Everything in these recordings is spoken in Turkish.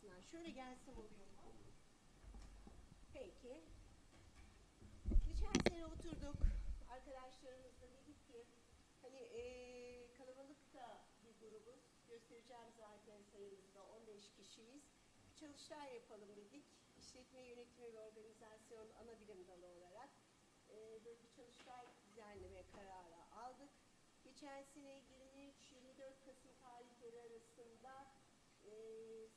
açısından. Şöyle gelsem oluyor mu? Peki. Geçen sene oturduk arkadaşlarımızla dedik ki hani eee kalabalık da bir grubuz. Göstereceğim zaten sayımızda 15 kişiyiz. Bir çalıştay yapalım dedik. İşletme yönetimi ve organizasyon ana bilim dalı olarak eee, böyle bir çalıştay düzenleme kararı aldık. Geçen sene 23-24 Kasım tarihleri arasında eee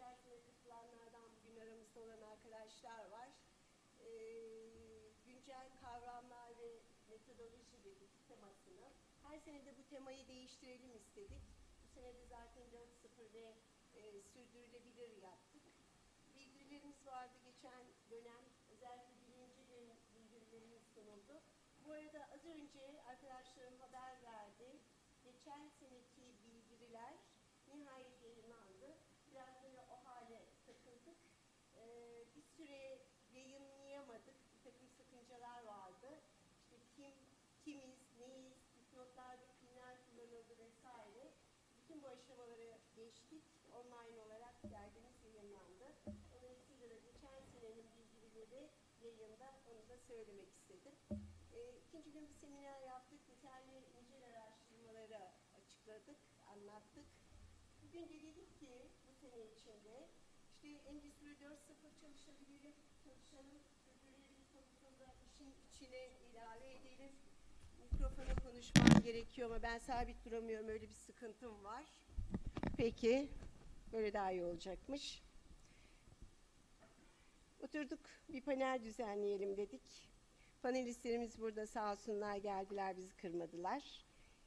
sene katılanlardan bugün aramızda olan arkadaşlar var. Eee, güncel kavramlar ve metodoloji dedik temasını. Her sene de bu temayı değiştirelim istedik. Bu sene de zaten 4.0 ve eee, sürdürülebilir yaptık. Bildirilerimiz vardı geçen dönem. Özellikle birinci gün bildirilerimiz sunuldu. Bu arada az önce arkadaşlarım haber verdi. Geçen seneki bildiriler nihayet yayınlandı. Biraz böyle o hale takıldık. Ee, bir süre yayınlayamadık. Bir takım sakıncalar vardı. İşte kim, kimiz, neyiz, dipnotlarda kimler kullanıldı vesaire. Bütün bu aşamaları geçtik. Online olarak dergimiz yayınlandı. Dolayısıyla da geçen senenin bildirileri yayında onu da söylemek istedim. Ee, ikinci gün bir seminer yaptık. Nitelikli nicel araştırmaları açıkladık, anlattık. Bugün de dedik ki bu sene içinde işte Endüstri 4.0 çalışabilirim, çalışalım, sürdürülebilir konusunda işin içine ilave edelim. Mikrofona konuşmam gerekiyor ama ben sabit duramıyorum, öyle bir sıkıntım var. Peki, böyle daha iyi olacakmış. Oturduk, bir panel düzenleyelim dedik. Panelistlerimiz burada sağ olsunlar geldiler, bizi kırmadılar.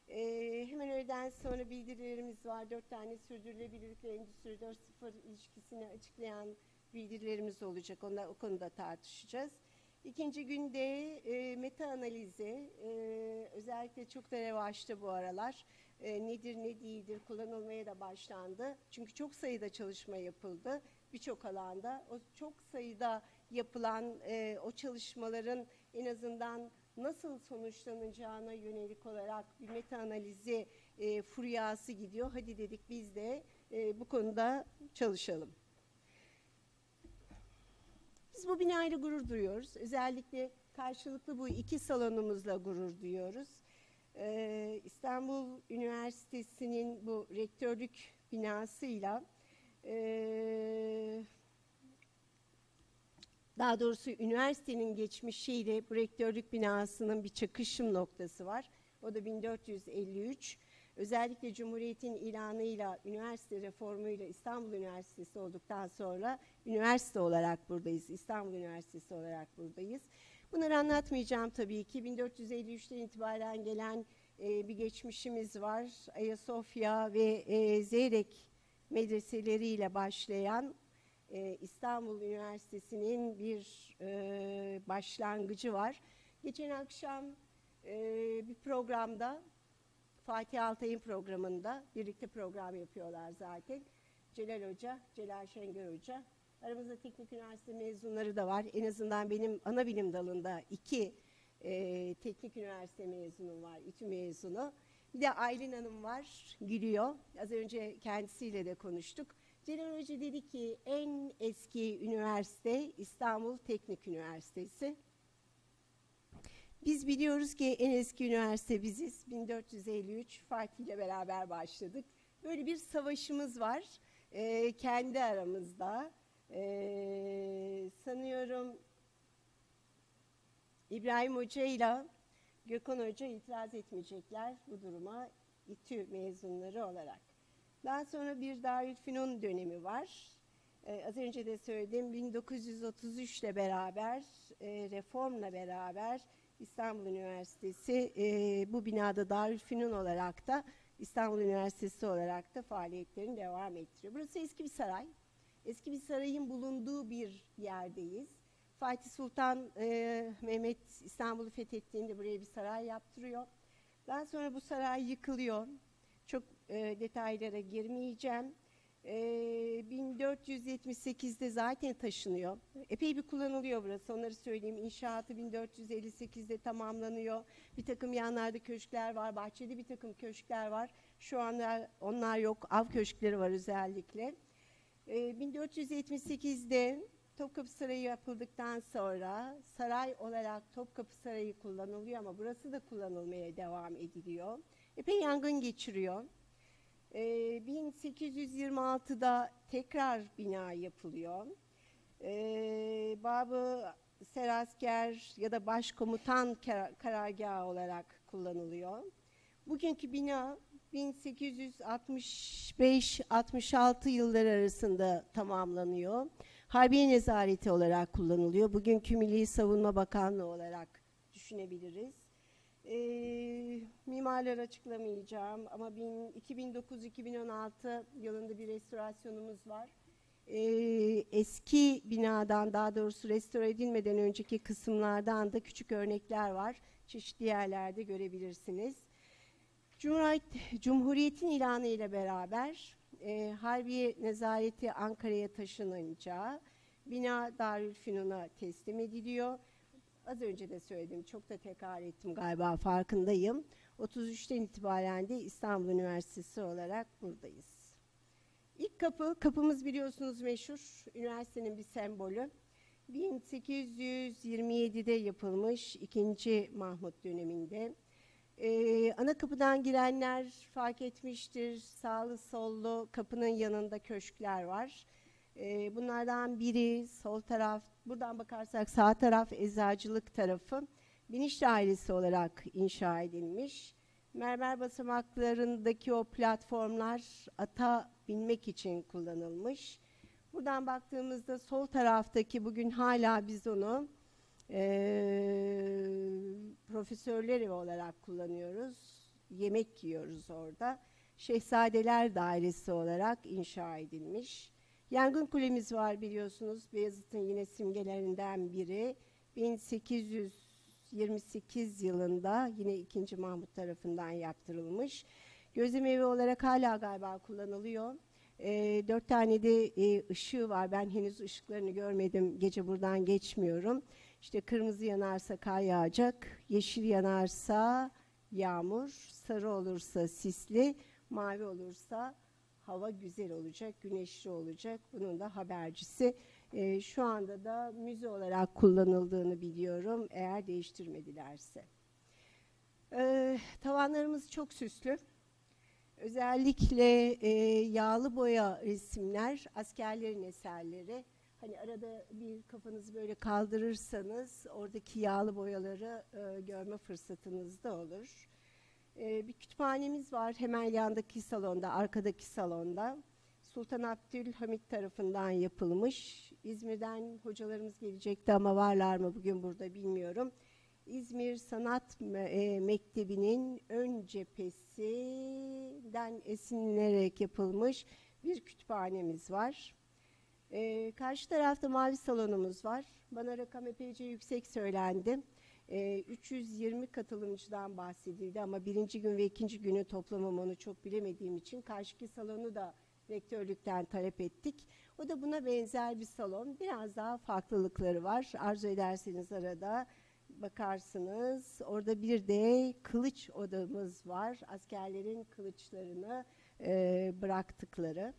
Ee, hemen öğleden sonra bildirilerimiz var. Dört tane sürdürülebilirlik ve Endüstri 4.0 ilişkisini açıklayan bildirilerimiz olacak. Onlar, o konuda tartışacağız. İkinci günde e, meta analizi, e, özellikle çok da revaçta bu aralar. E, nedir ne değildir kullanılmaya da başlandı. Çünkü çok sayıda çalışma yapıldı birçok alanda. O çok sayıda yapılan e, o çalışmaların en azından nasıl sonuçlanacağına yönelik olarak bir meta analizi e, furyası gidiyor. Hadi dedik biz de e, bu konuda çalışalım. Biz bu binayla gurur duyuyoruz. Özellikle karşılıklı bu iki salonumuzla gurur duyuyoruz. Ee, İstanbul Üniversitesi'nin bu rektörlük binasıyla ee, daha doğrusu üniversitenin geçmişiyle bu rektörlük binasının bir çakışım noktası var. O da 1453. Özellikle Cumhuriyet'in ilanıyla, üniversite reformuyla İstanbul Üniversitesi olduktan sonra üniversite olarak buradayız. İstanbul Üniversitesi olarak buradayız. Bunları anlatmayacağım tabii ki. 1453'ten itibaren gelen e, bir geçmişimiz var. Ayasofya ve e, Zeyrek medreseleriyle başlayan e, İstanbul Üniversitesi'nin bir e, başlangıcı var. Geçen akşam e, bir programda Fatih Altay'ın programında birlikte program yapıyorlar zaten. Celal Hoca, Celal Şengör Hoca. Aramızda teknik üniversite mezunları da var. En azından benim ana bilim dalında iki e, teknik üniversite mezunum var, İTÜ mezunu. Bir de Aylin Hanım var, gülüyor. Az önce kendisiyle de konuştuk. Celal Hoca dedi ki en eski üniversite İstanbul Teknik Üniversitesi. Biz biliyoruz ki en eski üniversite biziz. 1453 Fatih ile beraber başladık. Böyle bir savaşımız var ee, kendi aramızda. Ee, sanıyorum İbrahim Hoca ile Gökhan Hoca itiraz etmeyecekler bu duruma İTÜ mezunları olarak. Daha sonra bir Darülfünun dönemi var. Ee, az önce de söyledim 1933 ile beraber, e, reformla beraber İstanbul Üniversitesi e, bu binada Darülfünun olarak da İstanbul Üniversitesi olarak da faaliyetlerini devam ettiriyor. Burası eski bir saray. Eski bir sarayın bulunduğu bir yerdeyiz. Fatih Sultan e, Mehmet İstanbul'u fethettiğinde buraya bir saray yaptırıyor. Daha sonra bu saray yıkılıyor. E, detaylara girmeyeceğim. E, 1478'de zaten taşınıyor. Epey bir kullanılıyor burası. Onları söyleyeyim. İnşaatı 1458'de tamamlanıyor. Bir takım yanlarda köşkler var. Bahçede bir takım köşkler var. Şu anda onlar yok. Av köşkleri var özellikle. Ee, 1478'de Topkapı Sarayı yapıldıktan sonra saray olarak Topkapı Sarayı kullanılıyor ama burası da kullanılmaya devam ediliyor. Epey yangın geçiriyor. Ee, 1826'da tekrar bina yapılıyor. Ee, Babı Serasker ya da Başkomutan kar- karargahı olarak kullanılıyor. Bugünkü bina 1865-66 yılları arasında tamamlanıyor. Harbiye Nezareti olarak kullanılıyor. Bugünkü Milli Savunma Bakanlığı olarak düşünebiliriz. Ee, mimarlar açıklamayacağım ama bin- 2009-2016 yılında bir restorasyonumuz var. Ee, eski binadan daha doğrusu restore edilmeden önceki kısımlardan da küçük örnekler var. Çeşitli yerlerde görebilirsiniz. Cumhuriyet, Cumhuriyet'in ilanı ile beraber e, Harbiye Nezareti Ankara'ya taşınınca bina Darülfünun'a teslim ediliyor. Az önce de söyledim, çok da tekrar ettim galiba farkındayım. 33'ten itibaren de İstanbul Üniversitesi olarak buradayız. İlk kapı, kapımız biliyorsunuz meşhur, üniversitenin bir sembolü. 1827'de yapılmış, 2. Mahmut döneminde. Ee, ana kapıdan girenler fark etmiştir, sağlı sollu kapının yanında köşkler var. Ee, bunlardan biri sol taraf, buradan bakarsak sağ taraf eczacılık tarafı. Binişli ailesi olarak inşa edilmiş. Mermer basamaklarındaki o platformlar ata binmek için kullanılmış. Buradan baktığımızda sol taraftaki bugün hala biz onu eee profesörler evi olarak kullanıyoruz. Yemek yiyoruz orada. Şehzadeler Dairesi olarak inşa edilmiş. Yangın kulemiz var biliyorsunuz. Beyazıt'ın yine simgelerinden biri. 1828 yılında yine 2. Mahmut tarafından yaptırılmış. Gözlem evi olarak hala galiba kullanılıyor. E, dört tane de e, ışığı var. Ben henüz ışıklarını görmedim. Gece buradan geçmiyorum. İşte kırmızı yanarsa kar yağacak, yeşil yanarsa yağmur, sarı olursa sisli, mavi olursa hava güzel olacak, güneşli olacak. Bunun da habercisi. Ee, şu anda da müze olarak kullanıldığını biliyorum eğer değiştirmedilerse. Ee, tavanlarımız çok süslü. Özellikle e, yağlı boya resimler, askerlerin eserleri. Hani arada bir kafanızı böyle kaldırırsanız oradaki yağlı boyaları e, görme fırsatınız da olur. E, bir kütüphanemiz var hemen yandaki salonda, arkadaki salonda. Sultan Abdülhamit tarafından yapılmış. İzmir'den hocalarımız gelecekti ama varlar mı bugün burada bilmiyorum. İzmir Sanat e, Mektebi'nin ön cephesinden esinlenerek yapılmış bir kütüphanemiz var. Ee, karşı tarafta mavi salonumuz var. Bana rakam epeyce yüksek söylendi. Ee, 320 katılımcıdan bahsedildi ama birinci gün ve ikinci günü toplamam onu çok bilemediğim için karşıki salonu da rektörlükten talep ettik. O da buna benzer bir salon. Biraz daha farklılıkları var. Arzu ederseniz arada bakarsınız. Orada bir de kılıç odamız var. Askerlerin kılıçlarını e, bıraktıkları.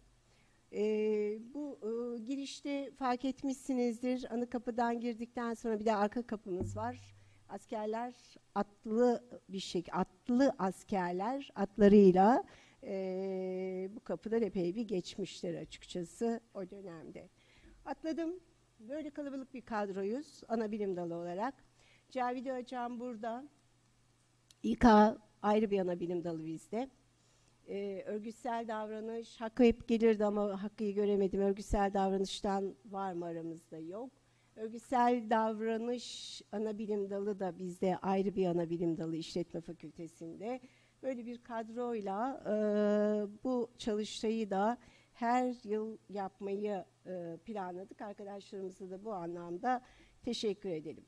Ee, bu e, girişte fark etmişsinizdir. Anı kapıdan girdikten sonra bir de arka kapımız var. Askerler atlı bir şey, atlı askerler atlarıyla e, bu kapıdan epey bir geçmişler açıkçası o dönemde. Atladım. Böyle kalabalık bir kadroyuz ana bilim dalı olarak. Cavide Hocam burada. İK ayrı bir ana bilim dalı bizde e, örgütsel davranış, Hakkı hep gelirdi ama Hakkı'yı göremedim. Örgütsel davranıştan var mı aramızda? Yok. Örgütsel davranış ana bilim dalı da bizde ayrı bir ana bilim dalı işletme fakültesinde. Böyle bir kadroyla e, bu çalıştayı da her yıl yapmayı e, planladık. Arkadaşlarımıza da bu anlamda teşekkür edelim.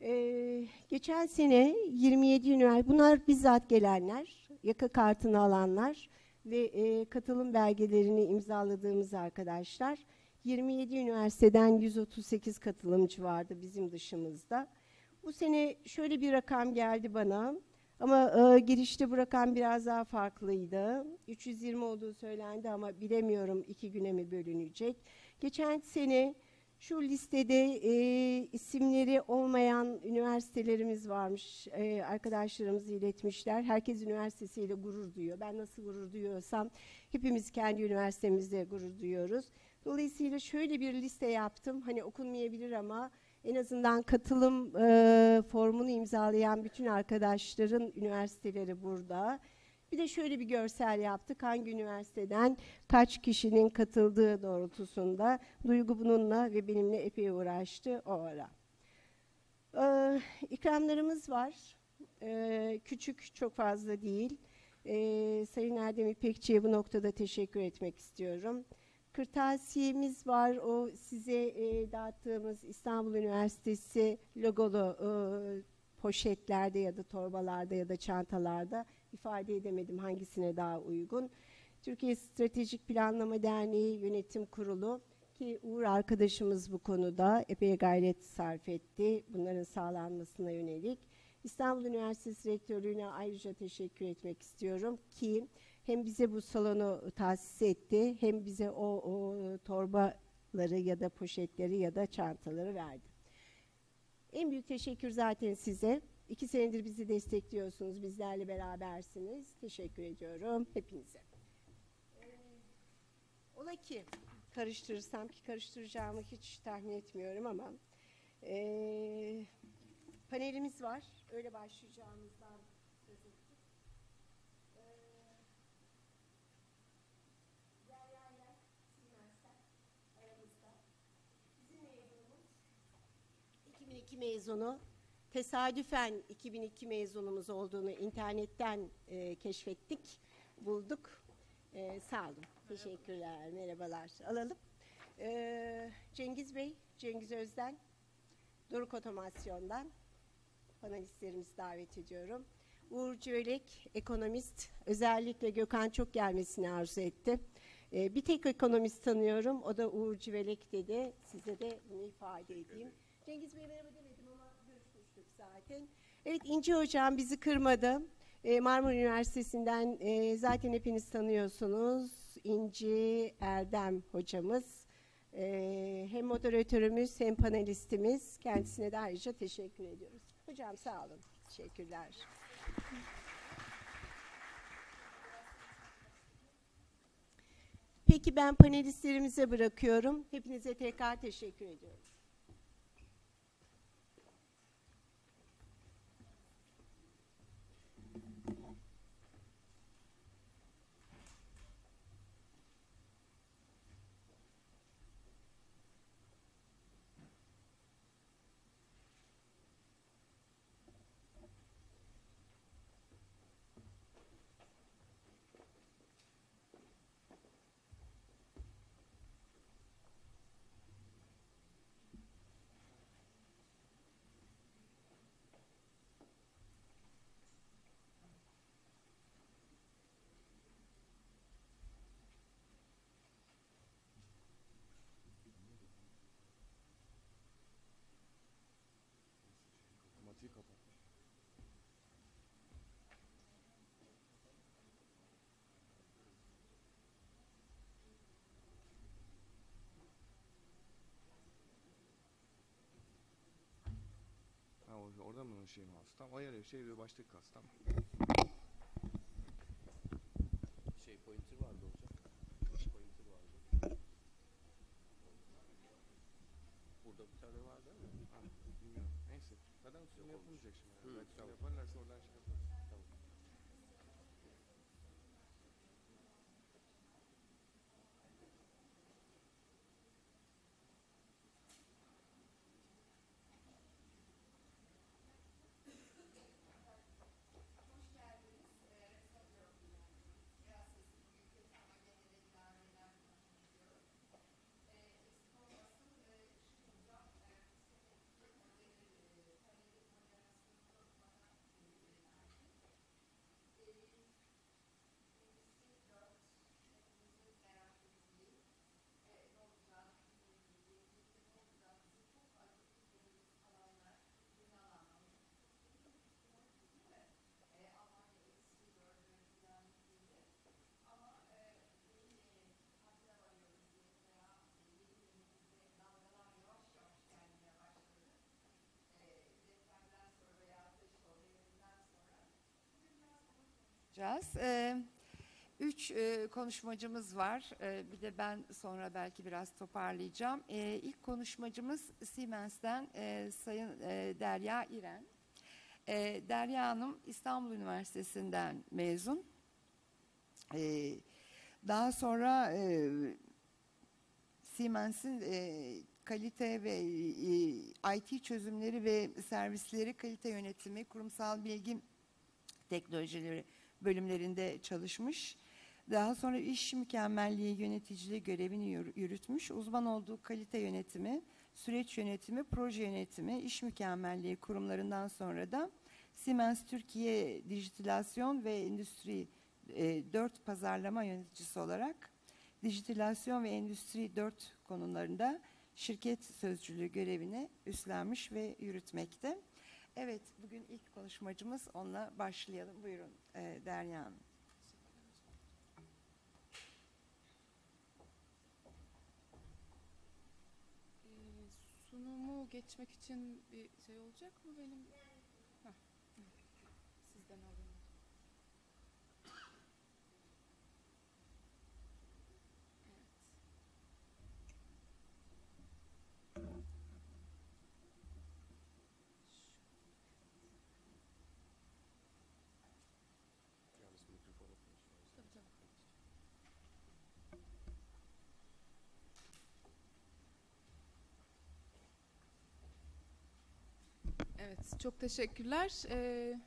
Ee, geçen sene 27 üniversite, bunlar bizzat gelenler, yaka kartını alanlar ve e, katılım belgelerini imzaladığımız arkadaşlar. 27 üniversiteden 138 katılımcı vardı bizim dışımızda. Bu sene şöyle bir rakam geldi bana. Ama e, girişte bu rakam biraz daha farklıydı. 320 olduğu söylendi ama bilemiyorum iki güne mi bölünecek. Geçen sene şu listede e, isimleri olmayan üniversitelerimiz varmış. E, arkadaşlarımız iletmişler. Herkes üniversitesiyle gurur duyuyor. Ben nasıl gurur duyuyorsam hepimiz kendi üniversitemizde gurur duyuyoruz. Dolayısıyla şöyle bir liste yaptım. Hani okunmayabilir ama en azından katılım e, formunu imzalayan bütün arkadaşların üniversiteleri burada. Bir de şöyle bir görsel yaptık. Hangi üniversiteden kaç kişinin katıldığı doğrultusunda. Duygu bununla ve benimle epey uğraştı o ara. Ee, ikramlarımız var. Ee, küçük, çok fazla değil. Ee, Sayın Erdem İpekçi'ye bu noktada teşekkür etmek istiyorum. Kırtasiyemiz var. O size e, dağıttığımız İstanbul Üniversitesi logolu e, poşetlerde ya da torbalarda ya da çantalarda ifade edemedim hangisine daha uygun. Türkiye Stratejik Planlama Derneği Yönetim Kurulu ki Uğur arkadaşımız bu konuda epey gayret sarf etti bunların sağlanmasına yönelik. İstanbul Üniversitesi Rektörlüğü'ne ayrıca teşekkür etmek istiyorum ki hem bize bu salonu tahsis etti hem bize o, o torbaları ya da poşetleri ya da çantaları verdi. En büyük teşekkür zaten size. İki senedir bizi destekliyorsunuz, bizlerle berabersiniz. Teşekkür ediyorum hepinize. Ee, ola ki karıştırırsam ki karıştıracağımı hiç tahmin etmiyorum ama ee, panelimiz var. Öyle başlayacağımızdan söz ettik. Ee, Derya'yla Siemens'ten aramızda. Bizim mezunumuz 2002 mezunu. Tesadüfen 2002 mezunumuz olduğunu internetten e, keşfettik, bulduk. E, sağ olun. Teşekkürler, merhabalar. Alalım. E, Cengiz Bey, Cengiz Özden, Doruk Otomasyon'dan panelistlerimizi davet ediyorum. Uğur Cöylek, ekonomist. Özellikle Gökhan çok gelmesini arzu etti. E, bir tek ekonomist tanıyorum, o da Uğur Cöylek dedi. Size de bunu ifade edeyim. Cengiz Bey merhaba demedim ama görüşmüştük zaten. Evet İnci Hocam bizi kırmadı. Ee, Marmara Üniversitesi'nden e, zaten hepiniz tanıyorsunuz. İnci Erdem hocamız. Ee, hem moderatörümüz hem panelistimiz. Kendisine de ayrıca teşekkür ediyoruz. Hocam sağ olun. Teşekkürler. Peki ben panelistlerimize bırakıyorum. Hepinize tekrar teşekkür ediyorum. Şey mouse? Tamam ayarı şey bir başlık kas tamam. Şey pointer vardı hocam. Pointer vardı. Burada bir tane vardı ama. Ha, bilmiyorum. Neyse. Zaten sunum yapılmayacak şimdi. Hı, Belki tamam. yaparlarsa oradan şey yapacağız. Ee, üç e, konuşmacımız var. Ee, bir de ben sonra belki biraz toparlayacağım. Ee, ilk konuşmacımız Siemens'ten e, Sayın e, Derya İren. Ee, Derya Hanım İstanbul Üniversitesi'nden mezun. Daha sonra Siemens'in kalite ve IT çözümleri ve servisleri kalite yönetimi, kurumsal bilgi teknolojileri bölümlerinde çalışmış. Daha sonra iş mükemmelliği yöneticiliği görevini yürü- yürütmüş. Uzman olduğu kalite yönetimi, süreç yönetimi, proje yönetimi, iş mükemmelliği kurumlarından sonra da Siemens Türkiye Dijitalasyon ve Endüstri e, 4 pazarlama yöneticisi olarak Dijitalasyon ve Endüstri 4 konularında şirket sözcülüğü görevini üstlenmiş ve yürütmekte. Evet, bugün ilk konuşmacımız onunla başlayalım. Buyurun e, Derya. Ee, sunumu geçmek için bir şey olacak mı benim? Heh, hı. Sizden alayım. Evet. Yalnız mikrofonu konuşuyoruz. Tabii tabii. Evet, çok teşekkürler. Ee,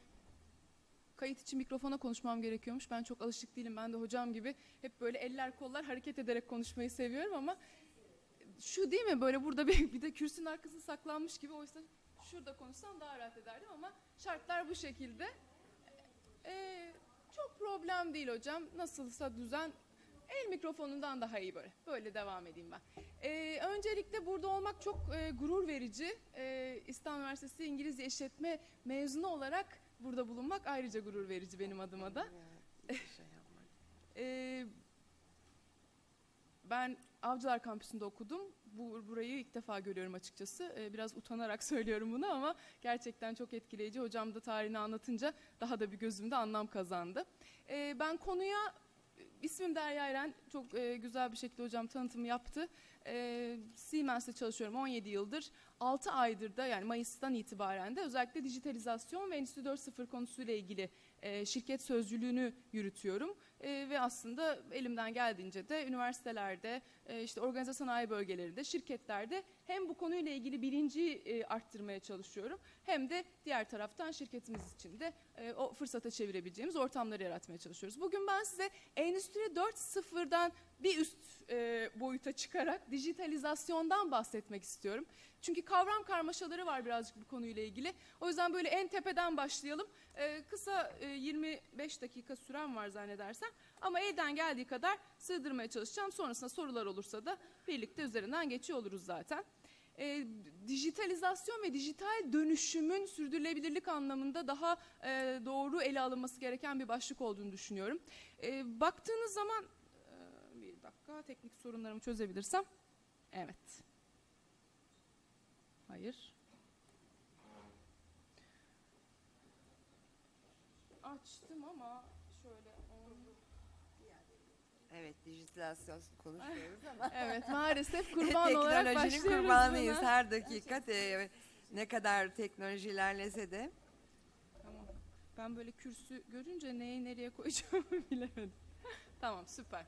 kayıt için mikrofona konuşmam gerekiyormuş. Ben çok alışık değilim. Ben de hocam gibi hep böyle eller kollar hareket ederek konuşmayı seviyorum ama şu değil mi böyle burada bir, bir de kürsünün arkasına saklanmış gibi oysa şurada konuşsam daha rahat ederdim ama şartlar bu şekilde. Ee, çok problem değil hocam. Nasılsa düzen el mikrofonundan daha iyi böyle. Böyle devam edeyim ben. Ee, öncelikle burada olmak çok e, gurur verici. Ee, İstanbul Üniversitesi İngilizce İşletme mezunu olarak burada bulunmak ayrıca gurur verici benim adıma da. Şey. Ee, ben Avcılar Kampüsü'nde okudum. Bu, burayı ilk defa görüyorum açıkçası. Ee, biraz utanarak söylüyorum bunu ama gerçekten çok etkileyici. Hocam da tarihini anlatınca daha da bir gözümde anlam kazandı. Ee, ben konuya ismim Derya Eren. Çok e, güzel bir şekilde hocam tanıtım yaptı. Ee, Siemens'te çalışıyorum 17 yıldır. 6 aydır da yani Mayıs'tan itibaren de özellikle dijitalizasyon ve Endüstri 4.0 konusuyla ilgili e, şirket sözcülüğünü yürütüyorum. E, ve aslında elimden geldiğince de üniversitelerde, e, işte organize sanayi bölgelerinde, şirketlerde hem bu konuyla ilgili bilinci e, arttırmaya çalışıyorum hem de diğer taraftan şirketimiz için de e, o fırsata çevirebileceğimiz ortamları yaratmaya çalışıyoruz. Bugün ben size Endüstri 4.0'dan bir üst e, boyuta çıkarak dijitalizasyondan bahsetmek istiyorum. Çünkü kavram karmaşaları var birazcık bu konuyla ilgili. O yüzden böyle en tepeden başlayalım. Ee, kısa e, 25 dakika süren var zannedersem. Ama elden geldiği kadar sığdırmaya çalışacağım. Sonrasında sorular olursa da birlikte üzerinden geçiyor oluruz zaten. Ee, dijitalizasyon ve dijital dönüşümün sürdürülebilirlik anlamında daha e, doğru ele alınması gereken bir başlık olduğunu düşünüyorum. Ee, baktığınız zaman e, bir dakika teknik sorunlarımı çözebilirsem. Evet. Hayır. Açtım ama şöyle. Evet, dijitalasyon konuşuyoruz ama Evet maalesef kurban olarak teknolojinin başlıyoruz kurbanıyız buna. her dakika. e, ne kadar teknoloji ilerlese de. Tamam. Ben böyle kürsü görünce neyi nereye koyacağımı bilemedim. tamam süper.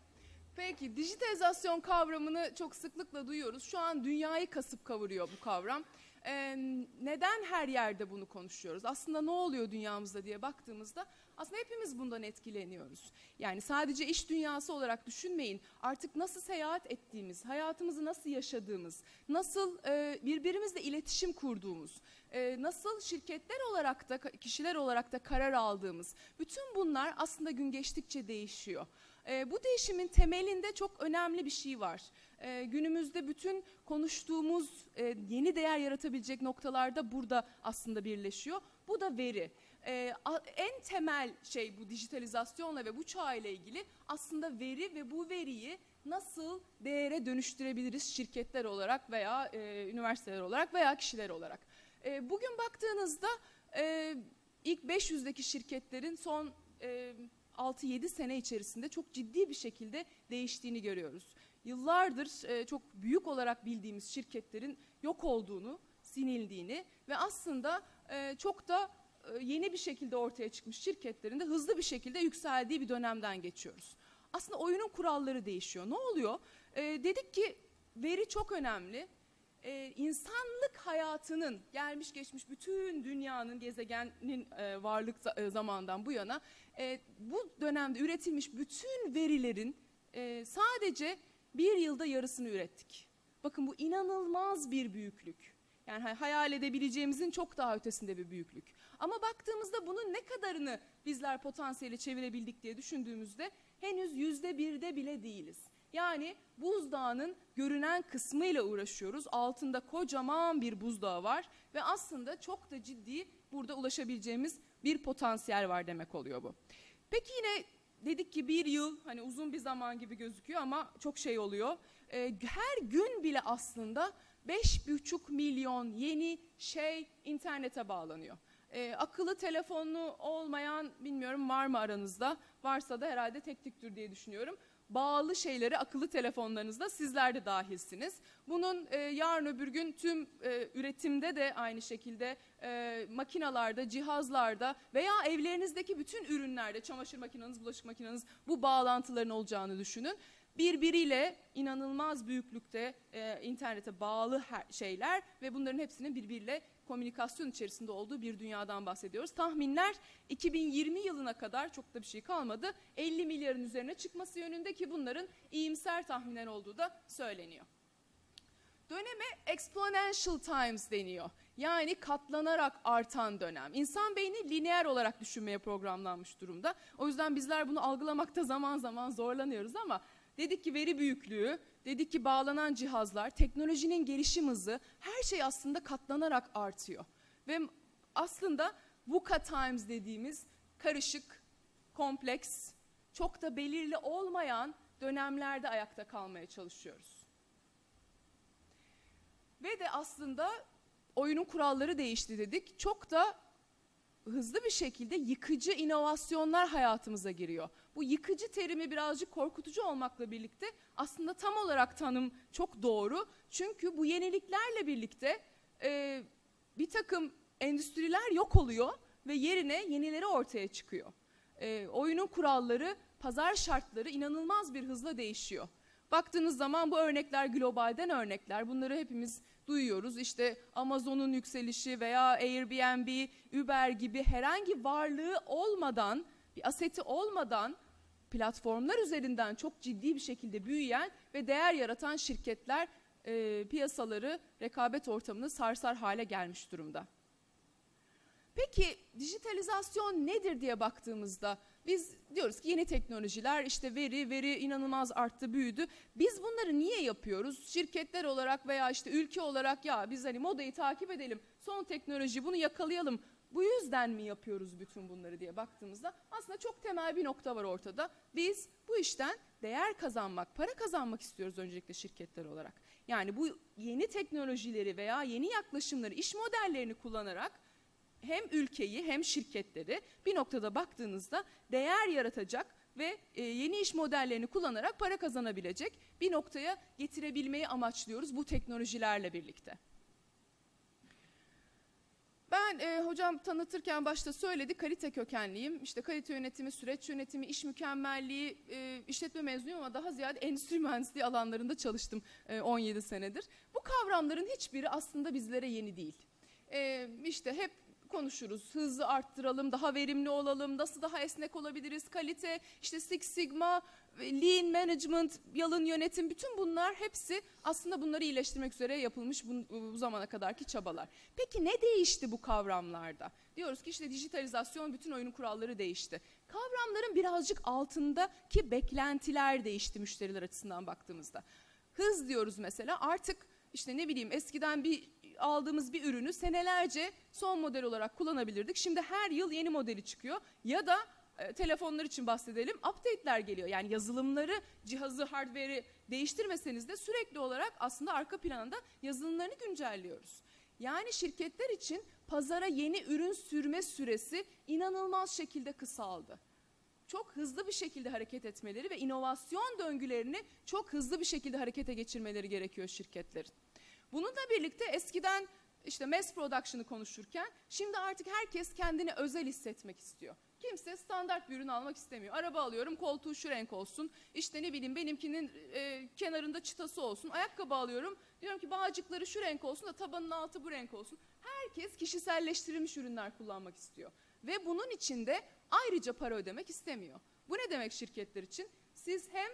Peki dijitalizasyon kavramını çok sıklıkla duyuyoruz. Şu an dünyayı kasıp kavuruyor bu kavram. Ee, neden her yerde bunu konuşuyoruz? Aslında ne oluyor dünyamızda diye baktığımızda aslında hepimiz bundan etkileniyoruz. Yani sadece iş dünyası olarak düşünmeyin. Artık nasıl seyahat ettiğimiz, hayatımızı nasıl yaşadığımız, nasıl e, birbirimizle iletişim kurduğumuz, e, nasıl şirketler olarak da kişiler olarak da karar aldığımız bütün bunlar aslında gün geçtikçe değişiyor. E, bu değişimin temelinde çok önemli bir şey var. E, günümüzde bütün konuştuğumuz e, yeni değer yaratabilecek noktalarda burada aslında birleşiyor. Bu da veri. E, en temel şey bu dijitalizasyonla ve bu çağ ile ilgili aslında veri ve bu veriyi nasıl değere dönüştürebiliriz şirketler olarak veya e, üniversiteler olarak veya kişiler olarak. E, bugün baktığınızda e, ilk 500'deki şirketlerin son e, 6-7 sene içerisinde çok ciddi bir şekilde değiştiğini görüyoruz. Yıllardır e, çok büyük olarak bildiğimiz şirketlerin yok olduğunu, sinildiğini ve aslında e, çok da e, yeni bir şekilde ortaya çıkmış şirketlerin de hızlı bir şekilde yükseldiği bir dönemden geçiyoruz. Aslında oyunun kuralları değişiyor. Ne oluyor? E, dedik ki veri çok önemli. E, insanlık hayatının gelmiş geçmiş bütün dünyanın gezegenin e, varlık e, zamandan bu yana e, bu dönemde üretilmiş bütün verilerin e, sadece bir yılda yarısını ürettik. Bakın bu inanılmaz bir büyüklük. Yani hay- hayal edebileceğimizin çok daha ötesinde bir büyüklük. Ama baktığımızda bunun ne kadarını bizler potansiyeli çevirebildik diye düşündüğümüzde henüz yüzde birde bile değiliz. Yani buzdağının görünen kısmıyla uğraşıyoruz. Altında kocaman bir buzdağı var ve aslında çok da ciddi burada ulaşabileceğimiz bir potansiyel var demek oluyor bu. Peki yine dedik ki bir yıl hani uzun bir zaman gibi gözüküyor ama çok şey oluyor. Ee, her gün bile aslında 5,5 milyon yeni şey internete bağlanıyor. Ee, akıllı telefonlu olmayan bilmiyorum var mı aranızda? Varsa da herhalde tek tüktür diye düşünüyorum. Bağlı şeyleri akıllı telefonlarınızda sizler de dahilsiniz. Bunun e, yarın öbür gün tüm e, üretimde de aynı şekilde e, makinalarda, cihazlarda veya evlerinizdeki bütün ürünlerde, çamaşır makineniz, bulaşık makineniz bu bağlantıların olacağını düşünün birbiriyle inanılmaz büyüklükte e, internete bağlı her şeyler ve bunların hepsinin birbiriyle komünikasyon içerisinde olduğu bir dünyadan bahsediyoruz. Tahminler 2020 yılına kadar çok da bir şey kalmadı. 50 milyarın üzerine çıkması yönünde ki bunların iyimser tahminler olduğu da söyleniyor. Döneme exponential times deniyor. Yani katlanarak artan dönem. İnsan beyni lineer olarak düşünmeye programlanmış durumda. O yüzden bizler bunu algılamakta zaman zaman zorlanıyoruz ama dedik ki veri büyüklüğü, dedik ki bağlanan cihazlar, teknolojinin gelişim hızı her şey aslında katlanarak artıyor. Ve aslında VUCA times dediğimiz karışık, kompleks, çok da belirli olmayan dönemlerde ayakta kalmaya çalışıyoruz. Ve de aslında oyunun kuralları değişti dedik. Çok da hızlı bir şekilde yıkıcı inovasyonlar hayatımıza giriyor. Bu yıkıcı terimi birazcık korkutucu olmakla birlikte aslında tam olarak tanım çok doğru. Çünkü bu yeniliklerle birlikte e, bir takım endüstriler yok oluyor ve yerine yenileri ortaya çıkıyor. E, oyunun kuralları, pazar şartları inanılmaz bir hızla değişiyor. Baktığınız zaman bu örnekler globalden örnekler. Bunları hepimiz duyuyoruz. İşte Amazon'un yükselişi veya Airbnb, Uber gibi herhangi varlığı olmadan, bir aseti olmadan platformlar üzerinden çok ciddi bir şekilde büyüyen ve değer yaratan şirketler e, piyasaları, rekabet ortamını sarsar hale gelmiş durumda. Peki dijitalizasyon nedir diye baktığımızda biz diyoruz ki yeni teknolojiler işte veri veri inanılmaz arttı büyüdü. Biz bunları niye yapıyoruz? Şirketler olarak veya işte ülke olarak ya biz hani modayı takip edelim. Son teknoloji bunu yakalayalım. Bu yüzden mi yapıyoruz bütün bunları diye baktığımızda aslında çok temel bir nokta var ortada. Biz bu işten değer kazanmak, para kazanmak istiyoruz öncelikle şirketler olarak. Yani bu yeni teknolojileri veya yeni yaklaşımları, iş modellerini kullanarak hem ülkeyi hem şirketleri bir noktada baktığınızda değer yaratacak ve e, yeni iş modellerini kullanarak para kazanabilecek bir noktaya getirebilmeyi amaçlıyoruz bu teknolojilerle birlikte. Ben e, hocam tanıtırken başta söyledi kalite kökenliyim. İşte kalite yönetimi, süreç yönetimi, iş mükemmelliği, e, işletme mezunuyum ama daha ziyade endüstri mühendisliği alanlarında çalıştım e, 17 senedir. Bu kavramların hiçbiri aslında bizlere yeni değil. E, işte hep konuşuruz. Hızı arttıralım, daha verimli olalım, nasıl daha esnek olabiliriz, kalite, işte Six Sigma, Lean Management, yalın yönetim, bütün bunlar hepsi aslında bunları iyileştirmek üzere yapılmış bu, bu zamana kadarki çabalar. Peki ne değişti bu kavramlarda? Diyoruz ki işte dijitalizasyon, bütün oyunun kuralları değişti. Kavramların birazcık altındaki beklentiler değişti müşteriler açısından baktığımızda. Hız diyoruz mesela artık işte ne bileyim eskiden bir aldığımız bir ürünü senelerce son model olarak kullanabilirdik. Şimdi her yıl yeni modeli çıkıyor ya da e, telefonlar için bahsedelim update'ler geliyor. Yani yazılımları, cihazı, hardware'i değiştirmeseniz de sürekli olarak aslında arka planda yazılımlarını güncelliyoruz. Yani şirketler için pazara yeni ürün sürme süresi inanılmaz şekilde kısaldı. çok hızlı bir şekilde hareket etmeleri ve inovasyon döngülerini çok hızlı bir şekilde harekete geçirmeleri gerekiyor şirketlerin. Bununla birlikte eskiden işte mass production'ı konuşurken şimdi artık herkes kendini özel hissetmek istiyor. Kimse standart bir ürün almak istemiyor. Araba alıyorum koltuğu şu renk olsun. İşte ne bileyim benimkinin e, kenarında çıtası olsun. Ayakkabı alıyorum. Diyorum ki bağcıkları şu renk olsun da tabanın altı bu renk olsun. Herkes kişiselleştirilmiş ürünler kullanmak istiyor. Ve bunun için de ayrıca para ödemek istemiyor. Bu ne demek şirketler için? Siz hem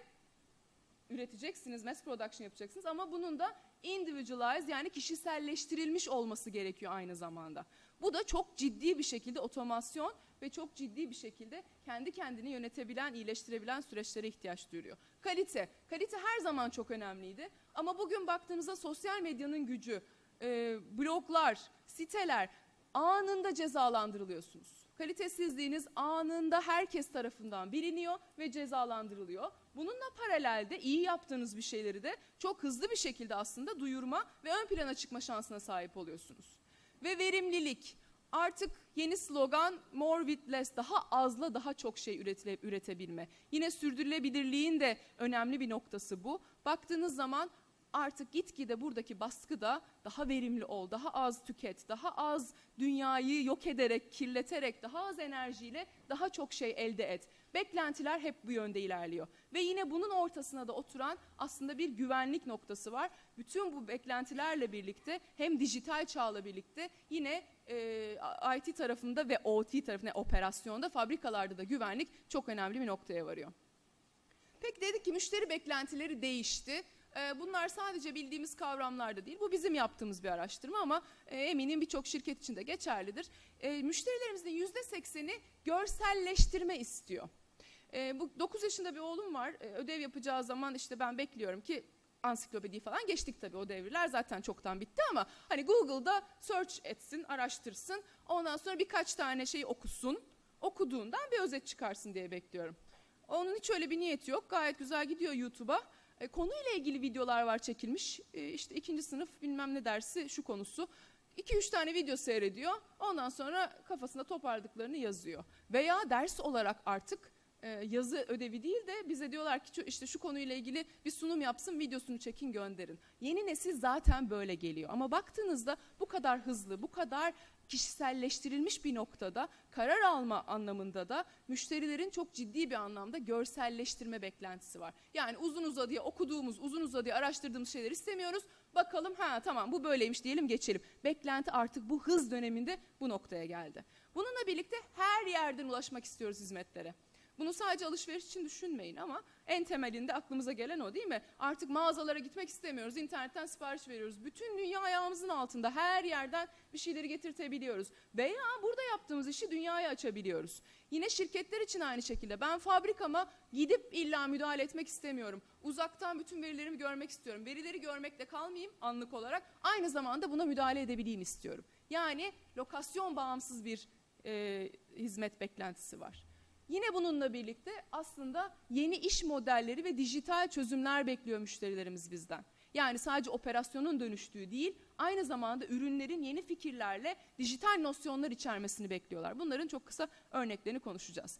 üreteceksiniz, mass production yapacaksınız ama bunun da individualized yani kişiselleştirilmiş olması gerekiyor aynı zamanda. Bu da çok ciddi bir şekilde otomasyon ve çok ciddi bir şekilde kendi kendini yönetebilen, iyileştirebilen süreçlere ihtiyaç duyuyor. Kalite, kalite her zaman çok önemliydi ama bugün baktığınızda sosyal medyanın gücü, e, bloglar, siteler anında cezalandırılıyorsunuz. Kalitesizliğiniz anında herkes tarafından biliniyor ve cezalandırılıyor. Bununla paralelde iyi yaptığınız bir şeyleri de çok hızlı bir şekilde aslında duyurma ve ön plana çıkma şansına sahip oluyorsunuz. Ve verimlilik. Artık yeni slogan more with less daha azla daha çok şey üretile, üretebilme. Yine sürdürülebilirliğin de önemli bir noktası bu. Baktığınız zaman artık gitgide buradaki baskı da daha verimli ol, daha az tüket, daha az dünyayı yok ederek, kirleterek, daha az enerjiyle daha çok şey elde et. Beklentiler hep bu yönde ilerliyor. Ve yine bunun ortasına da oturan aslında bir güvenlik noktası var. Bütün bu beklentilerle birlikte hem dijital çağla birlikte yine e, IT tarafında ve OT tarafında operasyonda fabrikalarda da güvenlik çok önemli bir noktaya varıyor. Peki dedik ki müşteri beklentileri değişti. Ee, Bunlar sadece bildiğimiz kavramlar da değil. Bu bizim yaptığımız bir araştırma ama e, eminim birçok şirket için de geçerlidir. E, Müşterilerimizin yüzde sekseni görselleştirme istiyor. E, Bu 9 yaşında bir oğlum var. E, Ödev yapacağı zaman işte ben bekliyorum ki ansiklopedi falan geçtik tabii o devirler zaten çoktan bitti ama hani Google'da search etsin, araştırsın. Ondan sonra birkaç tane şeyi okusun. Okuduğundan bir özet çıkarsın diye bekliyorum. Onun hiç öyle bir niyeti yok. Gayet güzel gidiyor YouTube'a. E, konuyla ilgili videolar var çekilmiş. E, işte ikinci sınıf bilmem ne dersi şu konusu. 2-3 tane video seyrediyor. Ondan sonra kafasında toparladıklarını yazıyor. Veya ders olarak artık e, yazı ödevi değil de bize diyorlar ki "Şu- işte şu konuyla ilgili bir sunum yapsın, videosunu çekin gönderin. Yeni nesil zaten böyle geliyor. Ama baktığınızda bu kadar hızlı, bu kadar kişiselleştirilmiş bir noktada karar alma anlamında da müşterilerin çok ciddi bir anlamda görselleştirme beklentisi var. Yani uzun uzadıya okuduğumuz, uzun uzadıya araştırdığımız şeyleri istemiyoruz. Bakalım ha tamam bu böyleymiş diyelim geçelim. Beklenti artık bu hız döneminde bu noktaya geldi. Bununla birlikte her yerden ulaşmak istiyoruz hizmetlere. Bunu sadece alışveriş için düşünmeyin ama en temelinde aklımıza gelen o değil mi? Artık mağazalara gitmek istemiyoruz, internetten sipariş veriyoruz. Bütün dünya ayağımızın altında her yerden bir şeyleri getirtebiliyoruz. Veya burada yaptığımız işi dünyaya açabiliyoruz. Yine şirketler için aynı şekilde ben fabrikama gidip illa müdahale etmek istemiyorum. Uzaktan bütün verilerimi görmek istiyorum. Verileri görmekle kalmayayım anlık olarak. Aynı zamanda buna müdahale edebileyim istiyorum. Yani lokasyon bağımsız bir e, hizmet beklentisi var. Yine bununla birlikte aslında yeni iş modelleri ve dijital çözümler bekliyor müşterilerimiz bizden. Yani sadece operasyonun dönüştüğü değil, aynı zamanda ürünlerin yeni fikirlerle dijital nosyonlar içermesini bekliyorlar. Bunların çok kısa örneklerini konuşacağız.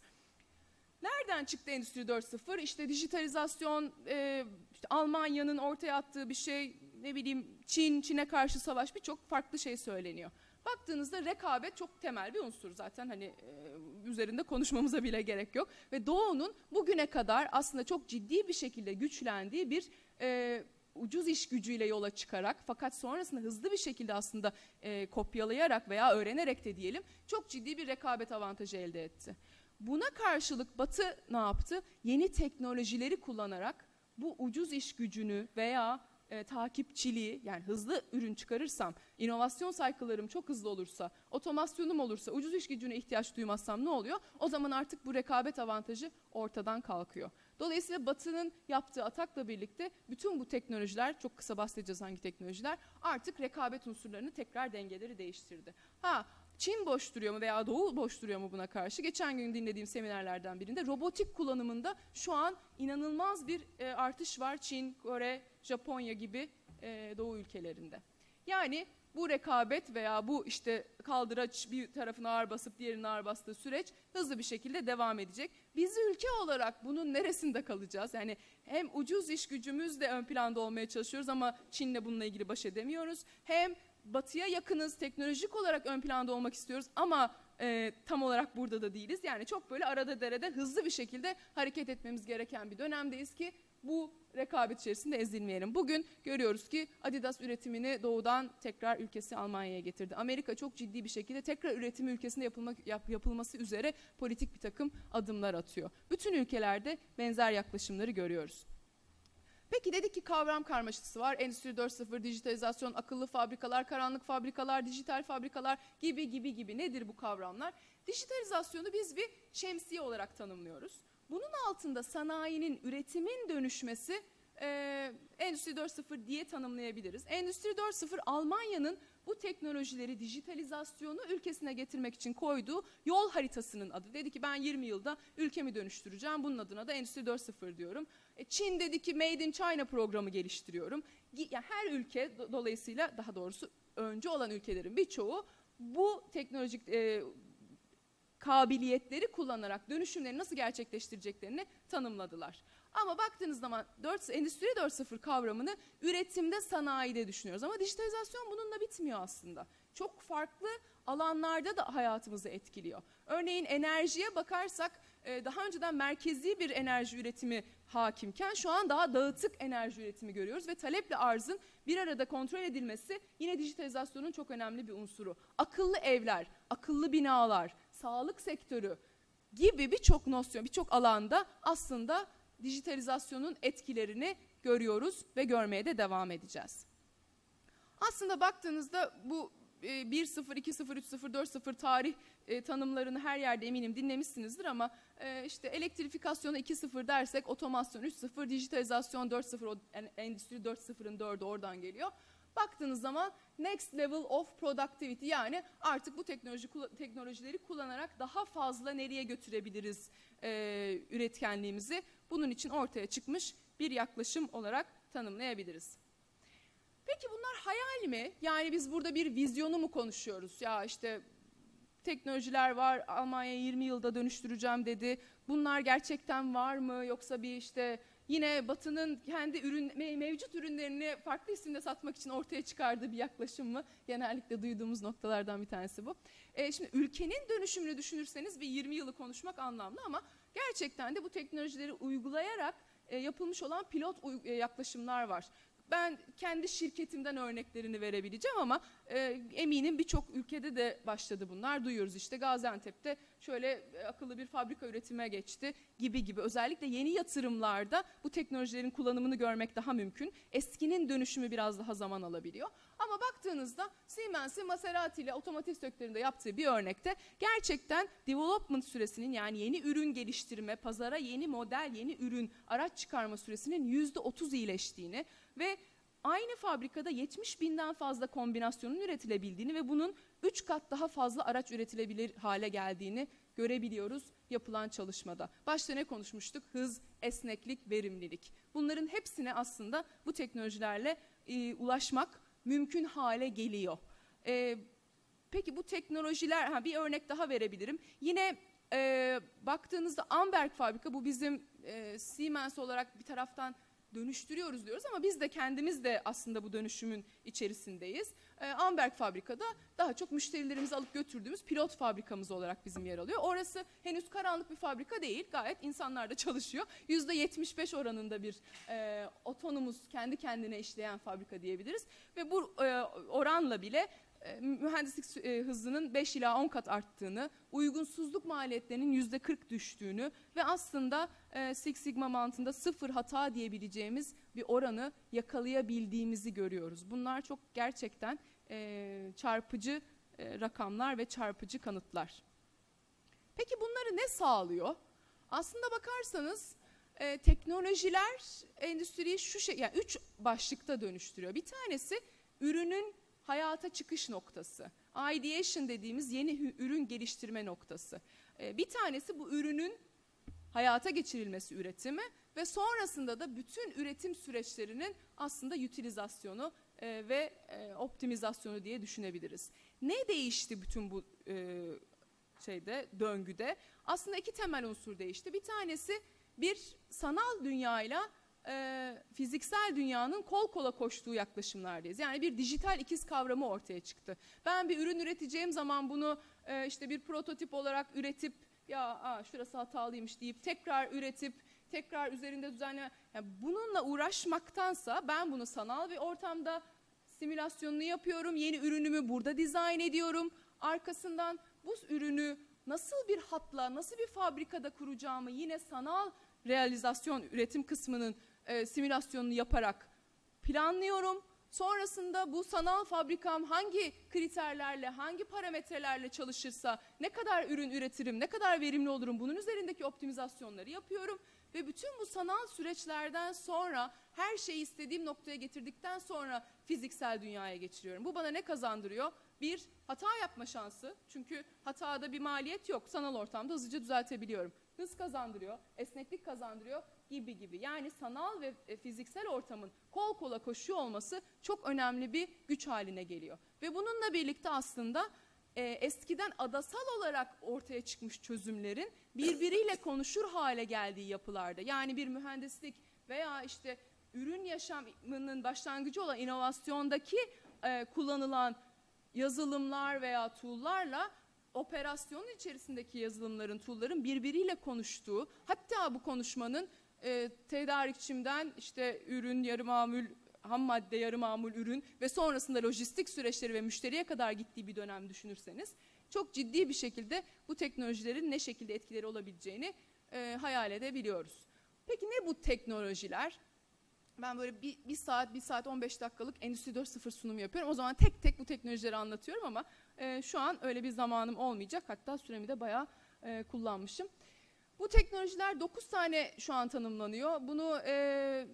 Nereden çıktı Endüstri 4.0? İşte dijitalizasyon, e, işte Almanya'nın ortaya attığı bir şey, ne bileyim Çin, Çin'e karşı savaş birçok farklı şey söyleniyor. Baktığınızda rekabet çok temel bir unsur zaten hani e, üzerinde konuşmamıza bile gerek yok. Ve Doğu'nun bugüne kadar aslında çok ciddi bir şekilde güçlendiği bir e, ucuz iş gücüyle yola çıkarak fakat sonrasında hızlı bir şekilde aslında e, kopyalayarak veya öğrenerek de diyelim çok ciddi bir rekabet avantajı elde etti. Buna karşılık Batı ne yaptı? Yeni teknolojileri kullanarak bu ucuz iş gücünü veya e, takipçiliği yani hızlı ürün çıkarırsam, inovasyon saykalarım çok hızlı olursa, otomasyonum olursa, ucuz iş gücüne ihtiyaç duymazsam ne oluyor? O zaman artık bu rekabet avantajı ortadan kalkıyor. Dolayısıyla Batı'nın yaptığı atakla birlikte bütün bu teknolojiler, çok kısa bahsedeceğiz hangi teknolojiler, artık rekabet unsurlarını tekrar dengeleri değiştirdi. Ha Çin boş duruyor mu veya Doğu boş duruyor mu buna karşı? Geçen gün dinlediğim seminerlerden birinde robotik kullanımında şu an inanılmaz bir e, artış var Çin, Kore, Japonya gibi e, Doğu ülkelerinde. Yani bu rekabet veya bu işte kaldıraç bir tarafına ağır basıp diğerine ağır bastığı süreç hızlı bir şekilde devam edecek. Biz ülke olarak bunun neresinde kalacağız? Yani hem ucuz iş gücümüzle ön planda olmaya çalışıyoruz ama Çin'le bununla ilgili baş edemiyoruz. Hem batıya yakınız, teknolojik olarak ön planda olmak istiyoruz ama e, tam olarak burada da değiliz. Yani çok böyle arada derede hızlı bir şekilde hareket etmemiz gereken bir dönemdeyiz ki bu rekabet içerisinde ezilmeyelim. Bugün görüyoruz ki Adidas üretimini doğudan tekrar ülkesi Almanya'ya getirdi. Amerika çok ciddi bir şekilde tekrar üretimi ülkesinde yapılmak, yap- yapılması üzere politik bir takım adımlar atıyor. Bütün ülkelerde benzer yaklaşımları görüyoruz. Peki dedik ki kavram karmaşası var. Endüstri 4.0, dijitalizasyon, akıllı fabrikalar, karanlık fabrikalar, dijital fabrikalar gibi gibi gibi. Nedir bu kavramlar? Dijitalizasyonu biz bir şemsiye olarak tanımlıyoruz. Bunun altında sanayinin, üretimin dönüşmesi e, Endüstri 4.0 diye tanımlayabiliriz. Endüstri 4.0 Almanya'nın bu teknolojileri, dijitalizasyonu ülkesine getirmek için koyduğu yol haritasının adı. Dedi ki ben 20 yılda ülkemi dönüştüreceğim. Bunun adına da Endüstri 4.0 diyorum. E, Çin dedi ki Made in China programı geliştiriyorum. Yani her ülke do- dolayısıyla daha doğrusu önce olan ülkelerin birçoğu bu teknolojik e, kabiliyetleri kullanarak dönüşümleri nasıl gerçekleştireceklerini tanımladılar. Ama baktığınız zaman 4, Endüstri 4.0 kavramını üretimde, sanayide düşünüyoruz. Ama dijitalizasyon bununla bitmiyor aslında. Çok farklı alanlarda da hayatımızı etkiliyor. Örneğin enerjiye bakarsak e, daha önceden merkezi bir enerji üretimi hakimken şu an daha dağıtık enerji üretimi görüyoruz ve taleple arzın bir arada kontrol edilmesi yine dijitalizasyonun çok önemli bir unsuru. Akıllı evler, akıllı binalar, sağlık sektörü gibi birçok nosyon, birçok alanda aslında dijitalizasyonun etkilerini görüyoruz ve görmeye de devam edeceğiz. Aslında baktığınızda bu e, 1.0, 2.0, 3.0, 4.0 tarih e, tanımlarını her yerde eminim dinlemişsinizdir ama e, işte elektrifikasyona 2.0 dersek otomasyon 3.0, dijitalizasyon 4.0, o en- endüstri 4.0'ın 4'ü oradan geliyor. Baktığınız zaman next level of productivity yani artık bu teknoloji teknolojileri kullanarak daha fazla nereye götürebiliriz e, üretkenliğimizi bunun için ortaya çıkmış bir yaklaşım olarak tanımlayabiliriz. Peki bunlar hayal mi? Yani biz burada bir vizyonu mu konuşuyoruz? Ya işte teknolojiler var, Almanya 20 yılda dönüştüreceğim dedi. Bunlar gerçekten var mı? Yoksa bir işte yine Batı'nın kendi ürün me- mevcut ürünlerini farklı isimle satmak için ortaya çıkardığı bir yaklaşım mı? Genellikle duyduğumuz noktalardan bir tanesi bu. E, şimdi ülkenin dönüşümünü düşünürseniz bir 20 yılı konuşmak anlamlı ama gerçekten de bu teknolojileri uygulayarak e, yapılmış olan pilot e, yaklaşımlar var. Ben kendi şirketimden örneklerini verebileceğim ama e, eminim birçok ülkede de başladı bunlar. Duyuyoruz işte Gaziantep'te şöyle e, akıllı bir fabrika üretime geçti gibi gibi. Özellikle yeni yatırımlarda bu teknolojilerin kullanımını görmek daha mümkün. Eskinin dönüşümü biraz daha zaman alabiliyor. Ama baktığınızda Siemens'in Maserati ile otomotiv sektöründe yaptığı bir örnekte gerçekten development süresinin yani yeni ürün geliştirme, pazara yeni model, yeni ürün, araç çıkarma süresinin %30 iyileştiğini ve aynı fabrikada 70 binden fazla kombinasyonun üretilebildiğini ve bunun 3 kat daha fazla araç üretilebilir hale geldiğini görebiliyoruz yapılan çalışmada. Başta ne konuşmuştuk? Hız, esneklik, verimlilik. Bunların hepsine aslında bu teknolojilerle e, ulaşmak mümkün hale geliyor. E, peki bu teknolojiler, ha, bir örnek daha verebilirim. Yine e, baktığınızda Amberg fabrika, bu bizim e, Siemens olarak bir taraftan dönüştürüyoruz diyoruz ama biz de kendimiz de aslında bu dönüşümün içerisindeyiz. Ee, Amberg fabrikada daha çok müşterilerimizi alıp götürdüğümüz pilot fabrikamız olarak bizim yer alıyor. Orası henüz karanlık bir fabrika değil. Gayet insanlar da çalışıyor. %75 oranında bir e, otonomuz kendi kendine işleyen fabrika diyebiliriz. Ve bu e, oranla bile e, mühendislik sü- e, hızının 5 ila 10 kat arttığını, uygunsuzluk maliyetlerinin %40 düştüğünü ve aslında e, Six Sigma mantığında sıfır hata diyebileceğimiz bir oranı yakalayabildiğimizi görüyoruz. Bunlar çok gerçekten e, çarpıcı e, rakamlar ve çarpıcı kanıtlar. Peki bunları ne sağlıyor? Aslında bakarsanız e, teknolojiler endüstriyi şu şey, yani üç başlıkta dönüştürüyor. Bir tanesi ürünün hayata çıkış noktası. Ideation dediğimiz yeni ürün geliştirme noktası. E, bir tanesi bu ürünün hayata geçirilmesi üretimi ve sonrasında da bütün üretim süreçlerinin aslında utilizasyonu e, ve e, optimizasyonu diye düşünebiliriz. Ne değişti bütün bu e, şeyde döngüde aslında iki temel unsur değişti. Bir tanesi bir sanal dünyayla e, fiziksel dünyanın kol kola koştuğu yaklaşımlardayız. Yani bir dijital ikiz kavramı ortaya çıktı. Ben bir ürün üreteceğim zaman bunu e, işte bir prototip olarak üretip ya aa, şurası hatalıymış deyip tekrar üretip tekrar üzerinde düzenleme yani bununla uğraşmaktansa ben bunu sanal bir ortamda simülasyonunu yapıyorum. Yeni ürünümü burada dizayn ediyorum. Arkasından bu ürünü nasıl bir hatla, nasıl bir fabrikada kuracağımı yine sanal realizasyon üretim kısmının e, simülasyonunu yaparak planlıyorum. Sonrasında bu sanal fabrikam hangi kriterlerle, hangi parametrelerle çalışırsa ne kadar ürün üretirim, ne kadar verimli olurum bunun üzerindeki optimizasyonları yapıyorum. Ve bütün bu sanal süreçlerden sonra her şeyi istediğim noktaya getirdikten sonra fiziksel dünyaya geçiriyorum. Bu bana ne kazandırıyor? Bir, hata yapma şansı. Çünkü hatada bir maliyet yok. Sanal ortamda hızlıca düzeltebiliyorum. Hız kazandırıyor, esneklik kazandırıyor gibi gibi. Yani sanal ve e, fiziksel ortamın kol kola koşuyor olması çok önemli bir güç haline geliyor. Ve bununla birlikte aslında e, eskiden adasal olarak ortaya çıkmış çözümlerin birbiriyle konuşur hale geldiği yapılarda. Yani bir mühendislik veya işte ürün yaşamının başlangıcı olan inovasyondaki e, kullanılan yazılımlar veya tool'larla operasyonun içerisindeki yazılımların, tool'ların birbiriyle konuştuğu, hatta bu konuşmanın e, tedarikçimden işte ürün, yarı mamul, ham madde, yarı mamul ürün ve sonrasında lojistik süreçleri ve müşteriye kadar gittiği bir dönem düşünürseniz çok ciddi bir şekilde bu teknolojilerin ne şekilde etkileri olabileceğini e, hayal edebiliyoruz. Peki ne bu teknolojiler? Ben böyle bir, bir saat, bir saat 15 dakikalık Endüstri 4.0 sunum yapıyorum. O zaman tek tek bu teknolojileri anlatıyorum ama e, şu an öyle bir zamanım olmayacak. Hatta süremi de bayağı e, kullanmışım. Bu teknolojiler 9 tane şu an tanımlanıyor. Bunu e,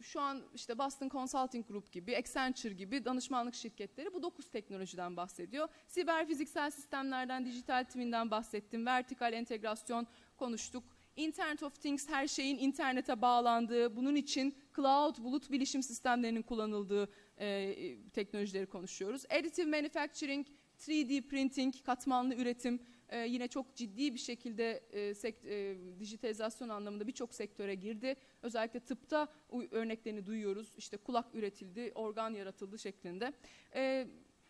şu an işte Boston Consulting Group gibi, Accenture gibi danışmanlık şirketleri bu 9 teknolojiden bahsediyor. Siber fiziksel sistemlerden, dijital twinden bahsettim. Vertikal entegrasyon konuştuk. Internet of Things her şeyin internete bağlandığı, bunun için cloud, bulut bilişim sistemlerinin kullanıldığı e, teknolojileri konuşuyoruz. Additive manufacturing, 3D printing, katmanlı üretim e, yine çok ciddi bir şekilde e, sekt, e, dijitalizasyon anlamında birçok sektöre girdi. Özellikle tıpta örneklerini duyuyoruz. İşte kulak üretildi, organ yaratıldı şeklinde. E,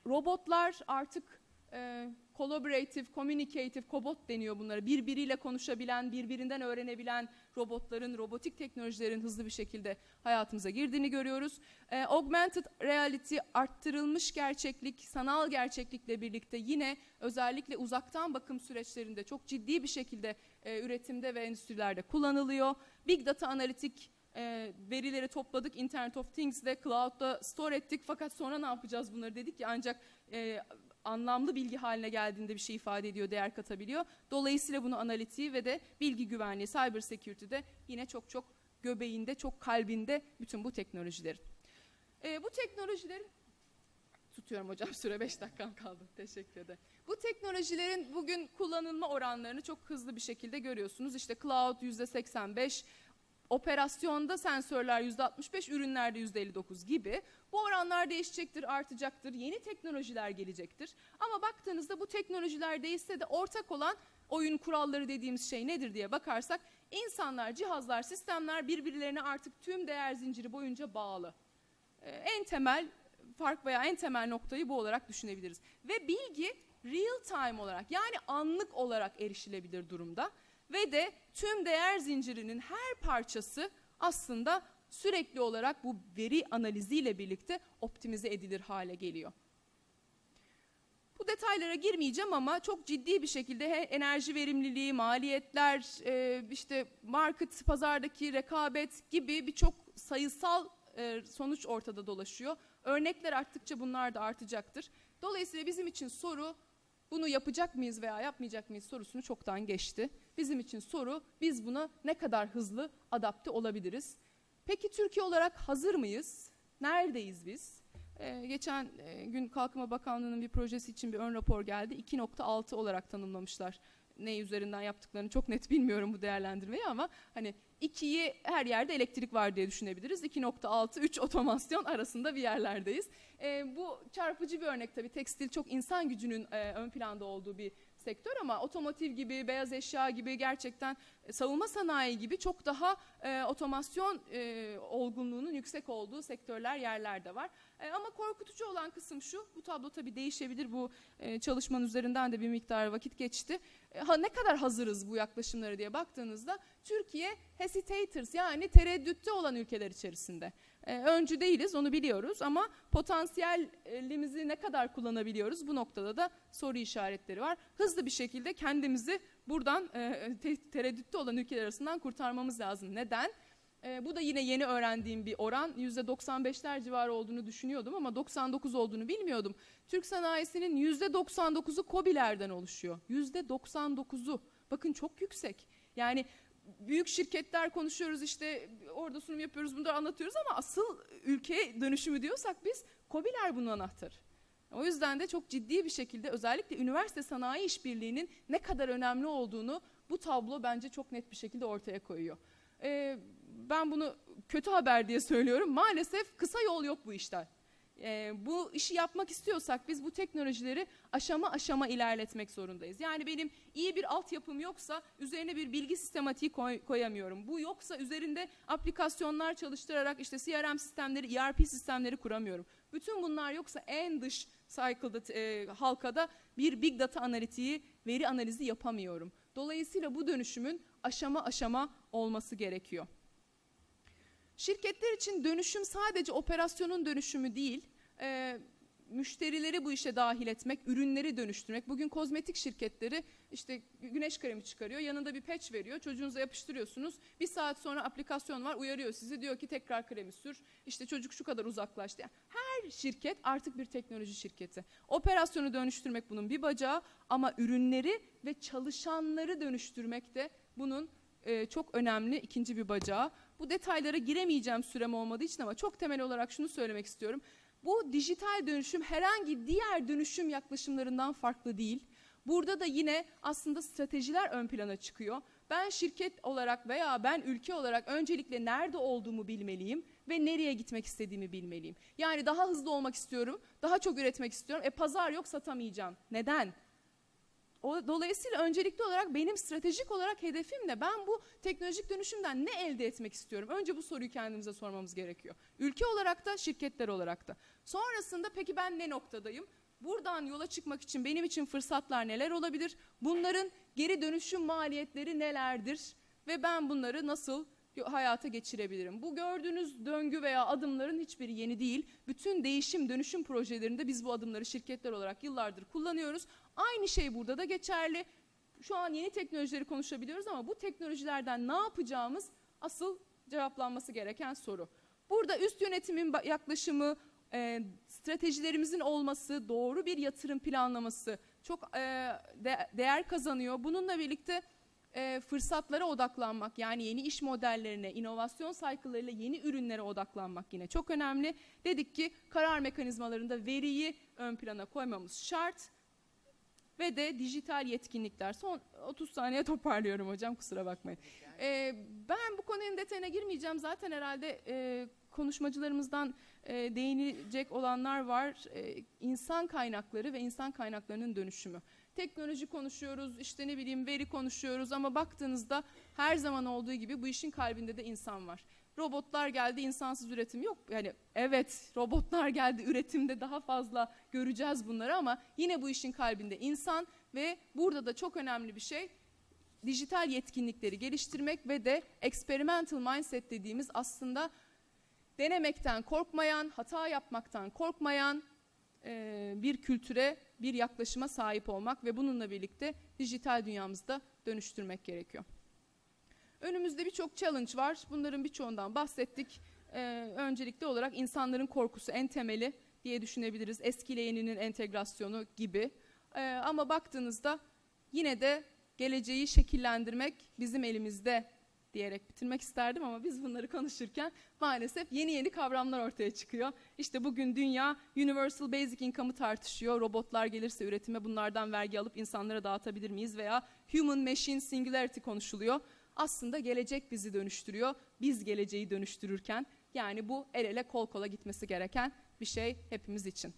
robotlar artık e, collaborative, communicative, cobot deniyor bunlara. Birbiriyle konuşabilen, birbirinden öğrenebilen robotların, robotik teknolojilerin hızlı bir şekilde hayatımıza girdiğini görüyoruz. E, augmented reality, arttırılmış gerçeklik, sanal gerçeklikle birlikte yine özellikle uzaktan bakım süreçlerinde çok ciddi bir şekilde e, üretimde ve endüstrilerde kullanılıyor. Big data analitik e, verileri topladık Internet of Things'de, cloud'da store ettik fakat sonra ne yapacağız bunları dedik ki ancak e, anlamlı bilgi haline geldiğinde bir şey ifade ediyor, değer katabiliyor. Dolayısıyla bunu analitiği ve de bilgi güvenliği, cyber security'de yine çok çok göbeğinde, çok kalbinde bütün bu teknolojilerin. Ee, bu teknolojilerin tutuyorum hocam süre 5 dakikam kaldı. Teşekkür ederim. Bu teknolojilerin bugün kullanılma oranlarını çok hızlı bir şekilde görüyorsunuz. İşte cloud %85, operasyonda sensörler %65, ürünlerde %59 gibi. Bu oranlar değişecektir, artacaktır, yeni teknolojiler gelecektir. Ama baktığınızda bu teknolojiler değişse de ortak olan oyun kuralları dediğimiz şey nedir diye bakarsak insanlar, cihazlar, sistemler birbirlerine artık tüm değer zinciri boyunca bağlı. Ee, en temel fark veya en temel noktayı bu olarak düşünebiliriz. Ve bilgi real time olarak yani anlık olarak erişilebilir durumda ve de tüm değer zincirinin her parçası aslında sürekli olarak bu veri analiziyle birlikte optimize edilir hale geliyor. Bu detaylara girmeyeceğim ama çok ciddi bir şekilde enerji verimliliği, maliyetler, e, işte market, pazardaki rekabet gibi birçok sayısal e, sonuç ortada dolaşıyor. Örnekler arttıkça bunlar da artacaktır. Dolayısıyla bizim için soru bunu yapacak mıyız veya yapmayacak mıyız sorusunu çoktan geçti. Bizim için soru biz buna ne kadar hızlı adapte olabiliriz? Peki Türkiye olarak hazır mıyız? Neredeyiz biz? Ee, geçen e, gün Kalkınma Bakanlığı'nın bir projesi için bir ön rapor geldi. 2.6 olarak tanımlamışlar. Ne üzerinden yaptıklarını çok net bilmiyorum bu değerlendirmeyi ama hani 2'yi her yerde elektrik var diye düşünebiliriz. 2.6, 3 otomasyon arasında bir yerlerdeyiz. E, bu çarpıcı bir örnek tabii. Tekstil çok insan gücünün e, ön planda olduğu bir sektör ama otomotiv gibi, beyaz eşya gibi gerçekten e, savunma sanayi gibi çok daha e, otomasyon e, olgunluğunun yüksek olduğu sektörler, yerler de var. E, ama korkutucu olan kısım şu, bu tablo tabii değişebilir. Bu e, çalışmanın üzerinden de bir miktar vakit geçti. E, ha, ne kadar hazırız bu yaklaşımlara diye baktığınızda Türkiye hesitators yani tereddütte olan ülkeler içerisinde. E, öncü değiliz onu biliyoruz ama potansiyelimizi ne kadar kullanabiliyoruz bu noktada da soru işaretleri var. Hızlı bir şekilde kendimizi buradan e, te- tereddütte olan ülkeler arasından kurtarmamız lazım. Neden? E, bu da yine yeni öğrendiğim bir oran. %95'ler civarı olduğunu düşünüyordum ama 99 olduğunu bilmiyordum. Türk sanayisinin %99'u KOBİ'lerden oluşuyor. %99'u. Bakın çok yüksek. Yani büyük şirketler konuşuyoruz işte orada sunum yapıyoruz bunları anlatıyoruz ama asıl ülke dönüşümü diyorsak biz KOBİ'ler bunun anahtarı. O yüzden de çok ciddi bir şekilde özellikle üniversite sanayi işbirliğinin ne kadar önemli olduğunu bu tablo bence çok net bir şekilde ortaya koyuyor. Ee, ben bunu kötü haber diye söylüyorum. Maalesef kısa yol yok bu işten. Ee, bu işi yapmak istiyorsak biz bu teknolojileri aşama aşama ilerletmek zorundayız. Yani benim iyi bir altyapım yoksa üzerine bir bilgi sistematiği koy- koyamıyorum. Bu yoksa üzerinde aplikasyonlar çalıştırarak işte CRM sistemleri, ERP sistemleri kuramıyorum. Bütün bunlar yoksa en dış cycle'da, e, halkada bir big data analitiği, veri analizi yapamıyorum. Dolayısıyla bu dönüşümün aşama aşama olması gerekiyor. Şirketler için dönüşüm sadece operasyonun dönüşümü değil, e, müşterileri bu işe dahil etmek, ürünleri dönüştürmek. Bugün kozmetik şirketleri işte güneş kremi çıkarıyor, yanında bir patch veriyor, çocuğunuza yapıştırıyorsunuz. Bir saat sonra aplikasyon var, uyarıyor sizi, diyor ki tekrar kremi sür, işte çocuk şu kadar uzaklaştı. Yani her şirket artık bir teknoloji şirketi. Operasyonu dönüştürmek bunun bir bacağı ama ürünleri ve çalışanları dönüştürmek de bunun e, çok önemli ikinci bir bacağı. Bu detaylara giremeyeceğim sürem olmadığı için ama çok temel olarak şunu söylemek istiyorum. Bu dijital dönüşüm herhangi diğer dönüşüm yaklaşımlarından farklı değil. Burada da yine aslında stratejiler ön plana çıkıyor. Ben şirket olarak veya ben ülke olarak öncelikle nerede olduğumu bilmeliyim ve nereye gitmek istediğimi bilmeliyim. Yani daha hızlı olmak istiyorum, daha çok üretmek istiyorum. E pazar yok satamayacağım. Neden? O, dolayısıyla öncelikli olarak benim stratejik olarak hedefim ne? Ben bu teknolojik dönüşümden ne elde etmek istiyorum? Önce bu soruyu kendimize sormamız gerekiyor. Ülke olarak da, şirketler olarak da. Sonrasında peki ben ne noktadayım? Buradan yola çıkmak için benim için fırsatlar neler olabilir? Bunların geri dönüşüm maliyetleri nelerdir? Ve ben bunları nasıl hayata geçirebilirim? Bu gördüğünüz döngü veya adımların hiçbiri yeni değil. Bütün değişim dönüşüm projelerinde biz bu adımları şirketler olarak yıllardır kullanıyoruz. Aynı şey burada da geçerli. Şu an yeni teknolojileri konuşabiliyoruz ama bu teknolojilerden ne yapacağımız asıl cevaplanması gereken soru. Burada üst yönetimin yaklaşımı, e, stratejilerimizin olması, doğru bir yatırım planlaması çok e, de- değer kazanıyor. Bununla birlikte e, fırsatlara odaklanmak yani yeni iş modellerine, inovasyon saykılarıyla yeni ürünlere odaklanmak yine çok önemli. Dedik ki karar mekanizmalarında veriyi ön plana koymamız şart ve de dijital yetkinlikler. Son 30 saniye toparlıyorum hocam kusura bakmayın. Ee, ben bu konunun detayına girmeyeceğim. Zaten herhalde e, konuşmacılarımızdan e, değinecek olanlar var. E, insan kaynakları ve insan kaynaklarının dönüşümü. Teknoloji konuşuyoruz, işte ne bileyim veri konuşuyoruz ama baktığınızda her zaman olduğu gibi bu işin kalbinde de insan var. Robotlar geldi, insansız üretim yok. Yani evet robotlar geldi, üretimde daha fazla göreceğiz bunları ama yine bu işin kalbinde insan ve burada da çok önemli bir şey dijital yetkinlikleri geliştirmek ve de experimental mindset dediğimiz aslında denemekten korkmayan, hata yapmaktan korkmayan bir kültüre, bir yaklaşıma sahip olmak ve bununla birlikte dijital dünyamızda dönüştürmek gerekiyor. Önümüzde birçok challenge var. Bunların birçoğundan bahsettik. Öncelikli olarak insanların korkusu en temeli diye düşünebiliriz. Eskileyeninin entegrasyonu gibi. Ama baktığınızda yine de geleceği şekillendirmek bizim elimizde diyerek bitirmek isterdim ama biz bunları konuşurken maalesef yeni yeni kavramlar ortaya çıkıyor. İşte bugün dünya Universal Basic Income'ı tartışıyor. Robotlar gelirse üretime bunlardan vergi alıp insanlara dağıtabilir miyiz? Veya Human Machine Singularity konuşuluyor aslında gelecek bizi dönüştürüyor. Biz geleceği dönüştürürken yani bu el ele kol kola gitmesi gereken bir şey hepimiz için.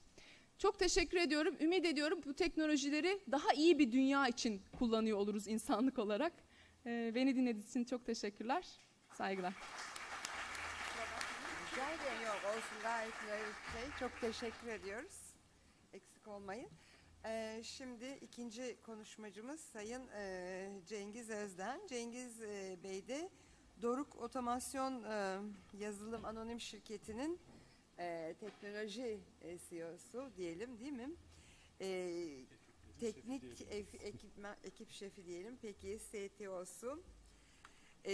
Çok teşekkür ediyorum. Ümit ediyorum bu teknolojileri daha iyi bir dünya için kullanıyor oluruz insanlık olarak. Ee, beni dinlediğiniz için çok teşekkürler. Saygılar. Rica ederim yok olsun gayet bir şey. Çok teşekkür ediyoruz. Eksik olmayın. Ee, şimdi ikinci konuşmacımız Sayın e, Cengiz Özden. Cengiz e, Bey de Doruk Otomasyon e, Yazılım Anonim Şirketi'nin e, teknoloji e, CEO'su diyelim değil mi? E, teknik ef- ekipman, ekip şefi diyelim. Peki STO'su. Ee,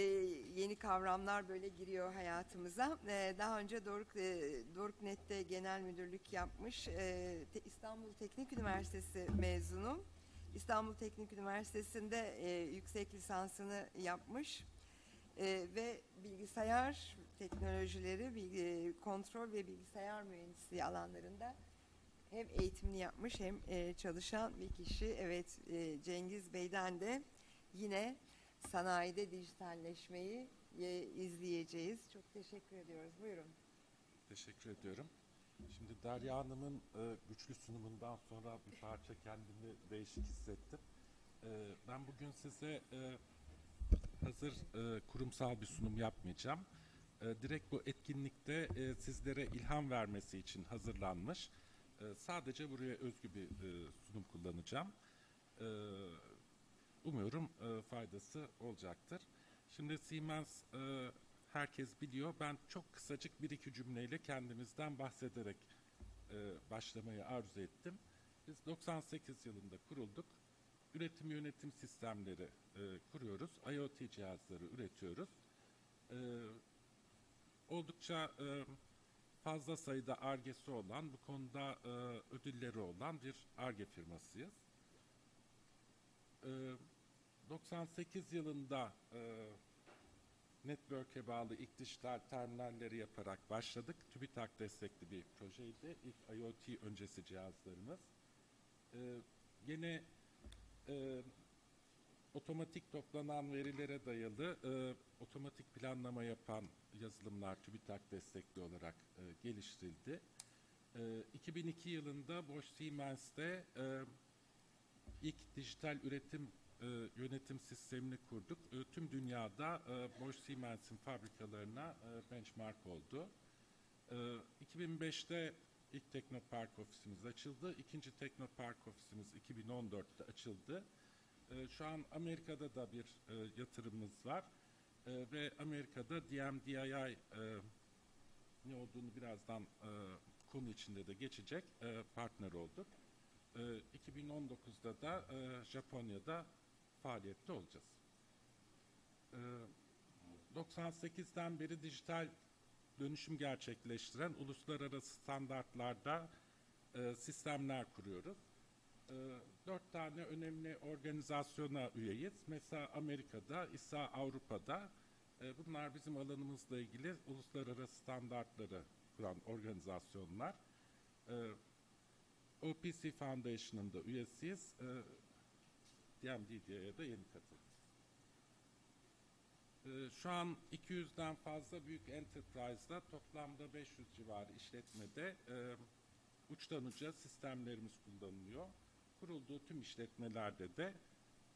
yeni kavramlar böyle giriyor hayatımıza. Ee, daha önce Doruk, e, Doruk.net'te genel müdürlük yapmış. Ee, Te- İstanbul Teknik Üniversitesi mezunu. İstanbul Teknik Üniversitesi'nde e, yüksek lisansını yapmış. Ee, ve bilgisayar teknolojileri, bilgi, kontrol ve bilgisayar mühendisliği alanlarında hem eğitimini yapmış hem e, çalışan bir kişi. Evet e, Cengiz Bey'den de yine sanayide dijitalleşmeyi e, izleyeceğiz. Çok teşekkür ediyoruz. Buyurun. Teşekkür ediyorum. Şimdi Derya Hanım'ın e, güçlü sunumundan sonra bir parça kendimi değişik hissettim. E, ben bugün size e, hazır e, kurumsal bir sunum yapmayacağım. E, direkt bu etkinlikte e, sizlere ilham vermesi için hazırlanmış. E, sadece buraya özgü bir e, sunum kullanacağım. E, umuyorum faydası olacaktır. Şimdi Siemens e, herkes biliyor. Ben çok kısacık bir iki cümleyle kendimizden bahsederek e, başlamayı arzu ettim. Biz 98 yılında kurulduk. Üretim yönetim sistemleri kuruyoruz. IoT cihazları üretiyoruz. E, oldukça fazla sayıda argesi olan, bu konuda e, ödülleri olan bir arge firmasıyız. E, 98 yılında e, network'e bağlı ilk dijital terminalleri yaparak başladık. TÜBİTAK destekli bir projeydi. İlk IoT öncesi cihazlarımız. Ee, gene e, otomatik toplanan verilere dayalı e, otomatik planlama yapan yazılımlar TÜBİTAK destekli olarak e, geliştirildi. E, 2002 yılında Bosch Siemens'te e, ilk dijital üretim e, yönetim sistemini kurduk. E, tüm dünyada e, Bosch Siemens'in fabrikalarına e, benchmark oldu. E, 2005'te ilk Teknopark ofisimiz açıldı. İkinci Teknopark ofisimiz 2014'te açıldı. E, şu an Amerika'da da bir e, yatırımımız var. E, ve Amerika'da DMDII e, ne olduğunu birazdan e, konu içinde de geçecek e, partner olduk. E, 2019'da da e, Japonya'da faaliyette olacağız. E, 98'den beri dijital dönüşüm gerçekleştiren uluslararası standartlarda e, sistemler kuruyoruz. E, dört tane önemli organizasyona üyeyiz. Mesela Amerika'da, İSA Avrupa'da. E, bunlar bizim alanımızla ilgili uluslararası standartları kuran organizasyonlar. E, OPC Foundation'ın da üyesiyiz. E, DMDD'ye de yeni katıldık. E, şu an 200'den fazla büyük enterprise'da toplamda 500 civarı işletmede e, uçtan uca sistemlerimiz kullanılıyor. Kurulduğu tüm işletmelerde de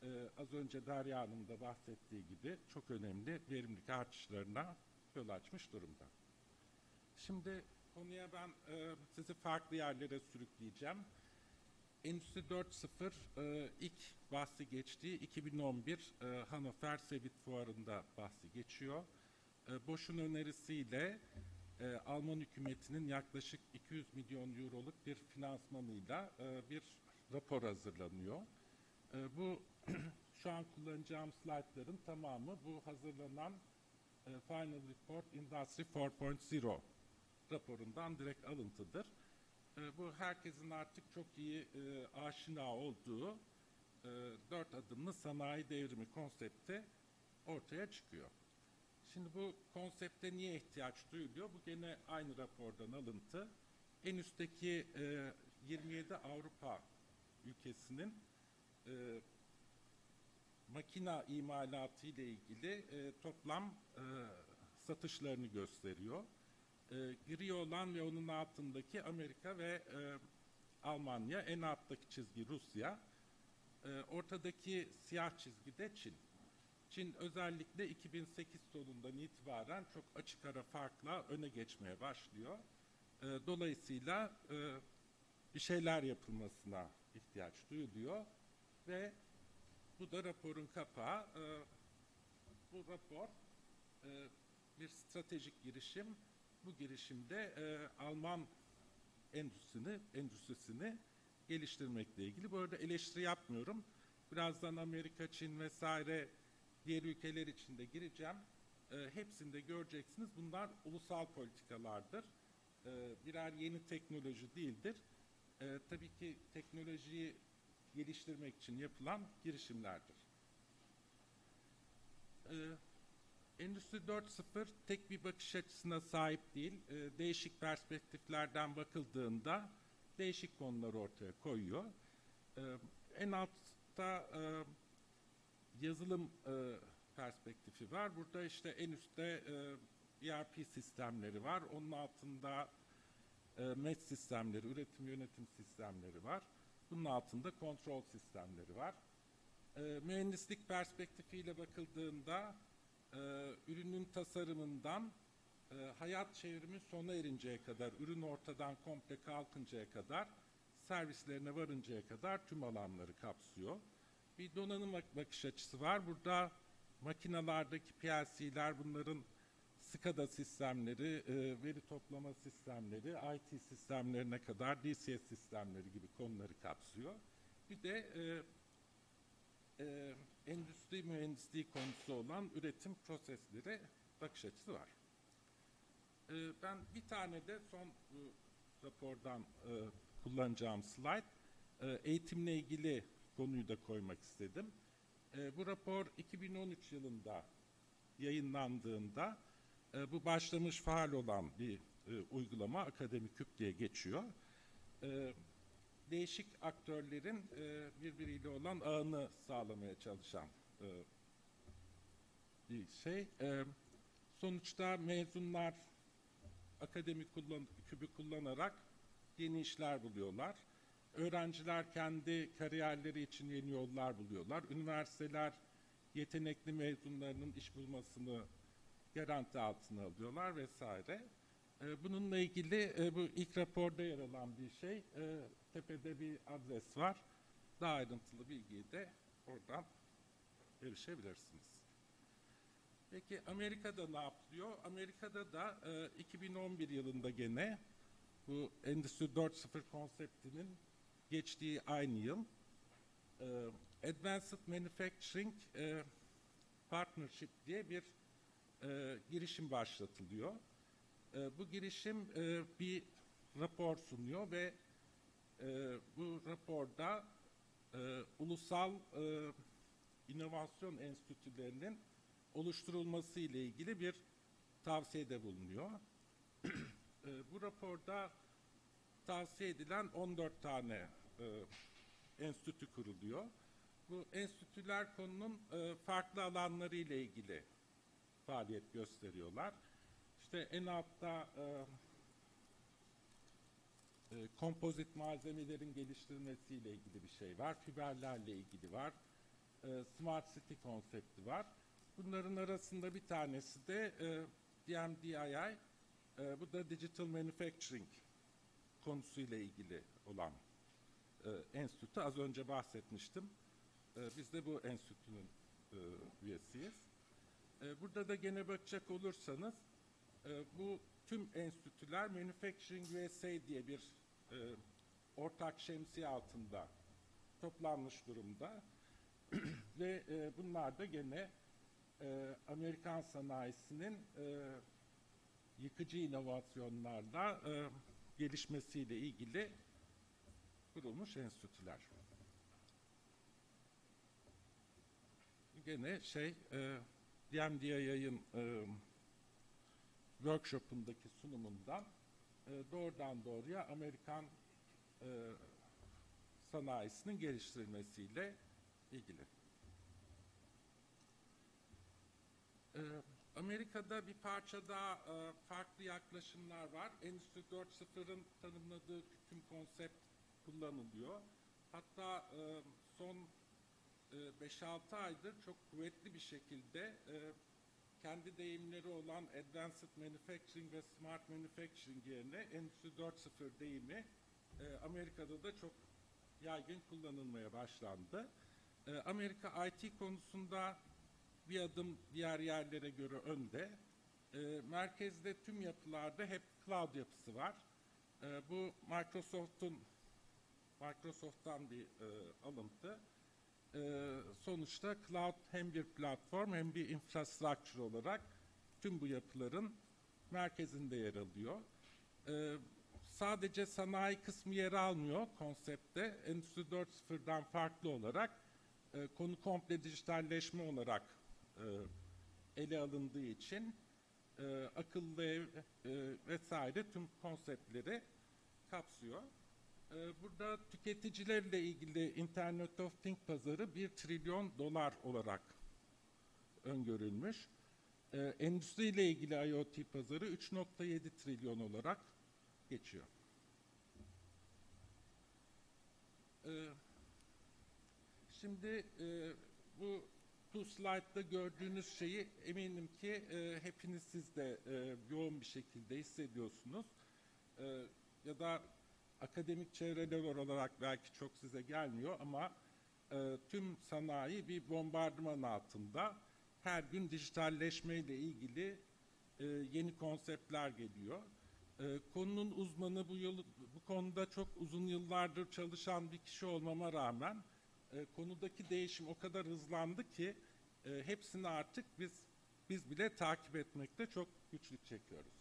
e, az önce Derya Hanım da bahsettiği gibi çok önemli verimlilik artışlarına yol açmış durumda. Şimdi konuya ben e, sizi farklı yerlere sürükleyeceğim. Endüstri 4.0 e, ilk bahsi geçtiği 2011 e, Hannover Sevit Fuarı'nda bahsi geçiyor. E, Bosch'un önerisiyle e, Alman hükümetinin yaklaşık 200 milyon euroluk bir finansmanıyla e, bir rapor hazırlanıyor. E, bu şu an kullanacağım slaytların tamamı bu hazırlanan e, Final Report Industry 4.0 raporundan direkt alıntıdır. E, bu herkesin artık çok iyi e, aşina olduğu e, dört adımlı sanayi devrimi konsepti ortaya çıkıyor. Şimdi bu konsepte niye ihtiyaç duyuluyor? Bu gene aynı rapordan alıntı. En üstteki e, 27 Avrupa ülkesinin e, makina imalatı ile ilgili e, toplam e, satışlarını gösteriyor. E, gri olan ve onun altındaki Amerika ve e, Almanya, en alttaki çizgi Rusya, e, ortadaki siyah çizgi de Çin. Çin özellikle 2008 sonundan itibaren çok açık ara farkla öne geçmeye başlıyor. E, dolayısıyla e, bir şeyler yapılmasına ihtiyaç duyuluyor ve bu da raporun kapağı. E, bu rapor e, bir stratejik girişim. Bu girişimde e, Alman endüstrisini, endüstrisini geliştirmekle ilgili. Bu arada eleştiri yapmıyorum. Birazdan Amerika, Çin vesaire diğer ülkeler için de gireceğim. E, hepsinde göreceksiniz. Bunlar ulusal politikalardır. E, birer yeni teknoloji değildir. E, tabii ki teknolojiyi geliştirmek için yapılan girişimlerdir. E, Endüstri 4.0 tek bir bakış açısına sahip değil. E, değişik perspektiflerden bakıldığında değişik konular ortaya koyuyor. E, en altta e, yazılım e, perspektifi var. Burada işte en üstte e, ERP sistemleri var. Onun altında e, MES sistemleri, üretim yönetim sistemleri var. Bunun altında kontrol sistemleri var. E, mühendislik perspektifiyle bakıldığında e, ürünün tasarımından e, hayat çevrimi sona erinceye kadar, ürün ortadan komple kalkıncaya kadar, servislerine varıncaya kadar tüm alanları kapsıyor. Bir donanım bak- bakış açısı var. Burada makinalardaki PLC'ler bunların SCADA sistemleri, e, veri toplama sistemleri, IT sistemlerine kadar DCS sistemleri gibi konuları kapsıyor. Bir de e, e, endüstri mühendisliği konusu olan üretim prosesleri bakış açısı var. E, ben bir tane de son bu rapordan e, kullanacağım slide e, eğitimle ilgili konuyu da koymak istedim. E, bu rapor 2013 yılında yayınlandığında e, bu başlamış faal olan bir e, uygulama akademik küp diye geçiyor. E, değişik aktörlerin e, birbiriyle olan ağını sağlamaya çalışan e, bir şey. E, sonuçta mezunlar akademik kullan, kübü kullanarak yeni işler buluyorlar. Öğrenciler kendi kariyerleri için yeni yollar buluyorlar. Üniversiteler yetenekli mezunlarının iş bulmasını garanti altına alıyorlar vesaire. E, bununla ilgili e, bu ilk raporda yer alan bir şey. E, tepede bir adres var. Daha ayrıntılı bilgiyi de oradan erişebilirsiniz. Peki Amerika'da ne yapılıyor? Amerika'da da e, 2011 yılında gene bu Endüstri 4.0 konseptinin geçtiği aynı yıl e, Advanced Manufacturing e, Partnership diye bir e, girişim başlatılıyor. E, bu girişim e, bir rapor sunuyor ve e, bu raporda e, ulusal e, inovasyon enstitülerinin oluşturulması ile ilgili bir tavsiyede bulunuyor. E, bu raporda tavsiye edilen 14 tane e, enstitü kuruluyor. Bu enstitüler konunun e, farklı alanları ile ilgili faaliyet gösteriyorlar. İşte en altta e, e, kompozit malzemelerin geliştirilmesiyle ilgili bir şey var. Fiberlerle ilgili var. E, Smart City konsepti var. Bunların arasında bir tanesi de e, DMDII. E, bu da Digital Manufacturing konusuyla ilgili olan e, enstitü. Az önce bahsetmiştim. E, biz de bu enstitünün e, üyesiyiz. E, burada da gene bakacak olursanız e, bu tüm enstitüler Manufacturing USA diye bir e, ortak şemsiye altında toplanmış durumda. Ve e, bunlar da gene Amerikan sanayisinin yıkıcı inovasyonlarla e, gelişmesiyle ilgili kurulmuş enstitüler. Gene şey e, DMDI'nin e, workshop'undaki sunumundan e, doğrudan doğruya Amerikan e, sanayisinin geliştirilmesiyle ilgili. E, Amerika'da bir parça daha e, farklı yaklaşımlar var. Endüstri 4.0'ın tanımladığı tüm konsept kullanılıyor. Hatta e, son 5-6 aydır çok kuvvetli bir şekilde e, kendi deyimleri olan Advanced Manufacturing ve Smart Manufacturing yerine Endüstri 4.0 deyimi e, Amerika'da da çok yaygın kullanılmaya başlandı. E, Amerika IT konusunda bir adım diğer yerlere göre önde. E, merkezde tüm yapılarda hep cloud yapısı var. E, bu Microsoft'un Microsoft'tan bir e, alıntı. E, sonuçta cloud hem bir platform hem bir infrastructure olarak tüm bu yapıların merkezinde yer alıyor. E, sadece sanayi kısmı yer almıyor konsepte. Endüstri 4.0'dan farklı olarak e, konu komple dijitalleşme olarak e, ele alındığı için e, akıllı ev e, vesaire tüm konseptleri kapsıyor. E, burada tüketicilerle ilgili Internet of Things pazarı 1 trilyon dolar olarak öngörülmüş. E, endüstriyle ilgili IoT pazarı 3.7 trilyon olarak geçiyor. E, şimdi e, bu bu slide'da gördüğünüz şeyi eminim ki e, hepiniz siz de e, yoğun bir şekilde hissediyorsunuz. Ya da akademik çevreler olarak belki çok size gelmiyor ama e, tüm sanayi bir bombardıman altında. Her gün dijitalleşmeyle ilgili e, yeni konseptler geliyor. E, konunun uzmanı bu yıl bu konuda çok uzun yıllardır çalışan bir kişi olmama rağmen e, konudaki değişim o kadar hızlandı ki e, hepsini artık biz biz bile takip etmekte çok güçlük çekiyoruz.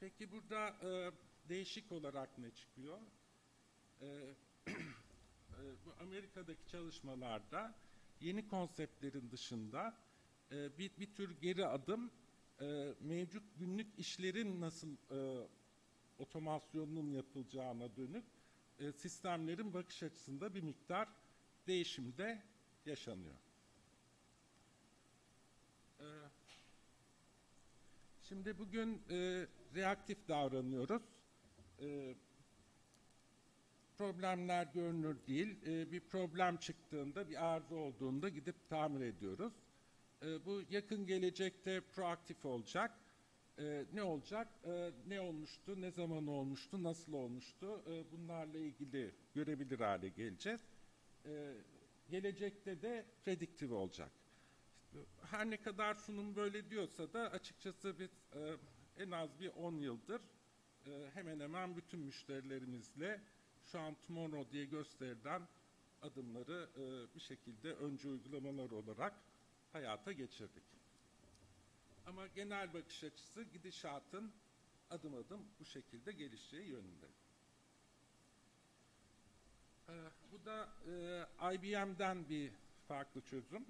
Peki burada e, değişik olarak ne çıkıyor? E, e, bu Amerika'daki çalışmalarda yeni konseptlerin dışında e, bir, bir tür geri adım e, mevcut günlük işlerin nasıl e, otomasyonunun yapılacağına dönük sistemlerin bakış açısında bir miktar değişimde yaşanıyor. Şimdi bugün reaktif davranıyoruz. E, problemler görünür değil. E, bir problem çıktığında, bir arıza olduğunda gidip tamir ediyoruz. E, bu yakın gelecekte proaktif olacak. E, ne olacak? E, ne olmuştu? Ne zaman olmuştu? Nasıl olmuştu? E, bunlarla ilgili görebilir hale geleceğiz. E, gelecekte de prediktif olacak. Her ne kadar sunum böyle diyorsa da açıkçası biz e, en az bir 10 yıldır e, hemen hemen bütün müşterilerimizle şu an Tomorrow diye gösterilen adımları e, bir şekilde önce uygulamalar olarak hayata geçirdik. Ama genel bakış açısı gidişatın adım adım bu şekilde gelişeceği yönünde. Ee, bu da e, IBM'den bir farklı çözüm.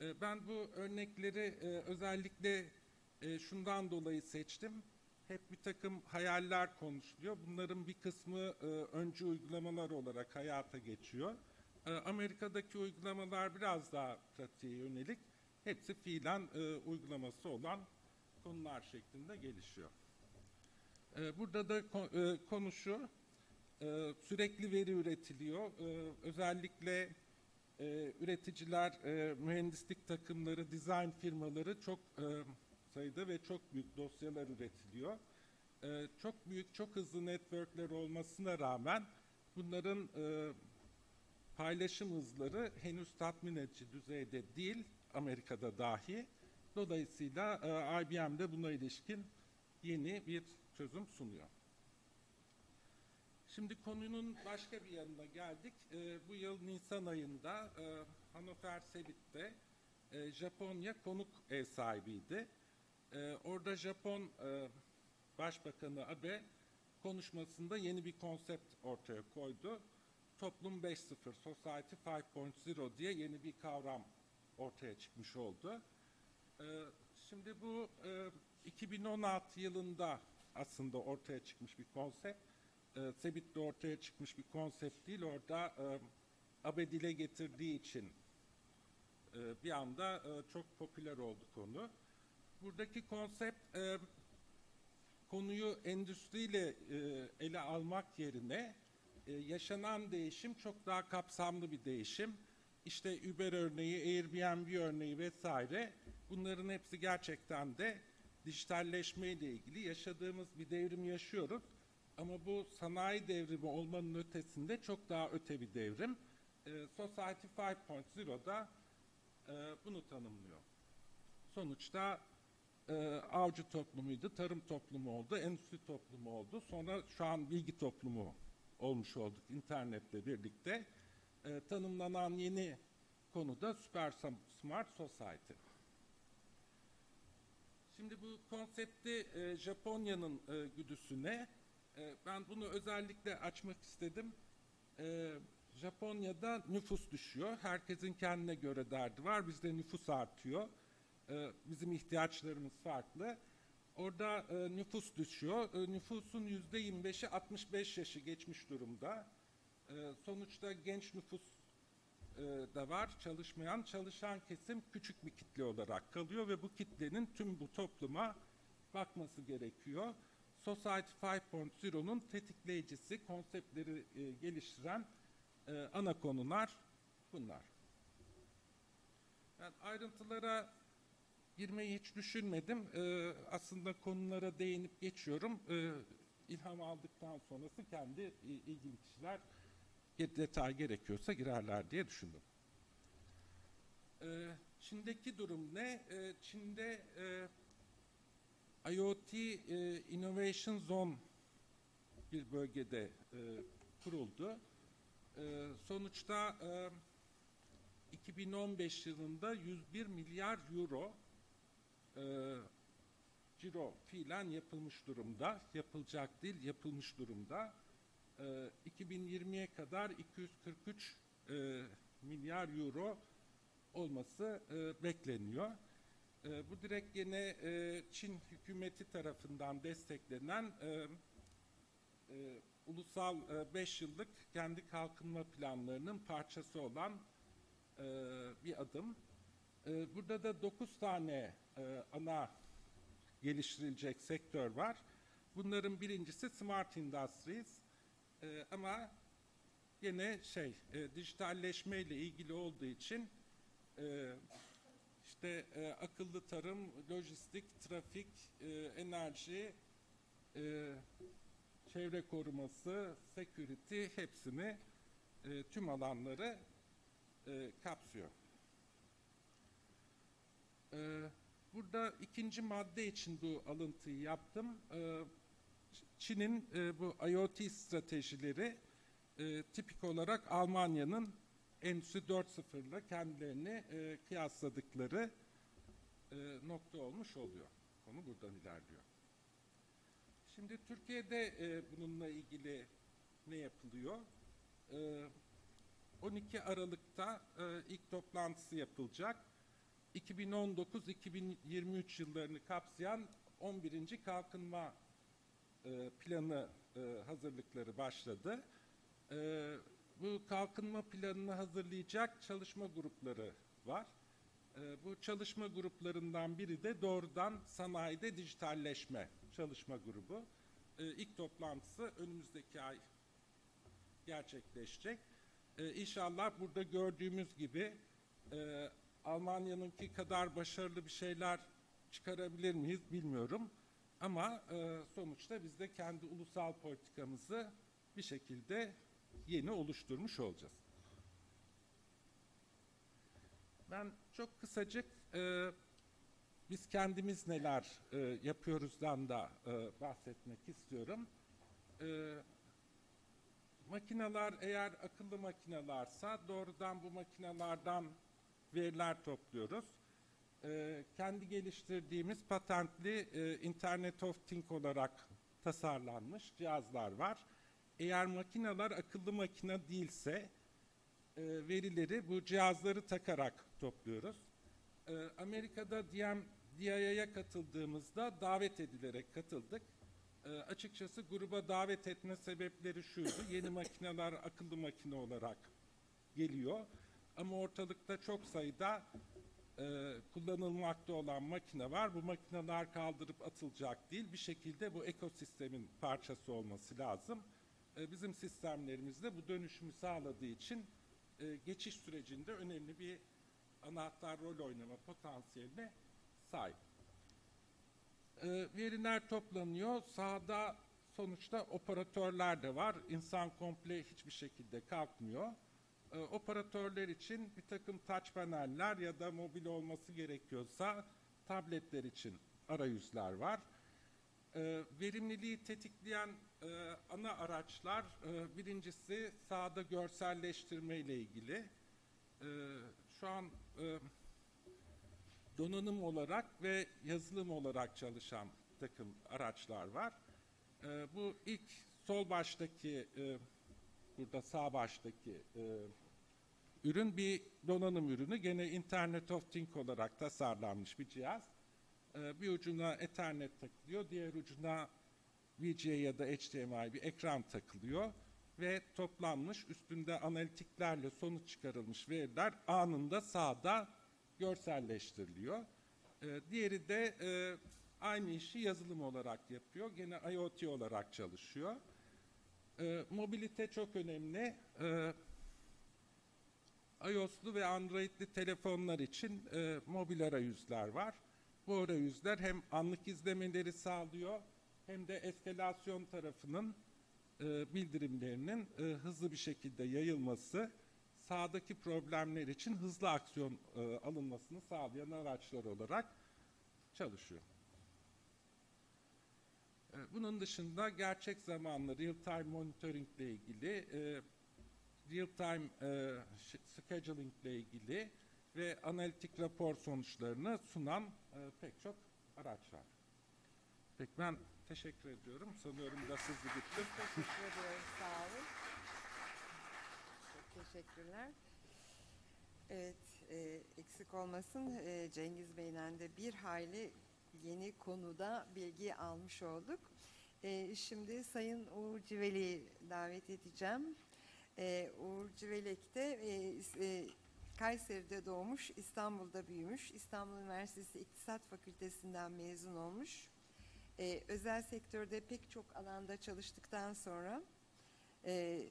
E, ben bu örnekleri e, özellikle şundan dolayı seçtim. Hep bir takım hayaller konuşuluyor. Bunların bir kısmı e, öncü uygulamalar olarak hayata geçiyor. E, Amerika'daki uygulamalar biraz daha pratiğe yönelik. Hepsi fiilen e, uygulaması olan konular şeklinde gelişiyor. E, burada da e, konu e, sürekli veri üretiliyor. E, özellikle e, üreticiler, e, mühendislik takımları, dizayn firmaları çok e, sayıda ve çok büyük dosyalar üretiliyor. E, çok büyük, çok hızlı networkler olmasına rağmen bunların e, paylaşım hızları henüz tatmin edici düzeyde değil, Amerika'da dahi. Dolayısıyla e, IBM de buna ilişkin yeni bir çözüm sunuyor. Şimdi konunun başka bir yanına geldik. E, bu yıl Nisan ayında e, Hannover Sebit'te e, Japonya konuk ev sahibiydi. E, orada Japon e, Başbakanı Abe konuşmasında yeni bir konsept ortaya koydu. Toplum 5.0, Society 5.0 diye yeni bir kavram ortaya çıkmış oldu. E, şimdi bu e, 2016 yılında aslında ortaya çıkmış bir konsept e, Sebit'te ortaya çıkmış bir konsept değil. Orada e, Abe dile getirdiği için e, bir anda e, çok popüler oldu konu. Buradaki konsept e, konuyu endüstriyle e, ele almak yerine e, yaşanan değişim çok daha kapsamlı bir değişim. İşte Uber örneği, Airbnb örneği vesaire bunların hepsi gerçekten de dijitalleşme ile ilgili yaşadığımız bir devrim yaşıyoruz. Ama bu sanayi devrimi olmanın ötesinde çok daha öte bir devrim. E, Society 5.0'da e, bunu tanımlıyor. Sonuçta e, avcı toplumuydu, tarım toplumu oldu, endüstri toplumu oldu. Sonra şu an bilgi toplumu olmuş olduk internetle birlikte. E, tanımlanan yeni konu da Super Smart Society. Şimdi bu konsepti e, Japonya'nın e, güdüsüne e, ben bunu özellikle açmak istedim. E, Japonya'da nüfus düşüyor. Herkesin kendine göre derdi var. Bizde nüfus artıyor. E, bizim ihtiyaçlarımız farklı. Orada e, nüfus düşüyor. E, nüfusun yüzde 25'i 65 yaşı geçmiş durumda. E, sonuçta genç nüfus e, da var. Çalışmayan, çalışan kesim küçük bir kitle olarak kalıyor ve bu kitlenin tüm bu topluma bakması gerekiyor. Society 5.0'nun tetikleyicisi, konseptleri e, geliştiren e, ana konular bunlar. Ben ayrıntılara girmeyi hiç düşünmedim. E, aslında konulara değinip geçiyorum. E, ilham aldıktan sonrası kendi ilgili kişiler detay gerekiyorsa girerler diye düşündüm. E, Çin'deki durum ne? E, Çin'de e, IoT e, Innovation Zone bir bölgede e, kuruldu. E, sonuçta e, 2015 yılında 101 milyar euro e, ciro fiilen yapılmış durumda. Yapılacak değil, yapılmış durumda. E, 2020'ye kadar 243 e, milyar euro olması e, bekleniyor. E, bu direkt yine e, Çin hükümeti tarafından desteklenen e, e, ulusal 5 yıllık kendi kalkınma planlarının parçası olan e, bir adım. E, burada da 9 tane e, ana geliştirilecek sektör var. Bunların birincisi Smart Industries E, ama yine şey e, dijitalleşme ile ilgili olduğu için e, işte e, akıllı tarım, lojistik, trafik, e, enerji, e, çevre koruması, security hepsini e, tüm alanları e, kapsıyor. E, burada ikinci madde için bu alıntıyı yaptım. E, Çin'in e, bu IoT stratejileri e, tipik olarak Almanya'nın Endüstri 4.0'la kendilerini e, kıyasladıkları e, nokta olmuş oluyor. Konu buradan ilerliyor. Şimdi Türkiye'de e, bununla ilgili ne yapılıyor? E, 12 Aralık'ta e, ilk toplantısı yapılacak. 2019-2023 yıllarını kapsayan 11. kalkınma e, planı e, hazırlıkları başladı. E, bu kalkınma planını hazırlayacak çalışma grupları var. Bu çalışma gruplarından biri de doğrudan sanayide dijitalleşme çalışma grubu. E, ilk toplantısı önümüzdeki ay gerçekleşecek. E, inşallah burada gördüğümüz gibi Almanya'nınki kadar başarılı bir şeyler çıkarabilir miyiz bilmiyorum. Ama e, sonuçta biz de kendi ulusal politikamızı bir şekilde yeni oluşturmuş olacağız. Ben çok kısacık e, biz kendimiz neler e, yapıyoruzdan da e, bahsetmek istiyorum. E, makineler eğer akıllı makinelarsa doğrudan bu makinelerden veriler topluyoruz. E, kendi geliştirdiğimiz patentli e, Internet of Things olarak tasarlanmış cihazlar var. Eğer makineler akıllı makine değilse e, verileri bu cihazları takarak topluyoruz. E, Amerika'da DM, DIA'ya katıldığımızda davet edilerek katıldık. E, açıkçası gruba davet etme sebepleri şuydu. Yeni makineler akıllı makine olarak geliyor. Ama ortalıkta çok sayıda e, kullanılmakta olan makine var. Bu makineler kaldırıp atılacak değil. Bir şekilde bu ekosistemin parçası olması lazım. E, bizim sistemlerimizde bu dönüşümü sağladığı için e, geçiş sürecinde önemli bir anahtar rol oynama potansiyeline sahip. E, veriler toplanıyor. Sahada sonuçta operatörler de var. İnsan komple hiçbir şekilde kalkmıyor. E, operatörler için bir takım touch paneller ya da mobil olması gerekiyorsa tabletler için arayüzler var. E, verimliliği tetikleyen e, ana araçlar birincisi sahada görselleştirme ile ilgili. Şu an donanım olarak ve yazılım olarak çalışan takım araçlar var. Bu ilk sol baştaki burada sağ baştaki ürün bir donanım ürünü. Gene Internet of Things olarak tasarlanmış bir cihaz. E, bir ucuna Ethernet takılıyor, diğer ucuna VGA ya da HDMI bir ekran takılıyor ve toplanmış üstünde analitiklerle sonuç çıkarılmış veriler anında sağda görselleştiriliyor. E, diğeri de e, aynı işi yazılım olarak yapıyor. Gene IoT olarak çalışıyor. E, mobilite çok önemli. E, iOS'lu ve Android'li telefonlar için e, mobil arayüzler var. Bu arayüzler hem anlık izlemeleri sağlıyor hem de eskalasyon tarafının e, bildirimlerinin e, hızlı bir şekilde yayılması sahadaki problemler için hızlı aksiyon e, alınmasını sağlayan araçlar olarak çalışıyor. E, bunun dışında gerçek zamanlı real-time monitoring ile ilgili, e, real-time e, scheduling ile ilgili ve analitik rapor sonuçlarını sunan e, pek çok araç var. Peki ben teşekkür ediyorum. Sanıyorum biraz hızlı gittim. Teşekkür ediyoruz. Sağ olun. Çok teşekkürler. Evet, e, eksik olmasın e, Cengiz Bey'den de bir hayli yeni konuda bilgi almış olduk. E, şimdi Sayın Uğur Civeli'yi davet edeceğim. E, Uğur Civelek de e, e, Kayseri'de doğmuş, İstanbul'da büyümüş. İstanbul Üniversitesi İktisat Fakültesinden mezun olmuş. E, özel sektörde pek çok alanda çalıştıktan sonra e,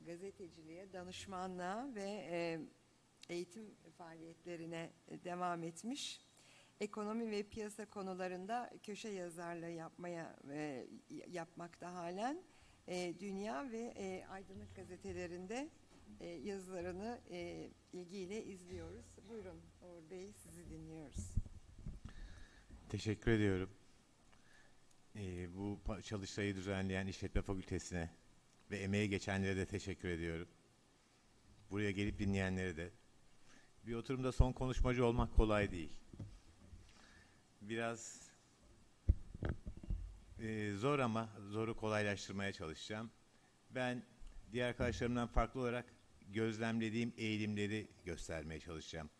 gazeteciliğe, danışmanlığa ve e, eğitim faaliyetlerine devam etmiş. Ekonomi ve piyasa konularında köşe yazarlığı yapmaya e, yapmakta halen e, Dünya ve e, Aydınlık gazetelerinde e, yazılarını e, ilgiyle izliyoruz. Buyurun Uğur Bey sizi dinliyoruz. Teşekkür ediyorum. Ee, bu çalıştayı düzenleyen İşletme Fakültesine ve emeği geçenlere de teşekkür ediyorum. Buraya gelip dinleyenlere de. Bir oturumda son konuşmacı olmak kolay değil. Biraz e, zor ama zoru kolaylaştırmaya çalışacağım. Ben diğer arkadaşlarımdan farklı olarak gözlemlediğim eğilimleri göstermeye çalışacağım.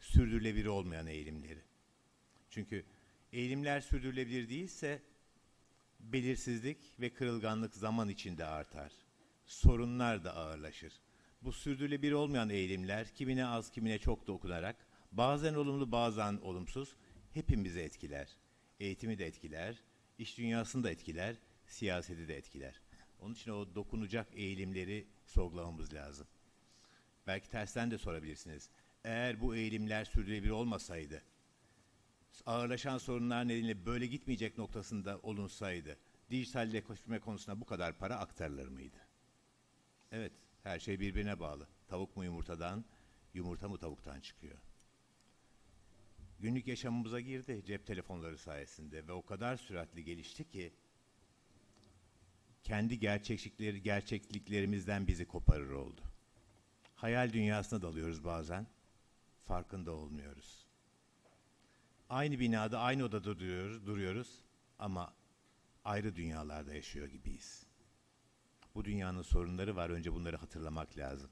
Sürdürülebilir olmayan eğilimleri. Çünkü eğilimler sürdürülebilir değilse belirsizlik ve kırılganlık zaman içinde artar. Sorunlar da ağırlaşır. Bu sürdürülebilir olmayan eğilimler kimine az kimine çok dokunarak bazen olumlu bazen olumsuz hepimizi etkiler. Eğitimi de etkiler, iş dünyasını da etkiler, siyaseti de etkiler. Onun için o dokunacak eğilimleri sorgulamamız lazım. Belki tersten de sorabilirsiniz. Eğer bu eğilimler sürdürülebilir olmasaydı, ağırlaşan sorunlar nedeniyle böyle gitmeyecek noktasında olunsaydı, dijitalleşme konusuna bu kadar para aktarılır mıydı? Evet, her şey birbirine bağlı. Tavuk mu yumurtadan, yumurta mı tavuktan çıkıyor? Günlük yaşamımıza girdi cep telefonları sayesinde ve o kadar süratli gelişti ki kendi gerçeklikleri gerçekliklerimizden bizi koparır oldu. Hayal dünyasına dalıyoruz bazen. Farkında olmuyoruz. Aynı binada, aynı odada duruyoruz, duruyoruz ama ayrı dünyalarda yaşıyor gibiyiz. Bu dünyanın sorunları var. Önce bunları hatırlamak lazım.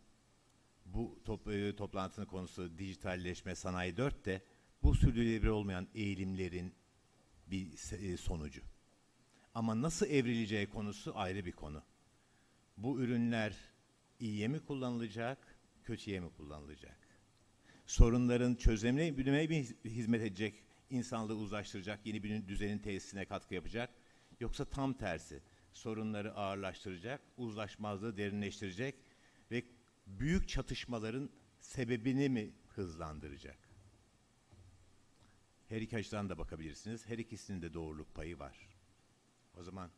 Bu top, e, toplantının konusu dijitalleşme sanayi 4 de bu sürdürülebilir olmayan eğilimlerin bir e, sonucu. Ama nasıl evrileceği konusu ayrı bir konu. Bu ürünler iyiye mi kullanılacak, kötüye mi kullanılacak? Sorunların çözümüne mi hizmet edecek, insanlığı uzlaştıracak, yeni bir düzenin tesisine katkı yapacak? Yoksa tam tersi, sorunları ağırlaştıracak, uzlaşmazlığı derinleştirecek ve büyük çatışmaların sebebini mi hızlandıracak? Her iki açıdan da bakabilirsiniz. Her ikisinin de doğruluk payı var. O zaman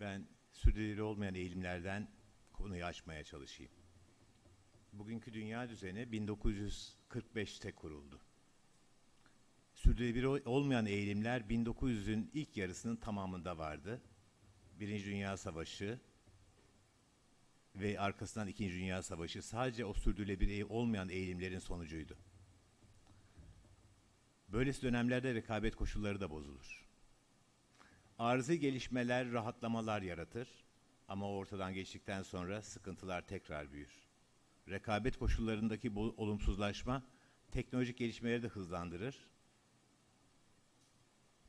ben sürdürülebilir olmayan eğilimlerden konuyu açmaya çalışayım. Bugünkü dünya düzeni 1945'te kuruldu. Sürdürülebilir ol- olmayan eğilimler 1900'ün ilk yarısının tamamında vardı. Birinci Dünya Savaşı ve arkasından İkinci Dünya Savaşı sadece o sürdürülebilir olmayan eğilimlerin sonucuydu. Böylesi dönemlerde rekabet koşulları da bozulur. Arıza gelişmeler rahatlamalar yaratır ama ortadan geçtikten sonra sıkıntılar tekrar büyür. Rekabet koşullarındaki bu olumsuzlaşma teknolojik gelişmeleri de hızlandırır.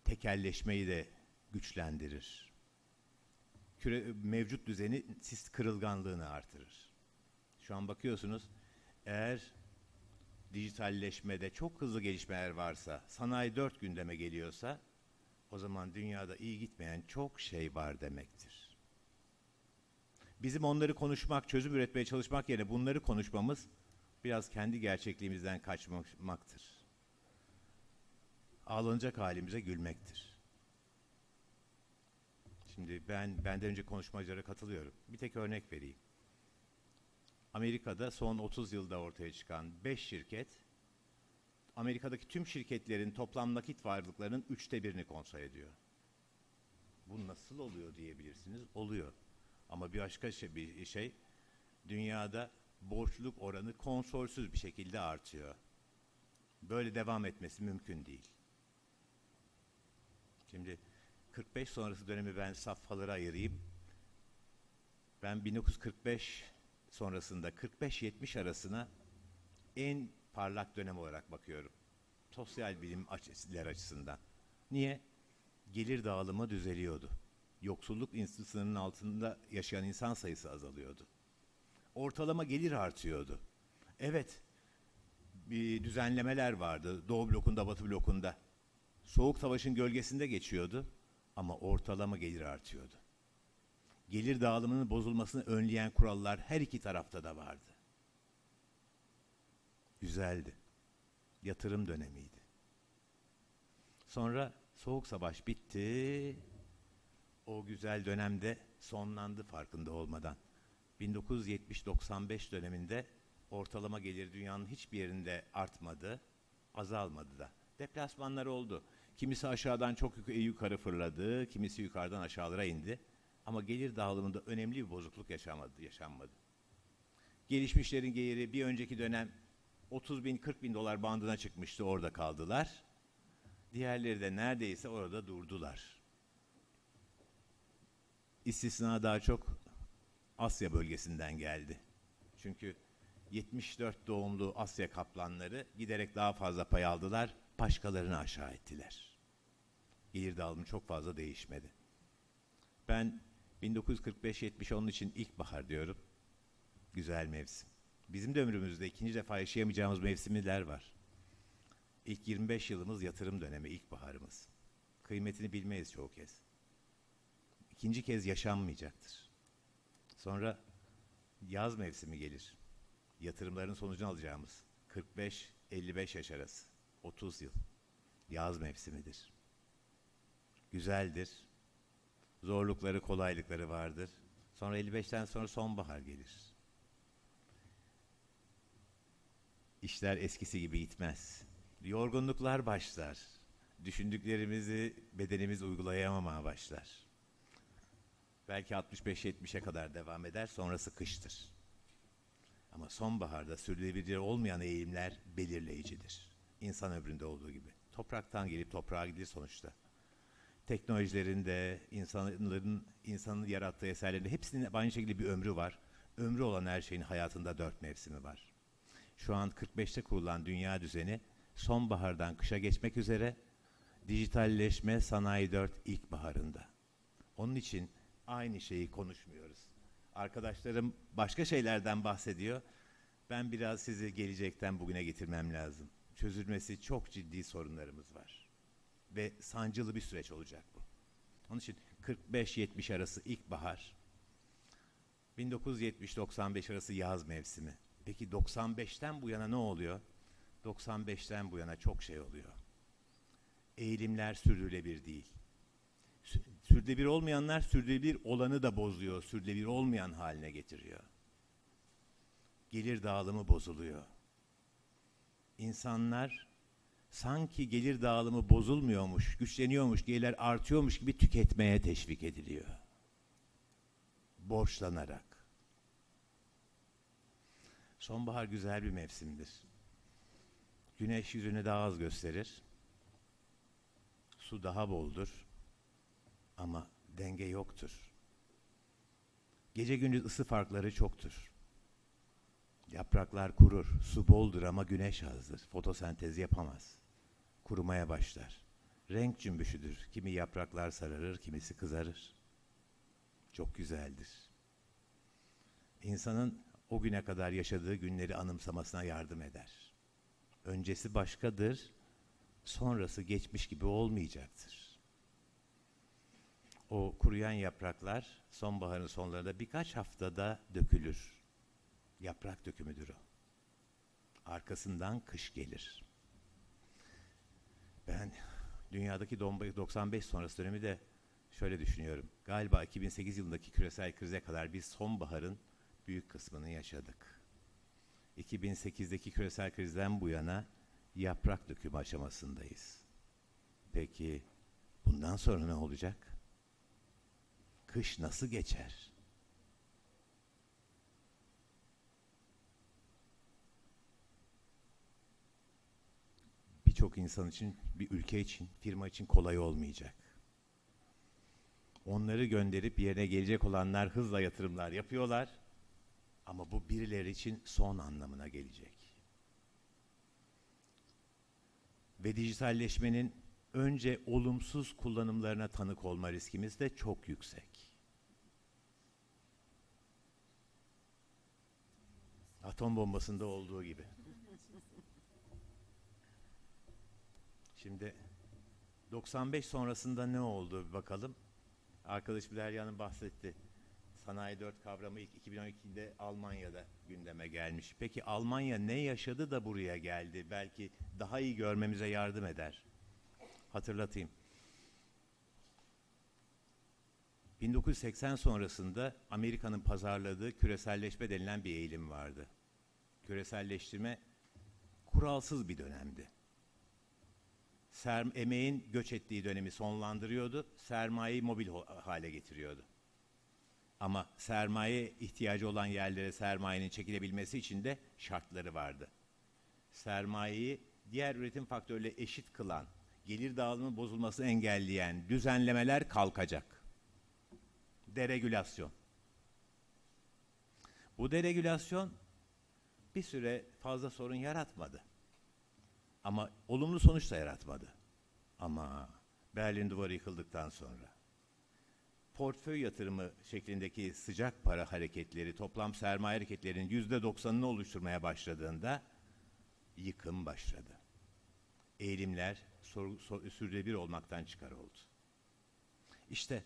Tekelleşmeyi de güçlendirir. Küre, mevcut düzeni sis kırılganlığını artırır. Şu an bakıyorsunuz eğer dijitalleşmede çok hızlı gelişmeler varsa, sanayi dört gündeme geliyorsa o zaman dünyada iyi gitmeyen çok şey var demektir. Bizim onları konuşmak, çözüm üretmeye çalışmak yerine bunları konuşmamız biraz kendi gerçekliğimizden kaçmaktır. Ağlanacak halimize gülmektir. Şimdi ben benden önce konuşmacılara katılıyorum. Bir tek örnek vereyim. Amerika'da son 30 yılda ortaya çıkan 5 şirket Amerika'daki tüm şirketlerin toplam nakit varlıklarının üçte birini kontrol ediyor. Bu nasıl oluyor diyebilirsiniz. Oluyor. Ama bir başka şey, bir şey dünyada borçluluk oranı kontrolsüz bir şekilde artıyor. Böyle devam etmesi mümkün değil. Şimdi 45 sonrası dönemi ben safhalara ayırayım. Ben 1945 sonrasında 45-70 arasına en parlak dönem olarak bakıyorum. Sosyal bilim açılar açısından. Niye? Gelir dağılımı düzeliyordu. Yoksulluk sınırının altında yaşayan insan sayısı azalıyordu. Ortalama gelir artıyordu. Evet, bir düzenlemeler vardı. Doğu blokunda, Batı blokunda. Soğuk savaşın gölgesinde geçiyordu ama ortalama gelir artıyordu. Gelir dağılımının bozulmasını önleyen kurallar her iki tarafta da vardı. Güzeldi. Yatırım dönemiydi. Sonra soğuk savaş bitti. O güzel dönemde sonlandı farkında olmadan. 1970-95 döneminde ortalama gelir dünyanın hiçbir yerinde artmadı, azalmadı da. Deplasmanlar oldu. Kimisi aşağıdan çok yuk- yukarı fırladı, kimisi yukarıdan aşağılara indi. Ama gelir dağılımında önemli bir bozukluk yaşamadı, yaşanmadı. Gelişmişlerin geliri bir önceki dönem 30 bin 40 bin dolar bandına çıkmıştı orada kaldılar. Diğerleri de neredeyse orada durdular. İstisna daha çok Asya bölgesinden geldi. Çünkü 74 doğumlu Asya kaplanları giderek daha fazla pay aldılar, başkalarını aşağı ettiler. Gelir dağılımı çok fazla değişmedi. Ben 1945-70 onun için ilkbahar diyorum. Güzel mevsim. Bizim de ömrümüzde ikinci defa yaşayamayacağımız mevsimler var. İlk 25 yılımız yatırım dönemi, ilkbaharımız. Kıymetini bilmeyiz çoğu kez. İkinci kez yaşanmayacaktır. Sonra yaz mevsimi gelir. Yatırımların sonucunu alacağımız 45-55 yaş arası. 30 yıl. Yaz mevsimidir. Güzeldir. Zorlukları, kolaylıkları vardır. Sonra 55'ten sonra sonbahar gelir. İşler eskisi gibi gitmez. Yorgunluklar başlar. Düşündüklerimizi bedenimiz uygulayamamaya başlar. Belki 65-70'e kadar devam eder, sonrası kıştır. Ama sonbaharda sürdürülebilir olmayan eğilimler belirleyicidir. İnsan ömründe olduğu gibi. Topraktan gelip toprağa gidilir sonuçta. Teknolojilerin de, insanların, insanın yarattığı eserlerin de hepsinin aynı şekilde bir ömrü var. Ömrü olan her şeyin hayatında dört mevsimi var. Şu an 45'te kurulan dünya düzeni sonbahardan kışa geçmek üzere dijitalleşme sanayi 4 ilkbaharında. Onun için aynı şeyi konuşmuyoruz. Arkadaşlarım başka şeylerden bahsediyor. Ben biraz sizi gelecekten bugüne getirmem lazım. Çözülmesi çok ciddi sorunlarımız var. Ve sancılı bir süreç olacak bu. Onun için 45-70 arası ilkbahar. 1970-95 arası yaz mevsimi. Peki 95'ten bu yana ne oluyor? 95'ten bu yana çok şey oluyor. Eğilimler sürdürülebilir değil. Sü- Sürdürülebilir olmayanlar sürdürülebilir olanı da bozuyor, sürdürülebilir olmayan haline getiriyor. Gelir dağılımı bozuluyor. İnsanlar sanki gelir dağılımı bozulmuyormuş, güçleniyormuş, gelirler artıyormuş gibi tüketmeye teşvik ediliyor. Borçlanarak. Sonbahar güzel bir mevsimdir. Güneş yüzünü daha az gösterir. Su daha boldur. Ama denge yoktur. Gece gündüz ısı farkları çoktur. Yapraklar kurur, su boldur ama güneş azdır. Fotosentez yapamaz. Kurumaya başlar. Renk cümbüşüdür. Kimi yapraklar sararır, kimisi kızarır. Çok güzeldir. İnsanın o güne kadar yaşadığı günleri anımsamasına yardım eder. Öncesi başkadır, sonrası geçmiş gibi olmayacaktır. O kuruyan yapraklar sonbaharın sonlarında birkaç haftada dökülür. Yaprak dökümüdür o. Arkasından kış gelir. Ben dünyadaki domba- 95 sonrası dönemi de şöyle düşünüyorum. Galiba 2008 yılındaki küresel krize kadar biz sonbaharın büyük kısmını yaşadık. 2008'deki küresel krizden bu yana yaprak dökümü aşamasındayız. Peki bundan sonra ne olacak? Kış nasıl geçer? Birçok insan için, bir ülke için, firma için kolay olmayacak. Onları gönderip yerine gelecek olanlar hızla yatırımlar yapıyorlar. Ama bu birileri için son anlamına gelecek. Ve dijitalleşmenin önce olumsuz kullanımlarına tanık olma riskimiz de çok yüksek. Atom bombasında olduğu gibi. Şimdi 95 sonrasında ne oldu bakalım. Arkadaş Derya'nın bahsetti. Sanayi 4 kavramı ilk 2012'de Almanya'da gündeme gelmiş. Peki Almanya ne yaşadı da buraya geldi? Belki daha iyi görmemize yardım eder. Hatırlatayım. 1980 sonrasında Amerika'nın pazarladığı küreselleşme denilen bir eğilim vardı. Küreselleştirme kuralsız bir dönemdi. Ser, emeğin göç ettiği dönemi sonlandırıyordu, sermayeyi mobil hale getiriyordu. Ama sermaye ihtiyacı olan yerlere sermayenin çekilebilmesi için de şartları vardı. Sermayeyi diğer üretim faktörüyle eşit kılan, gelir dağılımı bozulmasını engelleyen düzenlemeler kalkacak. Deregülasyon. Bu deregülasyon bir süre fazla sorun yaratmadı. Ama olumlu sonuç da yaratmadı. Ama Berlin Duvarı yıkıldıktan sonra portföy yatırımı şeklindeki sıcak para hareketleri, toplam sermaye hareketlerinin yüzde doksanını oluşturmaya başladığında yıkım başladı. Eğilimler soru, sor, sürdürülebilir olmaktan çıkar oldu. İşte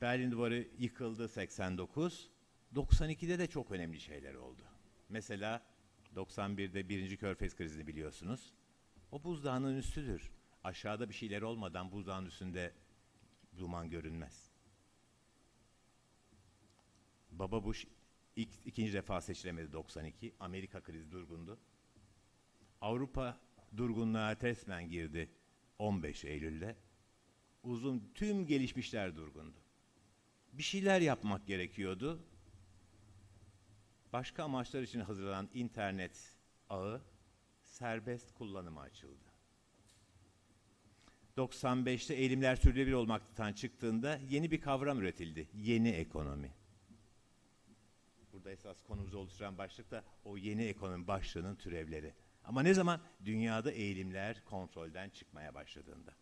Berlin Duvarı yıkıldı 89, 92'de de çok önemli şeyler oldu. Mesela 91'de birinci Körfez krizini biliyorsunuz. O buzdağının üstüdür. Aşağıda bir şeyler olmadan buzdağın üstünde duman görünmez. Baba Bush ilk, ikinci defa seçilemedi 92. Amerika krizi durgundu. Avrupa durgunluğa resmen girdi 15 Eylül'de. Uzun tüm gelişmişler durgundu. Bir şeyler yapmak gerekiyordu. Başka amaçlar için hazırlanan internet ağı serbest kullanıma açıldı. 95'te eğilimler sürdürülebilir olmaktan çıktığında yeni bir kavram üretildi. Yeni ekonomi. Burada esas konumuzu oluşturan başlık da o yeni ekonomi başlığının türevleri. Ama ne zaman? Dünyada eğilimler kontrolden çıkmaya başladığında.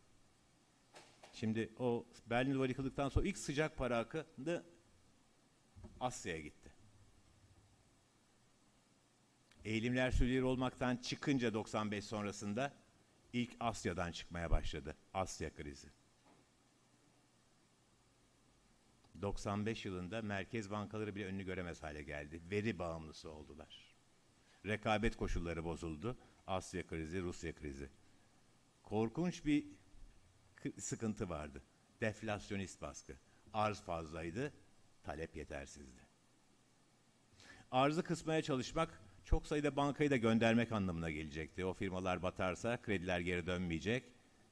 Şimdi o Berlin Duvarı yıkıldıktan sonra ilk sıcak para akını Asya'ya gitti. Eğilimler sürdürülebilir olmaktan çıkınca 95 sonrasında ilk Asya'dan çıkmaya başladı. Asya krizi. 95 yılında merkez bankaları bile önünü göremez hale geldi. Veri bağımlısı oldular. Rekabet koşulları bozuldu. Asya krizi, Rusya krizi. Korkunç bir kı- sıkıntı vardı. Deflasyonist baskı. Arz fazlaydı, talep yetersizdi. Arzı kısmaya çalışmak çok sayıda bankayı da göndermek anlamına gelecekti. O firmalar batarsa krediler geri dönmeyecek,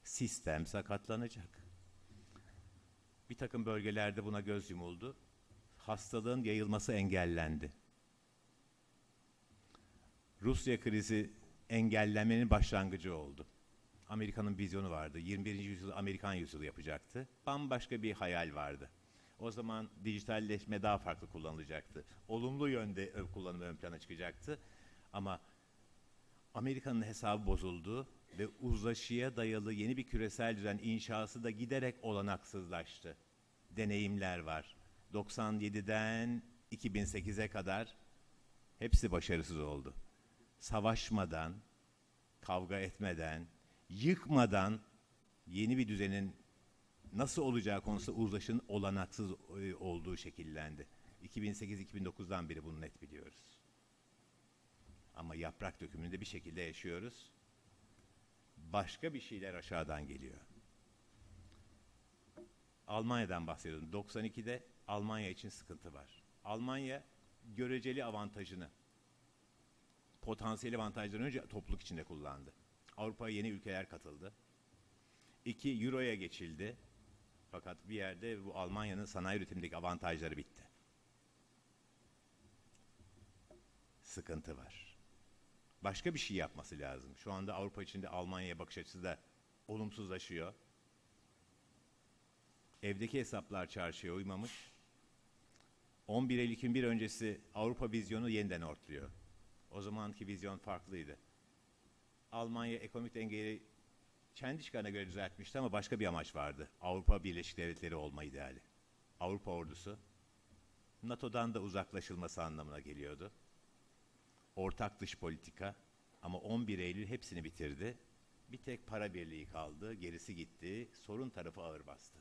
sistem sakatlanacak. Bir takım bölgelerde buna göz yumuldu. Hastalığın yayılması engellendi. Rusya krizi engellemenin başlangıcı oldu. Amerika'nın vizyonu vardı. 21. yüzyıl Amerikan yüzyılı yapacaktı. Bambaşka bir hayal vardı. O zaman dijitalleşme daha farklı kullanılacaktı. Olumlu yönde ö- kullanımı ön plana çıkacaktı. Ama Amerika'nın hesabı bozuldu ve uzlaşıya dayalı yeni bir küresel düzen inşası da giderek olanaksızlaştı. Deneyimler var. 97'den 2008'e kadar hepsi başarısız oldu. Savaşmadan, kavga etmeden, yıkmadan yeni bir düzenin nasıl olacağı konusunda uzlaşının olanaksız e, olduğu şekillendi. 2008-2009'dan beri bunu net biliyoruz. Ama yaprak dökümünde bir şekilde yaşıyoruz. Başka bir şeyler aşağıdan geliyor. Almanya'dan bahsediyordum. 92'de Almanya için sıkıntı var. Almanya göreceli avantajını, potansiyel avantajlarını önce topluluk içinde kullandı. Avrupa'ya yeni ülkeler katıldı. İki, Euro'ya geçildi. Fakat bir yerde bu Almanya'nın sanayi üretimindeki avantajları bitti. Sıkıntı var. Başka bir şey yapması lazım. Şu anda Avrupa içinde Almanya'ya bakış açısı da olumsuzlaşıyor. Evdeki hesaplar çarşıya uymamış. 11 Eylül 2001 öncesi Avrupa vizyonu yeniden ortluyor. O zamanki vizyon farklıydı. Almanya ekonomik dengeyi kendi çıkarına göre düzeltmişti ama başka bir amaç vardı. Avrupa Birleşik Devletleri olma ideali. Avrupa ordusu NATO'dan da uzaklaşılması anlamına geliyordu. Ortak dış politika ama 11 Eylül hepsini bitirdi. Bir tek para birliği kaldı, gerisi gitti, sorun tarafı ağır bastı.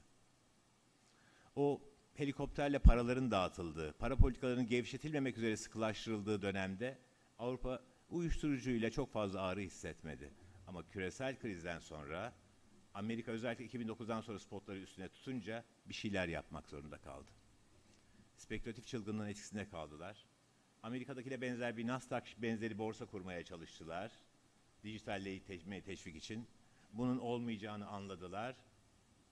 O helikopterle paraların dağıtıldığı, para politikalarının gevşetilmemek üzere sıkılaştırıldığı dönemde Avrupa uyuşturucuyla çok fazla ağrı hissetmedi. Ama küresel krizden sonra Amerika özellikle 2009'dan sonra spotları üstüne tutunca bir şeyler yapmak zorunda kaldı. Spekülatif çılgınlığın etkisinde kaldılar. Amerika'dakiyle benzer bir Nasdaq benzeri borsa kurmaya çalıştılar. Dijitalleyi teşvik, için. Bunun olmayacağını anladılar.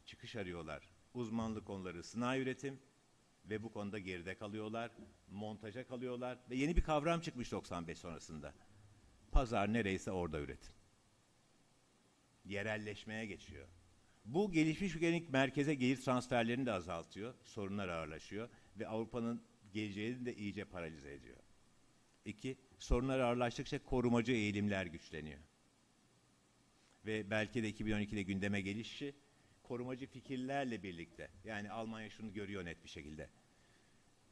Çıkış arıyorlar. Uzmanlık konuları sanayi üretim ve bu konuda geride kalıyorlar. Montaja kalıyorlar ve yeni bir kavram çıkmış 95 sonrasında. Pazar nereyse orada üretim. Yerelleşmeye geçiyor. Bu gelişmiş ülkenin merkeze gelir transferlerini de azaltıyor. Sorunlar ağırlaşıyor ve Avrupa'nın geleceğini de iyice paralize ediyor. İki, sorunlar ağırlaştıkça korumacı eğilimler güçleniyor. Ve belki de 2012'de gündeme gelişi korumacı fikirlerle birlikte. Yani Almanya şunu görüyor net bir şekilde.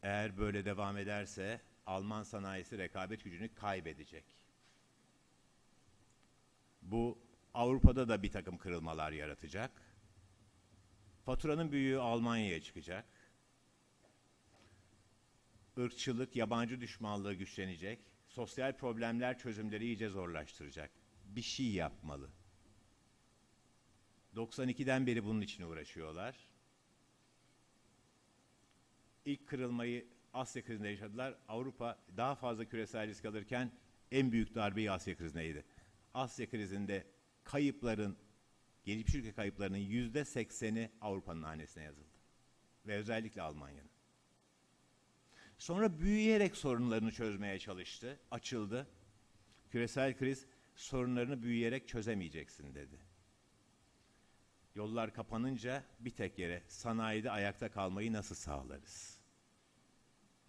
Eğer böyle devam ederse Alman sanayisi rekabet gücünü kaybedecek. Bu Avrupa'da da bir takım kırılmalar yaratacak. Faturanın büyüğü Almanya'ya çıkacak. Irkçılık, yabancı düşmanlığı güçlenecek. Sosyal problemler çözümleri iyice zorlaştıracak. Bir şey yapmalı. 92'den beri bunun için uğraşıyorlar. İlk kırılmayı Asya krizinde yaşadılar. Avrupa daha fazla küresel risk alırken en büyük darbeyi Asya krizine yedi. Asya krizinde kayıpların, gelişmiş ülke kayıplarının yüzde sekseni Avrupa'nın hanesine yazıldı. Ve özellikle Almanya'nın. Sonra büyüyerek sorunlarını çözmeye çalıştı, açıldı. Küresel kriz sorunlarını büyüyerek çözemeyeceksin dedi. Yollar kapanınca bir tek yere sanayide ayakta kalmayı nasıl sağlarız?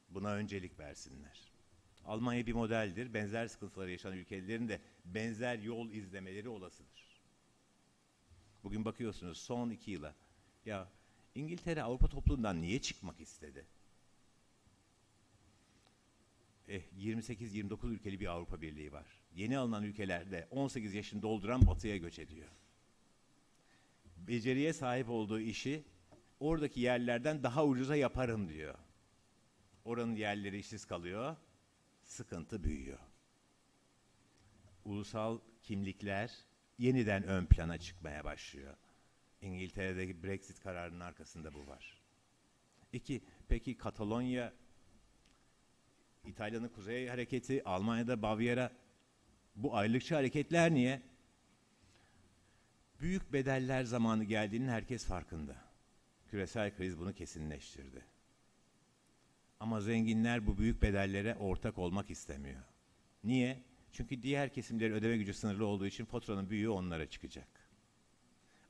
Buna öncelik versinler. Almanya bir modeldir. Benzer sıkıntıları yaşanan ülkelerin de benzer yol izlemeleri olasıdır. Bugün bakıyorsunuz son iki yıla ya İngiltere Avrupa topluluğundan niye çıkmak istedi? Eh, 28-29 ülkeli bir Avrupa Birliği var. Yeni alınan ülkelerde 18 yaşını dolduran batıya göç ediyor. Beceriye sahip olduğu işi oradaki yerlerden daha ucuza yaparım diyor. Oranın yerleri işsiz kalıyor, sıkıntı büyüyor. Ulusal kimlikler yeniden ön plana çıkmaya başlıyor. İngiltere'deki Brexit kararının arkasında bu var. İki, peki Katalonya, İtalya'nın kuzey hareketi, Almanya'da Bavyera, bu ayrılıkçı hareketler niye? Büyük bedeller zamanı geldiğinin herkes farkında. Küresel kriz bunu kesinleştirdi. Ama zenginler bu büyük bedellere ortak olmak istemiyor. Niye? Çünkü diğer kesimlerin ödeme gücü sınırlı olduğu için faturanın büyüğü onlara çıkacak.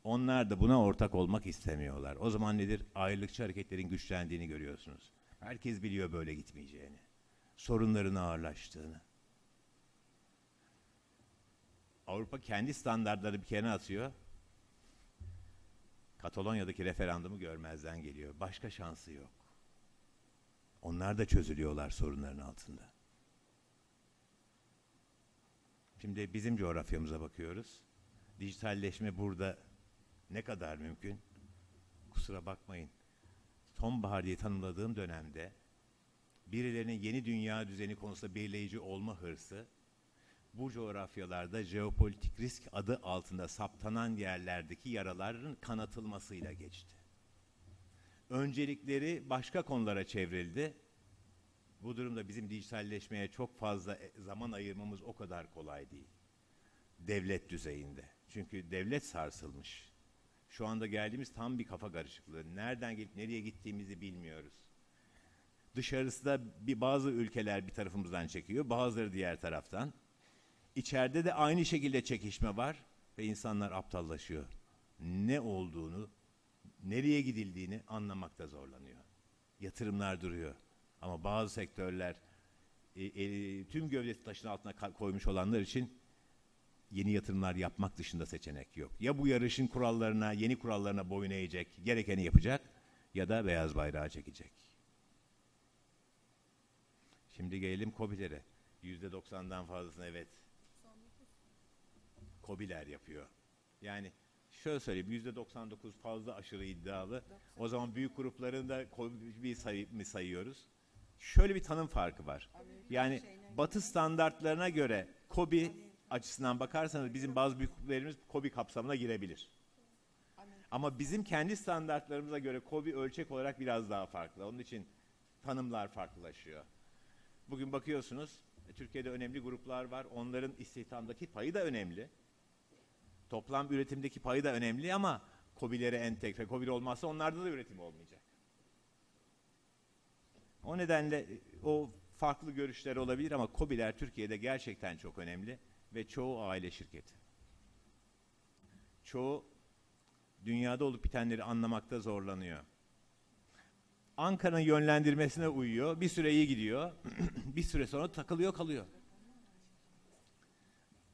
Onlar da buna ortak olmak istemiyorlar. O zaman nedir? Ayrılıkçı hareketlerin güçlendiğini görüyorsunuz. Herkes biliyor böyle gitmeyeceğini. Sorunların ağırlaştığını. Avrupa kendi standartları bir kenara atıyor. Katalonya'daki referandumu görmezden geliyor. Başka şansı yok. Onlar da çözülüyorlar sorunların altında. Şimdi bizim coğrafyamıza bakıyoruz. Dijitalleşme burada ne kadar mümkün? Kusura bakmayın. Sonbahar diye tanımladığım dönemde birilerinin yeni dünya düzeni konusunda belirleyici olma hırsı bu coğrafyalarda jeopolitik risk adı altında saptanan yerlerdeki yaraların kanatılmasıyla geçti. Öncelikleri başka konulara çevrildi. Bu durumda bizim dijitalleşmeye çok fazla e, zaman ayırmamız o kadar kolay değil. Devlet düzeyinde. Çünkü devlet sarsılmış. Şu anda geldiğimiz tam bir kafa karışıklığı. Nereden gelip nereye gittiğimizi bilmiyoruz. Dışarısı da bir bazı ülkeler bir tarafımızdan çekiyor, bazıları diğer taraftan. İçeride de aynı şekilde çekişme var ve insanlar aptallaşıyor. Ne olduğunu, nereye gidildiğini anlamakta zorlanıyor. Yatırımlar duruyor. Ama bazı sektörler e, e, tüm gövdesi taşın altına koymuş olanlar için yeni yatırımlar yapmak dışında seçenek yok. Ya bu yarışın kurallarına, yeni kurallarına boyun eğecek, gerekeni yapacak ya da beyaz bayrağı çekecek. Şimdi gelelim COBİ'lere. Yüzde doksandan fazlasını evet COBİ'ler yapıyor. Yani şöyle söyleyeyim yüzde 99 fazla aşırı iddialı. O zaman büyük grupların da COBİ sayı, mı sayıyoruz? Şöyle bir tanım farkı var. Yani batı standartlarına göre COBİ açısından bakarsanız bizim bazı büyük gruplarımız COBİ kapsamına girebilir. Ama bizim kendi standartlarımıza göre COBİ ölçek olarak biraz daha farklı. Onun için tanımlar farklılaşıyor. Bugün bakıyorsunuz Türkiye'de önemli gruplar var. Onların istihdamdaki payı da önemli. Toplam üretimdeki payı da önemli ama COBİ'lere entegre. COBİ olmazsa onlarda da üretim olmayacak. O nedenle e, o farklı görüşler olabilir ama COBİ'ler Türkiye'de gerçekten çok önemli ve çoğu aile şirketi. Çoğu dünyada olup bitenleri anlamakta zorlanıyor. Ankara'nın yönlendirmesine uyuyor. Bir süre iyi gidiyor. bir süre sonra takılıyor kalıyor.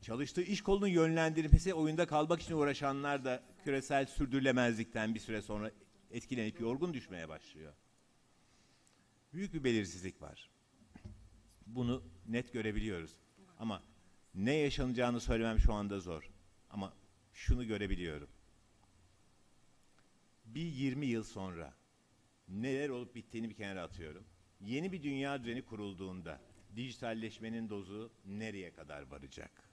Çalıştığı iş kolunun yönlendirmesi oyunda kalmak için uğraşanlar da küresel sürdürülemezlikten bir süre sonra etkilenip yorgun düşmeye başlıyor. Büyük bir belirsizlik var. Bunu net görebiliyoruz. Ama ne yaşanacağını söylemem şu anda zor. Ama şunu görebiliyorum. Bir 20 yıl sonra neler olup bittiğini bir kenara atıyorum. Yeni bir dünya düzeni kurulduğunda dijitalleşmenin dozu nereye kadar varacak?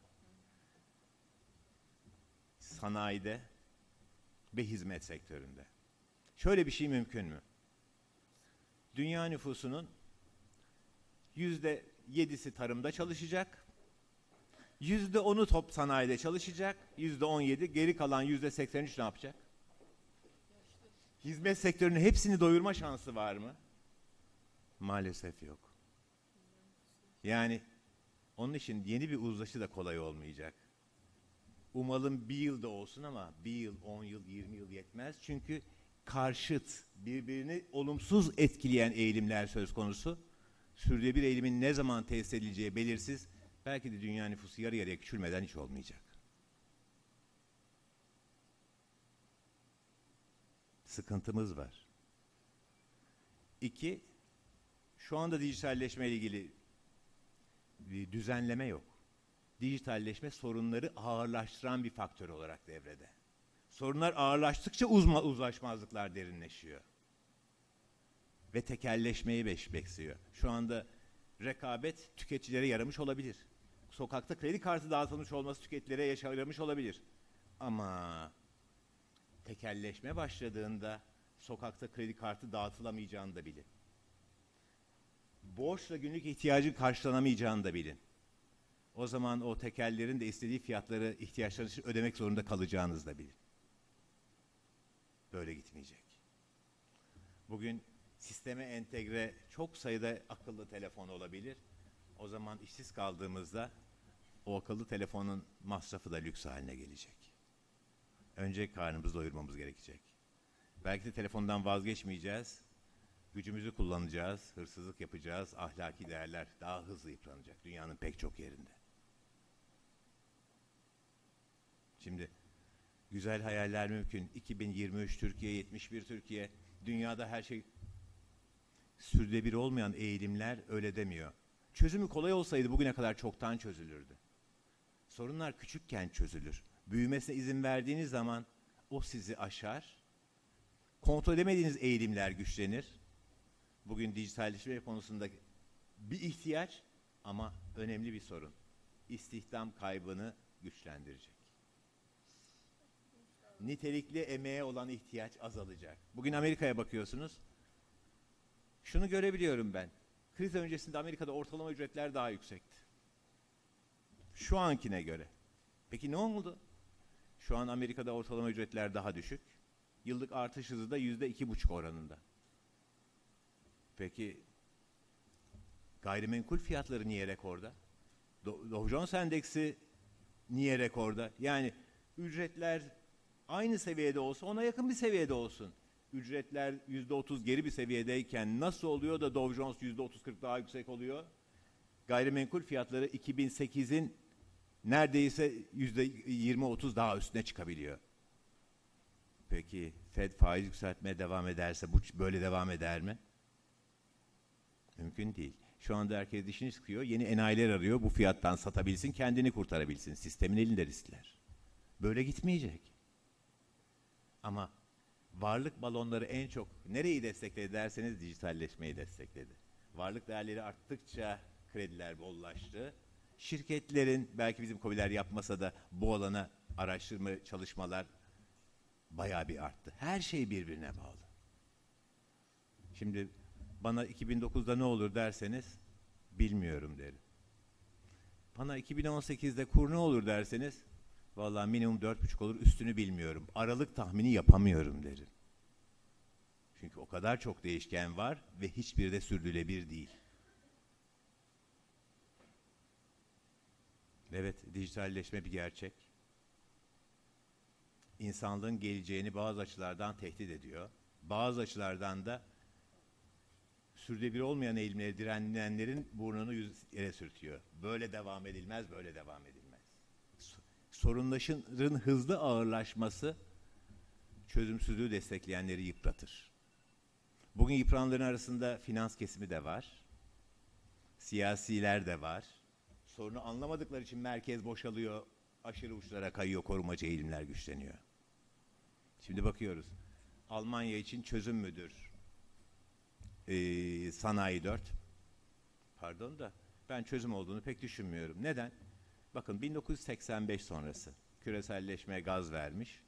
Sanayide ve hizmet sektöründe. Şöyle bir şey mümkün mü? Dünya nüfusunun yüzde yedisi tarımda çalışacak, yüzde onu top sanayide çalışacak, yüzde on yedi, geri kalan yüzde seksen üç ne yapacak? Hizmet sektörünün hepsini doyurma şansı var mı? Maalesef yok. Yani onun için yeni bir uzlaşı da kolay olmayacak. Umalım bir yılda olsun ama bir yıl, on yıl, yirmi yıl yetmez. Çünkü karşıt, birbirini olumsuz etkileyen eğilimler söz konusu. Sürdürülebilir eğilimin ne zaman tesis edileceği belirsiz. Belki de dünya nüfusu yarı yarıya küçülmeden hiç olmayacak. sıkıntımız var. İki, şu anda dijitalleşme ile ilgili bir düzenleme yok. Dijitalleşme sorunları ağırlaştıran bir faktör olarak devrede. Sorunlar ağırlaştıkça uzma, uzlaşmazlıklar derinleşiyor. Ve tekelleşmeyi beş bekliyor. Şu anda rekabet tüketicilere yaramış olabilir. Sokakta kredi kartı dağıtılmış olması tüketicilere yaşa- yaramış olabilir. Ama tekelleşme başladığında sokakta kredi kartı dağıtılamayacağını da bilin. Borçla günlük ihtiyacı karşılanamayacağını da bilin. O zaman o tekellerin de istediği fiyatları ihtiyaçları için ödemek zorunda kalacağınızı da bilin. Böyle gitmeyecek. Bugün sisteme entegre çok sayıda akıllı telefon olabilir. O zaman işsiz kaldığımızda o akıllı telefonun masrafı da lüks haline gelecek. Önce karnımızı doyurmamız gerekecek. Belki de telefondan vazgeçmeyeceğiz. Gücümüzü kullanacağız, hırsızlık yapacağız, ahlaki değerler daha hızlı yıpranacak dünyanın pek çok yerinde. Şimdi güzel hayaller mümkün. 2023 Türkiye, 71 Türkiye. Dünyada her şey sürdürülebilir olmayan eğilimler öyle demiyor. Çözümü kolay olsaydı bugüne kadar çoktan çözülürdü. Sorunlar küçükken çözülür. Büyümesine izin verdiğiniz zaman o sizi aşar. Kontrol edemediğiniz eğilimler güçlenir. Bugün dijitalleşme konusunda bir ihtiyaç ama önemli bir sorun. İstihdam kaybını güçlendirecek. Nitelikli emeğe olan ihtiyaç azalacak. Bugün Amerika'ya bakıyorsunuz. Şunu görebiliyorum ben. Kriz öncesinde Amerika'da ortalama ücretler daha yüksekti. Şu ankine göre. Peki ne oldu? Şu an Amerika'da ortalama ücretler daha düşük. Yıllık artış hızı da yüzde iki buçuk oranında. Peki gayrimenkul fiyatları niye rekorda? Do- Dow Jones Endeksi niye rekorda? Yani ücretler aynı seviyede olsa ona yakın bir seviyede olsun. Ücretler yüzde otuz geri bir seviyedeyken nasıl oluyor da Dow Jones yüzde otuz kırk daha yüksek oluyor? Gayrimenkul fiyatları 2008'in neredeyse yüzde 20-30 daha üstüne çıkabiliyor. Peki Fed faiz yükseltmeye devam ederse bu böyle devam eder mi? Mümkün değil. Şu anda herkes dişini sıkıyor. Yeni enayiler arıyor. Bu fiyattan satabilsin, kendini kurtarabilsin. Sistemin elinde riskler. Böyle gitmeyecek. Ama varlık balonları en çok nereyi destekledi derseniz dijitalleşmeyi destekledi. Varlık değerleri arttıkça krediler bollaştı. Şirketlerin belki bizim kobiler yapmasa da bu alana araştırma çalışmalar bayağı bir arttı. Her şey birbirine bağlı. Şimdi bana 2009'da ne olur derseniz bilmiyorum derim. Bana 2018'de kur ne olur derseniz vallahi minimum 4,5 olur üstünü bilmiyorum. Aralık tahmini yapamıyorum derim. Çünkü o kadar çok değişken var ve hiçbiri de sürdürülebilir değil. Evet, dijitalleşme bir gerçek. İnsanlığın geleceğini bazı açılardan tehdit ediyor. Bazı açılardan da sürdürülebilir olmayan eğilimlere direnenlerin burnunu yere sürtüyor. Böyle devam edilmez, böyle devam edilmez. Sorunlaşın hızlı ağırlaşması çözümsüzlüğü destekleyenleri yıpratır. Bugün yıprananların arasında finans kesimi de var. Siyasiler de var. Sorunu anlamadıkları için merkez boşalıyor, aşırı uçlara kayıyor, korumacı eğilimler güçleniyor. Şimdi bakıyoruz. Almanya için çözüm müdür? Ee, sanayi 4. Pardon da ben çözüm olduğunu pek düşünmüyorum. Neden? Bakın 1985 sonrası küreselleşmeye gaz vermiş.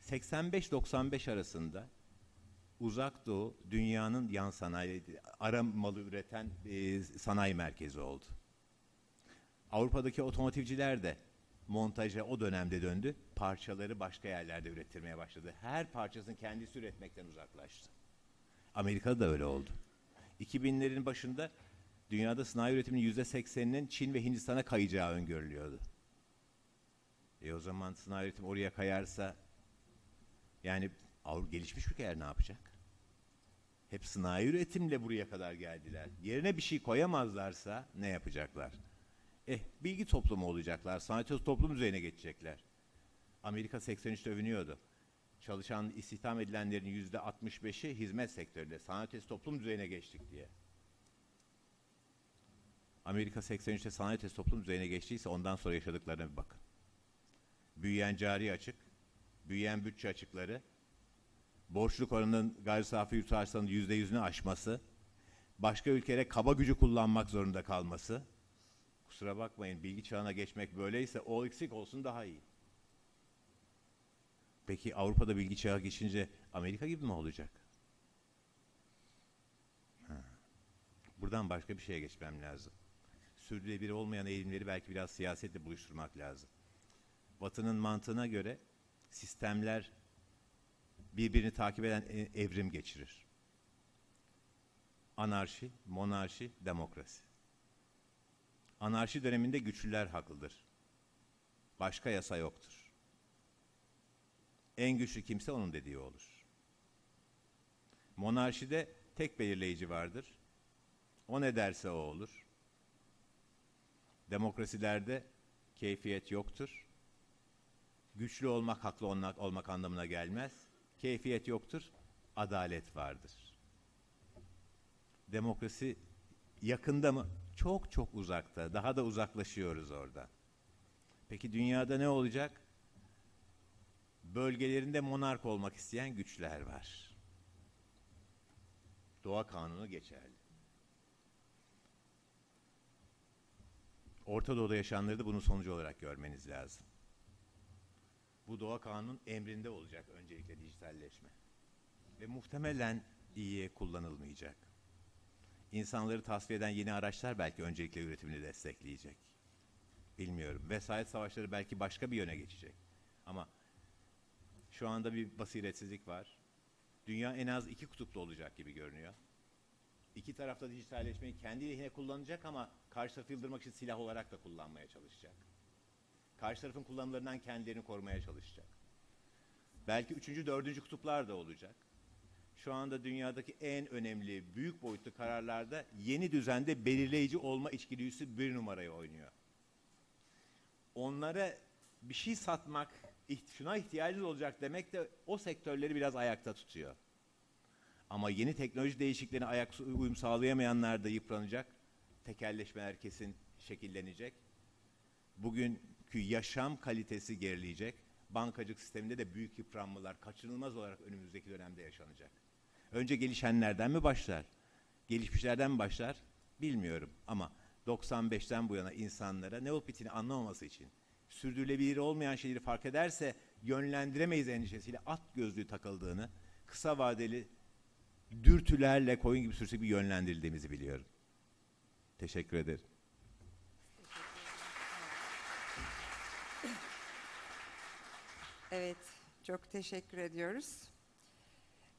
85-95 arasında Uzak Doğu dünyanın yan sanayi, ara malı üreten e, sanayi merkezi oldu. Avrupa'daki otomotivciler de montaja o dönemde döndü. Parçaları başka yerlerde ürettirmeye başladı. Her parçasını kendisi üretmekten uzaklaştı. Amerika'da da öyle oldu. 2000'lerin başında dünyada sanayi üretiminin yüzde sekseninin Çin ve Hindistan'a kayacağı öngörülüyordu. E o zaman sanayi üretimi oraya kayarsa yani Avrupa gelişmiş ülkeler ne yapacak? Hep sanayi üretimle buraya kadar geldiler. Yerine bir şey koyamazlarsa ne yapacaklar? Eh bilgi toplumu olacaklar. Sanat toplum düzeyine geçecekler. Amerika 83'te övünüyordu. Çalışan, istihdam edilenlerin yüzde 65'i hizmet sektöründe. Sanat toplum düzeyine geçtik diye. Amerika 83'te sanat ötesi toplum düzeyine geçtiyse ondan sonra yaşadıklarına bir bakın. Büyüyen cari açık, büyüyen bütçe açıkları, borçluk oranının gayri safi yurt hasılanın yüzde yüzünü aşması, başka ülkelere kaba gücü kullanmak zorunda kalması, kusura bakmayın bilgi çağına geçmek böyleyse o eksik olsun daha iyi. Peki Avrupa'da bilgi çağı geçince Amerika gibi mi olacak? Ha. Buradan başka bir şeye geçmem lazım. Sürdürülebilir olmayan eğilimleri belki biraz siyasetle buluşturmak lazım. Batı'nın mantığına göre sistemler birbirini takip eden e- evrim geçirir. Anarşi, monarşi, demokrasi. Anarşi döneminde güçlüler haklıdır. Başka yasa yoktur. En güçlü kimse onun dediği olur. Monarşide tek belirleyici vardır. O ne derse o olur. Demokrasilerde keyfiyet yoktur. Güçlü olmak haklı olmak, anlamına gelmez. Keyfiyet yoktur. Adalet vardır. Demokrasi yakında mı? Çok çok uzakta. Daha da uzaklaşıyoruz orada. Peki dünyada ne olacak? Bölgelerinde monark olmak isteyen güçler var. Doğa kanunu geçerli. Orta Doğu'da yaşananları da bunun sonucu olarak görmeniz lazım. Bu doğa kanunun emrinde olacak öncelikle dijitalleşme. Ve muhtemelen iyiye kullanılmayacak. İnsanları tasfiye eden yeni araçlar belki öncelikle üretimini destekleyecek. Bilmiyorum. Vesayet savaşları belki başka bir yöne geçecek. Ama şu anda bir basiretsizlik var. Dünya en az iki kutuplu olacak gibi görünüyor. İki tarafta dijitalleşmeyi kendi lehine kullanacak ama karşı tarafı yıldırmak için silah olarak da kullanmaya çalışacak. Karşı tarafın kullanımlarından kendilerini korumaya çalışacak. Belki üçüncü, dördüncü kutuplar da olacak. Şu anda dünyadaki en önemli, büyük boyutlu kararlarda yeni düzende belirleyici olma içgüdüsü bir numarayı oynuyor. Onlara bir şey satmak, şuna ihtiyacınız olacak demek de o sektörleri biraz ayakta tutuyor. Ama yeni teknoloji değişikliklerine ayak uyum sağlayamayanlar da yıpranacak. Tekelleşmeler kesin şekillenecek. Bugünkü yaşam kalitesi gerileyecek. Bankacılık sisteminde de büyük yıpranmalar kaçınılmaz olarak önümüzdeki dönemde yaşanacak. Önce gelişenlerden mi başlar? Gelişmişlerden mi başlar? Bilmiyorum ama 95'ten bu yana insanlara ne olup bittiğini anlamaması için sürdürülebilir olmayan şeyleri fark ederse yönlendiremeyiz endişesiyle at gözlüğü takıldığını, kısa vadeli dürtülerle koyun gibi sürsek bir yönlendirildiğimizi biliyorum. Teşekkür ederim. Evet, çok teşekkür ediyoruz.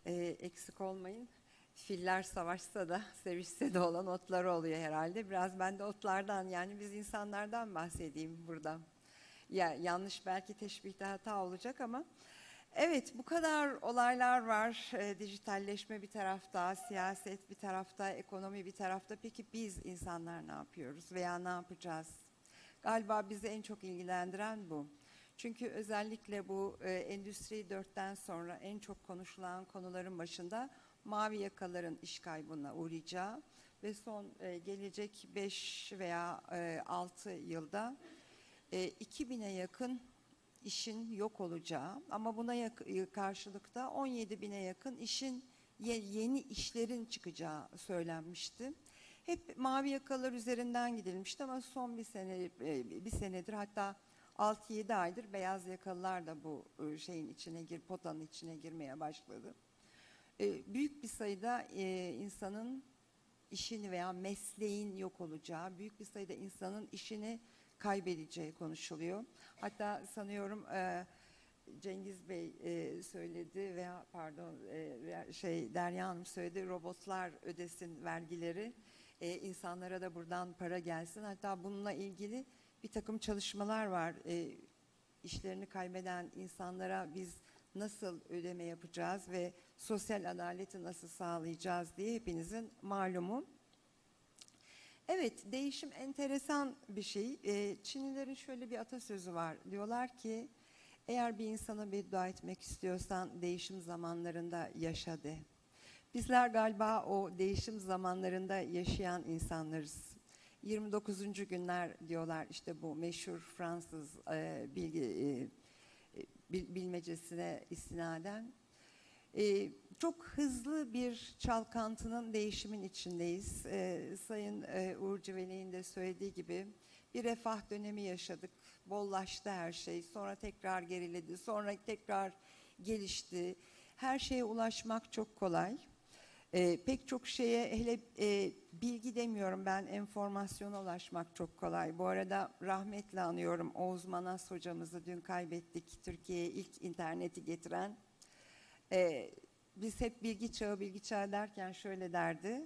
Ee, eksik olmayın. Filler savaşsa da, sevişse de olan otları oluyor herhalde. Biraz ben de otlardan, yani biz insanlardan bahsedeyim burada. Ya yanlış belki teşbihte hata olacak ama evet bu kadar olaylar var. Ee, dijitalleşme bir tarafta, siyaset bir tarafta, ekonomi bir tarafta. Peki biz insanlar ne yapıyoruz veya ne yapacağız? Galiba bizi en çok ilgilendiren bu. Çünkü özellikle bu e, Endüstri 4'ten sonra en çok konuşulan konuların başında mavi yakaların iş kaybına uğrayacağı ve son e, gelecek 5 veya e, 6 yılda e, 2000'e yakın işin yok olacağı ama buna e, karşılıkta 17 bine yakın işin ye- yeni işlerin çıkacağı söylenmişti. Hep mavi yakalar üzerinden gidilmişti ama son bir sene e, bir senedir hatta 6-7 aydır beyaz yakalılar da bu e, şeyin içine gir potanın içine girmeye başladı. Büyük bir sayıda insanın işini veya mesleğin yok olacağı, büyük bir sayıda insanın işini kaybedeceği konuşuluyor. Hatta sanıyorum e, Cengiz Bey e, söyledi veya pardon e, şey Derya Hanım söyledi robotlar ödesin vergileri e, insanlara da buradan para gelsin. Hatta bununla ilgili bir takım çalışmalar var. E, işlerini kaybeden insanlara biz nasıl ödeme yapacağız ve sosyal adaleti nasıl sağlayacağız diye hepinizin malumu. Evet, değişim enteresan bir şey. Ee, Çinlilerin şöyle bir atasözü var. Diyorlar ki, eğer bir insana beddua etmek istiyorsan değişim zamanlarında yaşa de. Bizler galiba o değişim zamanlarında yaşayan insanlarız. 29. günler diyorlar işte bu meşhur Fransız e, bilgi e, e, bil- bilmecesine istinaden. Ee, çok hızlı bir çalkantının değişimin içindeyiz. Ee, Sayın e, Uğur Civeli'nin de söylediği gibi bir refah dönemi yaşadık. Bollaştı her şey. Sonra tekrar geriledi. Sonra tekrar gelişti. Her şeye ulaşmak çok kolay. Ee, pek çok şeye hele e, bilgi demiyorum ben enformasyona ulaşmak çok kolay. Bu arada rahmetle anıyorum Oğuz Manas hocamızı dün kaybettik. Türkiye'ye ilk interneti getiren. Ee, biz hep bilgi çağı bilgi çağı derken şöyle derdi.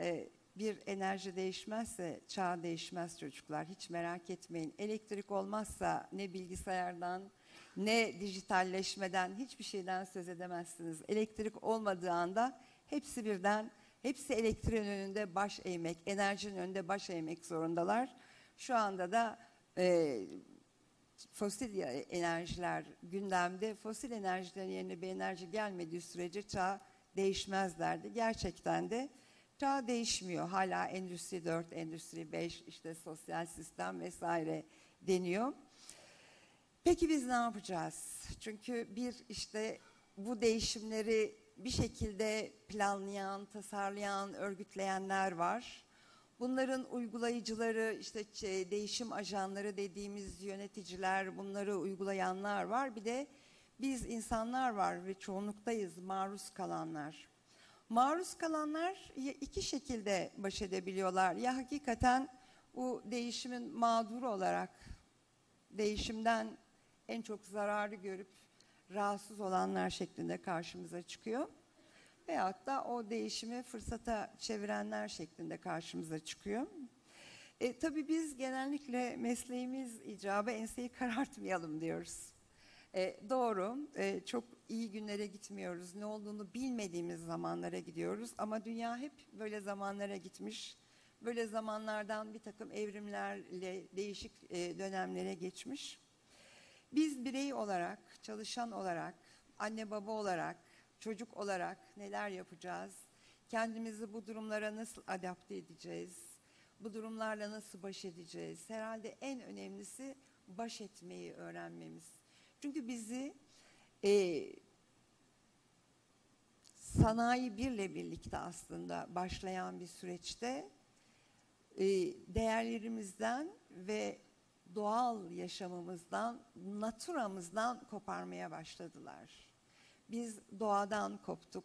Ee, bir enerji değişmezse çağ değişmez çocuklar. Hiç merak etmeyin. Elektrik olmazsa ne bilgisayardan ne dijitalleşmeden hiçbir şeyden söz edemezsiniz. Elektrik olmadığı anda hepsi birden hepsi elektriğin önünde baş eğmek, enerjinin önünde baş eğmek zorundalar. Şu anda da e, fosil ya- enerjiler gündemde. Fosil enerjilerin yerine bir enerji gelmediği sürece çağ değişmezlerdi. Gerçekten de çağ değişmiyor. Hala Endüstri 4, Endüstri 5, işte sosyal sistem vesaire deniyor. Peki biz ne yapacağız? Çünkü bir işte bu değişimleri bir şekilde planlayan, tasarlayan, örgütleyenler var. Bunların uygulayıcıları, işte değişim ajanları dediğimiz yöneticiler, bunları uygulayanlar var. Bir de biz insanlar var ve çoğunluktayız maruz kalanlar. Maruz kalanlar iki şekilde baş edebiliyorlar. Ya hakikaten bu değişimin mağduru olarak değişimden en çok zararı görüp rahatsız olanlar şeklinde karşımıza çıkıyor. Veyahut da o değişimi fırsata çevirenler şeklinde karşımıza çıkıyor. E, tabii biz genellikle mesleğimiz icabı enseyi karartmayalım diyoruz. E, doğru, e, çok iyi günlere gitmiyoruz. Ne olduğunu bilmediğimiz zamanlara gidiyoruz. Ama dünya hep böyle zamanlara gitmiş. Böyle zamanlardan bir takım evrimlerle değişik e, dönemlere geçmiş. Biz birey olarak, çalışan olarak, anne baba olarak, çocuk olarak neler yapacağız? Kendimizi bu durumlara nasıl adapte edeceğiz? Bu durumlarla nasıl baş edeceğiz? Herhalde en önemlisi baş etmeyi öğrenmemiz. Çünkü bizi e, sanayi birle birlikte aslında başlayan bir süreçte e, değerlerimizden ve doğal yaşamımızdan, naturamızdan koparmaya başladılar. Biz doğadan koptuk,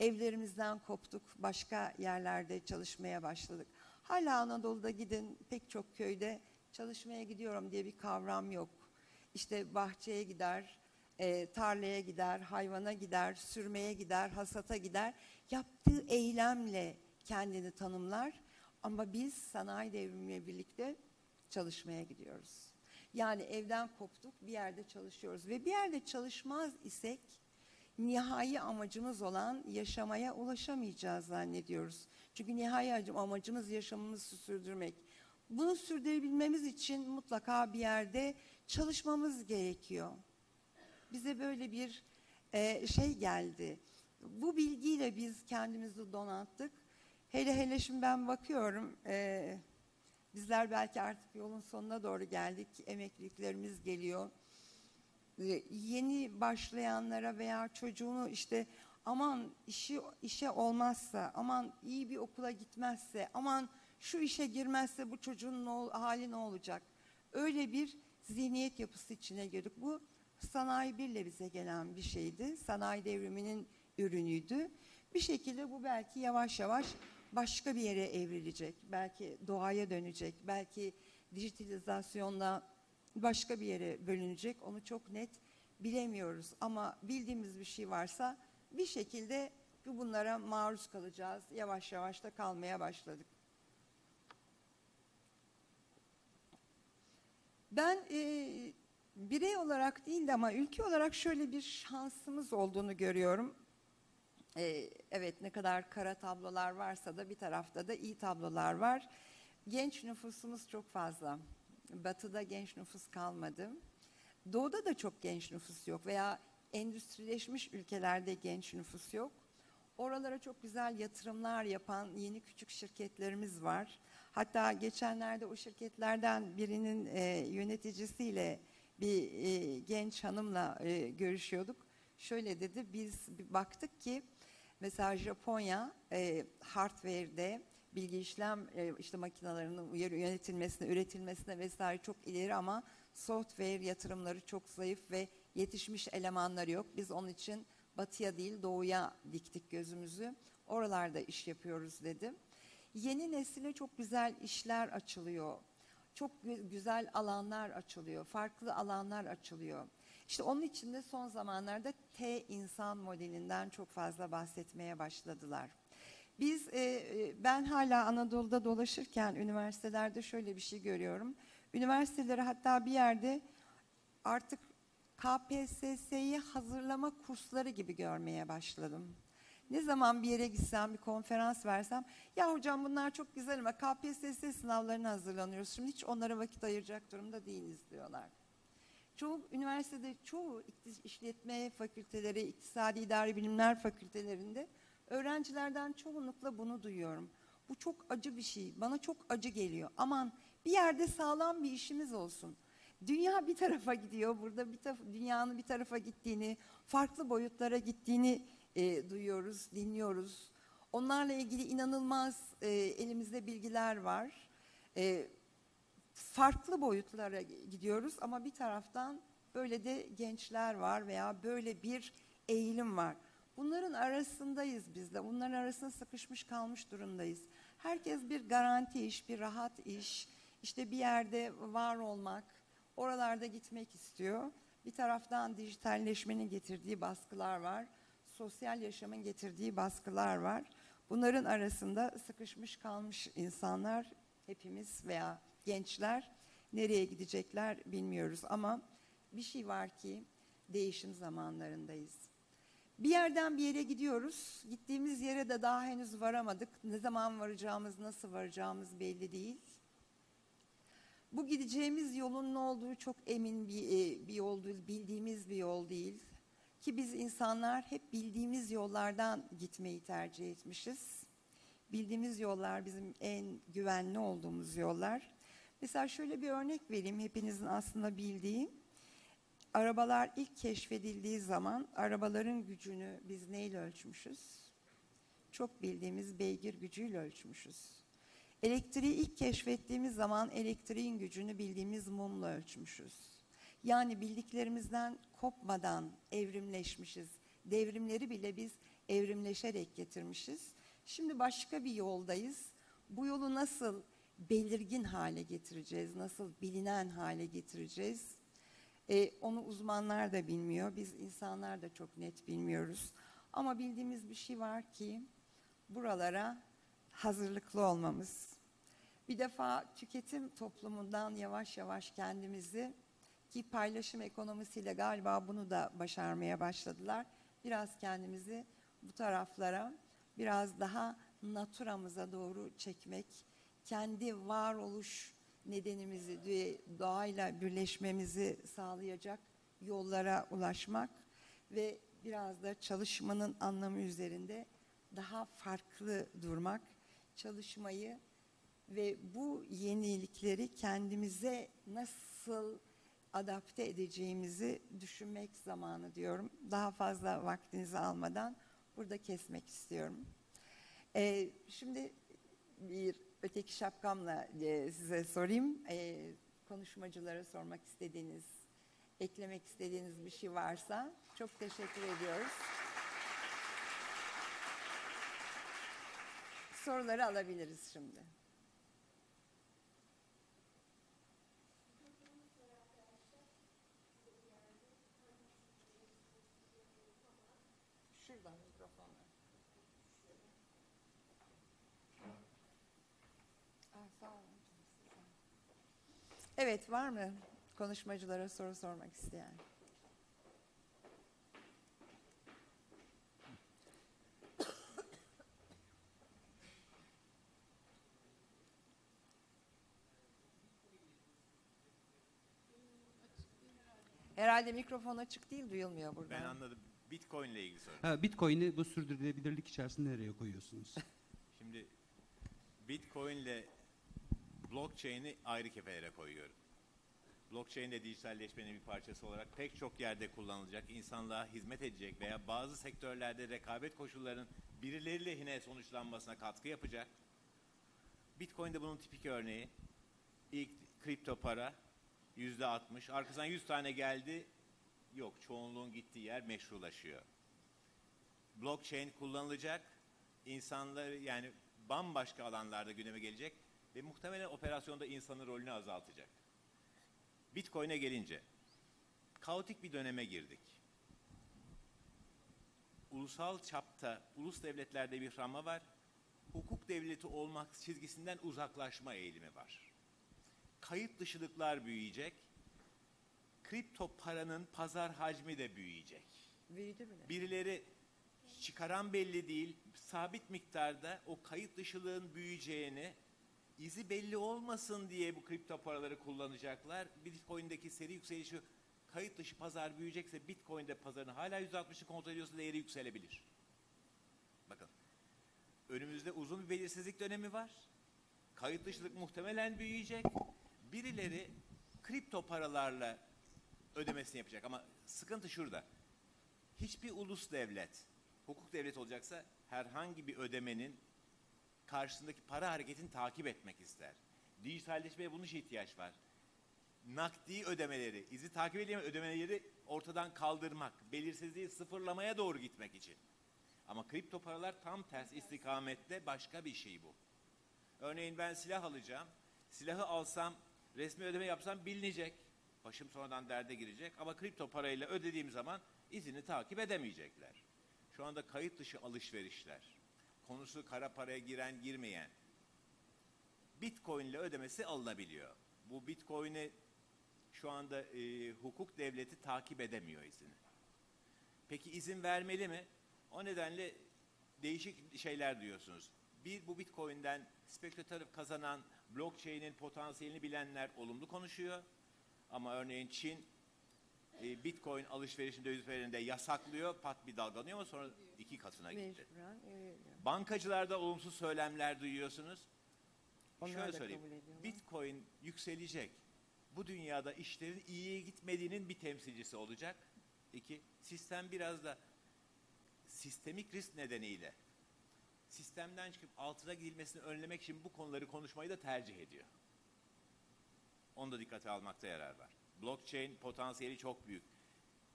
evlerimizden koptuk, başka yerlerde çalışmaya başladık. Hala Anadolu'da gidin pek çok köyde çalışmaya gidiyorum diye bir kavram yok. İşte bahçeye gider, e, tarlaya gider, hayvana gider, sürmeye gider, hasata gider. Yaptığı eylemle kendini tanımlar. Ama biz sanayi devrimiyle birlikte çalışmaya gidiyoruz. Yani evden koptuk, bir yerde çalışıyoruz ve bir yerde çalışmaz isek nihai amacımız olan yaşamaya ulaşamayacağız zannediyoruz. Çünkü nihai amacımız yaşamımızı sürdürmek. Bunu sürdürebilmemiz için mutlaka bir yerde çalışmamız gerekiyor. Bize böyle bir e, şey geldi. Bu bilgiyle biz kendimizi donattık. Hele hele şimdi ben bakıyorum, e, bizler belki artık yolun sonuna doğru geldik, emekliliklerimiz geliyor. E, yeni başlayanlara veya çocuğunu işte aman işi işe olmazsa, aman iyi bir okula gitmezse, aman şu işe girmezse bu çocuğun ne hali ne olacak? Öyle bir zihniyet yapısı içine girdik. Bu sanayi birle bize gelen bir şeydi. Sanayi devriminin ürünüydü. Bir şekilde bu belki yavaş yavaş başka bir yere evrilecek. Belki doğaya dönecek. Belki dijitalizasyonla başka bir yere bölünecek. Onu çok net bilemiyoruz. Ama bildiğimiz bir şey varsa bir şekilde bunlara maruz kalacağız. Yavaş yavaş da kalmaya başladık. Ben e, birey olarak değil de ama ülke olarak şöyle bir şansımız olduğunu görüyorum. E, evet ne kadar kara tablolar varsa da bir tarafta da iyi tablolar var. Genç nüfusumuz çok fazla. Batı'da genç nüfus kalmadı. Doğu'da da çok genç nüfus yok veya endüstrileşmiş ülkelerde genç nüfus yok. Oralara çok güzel yatırımlar yapan yeni küçük şirketlerimiz var. Hatta geçenlerde o şirketlerden birinin e, yöneticisiyle bir e, genç hanımla e, görüşüyorduk. Şöyle dedi, biz baktık ki mesela Japonya e, hardware'de bilgi işlem e, işte makinelerinin yönetilmesine, üretilmesine vesaire çok ileri ama software yatırımları çok zayıf ve yetişmiş elemanları yok. Biz onun için batıya değil doğuya diktik gözümüzü. Oralarda iş yapıyoruz dedi. Yeni nesile çok güzel işler açılıyor. Çok gü- güzel alanlar açılıyor. Farklı alanlar açılıyor. İşte onun için de son zamanlarda T insan modelinden çok fazla bahsetmeye başladılar. Biz e, e, ben hala Anadolu'da dolaşırken üniversitelerde şöyle bir şey görüyorum. Üniversiteleri hatta bir yerde artık KPSS'yi hazırlama kursları gibi görmeye başladım. Ne zaman bir yere gitsem, bir konferans versem, ya hocam bunlar çok güzel ama KPSS sınavlarına hazırlanıyoruz. Şimdi hiç onlara vakit ayıracak durumda değiliz diyorlar. Çoğu üniversitede, çoğu işletme fakülteleri, iktisadi idari bilimler fakültelerinde öğrencilerden çoğunlukla bunu duyuyorum. Bu çok acı bir şey. Bana çok acı geliyor. Aman bir yerde sağlam bir işimiz olsun. Dünya bir tarafa gidiyor. Burada bir taraf, dünyanın bir tarafa gittiğini, farklı boyutlara gittiğini e, duyuyoruz, dinliyoruz. Onlarla ilgili inanılmaz e, elimizde bilgiler var. E, farklı boyutlara gidiyoruz ama bir taraftan böyle de gençler var veya böyle bir eğilim var. Bunların arasındayız biz de. Bunların arasında sıkışmış kalmış durumdayız. Herkes bir garanti iş, bir rahat iş, işte bir yerde var olmak, oralarda gitmek istiyor. Bir taraftan dijitalleşmenin getirdiği baskılar var. Sosyal yaşamın getirdiği baskılar var. Bunların arasında sıkışmış kalmış insanlar hepimiz veya gençler nereye gidecekler bilmiyoruz ama bir şey var ki değişim zamanlarındayız. Bir yerden bir yere gidiyoruz. Gittiğimiz yere de daha henüz varamadık. Ne zaman varacağımız, nasıl varacağımız belli değil. Bu gideceğimiz yolun ne olduğu çok emin bir, e, bir yol değil, bildiğimiz bir yol değil. Ki biz insanlar hep bildiğimiz yollardan gitmeyi tercih etmişiz. Bildiğimiz yollar bizim en güvenli olduğumuz yollar. Mesela şöyle bir örnek vereyim hepinizin aslında bildiği. Arabalar ilk keşfedildiği zaman arabaların gücünü biz neyle ölçmüşüz? Çok bildiğimiz beygir gücüyle ölçmüşüz. Elektriği ilk keşfettiğimiz zaman elektriğin gücünü bildiğimiz mumla ölçmüşüz. Yani bildiklerimizden kopmadan evrimleşmişiz. Devrimleri bile biz evrimleşerek getirmişiz. Şimdi başka bir yoldayız. Bu yolu nasıl belirgin hale getireceğiz, nasıl bilinen hale getireceğiz? Ee, onu uzmanlar da bilmiyor, biz insanlar da çok net bilmiyoruz. Ama bildiğimiz bir şey var ki buralara hazırlıklı olmamız. Bir defa tüketim toplumundan yavaş yavaş kendimizi ki paylaşım ekonomisiyle galiba bunu da başarmaya başladılar. Biraz kendimizi bu taraflara biraz daha naturamıza doğru çekmek, kendi varoluş nedenimizi, doğayla birleşmemizi sağlayacak yollara ulaşmak ve biraz da çalışmanın anlamı üzerinde daha farklı durmak, çalışmayı ve bu yenilikleri kendimize nasıl adapte edeceğimizi düşünmek zamanı diyorum. Daha fazla vaktinizi almadan burada kesmek istiyorum. Ee, şimdi bir öteki şapkamla e, size sorayım. Ee, konuşmacılara sormak istediğiniz, eklemek istediğiniz bir şey varsa çok teşekkür ediyoruz. Soruları alabiliriz şimdi. Evet, var mı konuşmacılara soru sormak isteyen? Herhalde mikrofon açık değil, duyulmuyor burada. Ben anladım. Bitcoin ile ilgili soru. Ha, Bitcoin'i bu sürdürülebilirlik içerisinde nereye koyuyorsunuz? Şimdi Bitcoin ile blockchain'i ayrı kefelere koyuyorum. Blockchain de dijitalleşmenin bir parçası olarak pek çok yerde kullanılacak, insanlığa hizmet edecek veya bazı sektörlerde rekabet koşullarının birileri lehine sonuçlanmasına katkı yapacak. Bitcoin de bunun tipik örneği. İlk kripto para yüzde 60. Arkasından 100 tane geldi. Yok çoğunluğun gittiği yer meşrulaşıyor. Blockchain kullanılacak. İnsanlar yani bambaşka alanlarda gündeme gelecek ve muhtemelen operasyonda insanın rolünü azaltacak. Bitcoin'e gelince kaotik bir döneme girdik. Ulusal çapta, ulus devletlerde bir rama var. Hukuk devleti olmak çizgisinden uzaklaşma eğilimi var. Kayıt dışılıklar büyüyecek. Kripto paranın pazar hacmi de büyüyecek. Büyüdü bile. Birileri çıkaran belli değil, sabit miktarda o kayıt dışılığın büyüyeceğini, izi belli olmasın diye bu kripto paraları kullanacaklar. Bitcoin'deki seri yükselişi kayıt dışı pazar büyüyecekse Bitcoin'de pazarını hala %60'ı kontrol ediyorsa değeri yükselebilir. Bakın. Önümüzde uzun bir belirsizlik dönemi var. Kayıt dışılık muhtemelen büyüyecek. Birileri kripto paralarla ödemesini yapacak ama sıkıntı şurada hiçbir ulus devlet, hukuk devleti olacaksa herhangi bir ödemenin karşısındaki para hareketini takip etmek ister. Dijitalleşmeye bunun için ihtiyaç var. Nakdi ödemeleri, izi takip edilen ödemeleri ortadan kaldırmak, belirsizliği sıfırlamaya doğru gitmek için. Ama kripto paralar tam ters istikamette başka bir şey bu. Örneğin ben silah alacağım. Silahı alsam, resmi ödeme yapsam bilinecek. Başım sonradan derde girecek. Ama kripto parayla ödediğim zaman izini takip edemeyecekler. Şu anda kayıt dışı alışverişler, konusu kara paraya giren girmeyen, Bitcoin ile ödemesi alınabiliyor. Bu Bitcoin'i şu anda e, hukuk devleti takip edemiyor izini. Peki izin vermeli mi? O nedenle değişik şeyler diyorsunuz. Bir bu Bitcoin'den spekülatif kazanan blockchain'in potansiyelini bilenler olumlu konuşuyor. Ama örneğin Çin e, Bitcoin alışverişinde döviz üzerinde yasaklıyor, pat bir dalgalanıyor ama sonra iki katına gitti. Mecburen öyle. Bankacılarda olumsuz söylemler duyuyorsunuz. Onlar Şöyle da söyleyeyim. kabul ediyorlar. Bitcoin yükselecek. Bu dünyada işlerin iyiye gitmediğinin bir temsilcisi olacak. İki, sistem biraz da sistemik risk nedeniyle sistemden çıkıp altına gidilmesini önlemek için bu konuları konuşmayı da tercih ediyor. Onu da dikkate almakta yarar var. Blockchain potansiyeli çok büyük.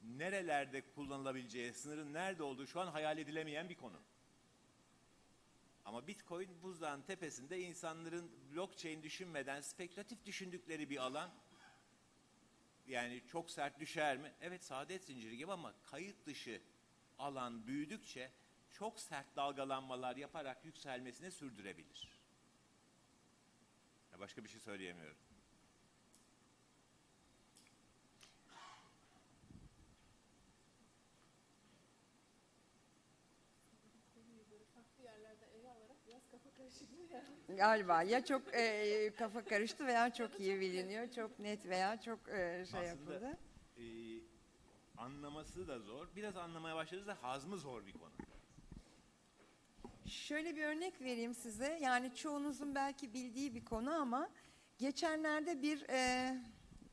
Nerelerde kullanılabileceği, sınırın nerede olduğu şu an hayal edilemeyen bir konu. Ama Bitcoin buzdağın tepesinde insanların blockchain düşünmeden spekülatif düşündükleri bir alan. Yani çok sert düşer mi? Evet saadet zinciri gibi ama kayıt dışı alan büyüdükçe çok sert dalgalanmalar yaparak yükselmesini sürdürebilir. Ya başka bir şey söyleyemiyorum. Galiba ya çok e, kafa karıştı veya çok iyi biliniyor, çok net veya çok e, şey Aslında- yapıldı. Ee, anlaması da zor. Biraz anlamaya başladığınızda hazmı zor bir konu. Şöyle bir örnek vereyim size. Yani çoğunuzun belki bildiği bir konu ama geçenlerde bir e,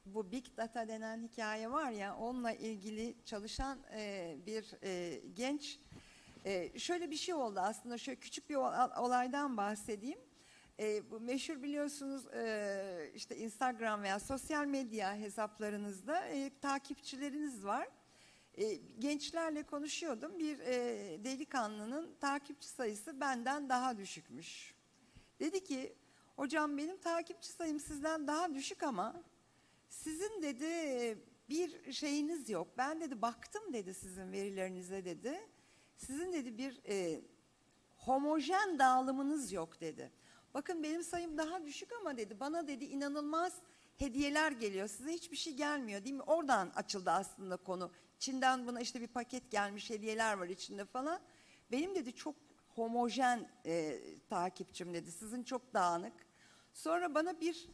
bu Big Data denen hikaye var ya onunla ilgili çalışan e, bir e, genç e, şöyle bir şey oldu aslında şöyle küçük bir ol- olaydan bahsedeyim. E, bu meşhur biliyorsunuz e, işte Instagram veya sosyal medya hesaplarınızda e, takipçileriniz var. E, gençlerle konuşuyordum. Bir e, delikanlının takipçi sayısı benden daha düşükmüş. Dedi ki, hocam benim takipçi sayım sizden daha düşük ama sizin dedi bir şeyiniz yok. Ben dedi baktım dedi sizin verilerinize dedi. Sizin dedi bir e, homojen dağılımınız yok dedi. Bakın benim sayım daha düşük ama dedi bana dedi inanılmaz hediyeler geliyor. Size hiçbir şey gelmiyor değil mi? Oradan açıldı aslında konu. Çin'den buna işte bir paket gelmiş hediyeler var içinde falan. Benim dedi çok homojen e, takipçim dedi. Sizin çok dağınık. Sonra bana bir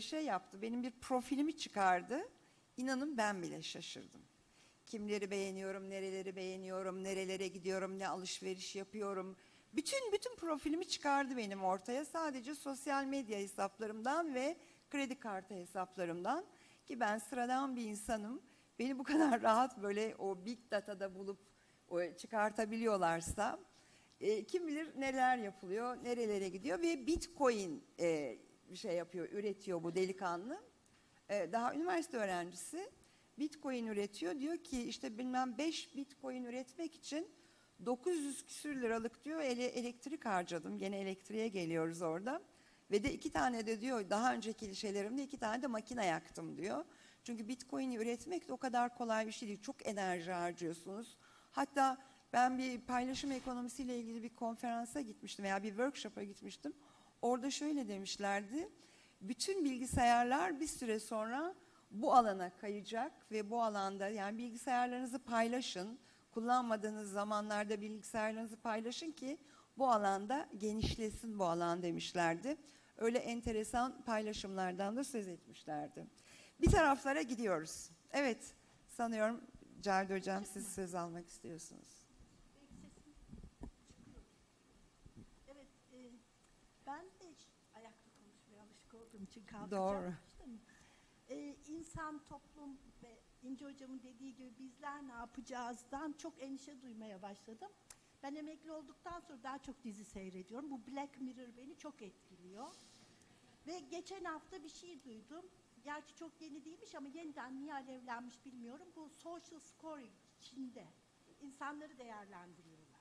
şey yaptı. Benim bir profilimi çıkardı. İnanın ben bile şaşırdım. Kimleri beğeniyorum, nereleri beğeniyorum, nerelere gidiyorum, ne alışveriş yapıyorum. Bütün bütün profilimi çıkardı benim ortaya. Sadece sosyal medya hesaplarımdan ve kredi kartı hesaplarımdan. ki ben sıradan bir insanım. Beni bu kadar rahat böyle o big data'da bulup o çıkartabiliyorlarsa e, kim bilir neler yapılıyor, nerelere gidiyor ve Bitcoin e, bir şey yapıyor, üretiyor bu delikanlı. E, daha üniversite öğrencisi Bitcoin üretiyor. Diyor ki işte bilmem 5 Bitcoin üretmek için 900 küsür liralık diyor ele, elektrik harcadım. Gene elektriğe geliyoruz orada. Ve de iki tane de diyor daha önceki şeylerimde iki tane de makine yaktım diyor. Çünkü Bitcoin'i üretmek de o kadar kolay bir şey değil. Çok enerji harcıyorsunuz. Hatta ben bir paylaşım ekonomisiyle ilgili bir konferansa gitmiştim veya bir workshop'a gitmiştim. Orada şöyle demişlerdi. Bütün bilgisayarlar bir süre sonra bu alana kayacak ve bu alanda yani bilgisayarlarınızı paylaşın. Kullanmadığınız zamanlarda bilgisayarlarınızı paylaşın ki bu alanda genişlesin bu alan demişlerdi. Öyle enteresan paylaşımlardan da söz etmişlerdi. Bir taraflara gidiyoruz. Evet, sanıyorum Cavit Hocam siz söz almak istiyorsunuz. Evet, e, ben de hiç ayakta konuşmaya alışık olduğum için kalkacağım. Doğru. E, insan, toplum İnce Hocam'ın dediği gibi bizler ne yapacağızdan çok endişe duymaya başladım. Ben emekli olduktan sonra daha çok dizi seyrediyorum. Bu Black Mirror beni çok etkiliyor. Ve geçen hafta bir şey duydum. Gerçi çok yeni değilmiş ama yeniden niye alevlenmiş bilmiyorum. Bu social scoring içinde insanları değerlendiriyorlar.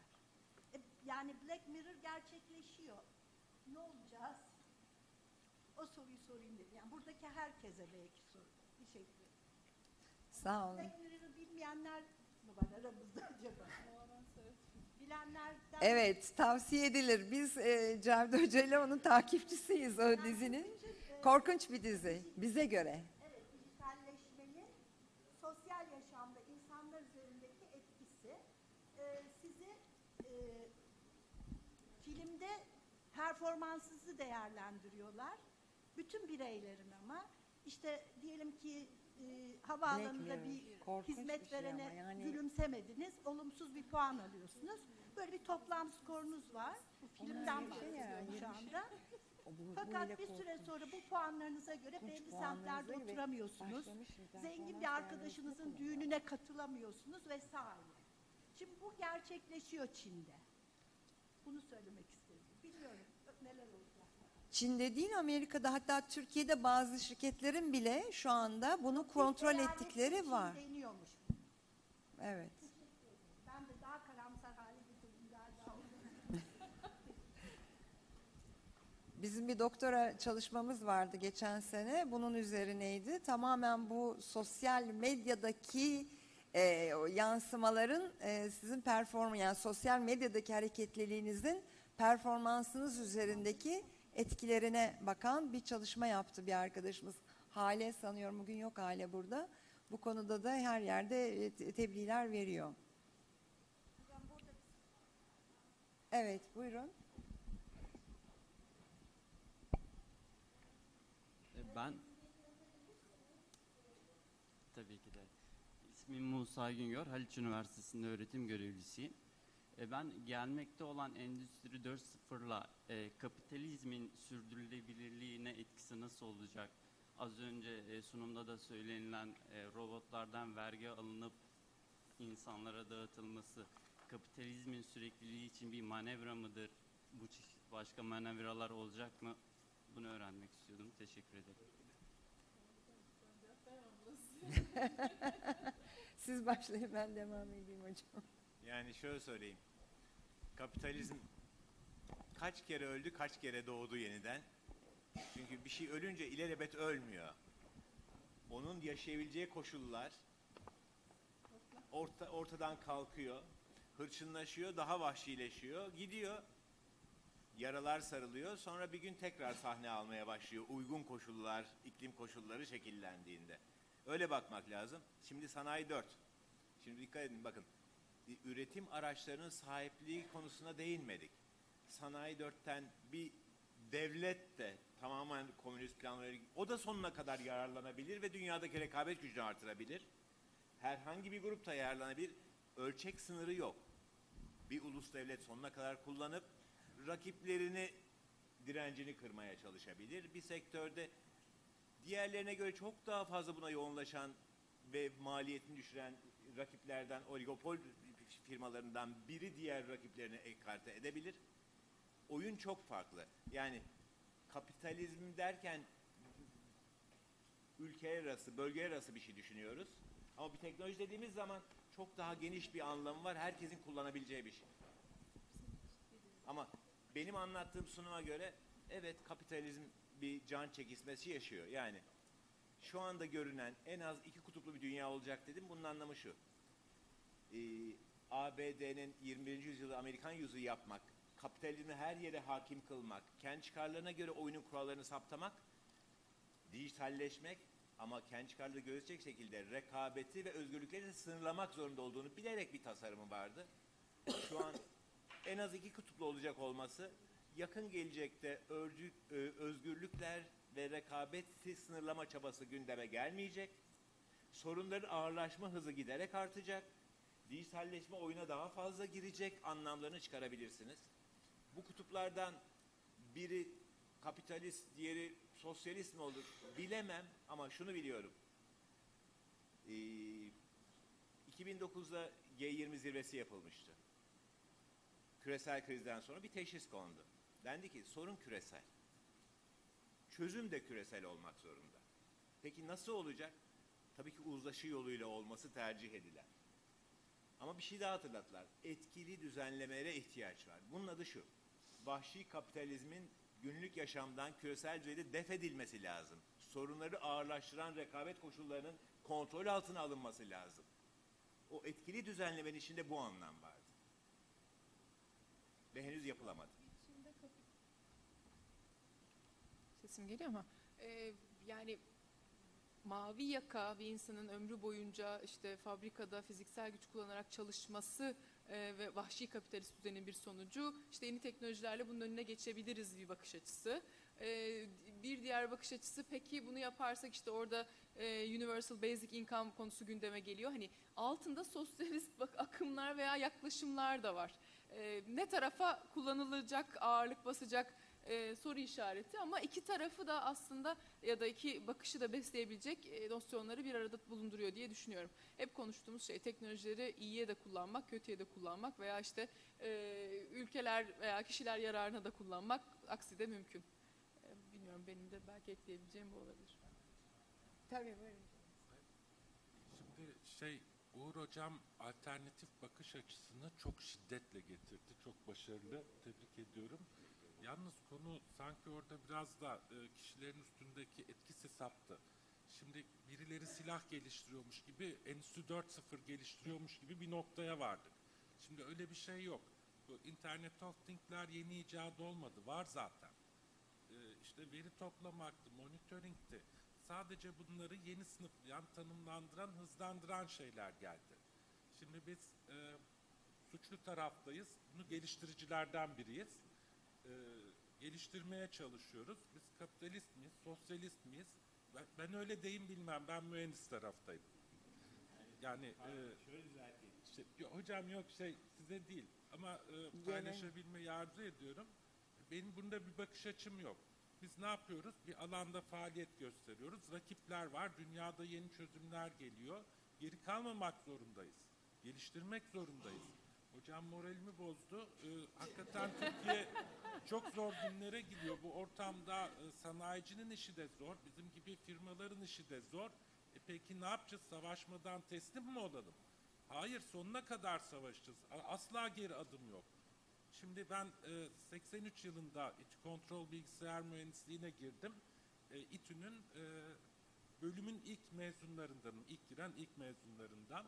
E, Yani Black Mirror gerçekleşiyor. Ne olacağız? O soruyu sorayım dedim. Yani buradaki herkese belki soru. Bir şey. Sağ olun. Bilmeyenler mi var aramızda acaba? Bilenlerden Evet, tavsiye edilir. Biz e, Cavit Hoca ile onun takipçisiyiz o dizinin. Korkunç bir dizi bize göre. Evet, dijitalleşmenin sosyal yaşamda insanlar üzerindeki etkisi. Ee, sizi e, filmde performansınızı değerlendiriyorlar. Bütün bireylerin ama işte diyelim ki e, havaalanında bir korkunç hizmet bir şey verene ama yani- gülümsemediniz, olumsuz bir puan alıyorsunuz. Böyle bir toplam skorunuz var. Bu filmden şey ya, bahsediyorum şu bir anda. O bu- bu Fakat bir süre korkunç. sonra bu puanlarınıza göre Korkunç belli puanlarınıza semtlerde oturamıyorsunuz. Zengin bir arkadaşınızın değerlendirmesi düğününe katılamıyorsunuz vesaire. Şimdi bu gerçekleşiyor Çin'de. Bunu söylemek istedim. Bilmiyorum. Çin'de değil Amerika'da hatta Türkiye'de bazı şirketlerin bile şu anda bunu kontrol ettikleri var. Deniyormuş. Evet. Ben de daha karamsar hale getirdim galiba. Bizim bir doktora çalışmamız vardı geçen sene. Bunun üzerineydi. Tamamen bu sosyal medyadaki e, yansımaların e, sizin perform yani sosyal medyadaki hareketliliğinizin performansınız üzerindeki etkilerine bakan bir çalışma yaptı bir arkadaşımız. Hale sanıyorum bugün yok Hale burada. Bu konuda da her yerde e, te- tebliğler veriyor. Evet buyurun. E, Ben tabii ki de ismim Musa Güngör, Haliç Üniversitesi'nde öğretim görevlisiyim. E, Ben gelmekte olan Endüstri 4.0'la e, kapitalizmin sürdürülebilirliğine etkisi nasıl olacak? Az önce e, sunumda da söylenilen e, robotlardan vergi alınıp insanlara dağıtılması kapitalizmin sürekliliği için bir manevra mıdır? Bu çeşit başka manevralar olacak mı? Bunu öğrenmek istiyordum. Teşekkür ederim. Siz başlayın ben devam edeyim hocam. Yani şöyle söyleyeyim. Kapitalizm kaç kere öldü, kaç kere doğdu yeniden. Çünkü bir şey ölünce ilelebet ölmüyor. Onun yaşayabileceği koşullar orta, ortadan kalkıyor, hırçınlaşıyor, daha vahşileşiyor, gidiyor. Yaralar sarılıyor, sonra bir gün tekrar sahne almaya başlıyor. Uygun koşullar, iklim koşulları şekillendiğinde. Öyle bakmak lazım. Şimdi sanayi 4. Şimdi dikkat edin bakın. Üretim araçlarının sahipliği konusuna değinmedik. Sanayi 4'ten bir devlet de tamamen komünist planları o da sonuna kadar yararlanabilir ve dünyadaki rekabet gücünü artırabilir. Herhangi bir grup da yararlanabilir. Ölçek sınırı yok. Bir ulus devlet sonuna kadar kullanıp rakiplerini direncini kırmaya çalışabilir. Bir sektörde diğerlerine göre çok daha fazla buna yoğunlaşan ve maliyetini düşüren rakiplerden, oligopol firmalarından biri diğer rakiplerini ekarte edebilir. Oyun çok farklı. Yani kapitalizm derken ülkeler arası, bölgeler arası bir şey düşünüyoruz. Ama bir teknoloji dediğimiz zaman çok daha geniş bir anlamı var. Herkesin kullanabileceği bir şey. Ama benim anlattığım sunuma göre evet kapitalizm bir can çekişmesi yaşıyor. Yani şu anda görünen en az iki kutuplu bir dünya olacak dedim. Bunun anlamı şu. Ee, ABD'nin 21. yüzyılda Amerikan yüzü yapmak, kapitalizmi her yere hakim kılmak, kendi çıkarlarına göre oyunun kurallarını saptamak, dijitalleşmek ama kendi çıkarları gözetecek şekilde rekabeti ve özgürlükleri de sınırlamak zorunda olduğunu bilerek bir tasarımı vardı. Şu an en az iki kutuplu olacak olması yakın gelecekte örgü, e, özgürlükler ve rekabeti sınırlama çabası gündeme gelmeyecek. Sorunların ağırlaşma hızı giderek artacak. Dijitalleşme oyuna daha fazla girecek anlamlarını çıkarabilirsiniz. Bu kutuplardan biri kapitalist, diğeri sosyalist mi olur bilemem ama şunu biliyorum. Ee, 2009'da G20 zirvesi yapılmıştı. Küresel krizden sonra bir teşhis kondu. Dendi ki sorun küresel. Çözüm de küresel olmak zorunda. Peki nasıl olacak? Tabii ki uzlaşı yoluyla olması tercih edilen. Ama bir şey daha hatırlattılar. Etkili düzenlemelere ihtiyaç var. Bunun adı şu. Vahşi kapitalizmin günlük yaşamdan küresel düzeyde def edilmesi lazım. Sorunları ağırlaştıran rekabet koşullarının kontrol altına alınması lazım. O etkili düzenlemenin içinde bu anlam vardı. Ve henüz yapılamadı. Sesim geliyor ama e, yani mavi yaka bir insanın ömrü boyunca işte fabrikada fiziksel güç kullanarak çalışması e, ve vahşi kapitalist düzenin bir sonucu işte yeni teknolojilerle bunun önüne geçebiliriz bir bakış açısı. E, bir diğer bakış açısı peki bunu yaparsak işte orada e, universal basic income konusu gündeme geliyor. Hani altında sosyalist bak akımlar veya yaklaşımlar da var. Ne tarafa kullanılacak, ağırlık basacak e, soru işareti ama iki tarafı da aslında ya da iki bakışı da besleyebilecek e, nosyonları bir arada bulunduruyor diye düşünüyorum. Hep konuştuğumuz şey teknolojileri iyiye de kullanmak, kötüye de kullanmak veya işte e, ülkeler veya kişiler yararına da kullanmak aksi de mümkün. E, bilmiyorum benim de belki ekleyebileceğim bu olabilir. Tabii buyurun. Şimdi şey Uğur Hocam alternatif bakış açısını çok şiddetle getirdi. Çok başarılı. Tebrik ediyorum. Yalnız konu sanki orada biraz da e, kişilerin üstündeki etkisi saptı. Şimdi birileri silah geliştiriyormuş gibi, Endüstri 4.0 geliştiriyormuş gibi bir noktaya vardık. Şimdi öyle bir şey yok. Bu Internet of Things'ler yeni icat olmadı. Var zaten. E, işte veri toplamaktı, monitoringti. Sadece bunları yeni sınıflayan, tanımlandıran, hızlandıran şeyler geldi. Şimdi biz e, suçlu taraftayız. Bunu geliştiricilerden biriyiz. E, geliştirmeye çalışıyoruz. Biz kapitalist miyiz, sosyalist miyiz? Ben, ben öyle deyim bilmem. Ben mühendis taraftayım. Yani e, işte, yo- hocam yok şey size değil ama e, paylaşabilmeyi arzu ediyorum. Benim bunda bir bakış açım yok. Biz ne yapıyoruz? Bir alanda faaliyet gösteriyoruz. Rakipler var. Dünyada yeni çözümler geliyor. Geri kalmamak zorundayız. Geliştirmek zorundayız. Hocam moralimi bozdu. Ee, hakikaten Türkiye çok zor günlere gidiyor. Bu ortamda e, sanayicinin işi de zor. Bizim gibi firmaların işi de zor. E peki ne yapacağız? Savaşmadan teslim mi olalım? Hayır sonuna kadar savaşacağız. Asla geri adım yok. Şimdi ben e, 83 yılında İTÜ Kontrol Bilgisayar Mühendisliğine girdim. E, İTÜ'nün e, bölümün ilk mezunlarındanım. İlk giren ilk mezunlarından.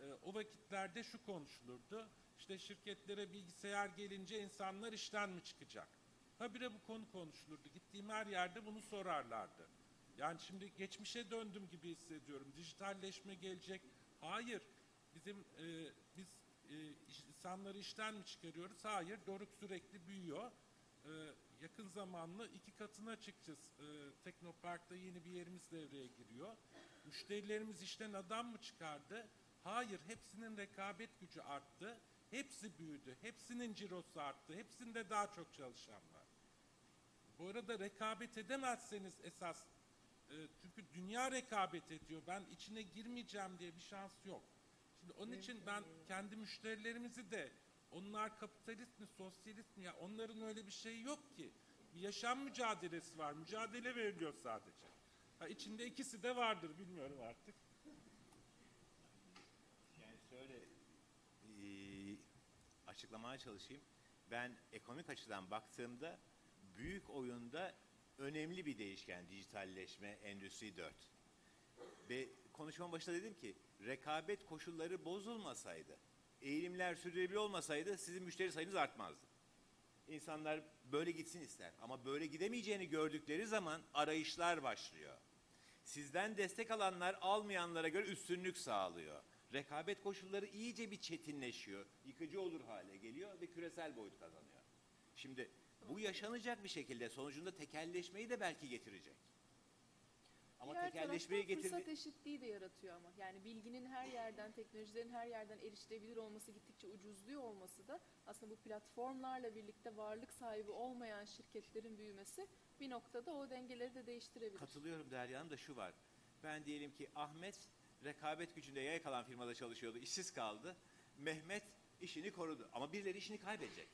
E, o vakitlerde şu konuşulurdu. İşte şirketlere bilgisayar gelince insanlar işten mi çıkacak? Habire bu konu konuşulurdu. Gittiğim her yerde bunu sorarlardı. Yani şimdi geçmişe döndüm gibi hissediyorum. Dijitalleşme gelecek. Hayır. Bizim e, biz e, insanları işten mi çıkarıyoruz? Hayır. Doruk sürekli büyüyor. E, yakın zamanlı iki katına çıkacağız. E, Teknopark'ta yeni bir yerimiz devreye giriyor. Müşterilerimiz işten adam mı çıkardı? Hayır. Hepsinin rekabet gücü arttı. Hepsi büyüdü. Hepsinin cirosu arttı. Hepsinde daha çok çalışan var. Bu arada rekabet edemezseniz esas E, çünkü dünya rekabet ediyor. Ben içine girmeyeceğim diye bir şans yok. Şimdi onun için ben kendi müşterilerimizi de onlar kapitalist mi, sosyalist mi ya onların öyle bir şeyi yok ki. Bir yaşam mücadelesi var. Mücadele veriliyor sadece. Ha, içinde ikisi de vardır bilmiyorum artık. Yani şöyle eee, açıklamaya çalışayım. Ben ekonomik açıdan baktığımda büyük oyunda önemli bir değişken dijitalleşme Endüstri 4. Ve konuşmanın başında dedim ki rekabet koşulları bozulmasaydı, eğilimler sürdürülebilir olmasaydı sizin müşteri sayınız artmazdı. İnsanlar böyle gitsin ister ama böyle gidemeyeceğini gördükleri zaman arayışlar başlıyor. Sizden destek alanlar almayanlara göre üstünlük sağlıyor. Rekabet koşulları iyice bir çetinleşiyor. Yıkıcı olur hale geliyor ve küresel boyut kazanıyor. Şimdi bu yaşanacak bir şekilde sonucunda tekelleşmeyi de belki getirecek. Ama Diğer tekelleşmeyi getirdi. fırsat eşitliği de yaratıyor ama. Yani bilginin her yerden, teknolojilerin her yerden erişilebilir olması, gittikçe ucuzluyor olması da aslında bu platformlarla birlikte varlık sahibi olmayan şirketlerin büyümesi bir noktada o dengeleri de değiştirebilir. Katılıyorum Derya Hanım da şu var. Ben diyelim ki Ahmet rekabet gücünde yaya kalan firmada çalışıyordu, işsiz kaldı. Mehmet işini korudu ama birileri işini kaybedecek.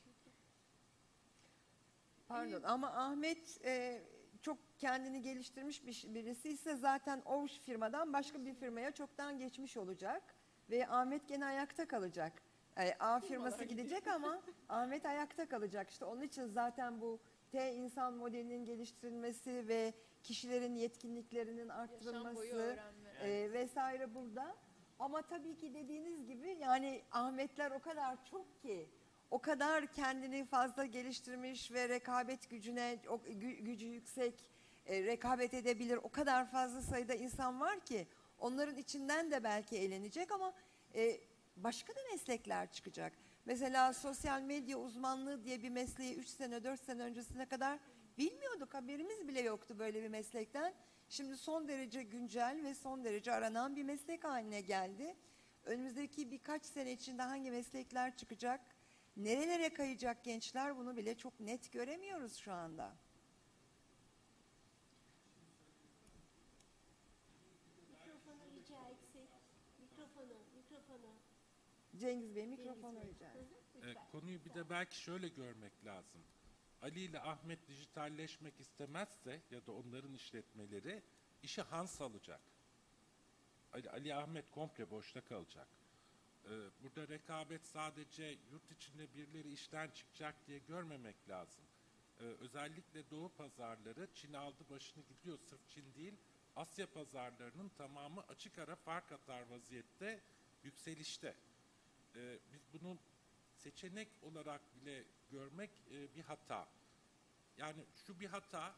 Pardon ama Ahmet e, çok kendini geliştirmiş bir, birisi ise zaten o firmadan başka bir firmaya çoktan geçmiş olacak ve Ahmet gene ayakta kalacak. E, A firması gidecek ama Ahmet ayakta kalacak. İşte onun için zaten bu T insan modelinin geliştirilmesi ve kişilerin yetkinliklerinin Yaşam boyu arttırılması öğrenme. E, vesaire burada. Ama tabii ki dediğiniz gibi yani Ahmetler o kadar çok ki o kadar kendini fazla geliştirmiş ve rekabet gücüne o gü- gücü yüksek e, rekabet edebilir o kadar fazla sayıda insan var ki onların içinden de belki eğlenecek ama e, başka da meslekler çıkacak. Mesela sosyal medya uzmanlığı diye bir mesleği 3 sene 4 sene öncesine kadar bilmiyorduk haberimiz bile yoktu böyle bir meslekten. Şimdi son derece güncel ve son derece aranan bir meslek haline geldi. Önümüzdeki birkaç sene içinde hangi meslekler çıkacak, nerelere kayacak gençler bunu bile çok net göremiyoruz şu anda. Mikrofonu rica etsek. Mikrofonu, mikrofonu. Cengiz Bey mikrofonu rica ederim. E, lütfen. konuyu bir de belki şöyle görmek lazım. Ali ile Ahmet dijitalleşmek istemezse ya da onların işletmeleri işi Hans alacak. Ali, Ali Ahmet komple boşta kalacak. E, burada rekabet sadece yurt içinde birileri işten çıkacak diye görmemek lazım. E, özellikle Doğu pazarları Çin aldı başını gidiyor. Sırf Çin değil, Asya pazarlarının tamamı açık ara fark atar vaziyette yükselişte. E, biz bunu seçenek olarak bile görmek e, bir hata. Yani şu bir hata.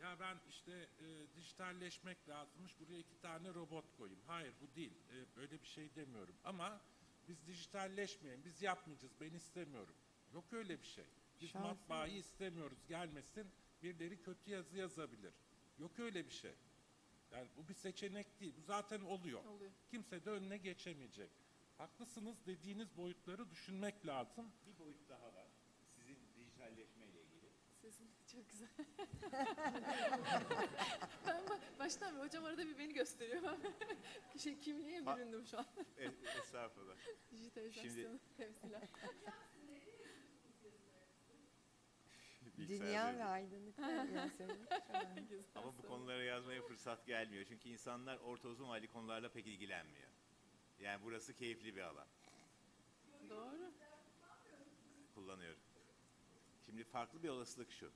Ya ben işte e, dijitalleşmek lazımmış. Buraya iki tane robot koyayım. Hayır bu değil. E, böyle bir şey demiyorum. Ama biz dijitalleşmeyelim. Biz yapmayacağız. Ben istemiyorum. Yok öyle bir şey. Biz Şahsen. matbaayı istemiyoruz. Gelmesin. Birileri kötü yazı yazabilir. Yok öyle bir şey. Yani bu bir seçenek değil. Bu zaten oluyor. Oluyor. Kimse de önüne geçemeyecek. Haklısınız dediğiniz boyutları düşünmek lazım. Bir boyut daha var. Sizin dijitalleşmeyle ilgili. Sesin çok güzel. ben ba- baştan beri hocam arada bir beni gösteriyor. şey, kimliğe büründüm şu an. E, estağfurullah. Dijitalizasyonu temsilen. Dünya ve aydınlık. Ama bu konulara yazmaya fırsat gelmiyor. Çünkü insanlar orta uzun vadeli konularla pek ilgilenmiyor. Yani burası keyifli bir alan. Doğru. Kullanıyorum. Şimdi farklı bir olasılık şu.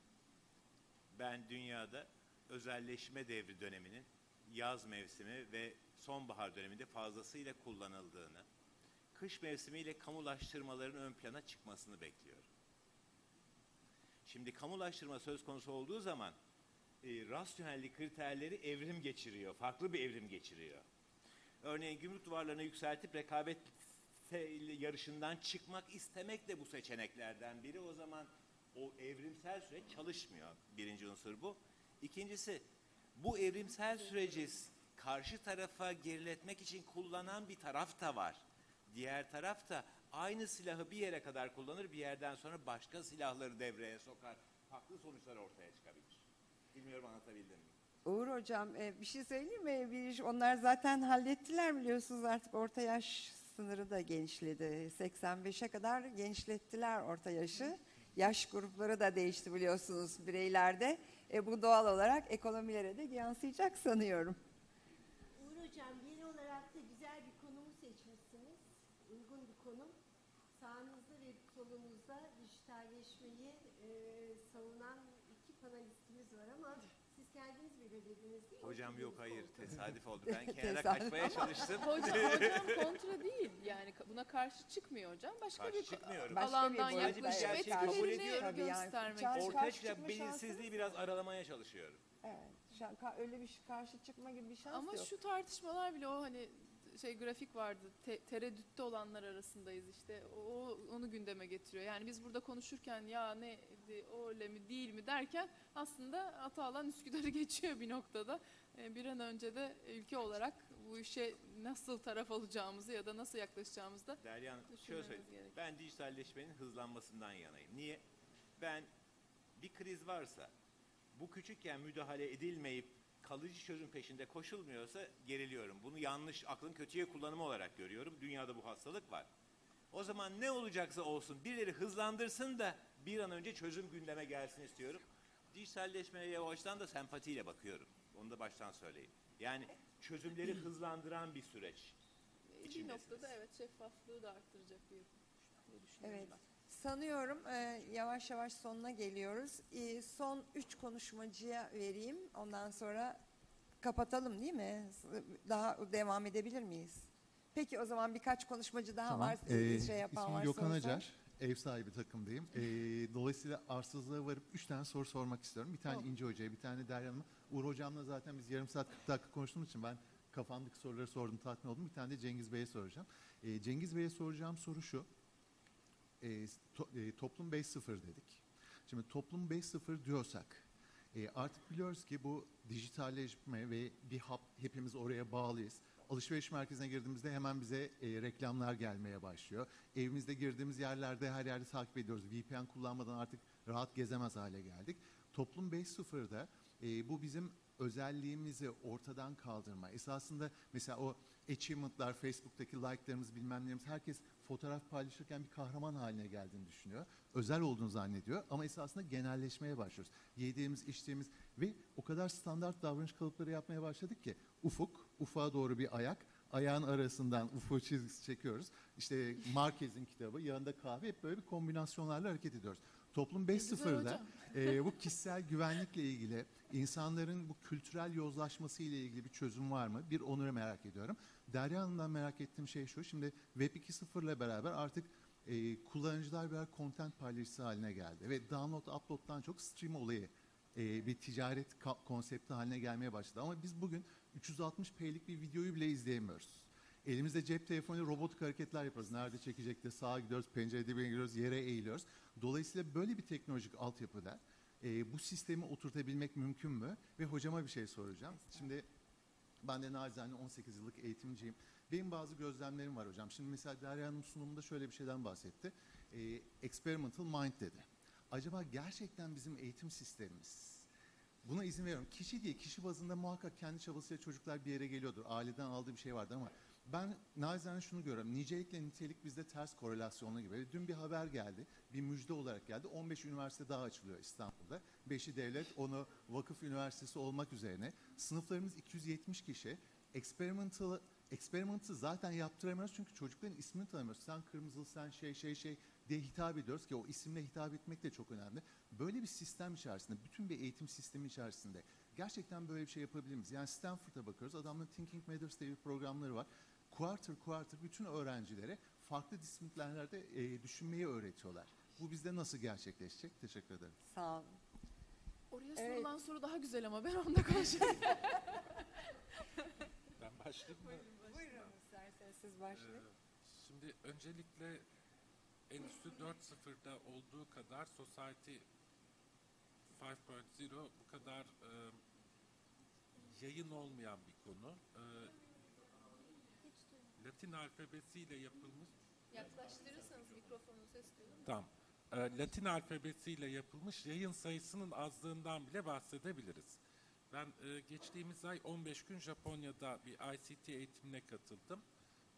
Ben dünyada özelleşme devri döneminin yaz mevsimi ve sonbahar döneminde fazlasıyla kullanıldığını, kış mevsimiyle kamulaştırmaların ön plana çıkmasını bekliyorum. Şimdi kamulaştırma söz konusu olduğu zaman e, rasyonellik kriterleri evrim geçiriyor, farklı bir evrim geçiriyor. Örneğin gümrük duvarlarını yükseltip rekabet yarışından çıkmak istemek de bu seçeneklerden biri. O zaman o evrimsel süreç çalışmıyor. Birinci unsur bu. İkincisi bu evrimsel süreci karşı tarafa geriletmek için kullanan bir taraf da var. Diğer taraf da aynı silahı bir yere kadar kullanır, bir yerden sonra başka silahları devreye sokar. Farklı sonuçlar ortaya çıkabilir. Bilmiyorum anlatabildim mi? Uğur Hocam e, bir şey söyleyeyim mi? Bir, onlar zaten hallettiler biliyorsunuz artık orta yaş sınırı da genişledi. 85'e kadar genişlettiler orta yaşı. Yaş grupları da değişti biliyorsunuz bireylerde. E, bu doğal olarak ekonomilere de yansıyacak sanıyorum. Uğur Hocam yeni olarak da güzel bir konumu seçmişsiniz. Uygun bir konum. Sağınızda ve solunuzda dijitalleşmeyi e, savunan iki panelistimiz var ama siz kendiniz belirlediniz değil mi? Hocam yok hayır tesadüf oldu. Ben kenara Tesadüf. kaçmaya çalıştım. Hocam, hocam kontra değil. Yani ka- buna karşı çıkmıyor hocam. Başka Karşı bir çıkmıyorum. Başka bir alandan boyut yaklaşıp gerçeği kabul etkilerini ediyorum. Tabii yani. göstermek karşı çıkma belirsizliği biraz aralamaya çalışıyorum. Evet. şa- ka- öyle bir karşı çıkma gibi bir şans Ama yok. şu tartışmalar bile o hani şey grafik vardı. Te- tereddütte olanlar arasındayız işte. O onu gündeme getiriyor. Yani biz burada konuşurken ya ne öyle mi değil mi derken aslında Atalan Üsküdar'ı geçiyor bir noktada. Ee, bir an önce de ülke olarak bu işe nasıl taraf olacağımızı ya da nasıl yaklaşacağımızı da Derya Hanım şöyle söyleyeyim. gerekiyor. Ben dijitalleşmenin hızlanmasından yanayım. Niye? Ben bir kriz varsa bu küçükken müdahale edilmeyip kalıcı çözüm peşinde koşulmuyorsa geriliyorum. Bunu yanlış, aklın kötüye kullanımı olarak görüyorum. Dünyada bu hastalık var. O zaman ne olacaksa olsun birileri hızlandırsın da bir an önce çözüm gündeme gelsin istiyorum. Dijitalleşmeye yavaştan da sempatiyle bakıyorum. Onu da baştan söyleyeyim. Yani çözümleri hızlandıran bir süreç. bir noktada evet şeffaflığı da arttıracak bir diye düşünüyorum Evet. Sanıyorum e, yavaş yavaş sonuna geliyoruz. E, son üç konuşmacıya vereyim. Ondan sonra kapatalım değil mi? Daha devam edebilir miyiz? Peki o zaman birkaç konuşmacı daha Tamam. var. Ee, şey yapan ismim varsa Gökhan. Acar. Ev sahibi takımdayım. Ee, dolayısıyla arsızlığa varıp üç tane soru sormak istiyorum. Bir tane Tamam. İnce Hoca'ya, bir tane Derya Hanım'a. Uğur Hocam'la zaten biz yarım saat 40 dakika konuştuğumuz için ben kafamdaki soruları sordum, tatmin oldum. Bir tane de Cengiz Bey'e soracağım. Ee, Cengiz Bey'e soracağım soru şu. Ee, to- e, toplum 5.0 dedik. Şimdi toplum 5.0 diyorsak e, artık biliyoruz ki bu dijitalleşme ve bir hap hepimiz oraya bağlıyız. Alışveriş merkezine girdiğimizde hemen bize e, reklamlar gelmeye başlıyor. Evimizde girdiğimiz yerlerde her yerde takip ediyoruz. VPN kullanmadan artık rahat gezemez hale geldik. Toplum 5.0'da e, bu bizim özelliğimizi ortadan kaldırma. Esasında mesela o achievement'lar, Facebook'taki like'larımız bilmem nelerimiz herkes fotoğraf paylaşırken bir kahraman haline geldiğini düşünüyor. Özel olduğunu zannediyor ama esasında genelleşmeye başlıyoruz. Yediğimiz, içtiğimiz ve o kadar standart davranış kalıpları yapmaya başladık ki ufuk, ufağa doğru bir ayak, ayağın arasından ufuğu çizgisi çekiyoruz. İşte Marquez'in kitabı, yanında kahve hep böyle bir kombinasyonlarla hareket ediyoruz. Toplum güzel 5.0'da hocam. e, bu kişisel güvenlikle ilgili insanların bu kültürel yozlaşması ile ilgili bir çözüm var mı? Bir onuru merak ediyorum. Derya Hanım'dan merak ettiğim şey şu. Şimdi Web 2.0 ile beraber artık e, kullanıcılar birer content paylaşıcısı haline geldi. Ve download, upload'dan çok stream olayı e, bir ticaret konsepti haline gelmeye başladı. Ama biz bugün 360p'lik bir videoyu bile izleyemiyoruz. Elimizde cep telefonu robotik hareketler yapıyoruz. Nerede çekecek de sağa gidiyoruz, pencere dibine giriyoruz, yere eğiliyoruz. Dolayısıyla böyle bir teknolojik altyapıda e, bu sistemi oturtabilmek mümkün mü? Ve hocama bir şey soracağım. Şimdi ben de nacizane 18 yıllık eğitimciyim. Benim bazı gözlemlerim var hocam. Şimdi mesela Derya Hanım sunumunda şöyle bir şeyden bahsetti. E, experimental mind dedi. Acaba gerçekten bizim eğitim sistemimiz buna izin veriyorum. Kişi diye kişi bazında muhakkak kendi çabasıyla çocuklar bir yere geliyordur. Aileden aldığı bir şey vardır ama ben nacizane şunu görüyorum. Nicelikle nitelik bizde ters korelasyonlu gibi. Dün bir haber geldi. Bir müjde olarak geldi. 15 üniversite daha açılıyor İstanbul'da. 5'i devlet, onu vakıf üniversitesi olmak üzerine. Sınıflarımız 270 kişi. Experimental Experiment'ı zaten yaptıramıyoruz çünkü çocukların ismini tanımıyoruz. Sen kırmızılı, sen şey şey şey diye hitap ediyoruz ki o isimle hitap etmek de çok önemli. Böyle bir sistem içerisinde, bütün bir eğitim sistemi içerisinde gerçekten böyle bir şey yapabilir? Yani Stanford'a bakıyoruz. Adamların Thinking Matters diye bir programları var. Quarter quarter bütün öğrencilere farklı disiplinlerde e, düşünmeyi öğretiyorlar. Bu bizde nasıl gerçekleşecek? Teşekkür ederim. Sağ olun. Oraya Evet. sorulan soru daha güzel ama ben onda konuşayım. Ben başlayayım mı? Buyurun isterseniz siz başlayın. Ee, Şimdi öncelikle Endüstri 4.0'da olduğu kadar Society 5.0 bu kadar e, yayın olmayan bir konu. E, Latin alfabesiyle yapılmış Yaklaştırırsanız mikrofonu ses duyuyor. Tamam. Ee, Latin alfabesiyle yapılmış yayın sayısının azlığından bile bahsedebiliriz. Ben e, geçtiğimiz ay 15 gün Japonya'da bir ICT eğitimine katıldım.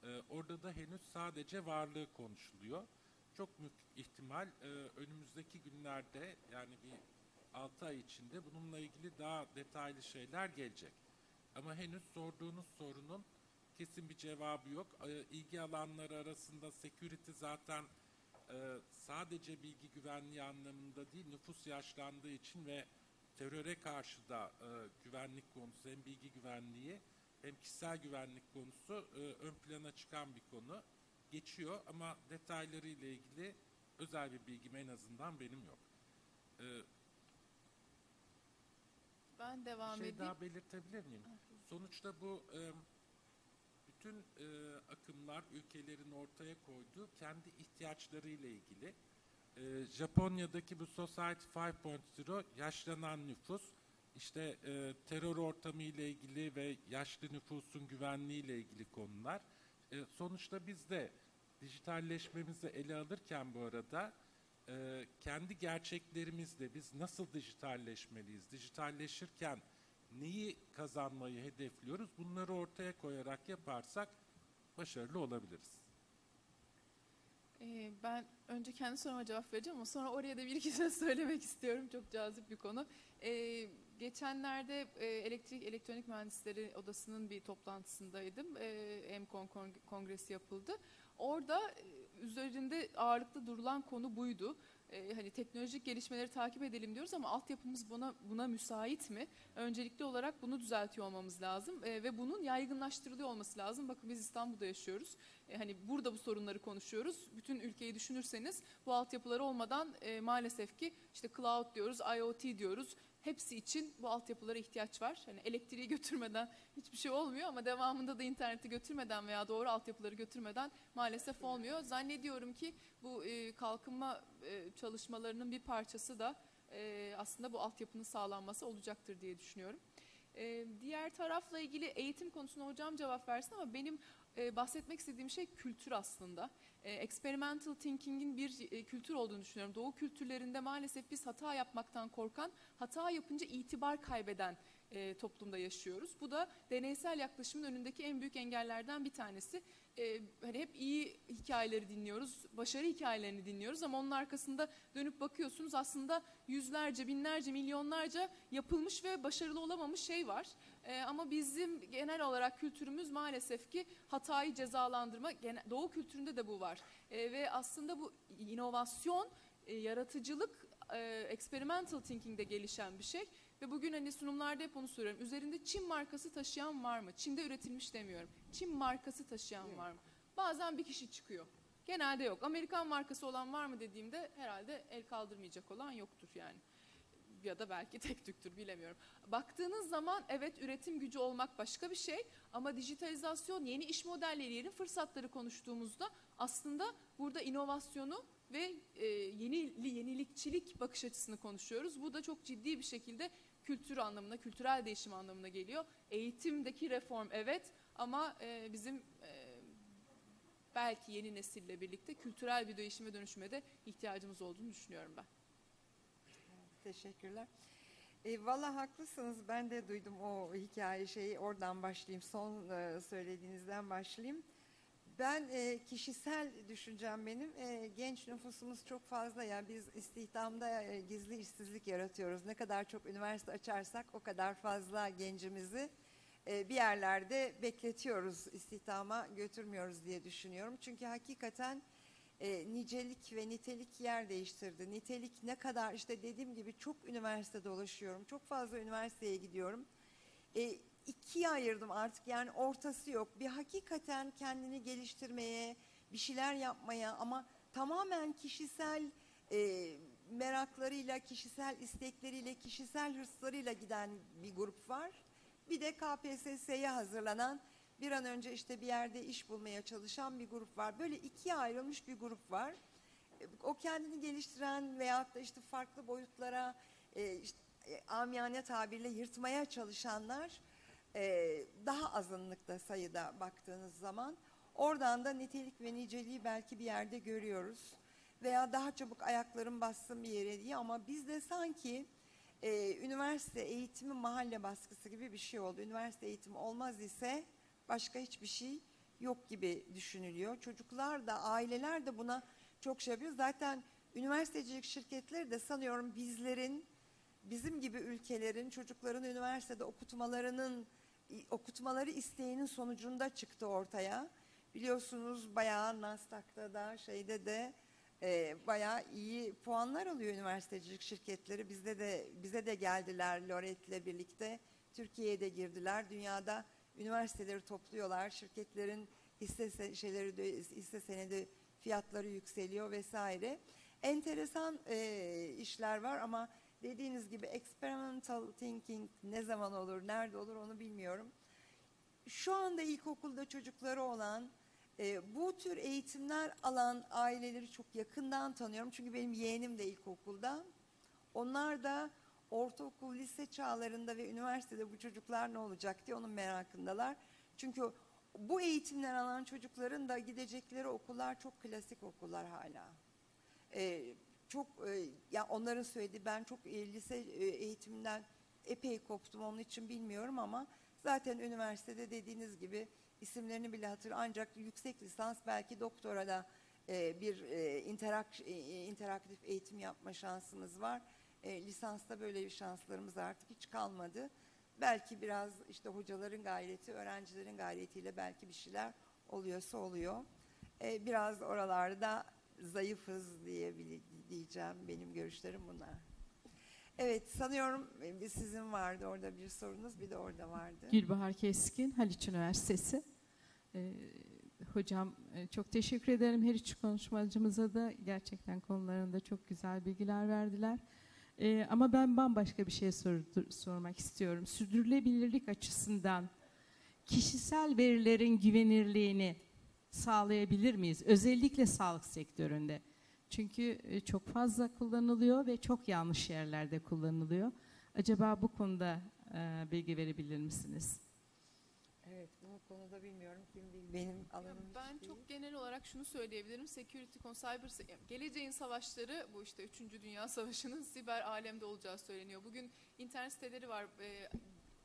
E, orada da henüz sadece varlığı konuşuluyor. Çok büyük ihtimal e, önümüzdeki günlerde yani bir 6 ay içinde bununla ilgili daha detaylı şeyler gelecek. Ama henüz sorduğunuz sorunun kesin bir cevabı yok. E, ilgi alanları arasında security zaten e, sadece bilgi güvenliği anlamında değil, nüfus yaşlandığı için ve teröre karşı da e, güvenlik konusu hem bilgi güvenliği hem kişisel güvenlik konusu e, ön plana çıkan bir konu. Geçiyor ama detayları ile ilgili özel bir bilgim en azından benim yok. E, Ben devam bir şey edeyim. daha belirtebilir miyim? Sonuçta bu e, bütün e, akımlar ülkelerin ortaya koyduğu kendi ihtiyaçları ile ilgili. E, Japonya'daki bu Society 5.0 yaşlanan nüfus, işte e, terör ortamı ile ilgili ve yaşlı nüfusun güvenliği ile ilgili konular. E, sonuçta biz de dijitalleşmemizi ele alırken bu arada e, kendi gerçeklerimizle biz nasıl dijitalleşmeliyiz? Dijitalleşirken neyi kazanmayı hedefliyoruz? Bunları ortaya koyarak yaparsak başarılı olabiliriz. Ee, ben önce kendi soruma cevap vereceğim ama sonra oraya da bir iki söz söylemek istiyorum. Çok cazip bir konu. Ee, geçenlerde e, Elektrik Elektronik Mühendisleri Odası'nın bir toplantısındaydım. Ee, EMKON kong- kongresi yapıldı. Orada e, üzerinde ağırlıklı durulan konu buydu. Ee, hani teknolojik gelişmeleri takip edelim diyoruz ama altyapımız buna buna müsait mi? Öncelikli olarak bunu düzeltiyor olmamız lazım Ee, ve bunun yaygınlaştırılıyor olması lazım. Bakın biz İstanbul'da yaşıyoruz. E, hani burada bu sorunları konuşuyoruz. Bütün ülkeyi düşünürseniz bu altyapıları olmadan e, maalesef ki işte cloud diyoruz, IoT diyoruz. Hepsi için bu altyapılara ihtiyaç var. Hani elektriği götürmeden hiçbir şey olmuyor ama devamında da interneti götürmeden veya doğru altyapıları götürmeden maalesef olmuyor. Zannediyorum ki bu e, kalkınma e, çalışmalarının bir parçası da e, aslında bu altyapının sağlanması olacaktır diye düşünüyorum. E, diğer tarafla ilgili eğitim konusuna hocam cevap versin ama benim e, bahsetmek istediğim şey kültür aslında. E, experimental thinking'in bir e, kültür olduğunu düşünüyorum. Doğu kültürlerinde maalesef biz hata yapmaktan korkan, hata yapınca itibar kaybeden e, toplumda yaşıyoruz. Bu da deneysel yaklaşımın önündeki en büyük engellerden bir tanesi. Hani hep iyi hikayeleri dinliyoruz, başarı hikayelerini dinliyoruz ama onun arkasında dönüp bakıyorsunuz aslında yüzlerce, binlerce, milyonlarca yapılmış ve başarılı olamamış şey var. E, ama bizim genel olarak kültürümüz maalesef ki hatayı cezalandırma, gene- Doğu kültüründe de bu var. E, ve aslında bu inovasyon, e, yaratıcılık, e, experimental thinking'de gelişen bir şey. Ve bugün hani sunumlarda hep onu soruyorum. Üzerinde Çin markası taşıyan var mı? Çin'de üretilmiş demiyorum. Çin markası taşıyan var mı? Bazen bir kişi çıkıyor. Genelde yok. Amerikan markası olan var mı dediğimde herhalde el kaldırmayacak olan yoktur yani. Ya da belki tek tüktür bilemiyorum. Baktığınız zaman evet üretim gücü olmak başka bir şey ama dijitalizasyon, yeni iş modelleri, yeni fırsatları konuştuğumuzda aslında burada inovasyonu ve e, yeni yenilikçilik bakış açısını konuşuyoruz. Bu da çok ciddi bir şekilde kültür anlamına, kültürel değişim anlamına geliyor. Eğitimdeki reform evet ama e, bizim e, belki yeni nesille birlikte kültürel bir değişime dönüşüme de ihtiyacımız olduğunu düşünüyorum ben. Teşekkürler. E, Valla haklısınız. Ben de duydum o hikaye şeyi. Oradan başlayayım. Son e, söylediğinizden başlayayım. Ben e, kişisel düşüncem benim. E, genç nüfusumuz çok fazla. Yani biz istihdamda e, gizli işsizlik yaratıyoruz. Ne kadar çok üniversite açarsak o kadar fazla gencimizi e, bir yerlerde bekletiyoruz. istihdama götürmüyoruz diye düşünüyorum. Çünkü hakikaten e, nicelik ve nitelik yer değiştirdi. Nitelik ne kadar işte dediğim gibi çok üniversite dolaşıyorum. Çok fazla üniversiteye gidiyorum. E, ikiye ayırdım artık yani ortası yok. Bir hakikaten kendini geliştirmeye, bir şeyler yapmaya ama tamamen kişisel e, meraklarıyla, kişisel istekleriyle, kişisel hırslarıyla giden bir grup var. Bir de KPSS'ye hazırlanan bir an önce işte bir yerde iş bulmaya çalışan bir grup var. Böyle ikiye ayrılmış bir grup var. E, O kendini geliştiren veyahut da işte farklı boyutlara e, işte, e, amiyane tabirle yırtmaya çalışanlar e, daha azınlıkta sayıda baktığınız zaman. Oradan da nitelik ve niceliği belki bir yerde görüyoruz. Veya daha çabuk ayakların bassın bir yere diye ama bizde sanki e, üniversite eğitimi mahalle baskısı gibi bir şey oldu. Üniversite eğitimi olmaz ise başka hiçbir şey yok gibi düşünülüyor. Çocuklar da aileler de buna çok şey yapıyor. Zaten üniversitecilik şirketleri de sanıyorum bizlerin bizim gibi ülkelerin çocukların üniversitede okutmalarının okutmaları isteğinin sonucunda çıktı ortaya. Biliyorsunuz bayağı Nasdaq'ta da şeyde de e, bayağı iyi puanlar alıyor üniversitecilik şirketleri. Bizde de bize de geldiler Loret'le birlikte. Türkiye'ye de girdiler. Dünyada üniversiteleri topluyorlar. Şirketlerin hisse se- şeyleri de, hisse senedi fiyatları yükseliyor vesaire. Enteresan e, işler var ama dediğiniz gibi experimental thinking ne zaman olur, nerede olur onu bilmiyorum. Şu anda ilkokulda çocukları olan e, bu tür eğitimler alan aileleri çok yakından tanıyorum. Çünkü benim yeğenim de ilkokulda. Onlar da ortaokul, lise çağlarında ve üniversitede bu çocuklar ne olacak diye onun merakındalar. Çünkü bu eğitimler alan çocukların da gidecekleri okullar çok klasik okullar hala. E, çok e, ya onların söylediği ben çok e, lise e, eğitiminden epey koptum onun için bilmiyorum ama zaten üniversitede dediğiniz gibi isimlerini bile hatır ancak yüksek lisans belki doktora da e, bir e, interak, e, interaktif eğitim yapma şansımız var. E, lisansta böyle bir şanslarımız artık hiç kalmadı. Belki biraz işte hocaların gayreti, öğrencilerin gayretiyle belki bir şeyler oluyorsa oluyor. E, biraz oralarda zayıfız diye diyeceğim. Benim görüşlerim bunlar. Evet sanıyorum e, bir sizin vardı orada bir sorunuz bir de orada vardı. Gülbahar Keskin, Haliç Üniversitesi. Ee, hocam e, çok teşekkür ederim her üç konuşmacımıza da gerçekten konularında çok güzel bilgiler verdiler. Ee, ama ben bambaşka bir şey sor- sormak istiyorum. Sürdürülebilirlik açısından kişisel verilerin güvenirliğini sağlayabilir miyiz? Özellikle sağlık sektöründe. Çünkü e, çok fazla kullanılıyor ve çok yanlış yerlerde kullanılıyor. Acaba bu konuda e, bilgi verebilir misiniz? Evet bu konuda bilmiyorum benim alanım ben değil. çok genel olarak şunu söyleyebilirim. Security, con- cyber, geleceğin savaşları bu işte 3. Dünya Savaşı'nın siber alemde olacağı söyleniyor. Bugün internet siteleri var. e,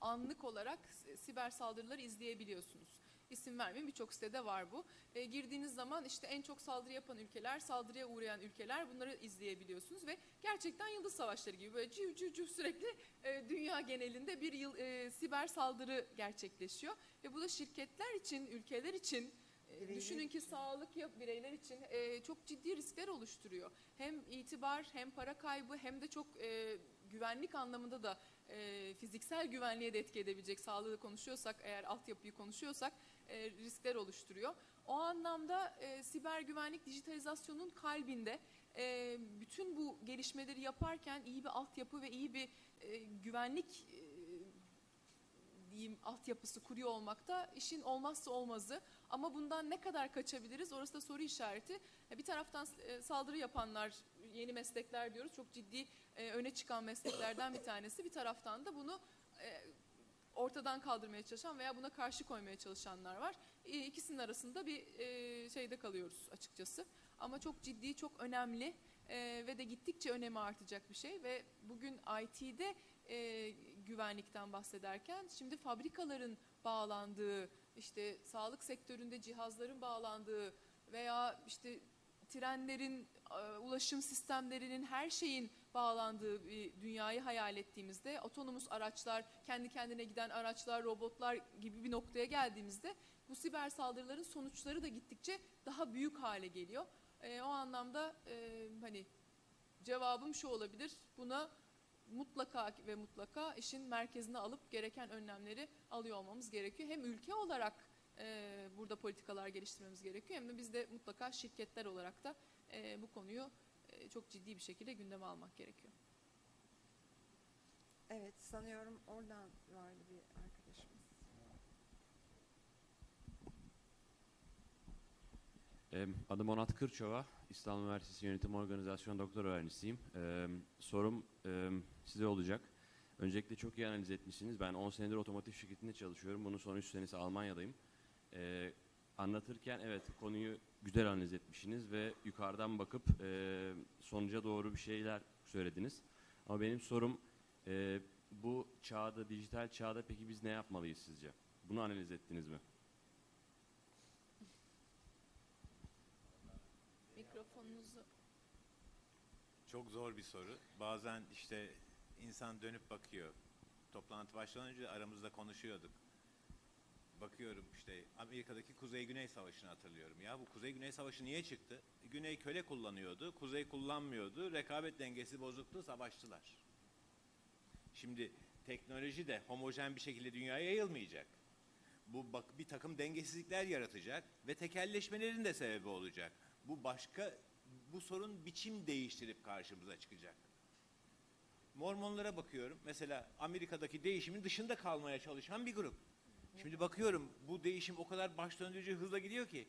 anlık olarak siber saldırıları izleyebiliyorsunuz. İsim vermeyeyim birçok sitede var bu. E, girdiğiniz zaman işte en çok saldırı yapan ülkeler, saldırıya uğrayan ülkeler bunları izleyebiliyorsunuz ve gerçekten yıldız savaşları gibi böyle civ civ civ sürekli e, dünya genelinde bir yıl e, siber saldırı gerçekleşiyor ve bu da şirketler için, ülkeler için e, Bireyler düşünün ki için. sağlık ya bireyler için e, çok ciddi riskler oluşturuyor. Hem itibar hem para kaybı hem de çok e, güvenlik anlamında da e, fiziksel güvenliğe de etki edebilecek sağlığı konuşuyorsak eğer altyapıyı konuşuyorsak e, riskler oluşturuyor. O anlamda e, siber güvenlik dijitalizasyonun kalbinde e, bütün bu gelişmeleri yaparken iyi bir altyapı ve iyi bir e, güvenlik e, diyeyim altyapısı kuruyor olmak da işin olmazsa olmazı. Ama bundan ne kadar kaçabiliriz orası da soru işareti. E, Bir taraftan e, saldırı yapanlar yeni meslekler diyoruz çok ciddi e, öne çıkan mesleklerden bir tanesi. Bir taraftan da bunu ortadan kaldırmaya çalışan veya buna karşı koymaya çalışanlar var. E, İkisinin arasında bir e, şeyde kalıyoruz açıkçası. Ama çok ciddi, çok önemli e, ve de gittikçe önemi artacak bir şey ve bugün IT'de e, güvenlikten bahsederken şimdi fabrikaların bağlandığı, işte sağlık sektöründe cihazların bağlandığı veya işte trenlerin, ulaşım sistemlerinin her şeyin bağlandığı bir dünyayı hayal ettiğimizde otonomus araçlar, kendi kendine giden araçlar, robotlar gibi bir noktaya geldiğimizde bu siber saldırıların sonuçları da gittikçe daha büyük hale geliyor. E, o anlamda e, hani cevabım şu olabilir. Buna mutlaka ve mutlaka işin merkezine alıp gereken önlemleri alıyor olmamız gerekiyor. Hem ülke olarak e, burada politikalar geliştirmemiz gerekiyor hem de biz de mutlaka şirketler olarak da e, bu konuyu e, çok ciddi bir şekilde gündeme almak gerekiyor. Evet sanıyorum oradan vardı bir arkadaşımız. Adım Onat Kırçova, İstanbul Üniversitesi Yönetim Organizasyon Doktor öğrencisiyim. Sorum size olacak. Öncelikle çok iyi analiz etmişsiniz. Ben 10 senedir otomotiv şirketinde çalışıyorum. Bunun son 3 senesi Almanya'dayım. Ee, anlatırken evet konuyu güzel analiz etmişsiniz ve yukarıdan bakıp e, sonuca doğru bir şeyler söylediniz. Ama benim sorum Ee, bu çağda, dijital çağda peki biz ne yapmalıyız sizce? Bunu analiz ettiniz mi? Mikrofonunuzu Çok zor bir soru. Bazen işte insan dönüp bakıyor. Toplantı başlamadan önce aramızda konuşuyorduk. Bakıyorum işte Amerika'daki Kuzey-Güney Savaşı'nı hatırlıyorum. Ya bu Kuzey-Güney Savaşı niye çıktı? Güney köle kullanıyordu, Kuzey kullanmıyordu. Rekabet dengesi bozuktu, savaştılar. Şimdi teknoloji de homojen bir şekilde dünyaya yayılmayacak. Bu bak bir takım dengesizlikler yaratacak ve tekelleşmelerin de sebebi olacak. Bu başka bu sorun biçim değiştirip karşımıza çıkacak. Mormonlara bakıyorum. Mesela Amerika'daki değişimin dışında kalmaya çalışan bir grup. Şimdi bakıyorum bu değişim o kadar baş döndürücü hızla gidiyor ki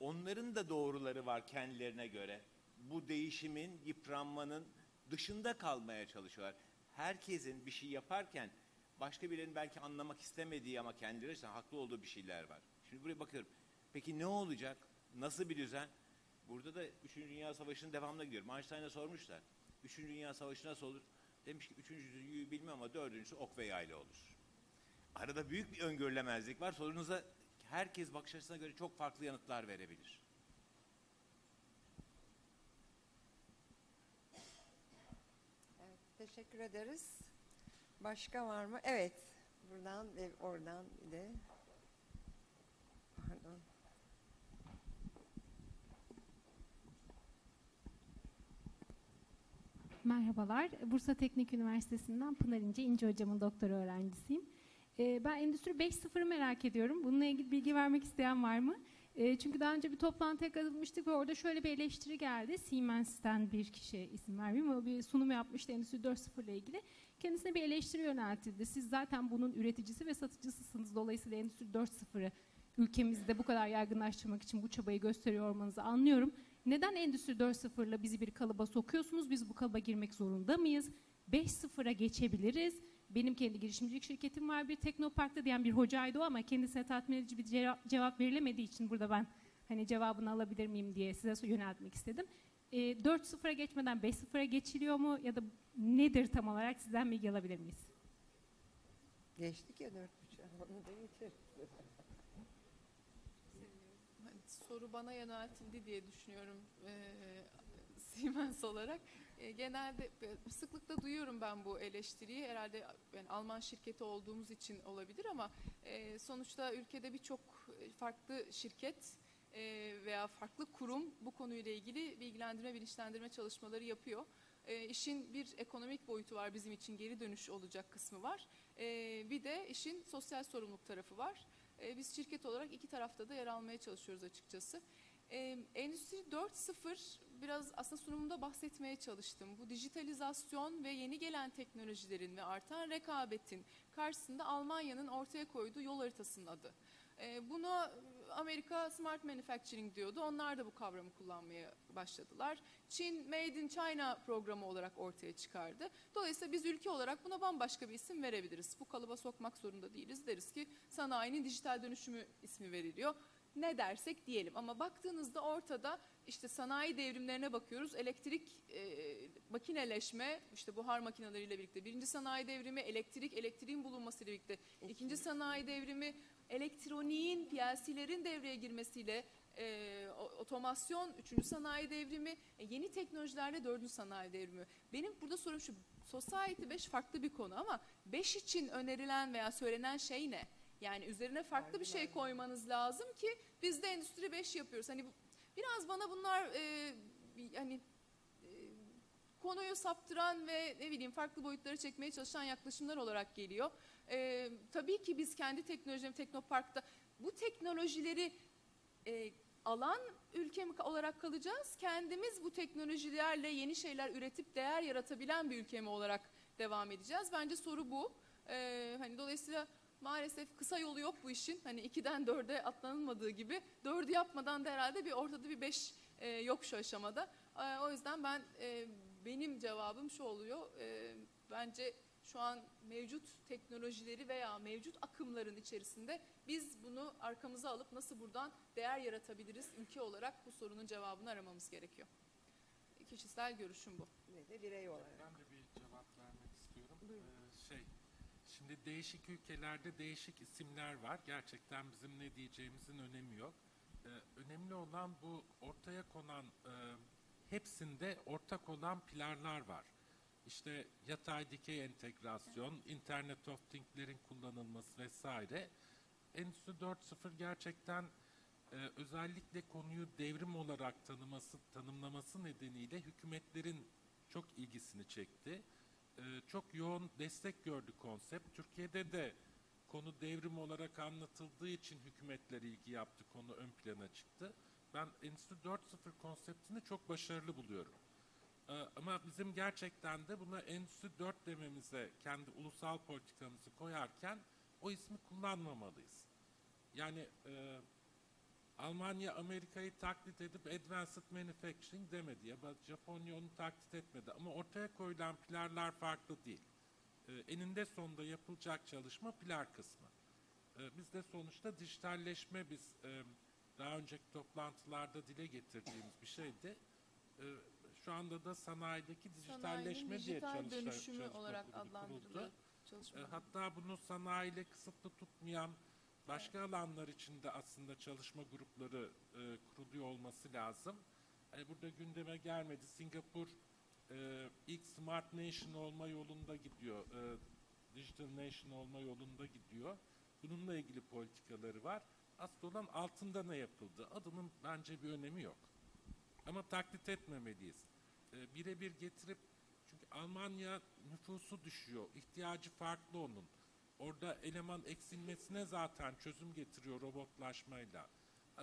onların da doğruları var kendilerine göre. Bu değişimin, yıpranmanın dışında kalmaya çalışıyorlar. Herkesin bir şey yaparken başka birinin belki anlamak istemediği ama kendileri için haklı olduğu bir şeyler var. Şimdi buraya bakıyorum. Peki ne olacak? Nasıl bir düzen? Burada da 3. Dünya Savaşı'nın devamına gidiyorum. Einstein'a sormuşlar. 3. Dünya Savaşı nasıl olur? Demiş ki 3. dünyayı bilmem ama dördüncüsü ok ve yayla olur. Arada büyük bir öngörülemezlik var. Sorunuza herkes bakış açısına göre çok farklı yanıtlar verebilir. Evet, teşekkür ederiz. Başka var mı? Evet. Buradan ve oradan bir de. Pardon. Merhabalar. Bursa Teknik Üniversitesi'nden Pınar İnce, İnce Hocam'ın doktora öğrencisiyim. Ee, ben Endüstri 5.0'ı merak ediyorum. Bununla ilgili bilgi vermek isteyen var mı? Ee, çünkü daha önce bir toplantıya katılmıştık ve orada şöyle bir eleştiri geldi. Siemens'ten bir kişi isim vermeyeyim ama bir sunum yapmıştı Endüstri 4.0 ile ilgili. Kendisine bir eleştiri yöneltildi. Siz zaten bunun üreticisi ve satıcısısınız. Dolayısıyla Endüstri 4.0'ı ülkemizde bu kadar yaygınlaştırmak için bu çabayı gösteriyor olmanızı anlıyorum. Neden Endüstri 4.0 ile bizi bir kalıba sokuyorsunuz? Biz bu kalıba girmek zorunda mıyız? 5.0'a geçebiliriz. Benim kendi girişimcilik şirketim var bir Teknopark'ta diyen bir hocaydı o ama kendisine tatmin edici bir cevap, verilemediği için burada ben hani cevabını alabilir miyim diye size yöneltmek istedim. E, 4.0'a geçmeden 5.0'a geçiliyor mu ya da nedir tam olarak sizden bilgi alabilir miyiz? Geçtik ya dört buçuk. Onu da geçeriz. Soru bana yöneltildi diye düşünüyorum eee Siemens olarak. E, genelde e, sıklıkla duyuyorum ben bu eleştiriyi. Herhalde yani Alman şirketi olduğumuz için olabilir ama e, sonuçta ülkede birçok e, farklı şirket e, veya farklı kurum bu konuyla ilgili bilgilendirme, bilinçlendirme çalışmaları yapıyor. E, işin bir ekonomik boyutu var bizim için geri dönüş olacak kısmı var. E, bir de işin sosyal sorumluluk tarafı var. E, biz şirket olarak iki tarafta da yer almaya çalışıyoruz açıkçası. E, Endüstri 4.0 biraz aslında sunumumda bahsetmeye çalıştım. Bu dijitalizasyon ve yeni gelen teknolojilerin ve artan rekabetin karşısında Almanya'nın ortaya koyduğu yol haritasının adı. E, buna Amerika Smart Manufacturing diyordu. Onlar da bu kavramı kullanmaya başladılar. Çin Made in China programı olarak ortaya çıkardı. Dolayısıyla biz ülke olarak buna bambaşka bir isim verebiliriz. Bu kalıba sokmak zorunda değiliz. Deriz ki sanayinin dijital dönüşümü ismi veriliyor ne dersek diyelim. Ama baktığınızda ortada işte sanayi devrimlerine bakıyoruz. Elektrik e, makineleşme, işte buhar makineleriyle birlikte birinci sanayi devrimi, elektrik, elektriğin bulunmasıyla birlikte ikinci sanayi devrimi, elektroniğin, PLC'lerin devreye girmesiyle e, otomasyon, üçüncü sanayi devrimi, e, yeni teknolojilerle dördüncü sanayi devrimi. Benim burada sorum şu, Society 5 farklı bir konu ama 5 için önerilen veya söylenen şey ne? Yani üzerine farklı bir şey koymanız lazım ki biz de Endüstri 5 yapıyoruz. Hani bu, biraz bana bunlar e, hani e, konuyu saptıran ve ne bileyim farklı boyutları çekmeye çalışan yaklaşımlar olarak geliyor. E, tabii ki biz kendi teknolojilerimiz Teknopark'ta bu teknolojileri e, alan ülke olarak kalacağız. Kendimiz bu teknolojilerle yeni şeyler üretip değer yaratabilen bir ülke mi olarak devam edeceğiz? Bence soru bu. E, hani dolayısıyla maalesef kısa yolu yok bu işin. Hani ikiden dörde atlanılmadığı gibi dördü yapmadan da herhalde bir ortada bir beş e, yok şu aşamada. E, o yüzden ben e, benim cevabım şu oluyor. E, bence şu an mevcut teknolojileri veya mevcut akımların içerisinde biz bunu arkamıza alıp nasıl buradan değer yaratabiliriz ülke olarak bu sorunun cevabını aramamız gerekiyor. Kişisel görüşüm bu. Ne de birey olarak. Ben de bir cevap vermek istiyorum. Buyurun. Ee, Şimdi değişik ülkelerde değişik isimler var. Gerçekten bizim ne diyeceğimizin önemi yok. Ee, önemli olan bu ortaya konan e, hepsinde ortak olan pilarlar var. İşte yatay dikey entegrasyon, Internet of Things'lerin kullanılması vesaire. Endüstri 4.0 gerçekten e, özellikle konuyu devrim olarak tanıması, tanımlaması nedeniyle hükümetlerin çok ilgisini çekti. E, çok yoğun destek gördü konsept. Türkiye'de de konu devrim olarak anlatıldığı için hükümetler ilgi yaptı, konu ön plana çıktı. Ben Endüstri 4.0 konseptini çok başarılı buluyorum. Ee, ama bizim gerçekten de buna Endüstri 4 dememize, kendi ulusal politikamızı koyarken o ismi kullanmamalıyız. Yani e, Almanya Amerika'yı taklit edip Advanced Manufacturing demedi ya da Japonya onu taklit etmedi ama ortaya koyulan pilarlar farklı değil. E, eninde sonunda yapılacak çalışma pilar kısmı. E, biz de sonuçta dijitalleşme biz e, daha önceki toplantılarda dile getirdiğimiz bir şeydi. E, şu anda da sanayideki dijitalleşme Sanayinin diye dijital çalışma, dönüşümü çalışma olarak adlandırılıyor E, grubu. hatta bunu sanayiyle kısıtlı tutmayan başka alanlar içinde aslında çalışma grupları e, kuruluyor olması lazım. Hani burada gündeme gelmedi. Singapur e, ilk Smart Nation olma yolunda gidiyor. E, Digital Nation olma yolunda gidiyor. Bununla ilgili politikaları var. Asıl olan altında ne yapıldı? Adının bence bir önemi yok. Ama taklit etmemeliyiz. E, birebir getirip çünkü Almanya nüfusu düşüyor. ihtiyacı farklı onun. Orada eleman eksilmesine zaten çözüm getiriyor robotlaşmayla.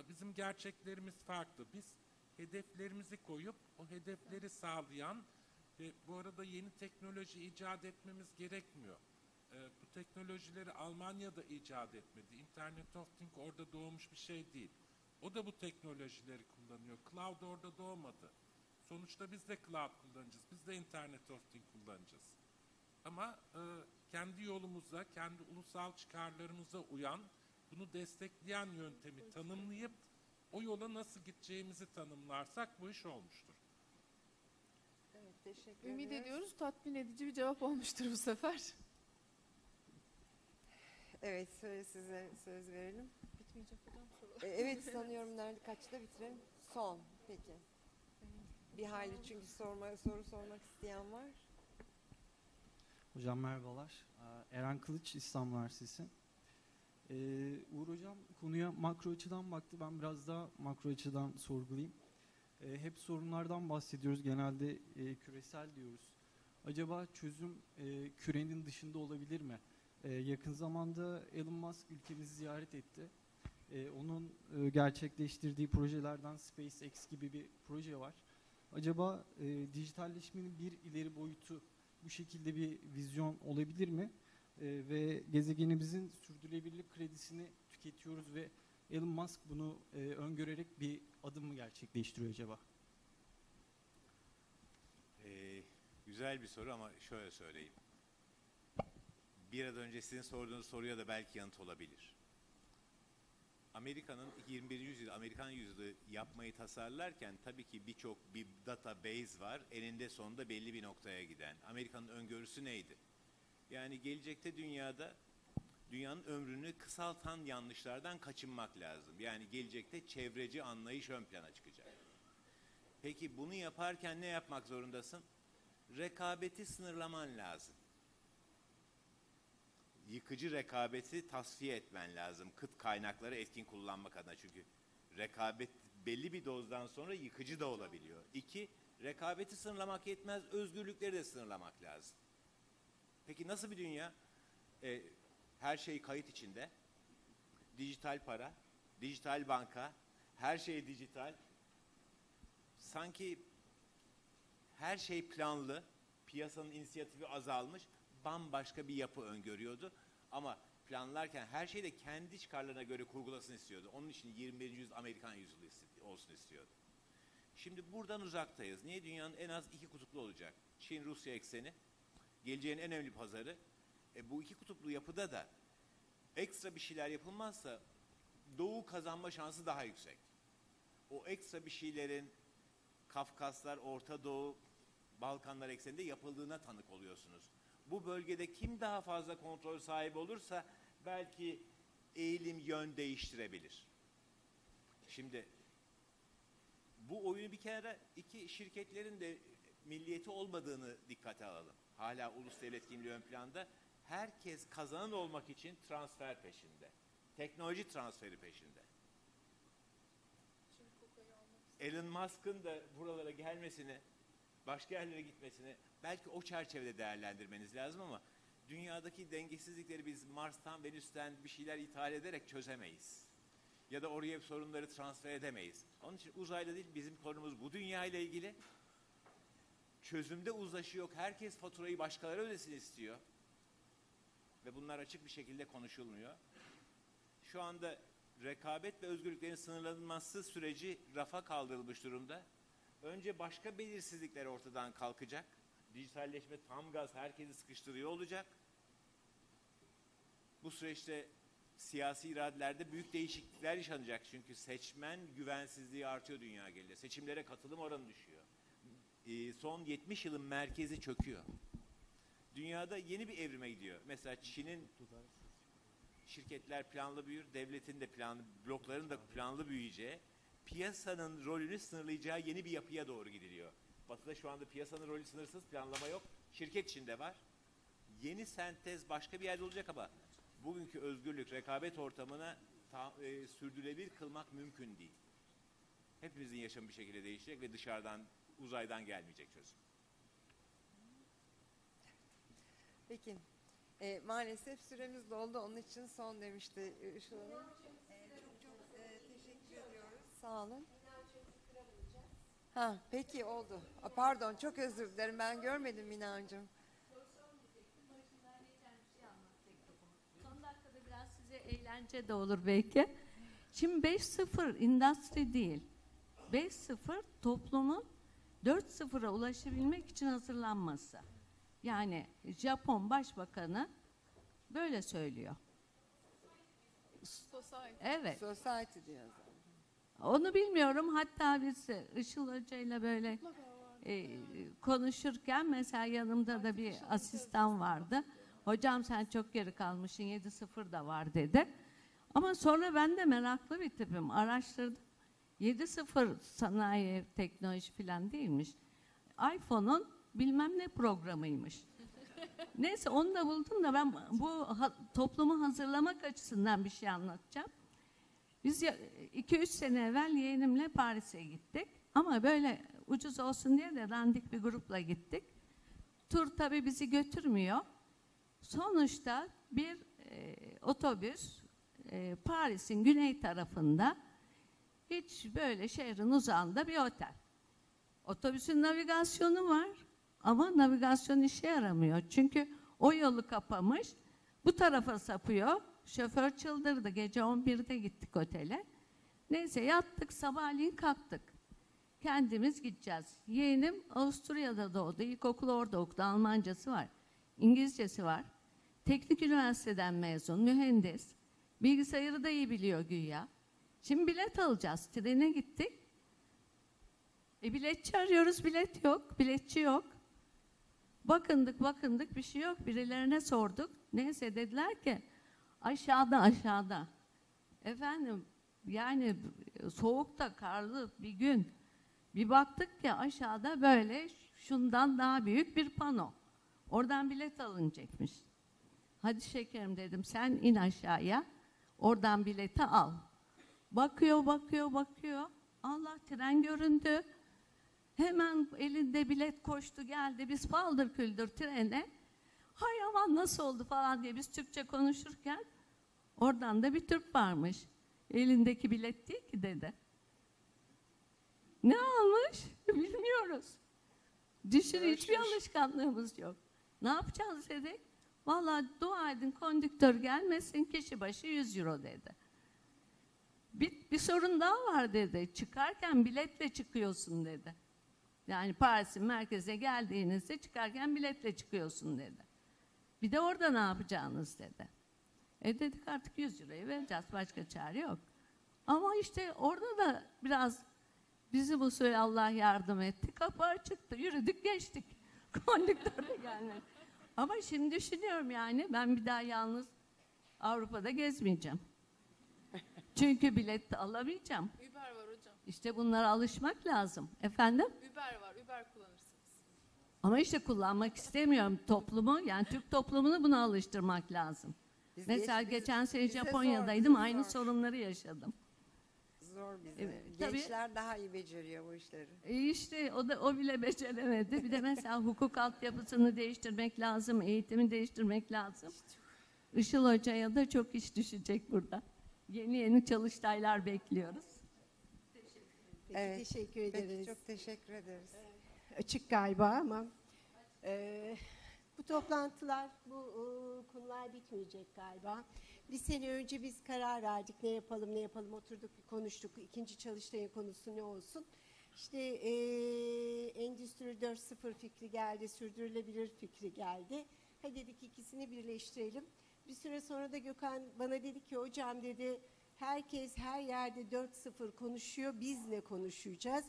Bizim gerçeklerimiz farklı. Biz hedeflerimizi koyup o hedefleri sağlayan ve bu arada yeni teknoloji icat etmemiz gerekmiyor. Ee, bu teknolojileri Almanya'da icat etmedi. Internet of Things orada doğmuş bir şey değil. O da bu teknolojileri kullanıyor. Cloud orada doğmadı. Sonuçta biz de cloud kullanacağız. Biz de Internet of Things kullanacağız. Ama e, kendi yolumuza, kendi ulusal çıkarlarımıza uyan, bunu destekleyen yöntemi tanımlayıp o yola nasıl gideceğimizi tanımlarsak bu iş olmuştur. Evet, teşekkür Ümit ediyoruz. ediyoruz tatmin edici bir cevap olmuştur bu sefer. Evet, söyle size söz verelim. Bitmeyecek hocam soru. E, evet sanıyorum nerede kaçta bitirelim? Son. Peki. Bir hayli çünkü sorma, soru sormak isteyen var. Hocam merhabalar. Ee, Eren Kılıç İstanbul Üniversitesi. Ee, Uğur Hocam konuya makro açıdan baktı. Ben biraz daha makro açıdan sorgulayayım. Ee, hep sorunlardan bahsediyoruz. Genelde e, küresel diyoruz. Acaba çözüm e, kürenin dışında olabilir mi? E, yakın zamanda Elon Musk ülkemizi ziyaret etti. E, onun e, gerçekleştirdiği projelerden SpaceX gibi bir proje var. Acaba e, dijitalleşmenin bir ileri boyutu bu şekilde bir vizyon olabilir mi? Ee, ve gezegenimizin sürdürülebilirlik kredisini tüketiyoruz ve Elon Musk bunu e, öngörerek bir adım mı gerçekleştiriyor acaba? Ee, güzel bir soru ama şöyle söyleyeyim. Bir adı önce sizin sorduğunuz soruya da belki yanıt olabilir. Amerika'nın 21. yüzyıl, Amerikan yüzyılı yapmayı tasarlarken tabii ki birçok bir database var. Eninde sonunda belli bir noktaya giden. Amerika'nın öngörüsü neydi? Yani gelecekte dünyada dünyanın ömrünü kısaltan yanlışlardan kaçınmak lazım. Yani gelecekte çevreci anlayış ön plana çıkacak. Peki bunu yaparken ne yapmak zorundasın? Rekabeti sınırlaman lazım. Yıkıcı rekabeti tasfiye etmen lazım. Kıt kaynakları etkin kullanmak adına. Çünkü rekabet belli bir dozdan sonra yıkıcı da olabiliyor. İki, rekabeti sınırlamak yetmez, özgürlükleri de sınırlamak lazım. Peki nasıl bir dünya? E, her şey kayıt içinde. Dijital para, dijital banka, her şey dijital. Sanki her şey planlı, piyasanın inisiyatifi azalmış, bambaşka bir yapı öngörüyordu. Ama planlarken her şeyi de kendi çıkarlarına göre kurgulasın istiyordu. Onun için 21. yüzyıl Amerikan yüzyılı olsun istiyordu. Şimdi buradan uzaktayız. Niye? Dünyanın en az iki kutuplu olacak. Çin-Rusya ekseni, geleceğin en önemli pazarı. E, bu iki kutuplu yapıda da ekstra bir şeyler yapılmazsa Doğu kazanma şansı daha yüksek. O ekstra bir şeylerin Kafkaslar, Orta Doğu, Balkanlar ekseninde yapıldığına tanık oluyorsunuz. Bu bölgede kim daha fazla kontrol sahibi olursa belki eğilim yön değiştirebilir. Şimdi bu oyunu bir kere iki şirketlerin de milliyeti olmadığını dikkate alalım. Hala ulus devlet kimliği ön planda. Herkes kazanan olmak için transfer peşinde. Teknoloji transferi peşinde. Elon Musk'ın da buralara gelmesini, başka yerlere gitmesini belki o çerçevede değerlendirmeniz lazım ama dünyadaki dengesizlikleri biz Mars'tan, Venüs'ten bir şeyler ithal ederek çözemeyiz. Ya da oraya sorunları transfer edemeyiz. Onun için uzayda değil bizim konumuz bu dünya ile ilgili. Çözümde uzlaşı yok. Herkes faturayı başkaları ödesin istiyor. Ve bunlar açık bir şekilde konuşulmuyor. Şu anda rekabet ve özgürlüklerin sınırlanması süreci rafa kaldırılmış durumda. Önce başka belirsizlikler ortadan kalkacak. Dijitalleşme tam gaz herkesi sıkıştırıyor olacak. Bu süreçte siyasi iradelerde büyük değişiklikler yaşanacak. Çünkü seçmen güvensizliği artıyor dünya genelinde. Seçimlere katılım oranı düşüyor. Ee, son 70 yılın merkezi çöküyor. Dünyada yeni bir evrime gidiyor. Mesela Çin'in şirketler planlı büyür, devletin de planlı, blokların da planlı büyüyeceği, piyasanın rolünü sınırlayacağı yeni bir yapıya doğru gidiliyor. Batı'da şu anda piyasanın rolü sınırsız, planlama yok. Şirket içinde var. Yeni sentez başka bir yerde olacak ama bugünkü özgürlük, rekabet ortamına ta, e, sürdürülebilir kılmak mümkün değil. Hepimizin yaşamı bir şekilde değişecek ve dışarıdan, uzaydan gelmeyecek çözüm. Peki. E, maalesef süremiz doldu. Onun için son demişti Işıl Hanım. E, çok çok e, teşekkür ediyoruz. Sağ olun. Ha, peki oldu. A, pardon çok özür dilerim. Ben görmedim Minancığım. Son dakikada biraz size eğlence de olur belki. Şimdi 5-0 industry değil. 5-0 toplumun 4-0'a ulaşabilmek için hazırlanması. Yani Japon Başbakanı böyle söylüyor. Society. Evet. Society diyor. Onu bilmiyorum. Hatta biz e, Işıl Hoca ile böyle e, konuşurken mesela yanımda da bir asistan vardı. Hocam sen çok geri kalmışsın 7-0 da var dedi. Ama sonra ben de meraklı bir tipim. Araştırdım. 7-0 sanayi teknoloji falan değilmiş. iPhone'un bilmem ne programıymış. Neyse onu da buldum da ben bu toplumu hazırlamak açısından bir şey anlatacağım. Biz 2-3 sene evvel yeğenimle Paris'e gittik. Ama böyle ucuz olsun diye de dandik bir grupla gittik. Tur tabii bizi götürmüyor. Sonuçta bir e, otobüs e, Paris'in güney tarafında hiç böyle şehrin uzağında bir otel. Otobüsün navigasyonu var ama navigasyon işe yaramıyor. Çünkü o yolu kapamış, bu tarafa sapıyor. Şoför çıldırdı. Gece 11'de gittik otele. Neyse yattık, sabahleyin kalktık. Kendimiz gideceğiz. Yeğenim Avusturya'da doğdu. İlkokulu orada okudu. Almancası var. İngilizcesi var. Teknik üniversiteden mezun, mühendis. Bilgisayarı da iyi biliyor güya. Şimdi bilet alacağız. Trene gittik. E biletçi arıyoruz, bilet yok. Biletçi yok. Bakındık, bakındık bir şey yok. Birilerine sorduk. Neyse dediler ki aşağıda aşağıda. Efendim yani soğukta karlı bir gün bir baktık ki aşağıda böyle şundan daha büyük bir pano. Oradan bilet alınacakmış. Hadi şekerim dedim sen in aşağıya. Oradan bileti al. Bakıyor bakıyor bakıyor. Allah tren göründü. Hemen elinde bilet koştu geldi. Biz paldır küldür trene. Hay aman nasıl oldu falan diye biz Türkçe konuşurken oradan da bir Türk varmış. Elindeki bilet değil ki dedi. Ne almış? Bilmiyoruz. Düşün hiçbir alışkanlığımız yok. Ne yapacağız dedik. Vallahi dua edin kondüktör gelmesin kişi başı 100 euro dedi. Bir, bir sorun daha var dedi. Çıkarken biletle çıkıyorsun dedi. Yani Paris'in merkeze geldiğinizde çıkarken biletle çıkıyorsun dedi. Bir de orada ne yapacağınız dedi. E dedik artık 100 lirayı vereceğiz başka çare yok. Ama işte orada da biraz bizi bu süre Allah yardım etti. Kapı açıktı. Yürüdük geçtik. Kondüktör de gelmedi. Ama şimdi düşünüyorum yani ben bir daha yalnız Avrupa'da gezmeyeceğim. Çünkü bilet alamayacağım. Uber var hocam. İşte bunlara alışmak lazım. Efendim? Uber var. Ama işte kullanmak istemiyorum toplumu. Yani Türk toplumunu buna alıştırmak lazım. Biz Mesela geç- biz- geçen sene bize zor, Japonya'daydım. bize aynı zor. sorunları yaşadım. Zor bize. Evet, tabii. Gençler daha iyi beceriyor bu işleri. E işte o da o bile beceremedi. Bir de mesela hukuk altyapısını değiştirmek lazım, eğitimi değiştirmek lazım. Işıl Hoca'ya da çok iş düşecek burada. Yeni yeni çalıştaylar bekliyoruz. Peki, Evet. teşekkür Peki, ederiz. çok teşekkür ederiz. Açık galiba ama e, bu toplantılar, bu e, konular bitmeyecek galiba. Bir sene önce biz karar verdik ne yapalım ne yapalım oturduk konuştuk. İkinci çalıştayın konusu ne olsun? İşte e, Endüstri 4.0 fikri geldi, sürdürülebilir fikri geldi. Hadi dedik ikisini birleştirelim. Bir süre sonra da Gökhan bana dedi ki hocam dedi herkes her yerde 4.0 konuşuyor biz ne konuşacağız?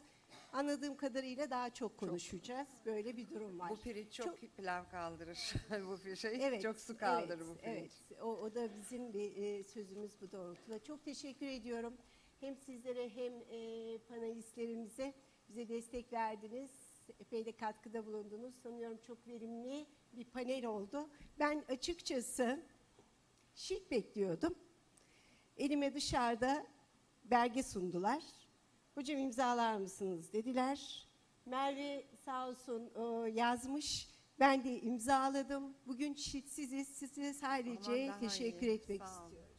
Anladığım kadarıyla daha çok konuşacağız. Böyle bir durum var. Bu pirinç çok, pilav kaldırır. bu şey Evet, çok su kaldırır evet, bu pirinç. Evet, o, o da bizim bir e, sözümüz bu doğrultuda. Çok teşekkür ediyorum. Hem sizlere hem e, panelistlerimize bize destek verdiniz. Epey de katkıda bulundunuz. Sanıyorum çok verimli bir panel oldu. Ben açıkçası şirk bekliyordum. Elime dışarıda belge sundular. Hocam imzalar mısınız dediler. Merve sağ olsun e, yazmış. Ben de imzaladım. Bugün şitsiziz. Size sadece teşekkür iyi. etmek Sağ istiyoruz.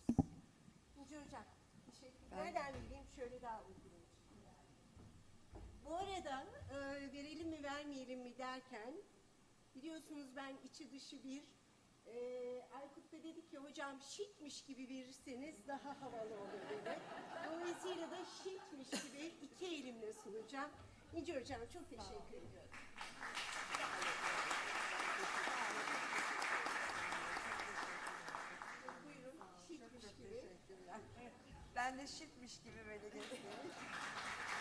Hocam, teşekkür Ben- Nereden bileyim? Şöyle daha uygun. Bu arada e, verelim mi vermeyelim mi derken biliyorsunuz ben içi dışı bir e, Aykut da dedi ki hocam şitmiş gibi verirseniz daha havalı olur dedi. Dolayısıyla da şitmiş gibi iki elimle sunacağım. İnci Hocam çok teşekkür ediyorum. Buyurun şitmiş gibi. Ben de şitmiş gibi böyle göstereyim.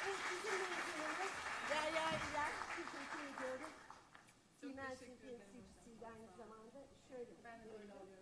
Evet, bizim mezunumuz Derya İler. Teşekkür ediyorum. Temsilcisiydi aynı zamanda.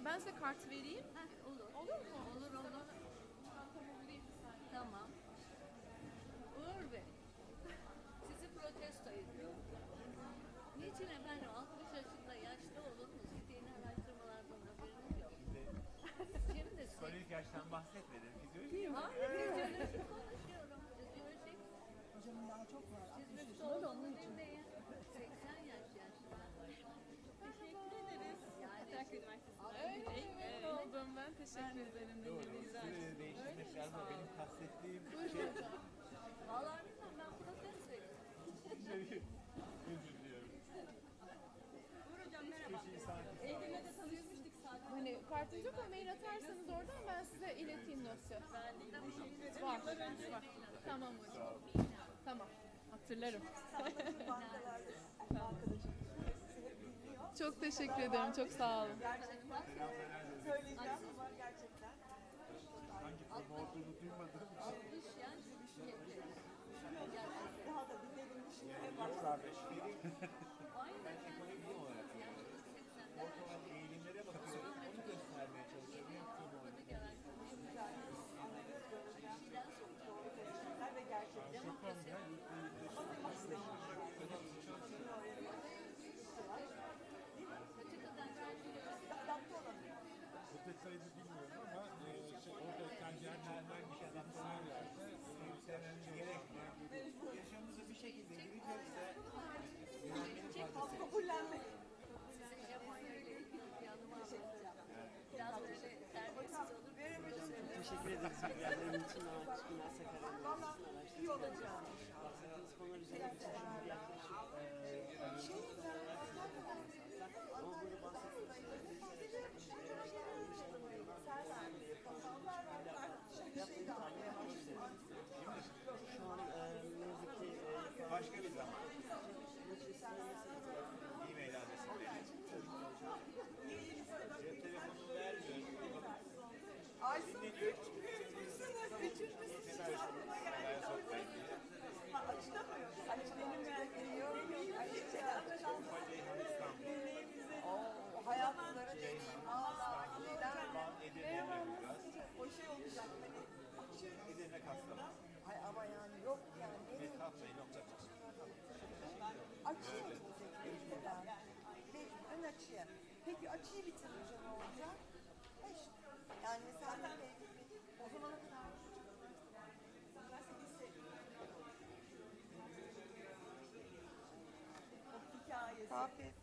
Me- ben size kart vereyim. olur. Olur mu? Olur olur. Çantamı bulayım bir saniye. Tamam. Uğur Bey, sizi protesto ediyorum. Niçin efendim 60 yaşında yaşlı olun, siteyini araştırmalardan haberiniz yok. Şimdi siz... Kronik yaştan bahsetmedim. Hayır, fizyoloji konuşuyorum. Fizyoloji. Hocamın daha çok var. Siz müftü olduğunu dinleyin. 80 yaş yani. Evet, evet, ben. Teşekkür ederim. Süreyi değiştirmek galiba benim kastettiğim şey. hocam. Vallahi bilmem ben profesör söyledim. Özür diliyorum. Eğitimde de tanışmıştık zaten. Hani kartınız yok ama mail atarsanız oradan ben size ileteyim dosya. Var. Var. Tamam hocam. Tamam. Hatırlarım. Çok teşekkür ederim. Çok sağ olun. Söyleyeceğim ama gerçekten. Hangi firma olduğunu duymadığım için. Daha da dinledim şimdi. Kardeş, ben ekonomi olarak görüyorum. Ortalama eğilimlere bakıyorum, onu göstermeye çalışıyorum. Yaptığım o. Ve gerçekten. Detayını bilmiyorum ama e, şey, oradayken yerlerden bir şey yerde Yükselmemiz gerekmiyor. Yaşamımıza bir şekilde girecekse güvenmenin fazlası. Kabullenmek. Teşekkür ederiz bilgilerin için Ağaçkınar Sakarya Valla Üniversitesi'nin iyi olacağım. Bahsettiğiniz konular üzerine bir bir yaklaşım. Şey, Ama burada bahsettiğiniz şu an e, ne yazık ki e, Başka bir zaman. E-mail adresimle. Cep telefonunu vermiyorum. Aysun üçüncüsünüz, üçüncüsünüz aklıma geldi. Ha, açıda mı? Aç benim ben yok. O hayatları dediğim Allah neler. O şey olacak hani. Edirne Kastamonu. Ay ama yani yok yani. benim Methatmayı nokta. Açıyı. Ve ön açıya. Peki açıyı bitirince ne olacak? E işte. Yani mesela o zamana kadar hikayesi. Kahve.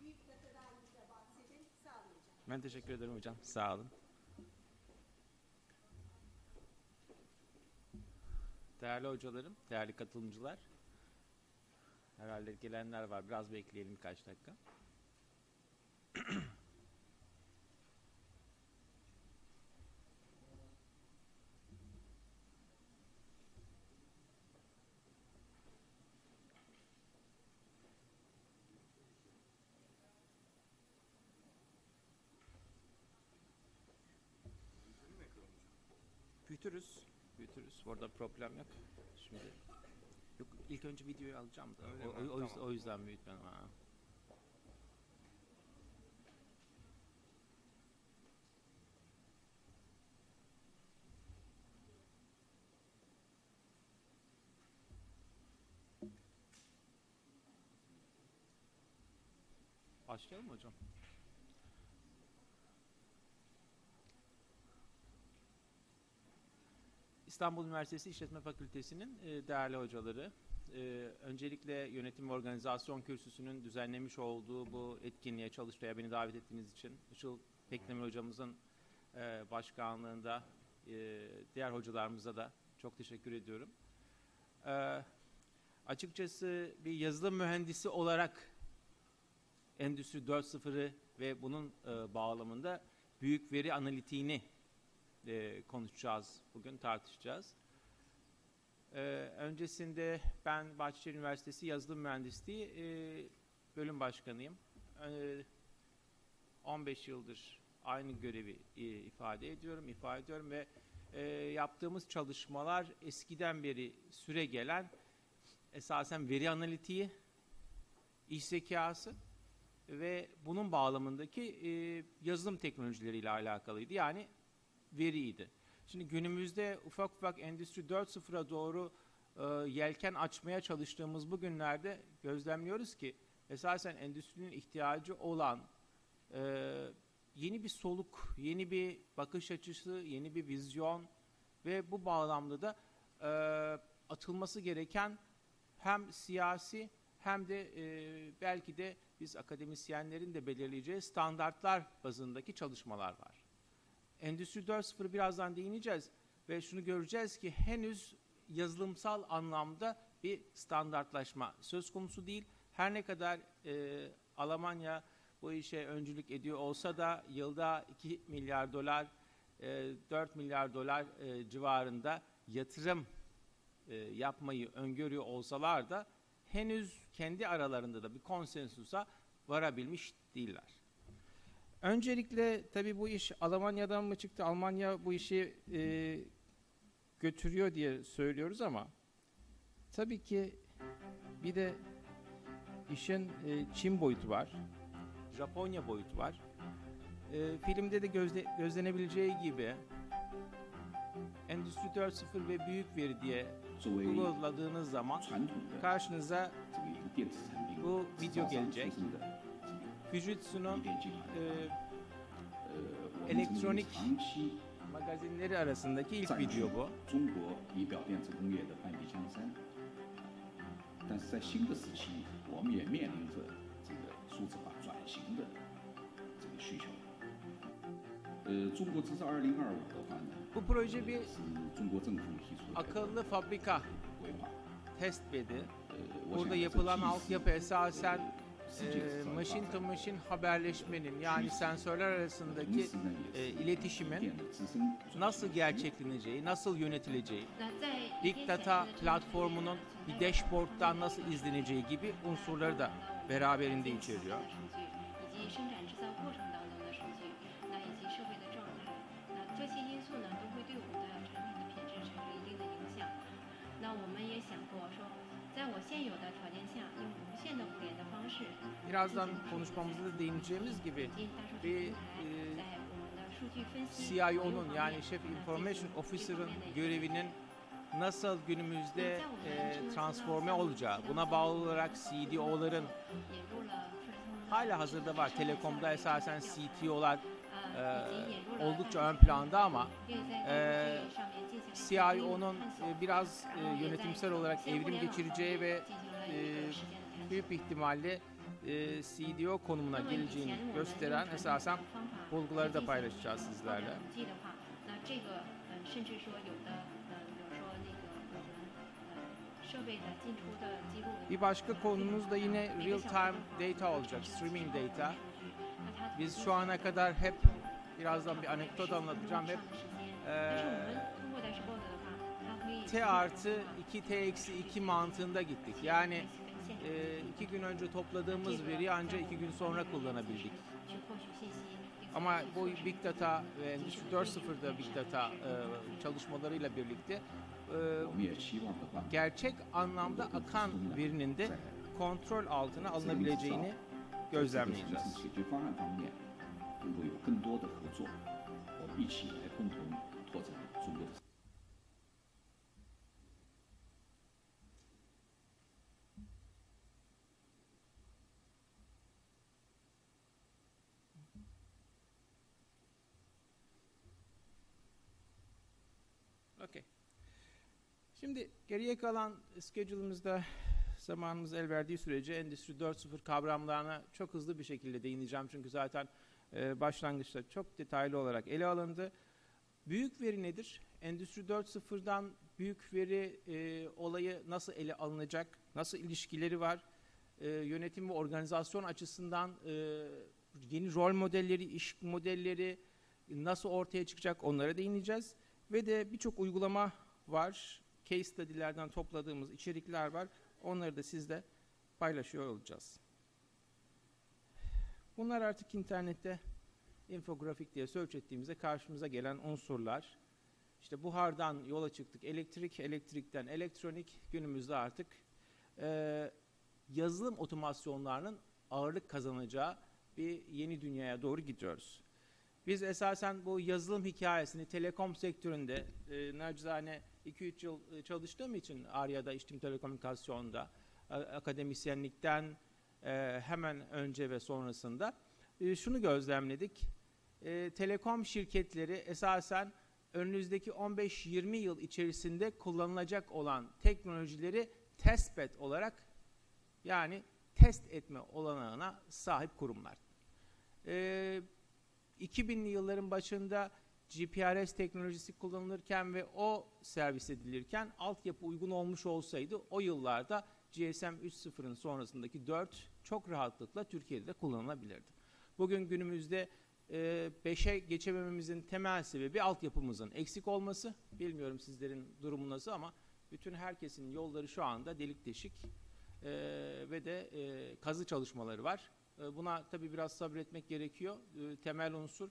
Büyük datadan bize bahsedin. Sağlayacağım. Ben teşekkür ederim hocam. Sağ olun. Değerli hocalarım, değerli katılımcılar. Herhalde gelenler var. Biraz bekleyelim birkaç dakika. Büyütürüz. Büyütürüz. Orada problem yok. Şimdi Yok ilk önce videoyu alacağım da. Öyle o, mi? o, o yüzden, Tamam. o yüzden büyütmem. Ha. Başlayalım mı hocam? İstanbul Üniversitesi İşletme Fakültesi'nin e, değerli hocaları, e, öncelikle yönetim ve organizasyon kürsüsünün düzenlemiş olduğu bu etkinliğe, çalışmaya beni davet ettiğiniz için Işıl Pekdemir hocamızın e, başkanlığında diğer hocalarımıza da çok teşekkür ediyorum. Açıkçası bir yazılım mühendisi olarak Endüstri 4.0'ı ve bunun bağlamında büyük veri analitiğini e, konuşacağız bugün, tartışacağız. E, öncesinde ben Bahçeşehir Üniversitesi Yazılım Mühendisliği e, bölüm başkanıyım. E, 15 yıldır aynı görevi e, ifade ediyorum, ifade ediyorum ve e, yaptığımız çalışmalar eskiden beri süre gelen esasen veri analitiği, iş zekası ve bunun bağlamındaki e, yazılım teknolojileriyle alakalıydı. Yani veriydi. Şimdi günümüzde ufak ufak Endüstri 4.0'a doğru e, yelken açmaya çalıştığımız bu günlerde gözlemliyoruz ki esasen endüstrinin ihtiyacı olan e, yeni bir soluk, yeni bir bakış açısı, yeni bir vizyon ve bu bağlamda da e, atılması gereken hem siyasi hem de e, belki de biz akademisyenlerin de belirleyeceği standartlar bazındaki çalışmalar var. Endüstri 4.0 birazdan değineceğiz ve şunu göreceğiz ki henüz yazılımsal anlamda bir standartlaşma söz konusu değil. Her ne kadar e, Almanya bu işe öncülük ediyor olsa da yılda 2 milyar dolar, e, 4 milyar dolar e, civarında yatırım e, yapmayı öngörüyor olsalar da henüz kendi aralarında da bir konsensusa varabilmiş değiller. Öncelikle tabii bu iş Almanya'dan mı çıktı? Almanya bu işi e, götürüyor diye söylüyoruz ama tabii ki bir de işin e, Çin boyutu var. Japonya boyutu var. E, filmde de gözle, gözlenebileceği gibi Endüstri 4.0 ve büyük veri diye uyguladığınız zaman karşınıza bu video gelecek Fujitsu'nun e, elektronik magazinleri arasındaki ilk video bu. 中国仪表电子工业的半壁江山。但是在新的时期，我们也面临着这个数字化转型的这个需求。呃，中国制造二零二五的话呢， Bu proje bir 是中国政府提出的 akıllı fabrika 规划。 testbedi. 我想 Burada 这 yapılan 既 altyapı esasen 世界 e, machine to machine haberleşmenin yani sensörler arasındaki e, iletişimin nasıl gerçekleneceği, nasıl yönetileceği, Big Data platformunun bir dashboard'dan nasıl izleneceği gibi unsurları da beraberinde içeriyor. birazdan konuşmamızda da değineceğimiz gibi bir e, CIO'nun yani Chief Information Officer'ın görevinin nasıl günümüzde e, transforme olacağı, buna bağlı olarak CDO'ların hala hazırda var. Telekom'da esasen CTO'lar e, oldukça ön planda ama e, CIO'nun e, biraz e, yönetimsel olarak evrim geçireceği ve e, büyük ihtimalle e, CDO konumuna geleceğini gösteren esasen bulguları da paylaşacağız sizlerle. Bir başka konumuz da yine real time data olacak, streaming data. Biz şu ana kadar hep birazdan bir anekdot anlatacağım hep e, t artı 2 t eksi 2 mantığında gittik. Yani e, iki gün önce topladığımız veriyi ancak iki gün sonra kullanabildik. 去获取信息。 Ama bu Big Data ve Endüstri 4.0'da Big Data e, çalışmalarıyla birlikte e, gerçek anlamda akan verinin de kontrol altına alınabileceğini 在这个问题 gözlemleyeceğiz. 解决方案方面，能够有更多的合作，我们一起来共同拓展中国的。 Şimdi geriye kalan schedule'ımızda zamanımız el verdiği sürece Endüstri 4.0 kavramlarına çok hızlı bir şekilde değineceğim. Çünkü zaten e, başlangıçta çok detaylı olarak ele alındı. Büyük veri nedir? Endüstri 4.0'dan büyük veri e, olayı nasıl ele alınacak? Nasıl ilişkileri var? E, yönetim ve organizasyon açısından e, yeni rol modelleri, iş modelleri nasıl ortaya çıkacak onlara değineceğiz. Ve de birçok uygulama var. Case study'lerden topladığımız içerikler var. Onları da sizle paylaşıyor olacağız. Bunlar artık internette infografik diye search ettiğimizde karşımıza gelen unsurlar. İşte buhardan yola çıktık. Elektrik, elektrikten elektronik. Günümüzde artık e, yazılım otomasyonlarının ağırlık kazanacağı bir yeni dünyaya doğru gidiyoruz. Biz esasen bu yazılım hikayesini telekom sektöründe e, nacizane 2-3 yıl e, çalıştığım için Arya'da, İştim Telekomünikasyon'da, akademisyenlikten e, hemen önce ve sonrasında e, şunu gözlemledik. E, telekom şirketleri esasen önümüzdeki 15-20 yıl içerisinde kullanılacak olan teknolojileri testbed olarak yani test etme olanağına sahip kurumlar. E, 2000'li yılların başında GPRS teknolojisi kullanılırken ve o servis edilirken altyapı uygun olmuş olsaydı o yıllarda GSM 3.0'ın sonrasındaki 4 çok rahatlıkla Türkiye'de de kullanılabilirdi. Bugün günümüzde 5'e geçemememizin temel sebebi altyapımızın eksik olması. Bilmiyorum sizlerin durumu nasıl ama bütün herkesin yolları şu anda delik deşik e, ve de e, kazı çalışmaları var. E, buna tabii biraz sabretmek gerekiyor. E, temel unsur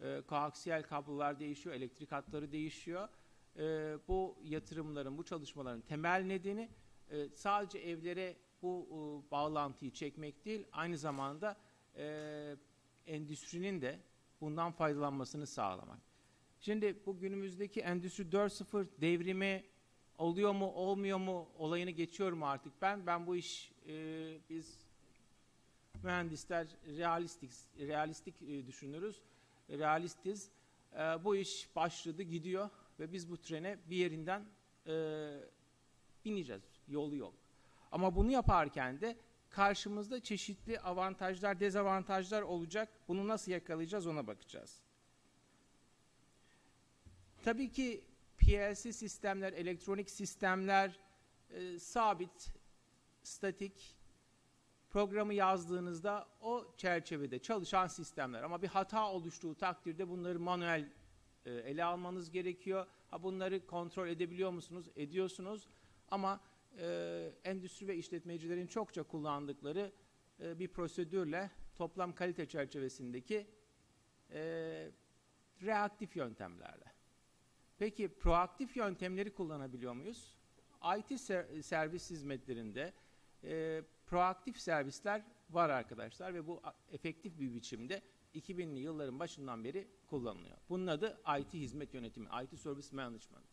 e, koaksiyel kablolar değişiyor, elektrik hatları değişiyor. E, bu yatırımların, bu çalışmaların temel nedeni e, sadece evlere bu e, bağlantıyı çekmek değil, aynı zamanda endüstrinin de bundan faydalanmasını sağlamak. Şimdi bu günümüzdeki Endüstri 4.0 devrimi oluyor mu, olmuyor mu olayını geçiyorum artık ben. Ben bu iş, biz mühendisler realistik, realistik e, düşünürüz, realistiz. E, bu iş başladı, gidiyor ve biz bu trene bir yerinden e, bineceğiz, yolu yok. Ama bunu yaparken de karşımızda çeşitli avantajlar, dezavantajlar olacak. Bunu nasıl yakalayacağız ona bakacağız. Tabii ki PLC sistemler, elektronik sistemler e, sabit, statik, programı yazdığınızda o çerçevede çalışan sistemler. Ama bir hata oluştuğu takdirde bunları manuel e, ele almanız gerekiyor. Ha bunları kontrol edebiliyor musunuz? Ediyorsunuz. Ama e, endüstri ve işletmecilerin çokça kullandıkları e, bir prosedürle toplam kalite çerçevesindeki e, reaktif yöntemlerle. Peki proaktif yöntemleri kullanabiliyor muyuz? IT ser- servis hizmetlerinde e, proaktif servisler var arkadaşlar ve bu efektif bir biçimde 2000'li yılların başından beri kullanılıyor. Bunun adı IT hizmet yönetimi, IT Service Management.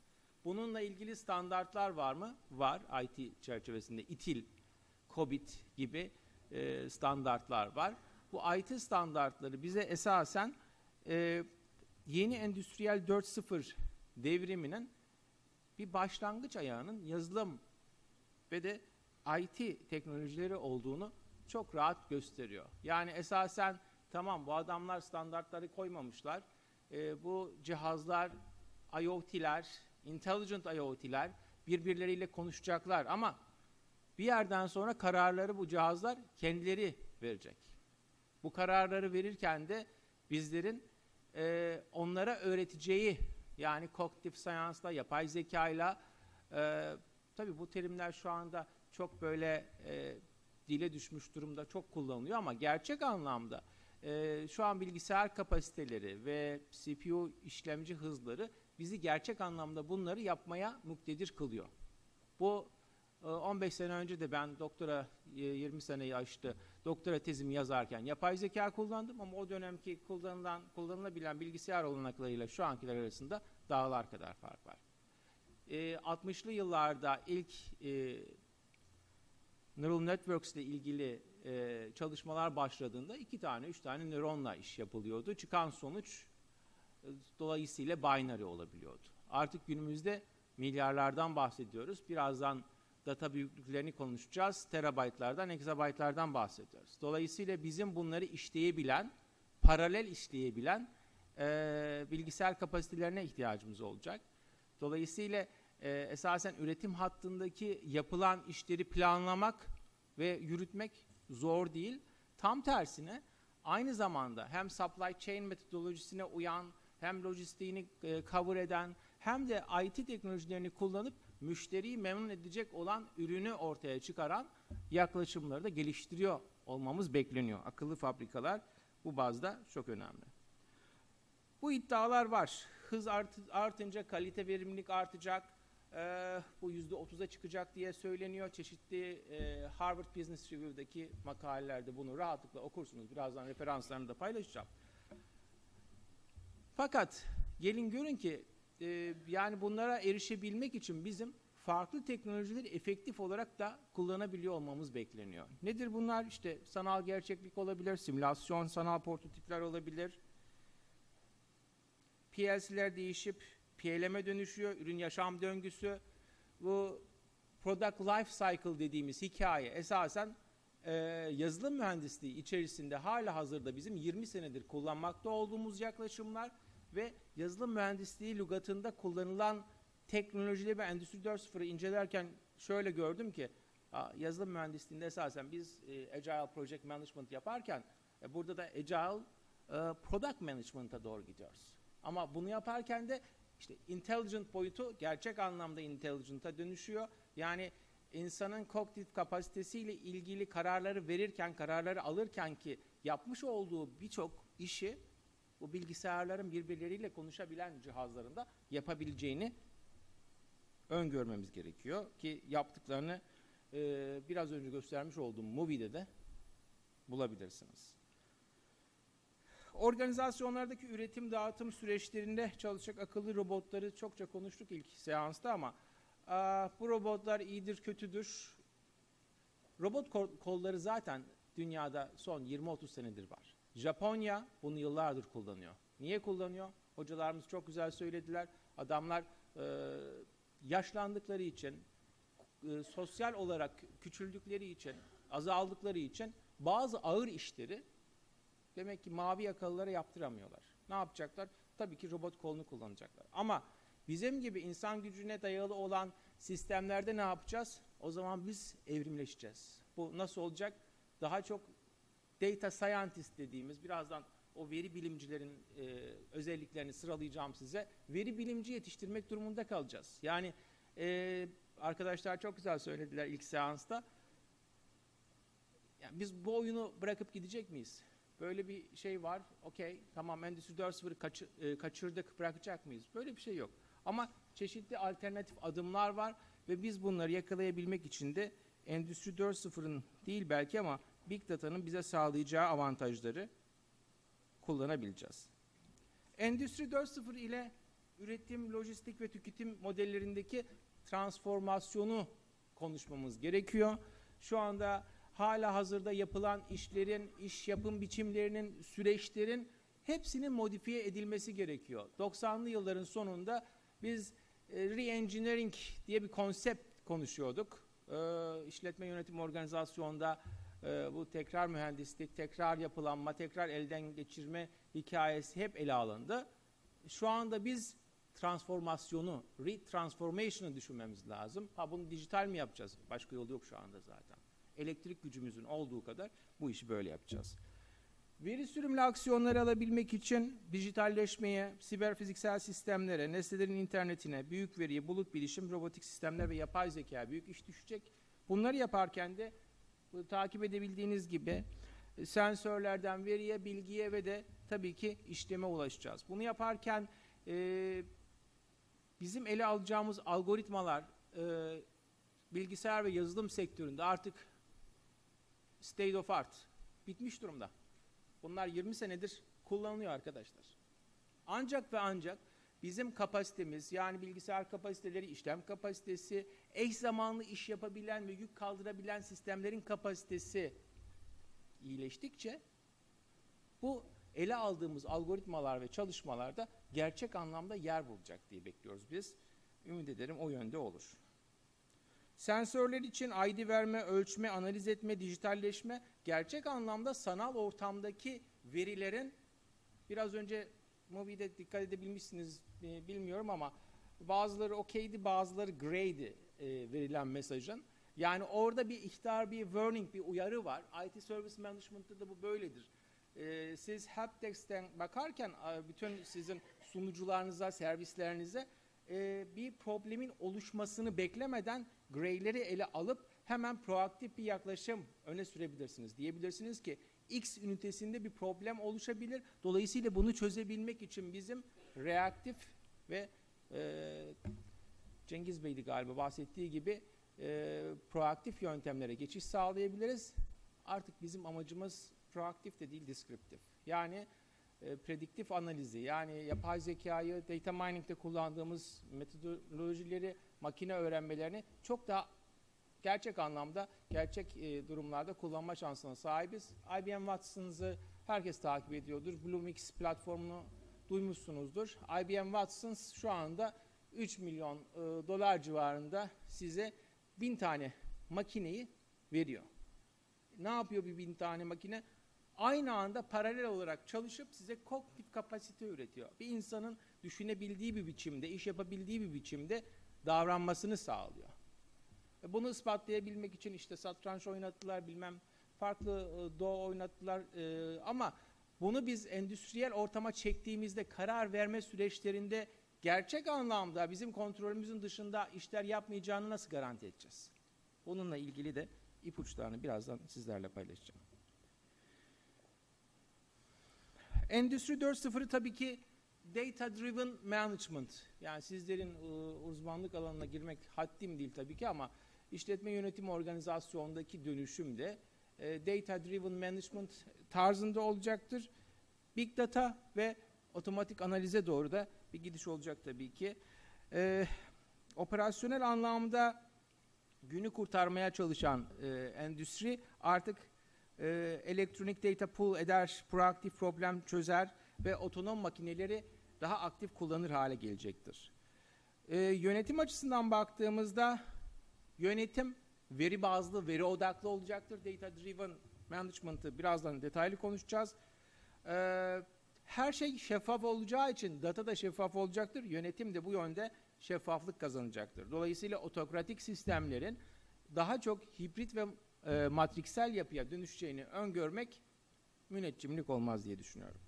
Bununla ilgili standartlar var mı? Var. IT çerçevesinde İTIL, COBIT gibi e, standartlar var. Bu IT standartları bize esasen e, yeni endüstriyel 4.0 devriminin bir başlangıç ayağının yazılım ve de IT teknolojileri olduğunu çok rahat gösteriyor. Yani esasen tamam bu adamlar standartları koymamışlar. Ee, bu cihazlar, IoT'ler, intelligent IoT'ler birbirleriyle konuşacaklar ama bir yerden sonra kararları bu cihazlar kendileri verecek. Bu kararları verirken de bizlerin e, onlara öğreteceği yani cognitive science'la, yapay zekayla e, tabii bu terimler şu anda çok böyle e, dile düşmüş durumda çok kullanılıyor ama gerçek anlamda e, şu an bilgisayar kapasiteleri ve CPU işlemci hızları bizi gerçek anlamda bunları yapmaya muktedir kılıyor. Bu e, 15 sene önce de ben doktora e, 20 seneyi aştı doktora tezimi yazarken yapay zeka kullandım ama o dönemki kullanılan kullanılabilen bilgisayar olanaklarıyla şu ankiler arasında dağlar kadar fark var. E, 60'lı yıllarda ilk e, neural networks ile ilgili e, çalışmalar başladığında iki tane, üç tane nöronla iş yapılıyordu. Çıkan sonuç e, dolayısıyla binary olabiliyordu. Artık günümüzde milyarlardan bahsediyoruz. Birazdan data büyüklüklerini konuşacağız. Terabaytlardan, exabaytlardan bahsediyoruz. Dolayısıyla bizim bunları işleyebilen, paralel işleyebilen e, bilgisayar kapasitelerine ihtiyacımız olacak. Dolayısıyla e, esasen üretim hattındaki yapılan işleri planlamak ve yürütmek zor değil. Tam tersine aynı zamanda hem supply chain metodolojisine uyan, hem lojistiğini e, cover eden, hem de IT teknolojilerini kullanıp müşteriyi memnun edecek olan ürünü ortaya çıkaran yaklaşımları da geliştiriyor olmamız bekleniyor. Akıllı fabrikalar bu bazda çok önemli. Bu iddialar var. Hız art, artınca kalite verimlilik artacak. Ee, bu yüzde otuza çıkacak diye söyleniyor. Çeşitli e, Harvard Business Review'daki makalelerde bunu rahatlıkla okursunuz. Birazdan referanslarını da paylaşacağım. Fakat gelin görün ki e, yani bunlara erişebilmek için bizim farklı teknolojileri efektif olarak da kullanabiliyor olmamız bekleniyor. Nedir bunlar? İşte sanal gerçeklik olabilir, simülasyon, sanal prototipler olabilir. PLC'ler değişip PLM'e dönüşüyor, ürün yaşam döngüsü. Bu product life cycle dediğimiz hikaye esasen e, yazılım mühendisliği içerisinde hala hazırda bizim 20 senedir kullanmakta olduğumuz yaklaşımlar ve yazılım mühendisliği lügatında kullanılan teknolojileri ve Endüstri 4.0'ı incelerken şöyle gördüm ki yazılım mühendisliğinde esasen biz e, Agile Project Management yaparken e, burada da Agile e, Product Management'a doğru gidiyoruz. Ama bunu yaparken de işte intelligent boyutu gerçek anlamda intelligent'a dönüşüyor. Yani insanın kognitif kapasitesiyle ilgili kararları verirken, kararları alırken ki yapmış olduğu birçok işi bu bilgisayarların birbirleriyle konuşabilen cihazlarında yapabileceğini öngörmemiz gerekiyor ki yaptıklarını e, biraz önce göstermiş olduğum Movie'de de bulabilirsiniz. Organizasyonlardaki üretim dağıtım süreçlerinde çalışacak akıllı robotları çokça konuştuk ilk seansta ama a, bu robotlar iyidir kötüdür. Robot kol- kolları zaten dünyada son 20-30 senedir var. Japonya bunu yıllardır kullanıyor. Niye kullanıyor? Hocalarımız çok güzel söylediler. Adamlar e, yaşlandıkları için, e, sosyal olarak küçüldükleri için, azaldıkları için bazı ağır işleri demek ki mavi yakalılara yaptıramıyorlar. Ne yapacaklar? Tabii ki robot kolunu kullanacaklar. Ama bizim gibi insan gücüne dayalı olan sistemlerde ne yapacağız? O zaman biz evrimleşeceğiz. Bu nasıl olacak? Daha çok data scientist dediğimiz birazdan o veri bilimcilerin e, özelliklerini sıralayacağım size. Veri bilimci yetiştirmek durumunda kalacağız. Yani e, arkadaşlar çok güzel söylediler ilk seansta. Yani biz bu oyunu bırakıp gidecek miyiz? Böyle bir şey var. Okey tamam Endüstri 4.0'ı kaçı, e, kaçırdık bırakacak mıyız? Böyle bir şey yok. Ama çeşitli alternatif adımlar var ve biz bunları yakalayabilmek için de Endüstri 4.0'ın değil belki ama Big Data'nın bize sağlayacağı avantajları kullanabileceğiz. Endüstri 4.0 ile üretim, lojistik ve tüketim modellerindeki transformasyonu konuşmamız gerekiyor. Şu anda hala hazırda yapılan işlerin, iş yapım biçimlerinin, süreçlerin hepsinin modifiye edilmesi gerekiyor. 90'lı yılların sonunda biz e, re-engineering diye bir konsept konuşuyorduk. E, işletme yönetim organizasyonda e, bu tekrar mühendislik, tekrar yapılanma, tekrar elden geçirme hikayesi hep ele alındı. Şu anda biz transformasyonu, re-transformation'ı düşünmemiz lazım. Ha bunu dijital mi yapacağız? Başka yolu yok şu anda zaten. Elektrik gücümüzün olduğu kadar bu işi böyle yapacağız. Veri sürümlü aksiyonları alabilmek için dijitalleşmeye, siber fiziksel sistemlere, nesnelerin internetine, büyük veriye, bulut bilişim, robotik sistemler ve yapay zeka büyük iş düşecek. Bunları yaparken de bu takip edebildiğiniz gibi e, sensörlerden veriye, bilgiye ve de tabii ki işleme ulaşacağız. Bunu yaparken e, bizim ele alacağımız algoritmalar e, bilgisayar ve yazılım sektöründe artık state of art bitmiş durumda. Bunlar 20 senedir kullanılıyor arkadaşlar. Ancak ve ancak bizim kapasitemiz yani bilgisayar kapasiteleri, işlem kapasitesi, eş zamanlı iş yapabilen ve yük kaldırabilen sistemlerin kapasitesi iyileştikçe bu ele aldığımız algoritmalar ve çalışmalarda gerçek anlamda yer bulacak diye bekliyoruz biz. Ümit ederim o yönde olur. Sensörler için ID verme, ölçme, analiz etme, dijitalleşme gerçek anlamda sanal ortamdaki verilerin biraz önce Movi'de dikkat edebilmişsiniz e, bilmiyorum ama bazıları okeydi bazıları greydi e, verilen mesajın. Yani orada bir ihtar, bir warning, bir uyarı var. IT Service Management'ta da bu böyledir. E, siz helpdesk'ten bakarken bütün sizin sunucularınıza, servislerinize e, bir problemin oluşmasını beklemeden greyleri ele alıp hemen proaktif bir yaklaşım öne sürebilirsiniz. Diyebilirsiniz ki X ünitesinde bir problem oluşabilir. Dolayısıyla bunu çözebilmek için bizim reaktif ve e, Cengiz Bey'di galiba bahsettiği gibi e, proaktif yöntemlere geçiş sağlayabiliriz. Artık bizim amacımız proaktif de değil, deskriptif. Yani e, prediktif analizi, yani yapay zekayı data mining'de kullandığımız metodolojileri, makine öğrenmelerini çok daha gerçek anlamda, gerçek e, durumlarda kullanma şansına sahibiz. IBM Watson's'ı herkes takip ediyordur. Bluemix platformunu duymuşsunuzdur. IBM Watson şu anda 3 milyon e, dolar civarında size bin tane makineyi veriyor. Ne yapıyor bir bin tane makine? Aynı anda paralel olarak çalışıp size kognitif kapasite üretiyor. Bir insanın düşünebildiği bir biçimde, iş yapabildiği bir biçimde davranmasını sağlıyor. E, Bunu ispatlayabilmek için işte satranç oynattılar, bilmem farklı e, doğu oynattılar e, ama bunu biz endüstriyel ortama çektiğimizde karar verme süreçlerinde gerçek anlamda bizim kontrolümüzün dışında işler yapmayacağını nasıl garanti edeceğiz? Bununla ilgili de ipuçlarını birazdan sizlerle paylaşacağım. Endüstri 4.0'ı tabii ki data driven management. Yani sizlerin e, uzmanlık alanına girmek haddim değil tabii ki ama işletme yönetim organizasyondaki dönüşüm de e, data driven management tarzında olacaktır. Big data ve otomatik analize doğru da bir gidiş olacak tabii ki. E, operasyonel anlamda günü kurtarmaya çalışan e, endüstri artık e, elektronik data pool eder, proaktif problem çözer ve otonom makineleri daha aktif kullanır hale gelecektir. E, yönetim açısından baktığımızda yönetim veri bazlı, veri odaklı olacaktır. Data driven management'ı birazdan detaylı konuşacağız. E, her şey şeffaf olacağı için data da şeffaf olacaktır. Yönetim de bu yönde şeffaflık kazanacaktır. Dolayısıyla otokratik sistemlerin daha çok hibrit ve e, matriksel yapıya dönüşeceğini öngörmek müneccimlik olmaz diye düşünüyorum.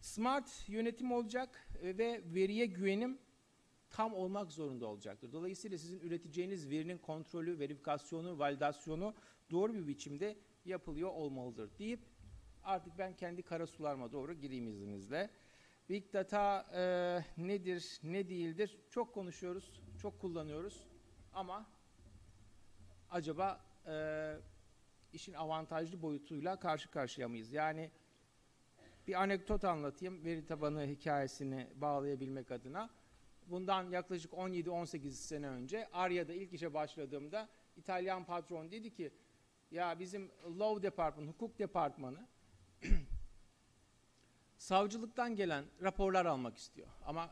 Smart yönetim olacak e, ve veriye güvenim tam olmak zorunda olacaktır. Dolayısıyla sizin üreteceğiniz verinin kontrolü, verifikasyonu, validasyonu doğru bir biçimde yapılıyor olmalıdır deyip artık ben kendi kara sularıma doğru gireyim izninizle. Big Data e, nedir, ne değildir çok konuşuyoruz, çok kullanıyoruz ama acaba e, işin avantajlı boyutuyla karşı karşıya mıyız? Yani bir anekdot anlatayım veri tabanı hikayesini bağlayabilmek adına. bundan yaklaşık 17-18 sene önce Arya'da ilk işe başladığımda İtalyan patron dedi ki ya bizim law department, hukuk departmanı savcılıktan gelen raporlar almak istiyor. Ama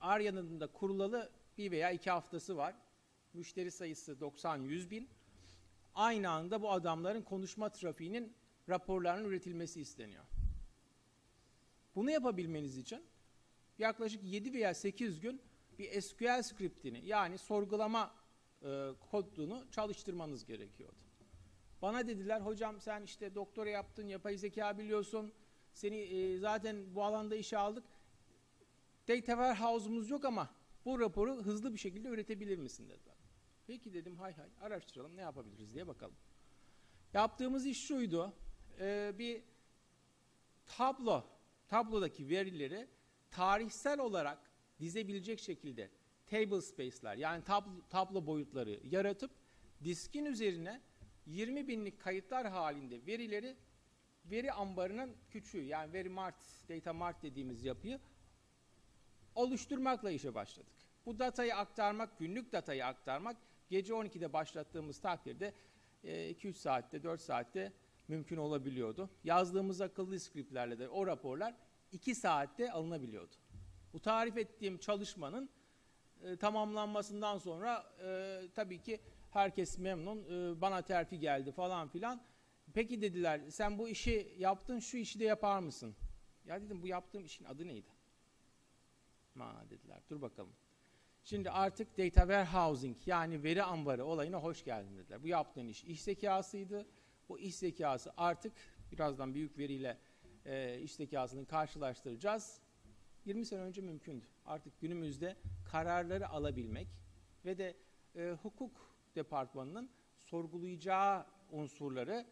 Arya'nın da kurulalı bir veya iki haftası var. Müşteri sayısı 90-100 bin. Aynı anda bu adamların konuşma trafiğinin raporlarının üretilmesi isteniyor. Bunu yapabilmeniz için yaklaşık 7 veya 8 gün bir SQL skriptini yani sorgulama e, kodunu çalıştırmanız gerekiyordu. Bana dediler hocam sen işte doktora yaptın, yapay zeka biliyorsun. Seni e, zaten bu alanda işe aldık. Data warehouse'umuz yok ama bu raporu hızlı bir şekilde üretebilir misin dediler. Peki dedim hay hay araştıralım ne yapabiliriz diye bakalım. Yaptığımız iş şuydu. e, bir tablo, tablodaki verileri tarihsel olarak dizebilecek şekilde table space'ler yani tablo, tablo boyutları yaratıp diskin üzerine 20 binlik kayıtlar halinde verileri veri ambarının küçüğü yani veri mart, data mart dediğimiz yapıyı oluşturmakla işe başladık. Bu datayı aktarmak, günlük datayı aktarmak gece 12'de başlattığımız takdirde 2-3 saatte, 4 saatte mümkün olabiliyordu. Yazdığımız akıllı skriptlerle de o raporlar 2 saatte alınabiliyordu. Bu tarif ettiğim çalışmanın e, tamamlanmasından sonra e, tabii ki herkes memnun, e, bana terfi geldi falan filan. Peki dediler sen bu işi yaptın şu işi de yapar mısın? Ya dedim bu yaptığım işin adı neydi? Ma dediler dur bakalım. Şimdi artık data warehousing yani veri ambarı olayına hoş geldin dediler. Bu yaptığın iş iş zekasıydı. Bu iş zekası artık birazdan büyük veriyle e, iş zekasını karşılaştıracağız. 20 sene önce mümkündü. Artık günümüzde kararları alabilmek ve de e, hukuk departmanının sorgulayacağı unsurları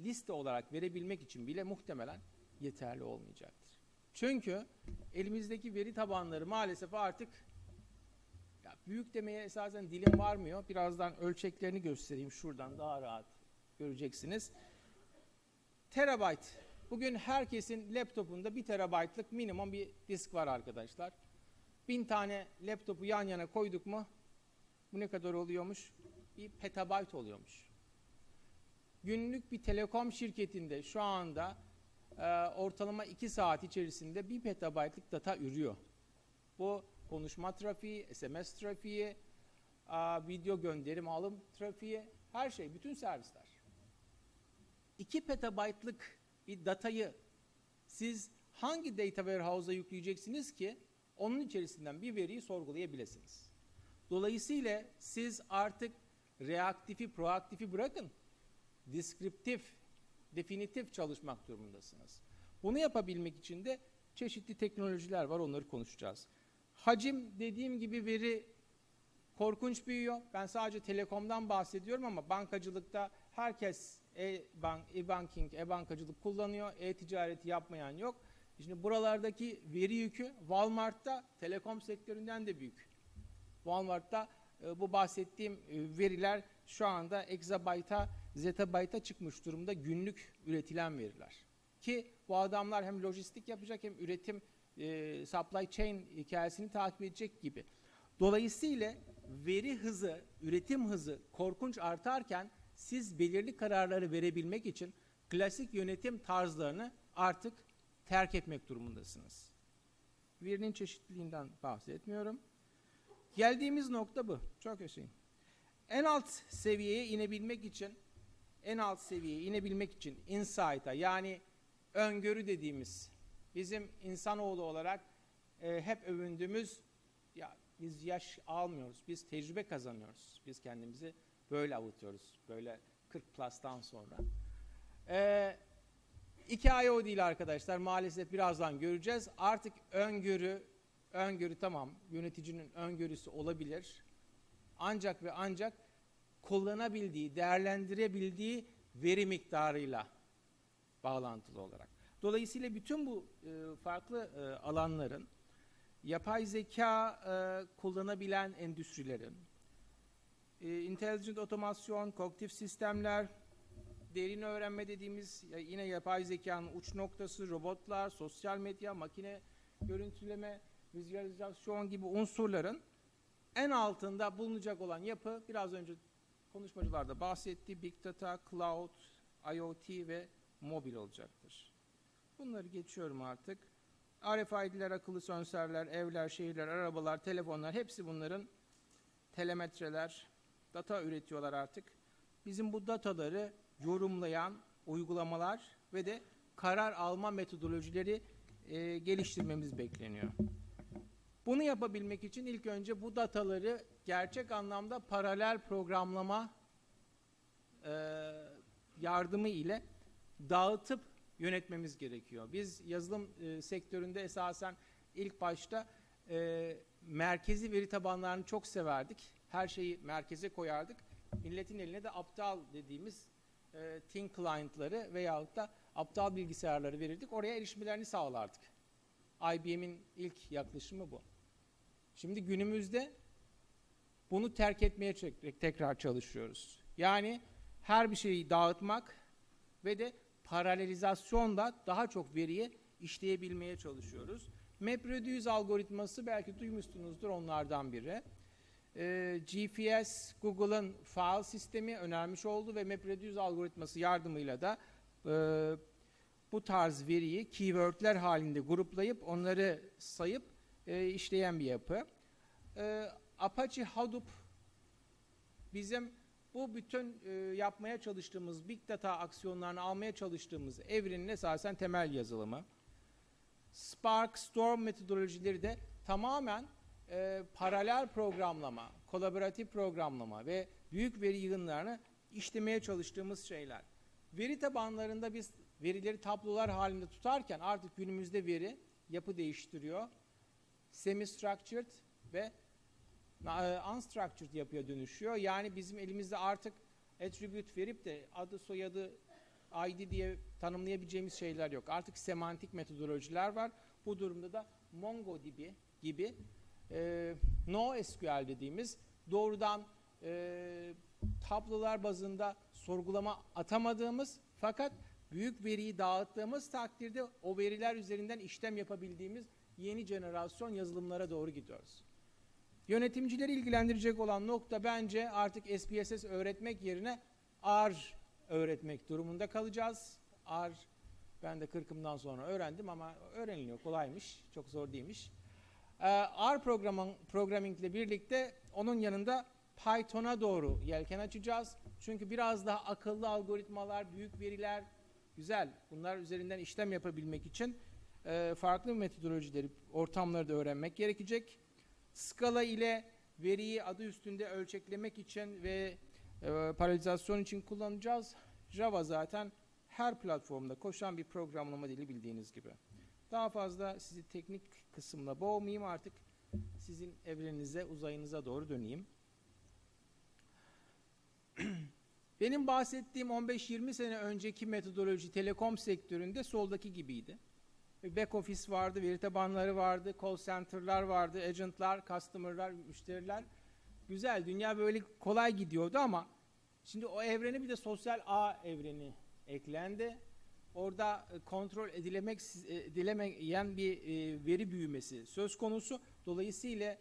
liste olarak verebilmek için bile muhtemelen yeterli olmayacaktır. Çünkü elimizdeki veri tabanları maalesef artık büyük demeye esasen dilim varmıyor. Birazdan ölçeklerini göstereyim şuradan daha rahat göreceksiniz. Terabayt. Bugün herkesin laptopunda bir terabaytlık minimum bir disk var arkadaşlar. Bin tane laptopu yan yana koyduk mu bu ne kadar oluyormuş? Bir petabayt oluyormuş. Günlük bir telekom şirketinde şu anda e, ortalama 2 saat içerisinde 1 petabaytlık data ürüyor. Bu konuşma trafiği, SMS trafiği, video gönderim alım trafiği, her şey, bütün servisler. 2 petabaytlık bir datayı siz hangi data warehouse'a yükleyeceksiniz ki onun içerisinden bir veriyi sorgulayabilirsiniz. Dolayısıyla siz artık reaktifi, proaktifi bırakın, deskriptif, definitif çalışmak durumundasınız. Bunu yapabilmek için de çeşitli teknolojiler var, onları konuşacağız. Hacim dediğim gibi veri korkunç büyüyor. Ben sadece telekomdan bahsediyorum ama bankacılıkta herkes e-bank, e-banking, e-bankacılık kullanıyor. E-ticareti yapmayan yok. Şimdi buralardaki veri yükü Walmart'ta telekom sektöründen de büyük. Walmart'ta e, bu bahsettiğim e, veriler şu anda exabyte'a, zettabyte'a çıkmış durumda günlük üretilen veriler. Ki bu adamlar hem lojistik yapacak hem üretim e, supply chain hikayesini takip edecek gibi. Dolayısıyla veri hızı, üretim hızı korkunç artarken siz belirli kararları verebilmek için klasik yönetim tarzlarını artık terk etmek durumundasınız. Verinin çeşitliliğinden bahsetmiyorum. Geldiğimiz nokta bu. Çok yaşayın. En alt seviyeye inebilmek için en alt seviyeye inebilmek için insight'a yani öngörü dediğimiz bizim insanoğlu olarak e, hep övündüğümüz ya biz yaş almıyoruz. Biz tecrübe kazanıyoruz. Biz kendimizi böyle avutuyoruz. Böyle 40 plus'tan sonra. Ee, hikaye o değil arkadaşlar. Maalesef birazdan göreceğiz. Artık öngörü, öngörü tamam yöneticinin öngörüsü olabilir. Ancak ve ancak kullanabildiği, değerlendirebildiği veri miktarıyla bağlantılı olarak. Dolayısıyla bütün bu e, farklı e, alanların yapay zeka e, kullanabilen endüstrilerin, e, intelligent otomasyon, kognitif sistemler, derin öğrenme dediğimiz ya yine yapay zekanın uç noktası, robotlar, sosyal medya, makine görüntüleme vizualizasyon gibi unsurların en altında bulunacak olan yapı biraz önce konuşmacılar da bahsetti. Big Data, Cloud, IoT ve mobil olacaktır. Bunları geçiyorum artık. RFID'ler, akıllı sensörler, evler, şehirler, arabalar, telefonlar hepsi bunların telemetreler, data üretiyorlar artık. Bizim bu dataları yorumlayan uygulamalar ve de karar alma metodolojileri e, geliştirmemiz bekleniyor. Bunu yapabilmek için ilk önce bu dataları gerçek anlamda paralel programlama e, yardımı ile dağıtıp yönetmemiz gerekiyor. Biz yazılım e, sektöründe esasen ilk başta e, merkezi veri tabanlarını çok severdik. Her şeyi merkeze koyardık. Milletin eline de aptal dediğimiz e, thin client'ları veyahut da aptal bilgisayarları verirdik. Oraya erişmelerini sağlardık. IBM'in ilk yaklaşımı bu. Şimdi günümüzde bunu terk etmeye tekrar çalışıyoruz. Yani her bir şeyi dağıtmak ve de paralelizasyonla daha çok veriyi işleyebilmeye çalışıyoruz. MapReduce algoritması belki duymuşsunuzdur onlardan biri. Ee, GPS, Google'ın file sistemi önermiş oldu ve MapReduce algoritması yardımıyla da e, bu tarz veriyi keywordler halinde gruplayıp onları sayıp e, işleyen bir yapı. E, Apache Hadoop bizim bu bütün e, yapmaya çalıştığımız big data aksiyonlarını almaya çalıştığımız evrenin esasen temel yazılımı. Spark, Storm metodolojileri de tamamen e, paralel programlama, kolaboratif programlama ve büyük veri yığınlarını işlemeye çalıştığımız şeyler. Veri tabanlarında biz verileri tablolar halinde tutarken artık günümüzde veri yapı değiştiriyor. Semi-structured ve unstructured yapıya dönüşüyor. Yani bizim elimizde artık attribute verip de adı soyadı ID diye tanımlayabileceğimiz şeyler yok. Artık semantik metodolojiler var. Bu durumda da MongoDB gibi e, NoSQL dediğimiz doğrudan e, tablolar bazında sorgulama atamadığımız fakat büyük veriyi dağıttığımız takdirde o veriler üzerinden işlem yapabildiğimiz yeni jenerasyon yazılımlara doğru gidiyoruz. Yönetimcileri ilgilendirecek olan nokta bence artık SPSS öğretmek yerine R öğretmek durumunda kalacağız. R ben de 40'ımdan sonra öğrendim ama öğreniliyor kolaymış, çok zor değilmiş. Ee, R programming ile birlikte onun yanında Python'a doğru yelken açacağız. Çünkü biraz daha akıllı algoritmalar, büyük veriler güzel. Bunlar üzerinden işlem yapabilmek için e, farklı metodolojileri, ortamları da öğrenmek gerekecek. Skala ile veriyi adı üstünde ölçeklemek için ve e, paralelizasyon için kullanacağız. Java zaten her platformda koşan bir programlama dili bildiğiniz gibi. Daha fazla sizi teknik kısımla boğmayayım artık sizin evrenize, uzayınıza doğru döneyim. Benim bahsettiğim 15-20 sene önceki metodoloji telekom sektöründe soldaki gibiydi. Back office vardı, veri tabanları vardı, call center'lar vardı, agent'lar, customer'lar, müşteriler. Güzel, dünya böyle kolay gidiyordu ama şimdi o evrene bir de sosyal ağ evreni eklendi. Orada e, kontrol edilemek e, edilemeyen bir e, veri büyümesi söz konusu. Dolayısıyla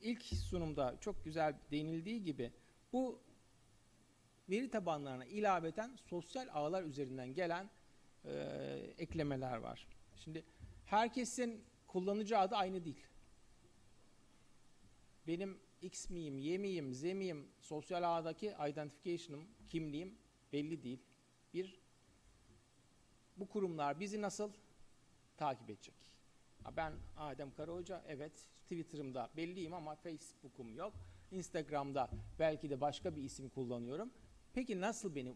ilk sunumda çok güzel değinildiği gibi bu veri tabanlarına ilaveten sosyal ağlar üzerinden gelen e, eklemeler var. Şimdi herkesin kullanıcı adı aynı değil. Benim X miyim, Y miyim, Z miyim, sosyal ağdaki identification'ım, kimliğim belli değil. Bir, bu kurumlar bizi nasıl takip edecek? Ben Adem Karahoca, evet Twitter'ımda belliyim ama Facebook'um yok. Instagram'da belki de başka bir isim kullanıyorum. Peki nasıl beni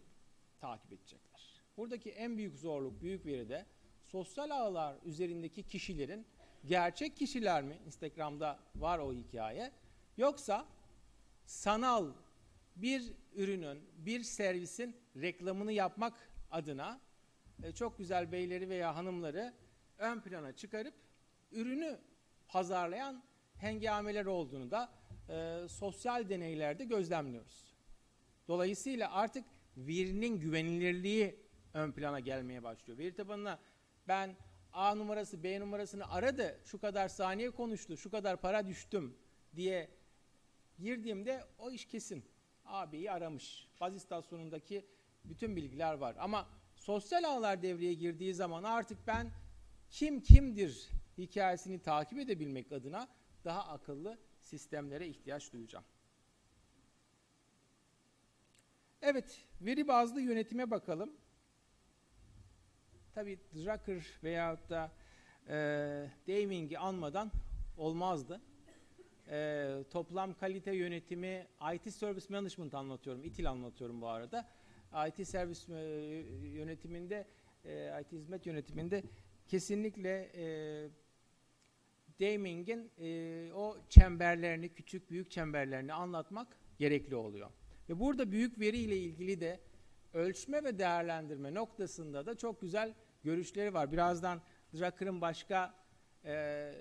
takip edecekler? Buradaki en büyük zorluk, büyük veride sosyal ağlar üzerindeki kişilerin gerçek kişiler mi? Instagram'da var o hikaye. Yoksa sanal bir ürünün, bir servisin reklamını yapmak adına e, çok güzel beyleri veya hanımları ön plana çıkarıp ürünü pazarlayan hengameler olduğunu da e, sosyal deneylerde gözlemliyoruz. Dolayısıyla artık verinin güvenilirliği ön plana gelmeye başlıyor. Veri tabanına ben A numarası B numarasını aradı, şu kadar saniye konuştu, şu kadar para düştüm diye girdiğimde o iş kesin. AB'yi aramış. Baz istasyonundaki bütün bilgiler var. Ama sosyal ağlar devreye girdiği zaman artık ben kim kimdir hikayesini takip edebilmek adına daha akıllı sistemlere ihtiyaç duyacağım. Evet, veri bazlı yönetime bakalım. Tabii Drucker veyahut da e, Deming'i anmadan olmazdı. E, toplam kalite yönetimi, IT Service Management anlatıyorum, İTİL anlatıyorum bu arada. IT servis e, yönetiminde, e, IT hizmet yönetiminde kesinlikle e, Deming'in e, o çemberlerini, küçük büyük çemberlerini anlatmak gerekli oluyor. Ve burada büyük veri ile ilgili de ölçme ve değerlendirme noktasında da çok güzel görüşleri var. Birazdan Drucker'ın başka e,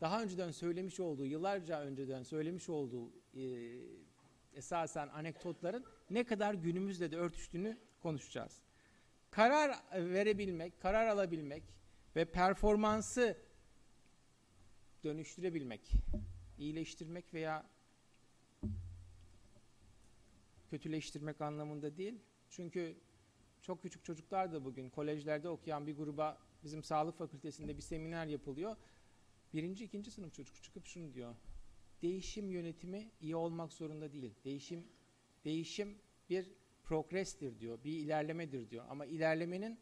daha önceden söylemiş olduğu, yıllarca önceden söylemiş olduğu e, esasen anekdotların ne kadar günümüzle de örtüştüğünü konuşacağız. Karar verebilmek, karar alabilmek ve performansı dönüştürebilmek, iyileştirmek veya kötüleştirmek anlamında değil. Çünkü çok küçük çocuklar da bugün kolejlerde okuyan bir gruba bizim sağlık fakültesinde bir seminer yapılıyor. Birinci, ikinci sınıf çocuk çıkıp şunu diyor. Değişim yönetimi iyi olmak zorunda değil. Değişim değişim bir progrestir diyor. Bir ilerlemedir diyor. Ama ilerlemenin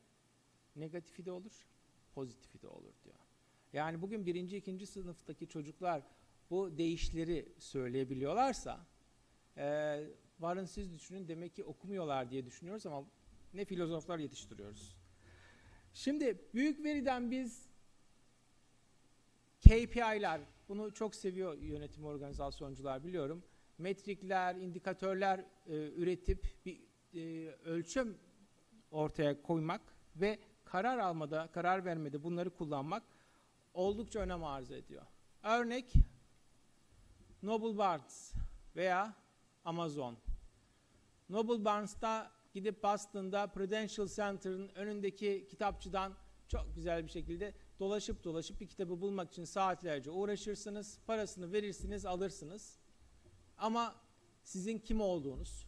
negatifi de olur, pozitifi de olur diyor. Yani bugün birinci, ikinci sınıftaki çocuklar bu değişleri söyleyebiliyorlarsa e, varın siz düşünün demek ki okumuyorlar diye düşünüyoruz ama ne filozoflar yetiştiriyoruz. Şimdi büyük veriden biz KPI'ler, bunu çok seviyor yönetim organizasyoncular biliyorum. Metrikler, indikatörler e, üretip bir e, ölçüm ortaya koymak ve karar almada, karar vermede bunları kullanmak oldukça önem arz ediyor. Örnek Noble Barnes veya Amazon. Noble Barnes'ta gidip bastığında Prudential Center'ın önündeki kitapçıdan çok güzel bir şekilde dolaşıp dolaşıp bir kitabı bulmak için saatlerce uğraşırsınız, parasını verirsiniz, alırsınız. Ama sizin kim olduğunuz,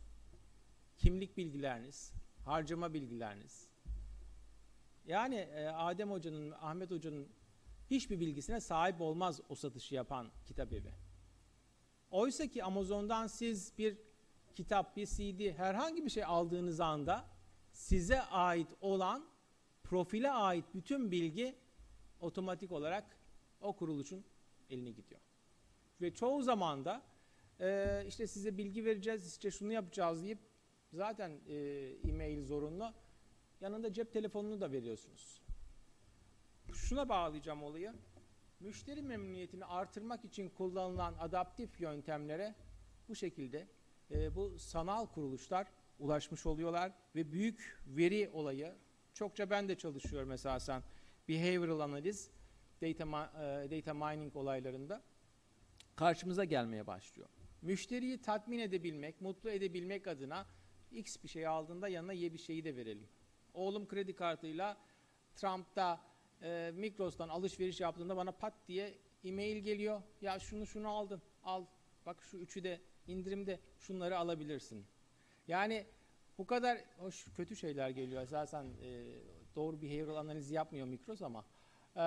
kimlik bilgileriniz, harcama bilgileriniz, yani e, Adem Hoca'nın, Ahmet Hoca'nın hiçbir bilgisine sahip olmaz o satışı yapan kitap evi. Oysa ki Amazon'dan siz bir kitap, bir CD, herhangi bir şey aldığınız anda size ait olan, profile ait bütün bilgi otomatik olarak o kuruluşun eline gidiyor. Ve çoğu zaman da e, işte size bilgi vereceğiz, işte şunu yapacağız deyip zaten e, e-mail zorunlu. Yanında cep telefonunu da veriyorsunuz. Şuna bağlayacağım olayı. Müşteri memnuniyetini artırmak için kullanılan adaptif yöntemlere bu şekilde e, bu sanal kuruluşlar ulaşmış oluyorlar ve büyük veri olayı çokça ben de çalışıyorum esasen behavioral analiz data, e, data mining olaylarında karşımıza gelmeye başlıyor. Müşteriyi tatmin edebilmek, mutlu edebilmek adına X bir şey aldığında yanına Y bir şeyi de verelim. Oğlum kredi kartıyla Trump'ta e, Migros'tan alışveriş yaptığında bana pat diye e-mail geliyor. Ya şunu şunu aldın, al. Bak şu üçü de indirimde şunları alabilirsin. Yani bu kadar hoş kötü şeyler geliyor. Esasen e, doğru behavioral analizi yapmıyor Migros ama e,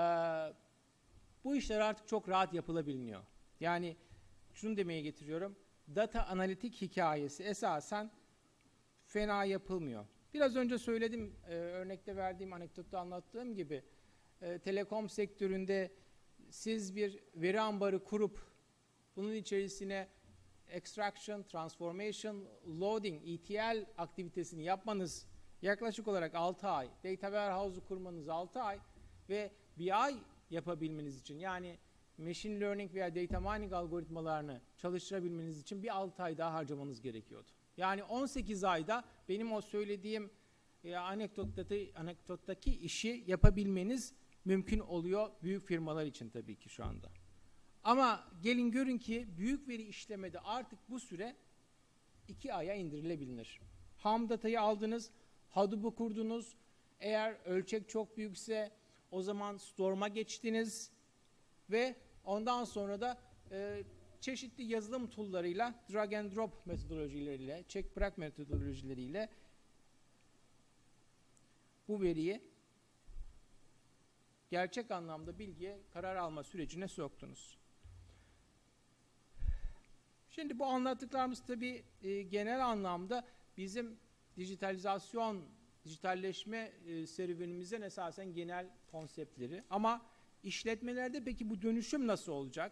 bu işler artık çok rahat yapılabiliyor. Yani şunu demeye getiriyorum. Data analitik hikayesi esasen fena yapılmıyor. Biraz önce söyledim, e, örnekte verdiğim, anekdotta anlattığım gibi e, telekom sektöründe siz bir veri ambarı kurup bunun içerisine extraction, transformation, loading, ETL aktivitesini yapmanız yaklaşık olarak 6 ay, data warehouse'u kurmanız 6 ay ve ay yapabilmeniz için yani machine learning veya data mining algoritmalarını çalıştırabilmeniz için bir 6 ay daha harcamanız gerekiyordu. Yani 18 ayda benim o söylediğim e, anekdottaki, anekdottaki işi yapabilmeniz mümkün oluyor büyük firmalar için tabii ki şu anda. Ama gelin görün ki büyük veri işlemede artık bu süre 2 aya indirilebilir. Ham datayı aldınız, Hadoop'u kurdunuz. Eğer ölçek çok büyükse O zaman Storm'a geçtiniz ve ondan sonra da e, çeşitli yazılım tool'larıyla, drag and drop metodolojileriyle, check bırak metodolojileriyle bu veriyi gerçek anlamda bilgiye karar alma sürecine soktunuz. Şimdi bu anlattıklarımız tabii e, genel anlamda bizim dijitalizasyon, dijitalleşme e, serüvenimizin esasen genel konseptleri. Ama işletmelerde peki bu dönüşüm nasıl olacak?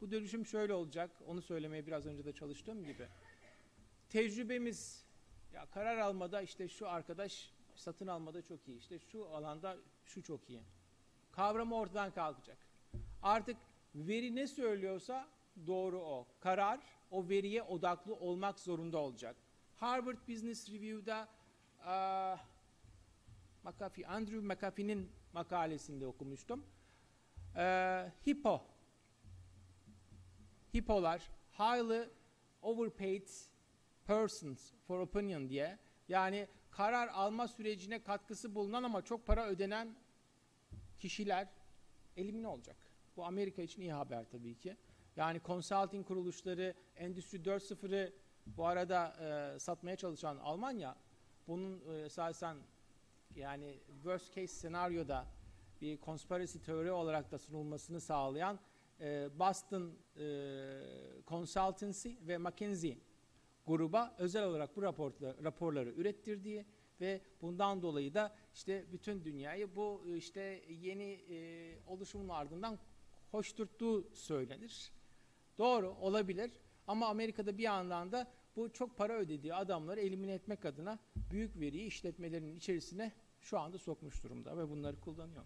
Bu dönüşüm şöyle olacak, onu söylemeye biraz önce de çalıştığım gibi. Tecrübemiz, ya karar almada işte şu arkadaş satın almada çok iyi, işte şu alanda şu çok iyi. Kavramı ortadan kalkacak. Artık veri ne söylüyorsa doğru o. Karar o veriye odaklı olmak zorunda olacak. Harvard Business Review'da uh, McAfee, Andrew McAfee'nin makalesinde okumuştum. Uh, HIPPO HIPPO'lar Highly Overpaid Persons for Opinion diye yani karar alma sürecine katkısı bulunan ama çok para ödenen kişiler elimine olacak. Bu Amerika için iyi haber tabii ki. Yani consulting kuruluşları, Endüstri 4.0'ı bu arada e, satmaya çalışan Almanya, bunun e, esasen yani worst case senaryoda bir conspiracy teori olarak da sunulmasını sağlayan e, Boston e, Consultancy ve McKinsey gruba özel olarak bu raporla, raporları ürettirdiği ve bundan dolayı da işte bütün dünyayı bu işte yeni e, oluşumun ardından hoşturttuğu söylenir. Doğru olabilir ama Amerika'da bir yandan da bu çok para ödediği adamları elimine etmek adına büyük veriyi işletmelerinin içerisine şu anda sokmuş durumda ve bunları kullanıyor.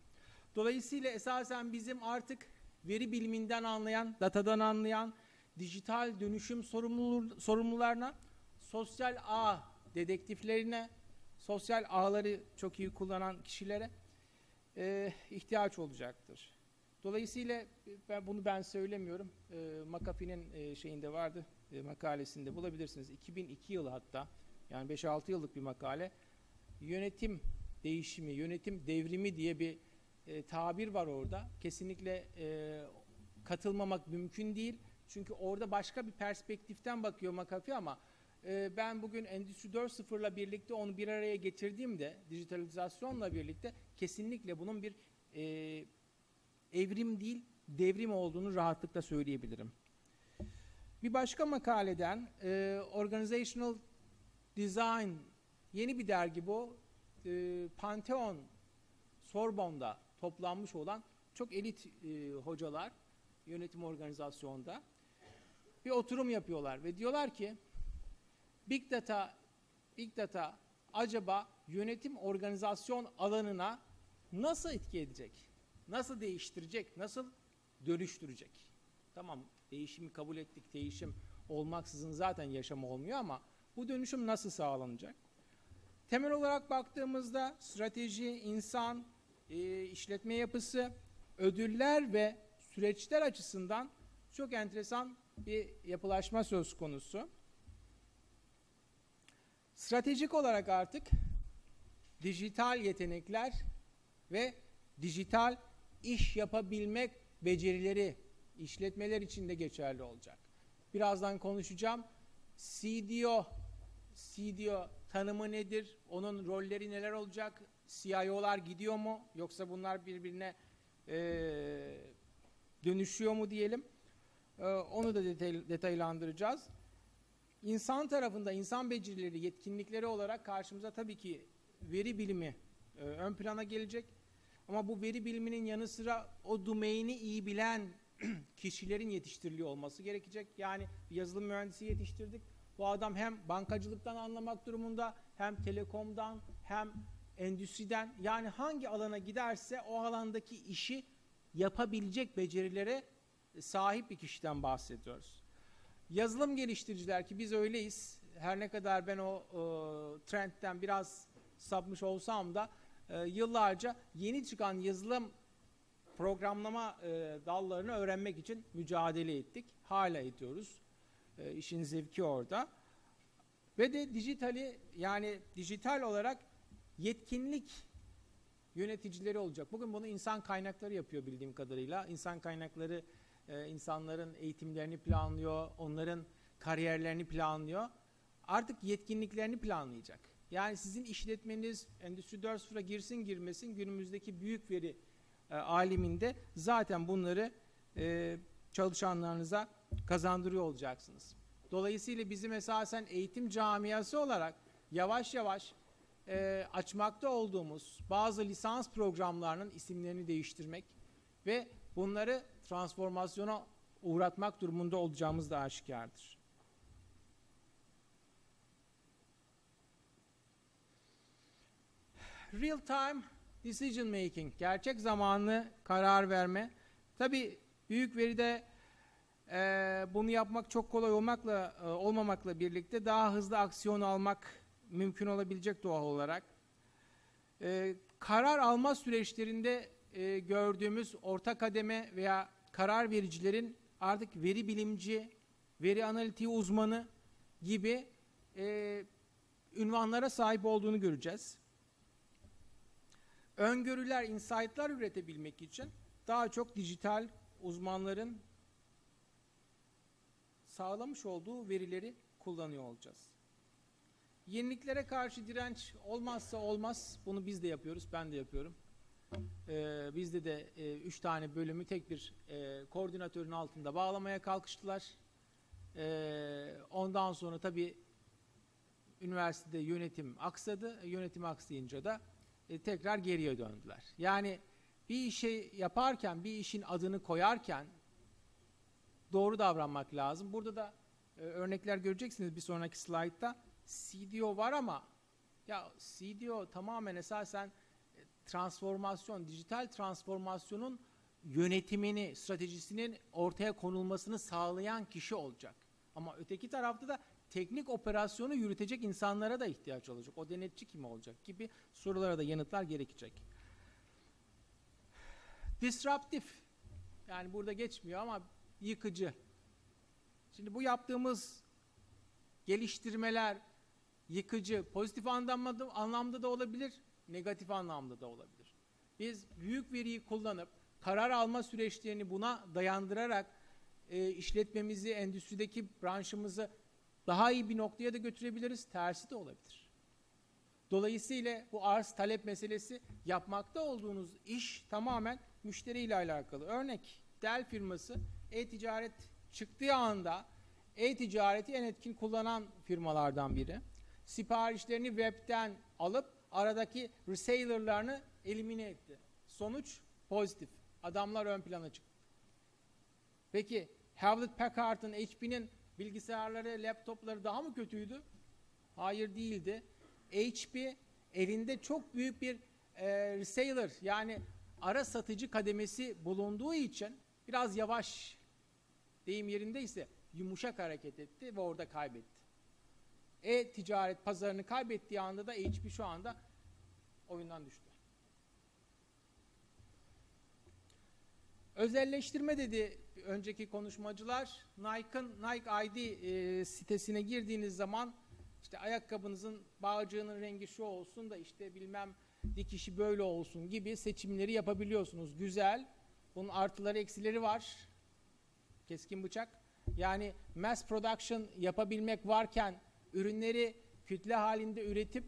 Dolayısıyla esasen bizim artık veri biliminden anlayan, datadan anlayan, dijital dönüşüm sorumlu, sorumlularına, sosyal ağ dedektiflerine, sosyal ağları çok iyi kullanan kişilere e, ihtiyaç olacaktır. Dolayısıyla ben bunu ben söylemiyorum. E, McAfee'nin e, şeyinde vardı, e, makalesinde bulabilirsiniz. 2002 yılı hatta, yani 5-6 yıllık bir makale. Yönetim değişimi, yönetim devrimi diye bir e, tabir var orada. Kesinlikle e, katılmamak mümkün değil. Çünkü orada başka bir perspektiften bakıyor McAfee ama e, ben bugün Endüstri 4.0'la birlikte onu bir araya getirdiğimde, dijitalizasyonla birlikte kesinlikle bunun bir e, evrim değil, devrim olduğunu rahatlıkla söyleyebilirim. Bir başka makaleden e, Organizational Design, yeni bir dergi bu. E, Pantheon, Sorbonne'da toplanmış olan çok elit e, hocalar yönetim organizasyonda bir oturum yapıyorlar ve diyorlar ki Big Data Big Data acaba yönetim organizasyon alanına nasıl etki edecek? Nasıl değiştirecek? Nasıl dönüştürecek? Tamam değişimi kabul ettik. Değişim olmaksızın zaten yaşam olmuyor ama bu dönüşüm nasıl sağlanacak? Temel olarak baktığımızda strateji, insan, e, işletme yapısı, ödüller ve süreçler açısından çok enteresan bir yapılaşma söz konusu. Stratejik olarak artık dijital yetenekler ve dijital iş yapabilmek becerileri işletmeler için de geçerli olacak. Birazdan konuşacağım. CDO, CDO tanımı nedir? Onun rolleri neler olacak? CIO'lar gidiyor mu? Yoksa bunlar birbirine e, dönüşüyor mu diyelim? E, onu da detay, detaylandıracağız. İnsan tarafında insan becerileri, yetkinlikleri olarak karşımıza tabii ki veri bilimi e, ön plana gelecek. Ama bu veri biliminin yanı sıra o domaini iyi bilen kişilerin yetiştiriliyor olması gerekecek. Yani bir yazılım mühendisi yetiştirdik. Bu adam hem bankacılıktan anlamak durumunda, hem telekomdan, hem endüstriden yani hangi alana giderse o alandaki işi yapabilecek becerilere sahip bir kişiden bahsediyoruz. Yazılım geliştiriciler ki biz öyleyiz. Her ne kadar ben o e, trendten biraz sapmış olsam da e, yıllarca yeni çıkan yazılım programlama e, dallarını öğrenmek için mücadele ettik. Hala ediyoruz. E, işin zevki orada. Ve de dijitali yani dijital olarak yetkinlik yöneticileri olacak. Bugün bunu insan kaynakları yapıyor bildiğim kadarıyla. İnsan kaynakları e, insanların eğitimlerini planlıyor, onların kariyerlerini planlıyor. Artık yetkinliklerini planlayacak. Yani sizin işletmeniz Endüstri 4.0'a girsin girmesin günümüzdeki büyük veri e, aleminde zaten bunları e, çalışanlarınıza kazandırıyor olacaksınız. Dolayısıyla bizim esasen eğitim camiası olarak yavaş yavaş e, açmakta olduğumuz bazı lisans programlarının isimlerini değiştirmek ve bunları transformasyona uğratmak durumunda olacağımız da aşikardır. Real time decision making, gerçek zamanlı karar verme. Tabi büyük veride e, bunu yapmak çok kolay olmakla e, olmamakla birlikte daha hızlı aksiyon almak mümkün olabilecek doğal olarak. E, karar alma süreçlerinde e, gördüğümüz orta kademe veya karar vericilerin artık veri bilimci, veri analitiği uzmanı gibi e, ünvanlara sahip olduğunu göreceğiz. Öngörüler, insight'lar üretebilmek için daha çok dijital uzmanların sağlamış olduğu verileri kullanıyor olacağız. Yeniliklere karşı direnç olmazsa olmaz. Bunu biz de yapıyoruz, ben de yapıyorum. Ee, bizde de e, üç tane bölümü tek bir e, koordinatörün altında bağlamaya kalkıştılar. Ee, ondan sonra tabii üniversitede yönetim aksadı. Yönetim aksayınca da e, tekrar geriye döndüler. Yani bir işi yaparken, bir işin adını koyarken doğru davranmak lazım. Burada da e, örnekler göreceksiniz bir sonraki slaytta. CDO var ama ya CDO tamamen esasen e, transformasyon, dijital transformasyonun yönetimini, stratejisinin ortaya konulmasını sağlayan kişi olacak. Ama öteki tarafta da teknik operasyonu yürütecek insanlara da ihtiyaç olacak. O denetçi kim olacak gibi sorulara da yanıtlar gerekecek. Disruptif. Yani burada geçmiyor ama yıkıcı. Şimdi bu yaptığımız geliştirmeler yıkıcı, pozitif anlamda, anlamda da olabilir, negatif anlamda da olabilir. Biz büyük veriyi kullanıp karar alma süreçlerini buna dayandırarak e, işletmemizi, endüstrideki branşımızı daha iyi bir noktaya da götürebiliriz. Tersi de olabilir. Dolayısıyla bu arz talep meselesi yapmakta olduğunuz iş tamamen müşteriyle alakalı. Örnek Dell firması e-ticaret çıktığı anda e-ticareti en etkin kullanan firmalardan biri. Siparişlerini webten alıp aradaki resellerlarını elimine etti. Sonuç pozitif. Adamlar ön plana çıktı. Peki Hewlett Packard'ın, HP'nin bilgisayarları, laptopları daha mı kötüydü? Hayır değildi. HP elinde çok büyük bir e, reseller yani ara satıcı kademesi bulunduğu için biraz yavaş deyim yerindeyse yumuşak hareket etti ve orada kaybetti. E-ticaret pazarını kaybettiği anda da HP şu anda oyundan düştü. Özelleştirme dedi önceki konuşmacılar. Nike'ın Nike ID e, sitesine girdiğiniz zaman işte ayakkabınızın bağcığının rengi şu olsun da işte bilmem dikişi böyle olsun gibi seçimleri yapabiliyorsunuz. Güzel. Bunun artıları eksileri var. Keskin bıçak. Yani mass production yapabilmek varken ürünleri kütle halinde üretip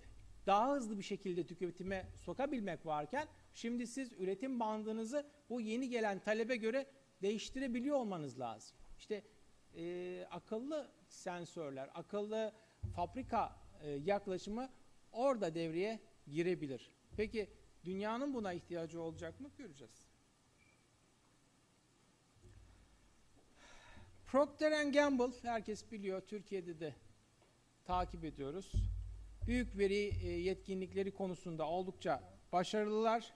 daha hızlı bir şekilde tüketime sokabilmek varken şimdi siz üretim bandınızı bu yeni gelen talebe göre değiştirebiliyor olmanız lazım. İşte e, akıllı sensörler, akıllı fabrika e, yaklaşımı orada devreye girebilir. Peki dünyanın buna ihtiyacı olacak mı? Göreceğiz. Procter Gamble herkes biliyor Türkiye'de de takip ediyoruz. Büyük veri e, yetkinlikleri konusunda oldukça başarılılar.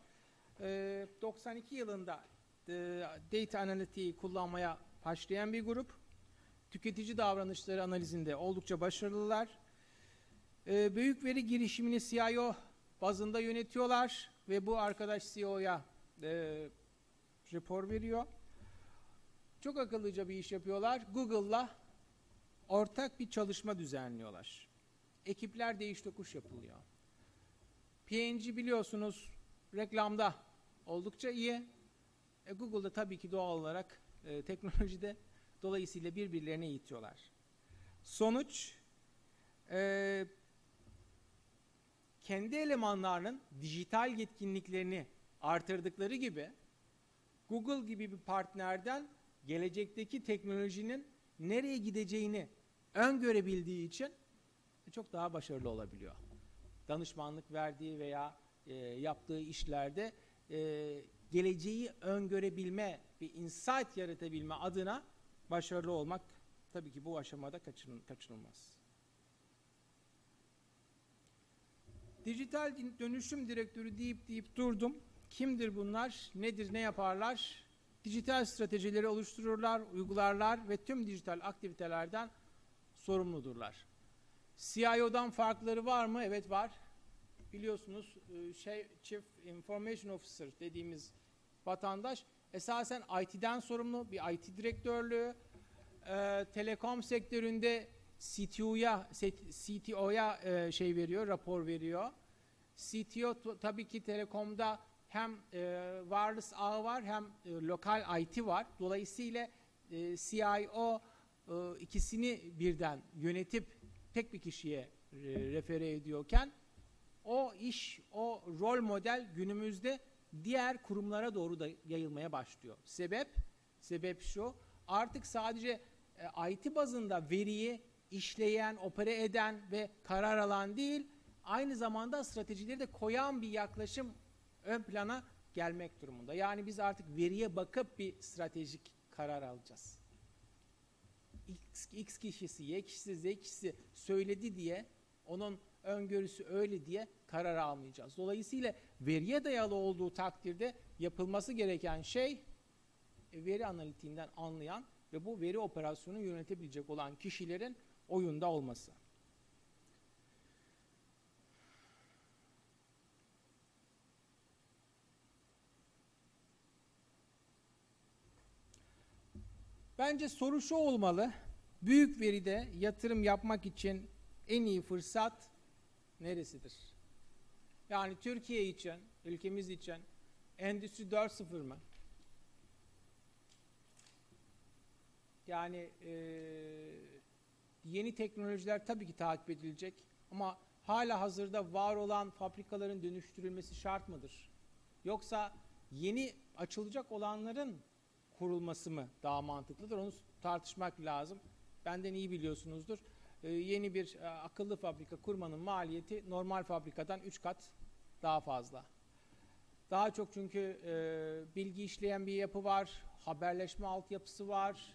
E, 92 yılında e, data analytiği kullanmaya başlayan bir grup. Tüketici davranışları analizinde oldukça başarılılar. E, büyük veri girişimini CIO bazında yönetiyorlar ve bu arkadaş CEO'ya e, rapor veriyor. Çok akıllıca bir iş yapıyorlar. Google'la ortak bir çalışma düzenliyorlar. Ekipler değiş tokuş yapılıyor. P&G biliyorsunuz reklamda oldukça iyi. E, Google'da tabii ki doğal olarak e, teknolojide dolayısıyla birbirlerine itiyorlar. Sonuç e, kendi elemanlarının dijital yetkinliklerini artırdıkları gibi Google gibi bir partnerden gelecekteki teknolojinin nereye gideceğini öngörebildiği için çok daha başarılı olabiliyor. Danışmanlık verdiği veya e, yaptığı işlerde e, geleceği öngörebilme, bir insight yaratabilme adına başarılı olmak tabii ki bu aşamada kaçın, kaçınılmaz. Dijital dönüşüm direktörü deyip deyip durdum. Kimdir bunlar? Nedir? Ne yaparlar? Dijital stratejileri oluştururlar, uygularlar ve tüm dijital aktivitelerden sorumludurlar. CIO'dan farkları var mı? Evet var. Biliyorsunuz e, şey Chief Information Officer dediğimiz vatandaş esasen IT'den sorumlu bir IT direktörlüğü. E, telekom sektöründe CTO'ya CTO'ya e, şey veriyor, rapor veriyor. CTO tabii ki telekomda hem e, wireless ağı var hem e, lokal IT var. Dolayısıyla CIO ikisini birden yönetip tek bir kişiye e, refere ediyorken o iş, o rol model günümüzde diğer kurumlara doğru da yayılmaya başlıyor. Sebep? Sebep şu, artık sadece e, IT bazında veriyi işleyen, opere eden ve karar alan değil, aynı zamanda stratejileri de koyan bir yaklaşım ön plana gelmek durumunda. Yani biz artık veriye bakıp bir stratejik karar alacağız. X, X kişisi, Y kişisi, Z kişisi söyledi diye onun öngörüsü öyle diye karar almayacağız. Dolayısıyla veriye dayalı olduğu takdirde yapılması gereken şey e, veri analitiğinden anlayan ve bu veri operasyonu yönetebilecek olan kişilerin oyunda olması. Bence soru şu olmalı. Büyük veride yatırım yapmak için en iyi fırsat neresidir? Yani Türkiye için, ülkemiz için Endüstri 4.0 mı? Yani e, yeni teknolojiler tabii ki takip edilecek ama hala hazırda var olan fabrikaların dönüştürülmesi şart mıdır? Yoksa yeni açılacak olanların kurulması mı daha mantıklıdır? Onu tartışmak lazım. Benden iyi biliyorsunuzdur. Ee, yeni bir e, akıllı fabrika kurmanın maliyeti normal fabrikadan 3 kat daha fazla. Daha çok çünkü e, bilgi işleyen bir yapı var, haberleşme altyapısı var.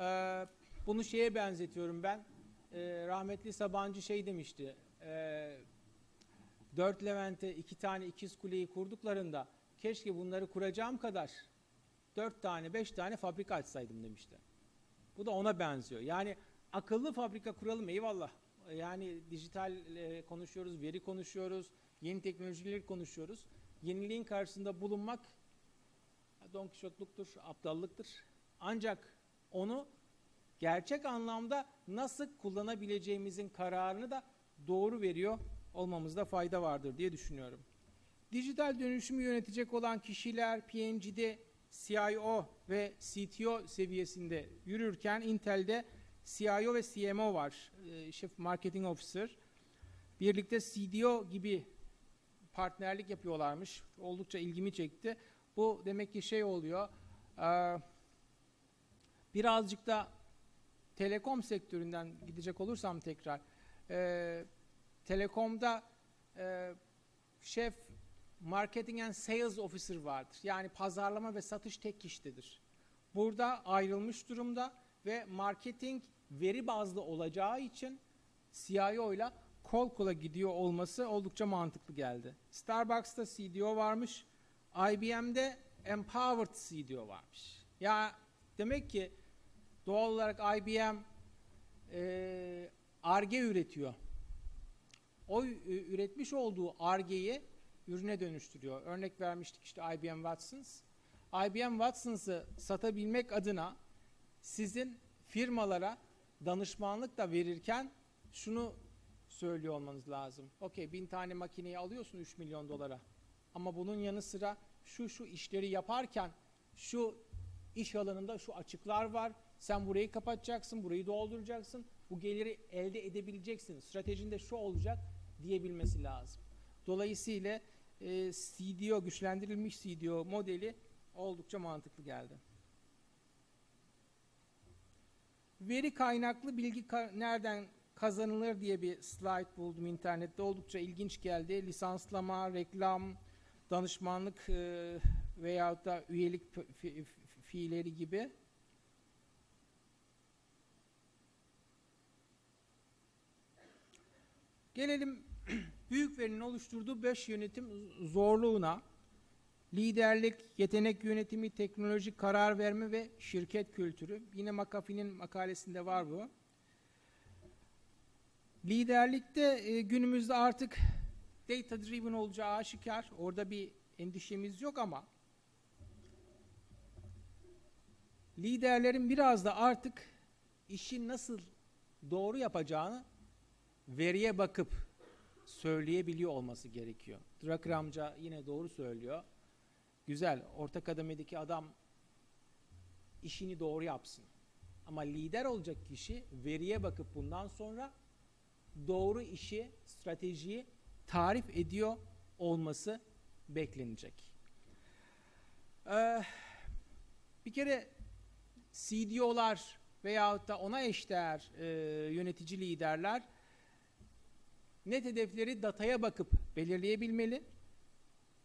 Ee, bunu şeye benzetiyorum ben. Ee, rahmetli Sabancı şey demişti. E, Dört Levent'e iki tane ikiz kuleyi kurduklarında keşke bunları kuracağım kadar dört tane, beş tane fabrika açsaydım demişti. Bu da ona benziyor. Yani akıllı fabrika kuralım eyvallah. Yani dijital e, konuşuyoruz, veri konuşuyoruz, yeni teknolojileri konuşuyoruz. Yeniliğin karşısında bulunmak Don Kişotluktur, aptallıktır. Ancak onu gerçek anlamda nasıl kullanabileceğimizin kararını da doğru veriyor olmamızda fayda vardır diye düşünüyorum. Dijital dönüşümü yönetecek olan kişiler PNG'de CIO ve CTO seviyesinde yürürken Intel'de CIO ve CMO var, e, Chief Marketing Officer. Birlikte CDO gibi partnerlik yapıyorlarmış. Oldukça ilgimi çekti. Bu demek ki şey oluyor, e, birazcık da telekom sektöründen gidecek olursam tekrar, e, telekomda e, şef Marketing and Sales Officer vardır. Yani pazarlama ve satış tek kişidedir. Burada ayrılmış durumda ve marketing veri bazlı olacağı için CIO ile kol kola gidiyor olması oldukça mantıklı geldi. Starbucks'ta CDO varmış, IBM'de Empowered CDO varmış. Ya demek ki doğal olarak IBM e, ARGE üretiyor. O ü- üretmiş olduğu ARGE'yi ürüne dönüştürüyor. Örnek vermiştik işte IBM Watsons. IBM Watsons'ı satabilmek adına sizin firmalara danışmanlık da verirken şunu söylüyor olmanız lazım. Okey bin tane makineyi alıyorsun 3 milyon dolara. Ama bunun yanı sıra şu şu işleri yaparken şu iş alanında şu açıklar var. Sen burayı kapatacaksın, burayı dolduracaksın. Bu geliri elde edebileceksin. Stratejinde şu olacak diyebilmesi lazım. Dolayısıyla e, CDO, güçlendirilmiş CDO modeli oldukça mantıklı geldi. Veri kaynaklı bilgi ka- nereden kazanılır diye bir slide buldum internette. Oldukça ilginç geldi. Lisanslama, reklam, danışmanlık e, veyahut da üyelik fi- fi- fiilleri gibi. Gelelim büyük verinin oluşturduğu beş yönetim zorluğuna. Liderlik, yetenek yönetimi, teknoloji, karar verme ve şirket kültürü. Yine McAfee'nin makalesinde var bu. Liderlikte e, günümüzde artık data driven olacağı aşikar. Orada bir endişemiz yok ama liderlerin biraz da artık işi nasıl doğru yapacağını veriye bakıp söyleyebiliyor olması gerekiyor. Drucker amca yine doğru söylüyor. Güzel, orta kademedeki adam işini doğru yapsın. Ama lider olacak kişi veriye bakıp bundan sonra doğru işi, stratejiyi tarif ediyor olması beklenecek. Ee, bir kere CDO'lar veyahut da ona eşdeğer e, yönetici liderler net hedefleri dataya bakıp belirleyebilmeli.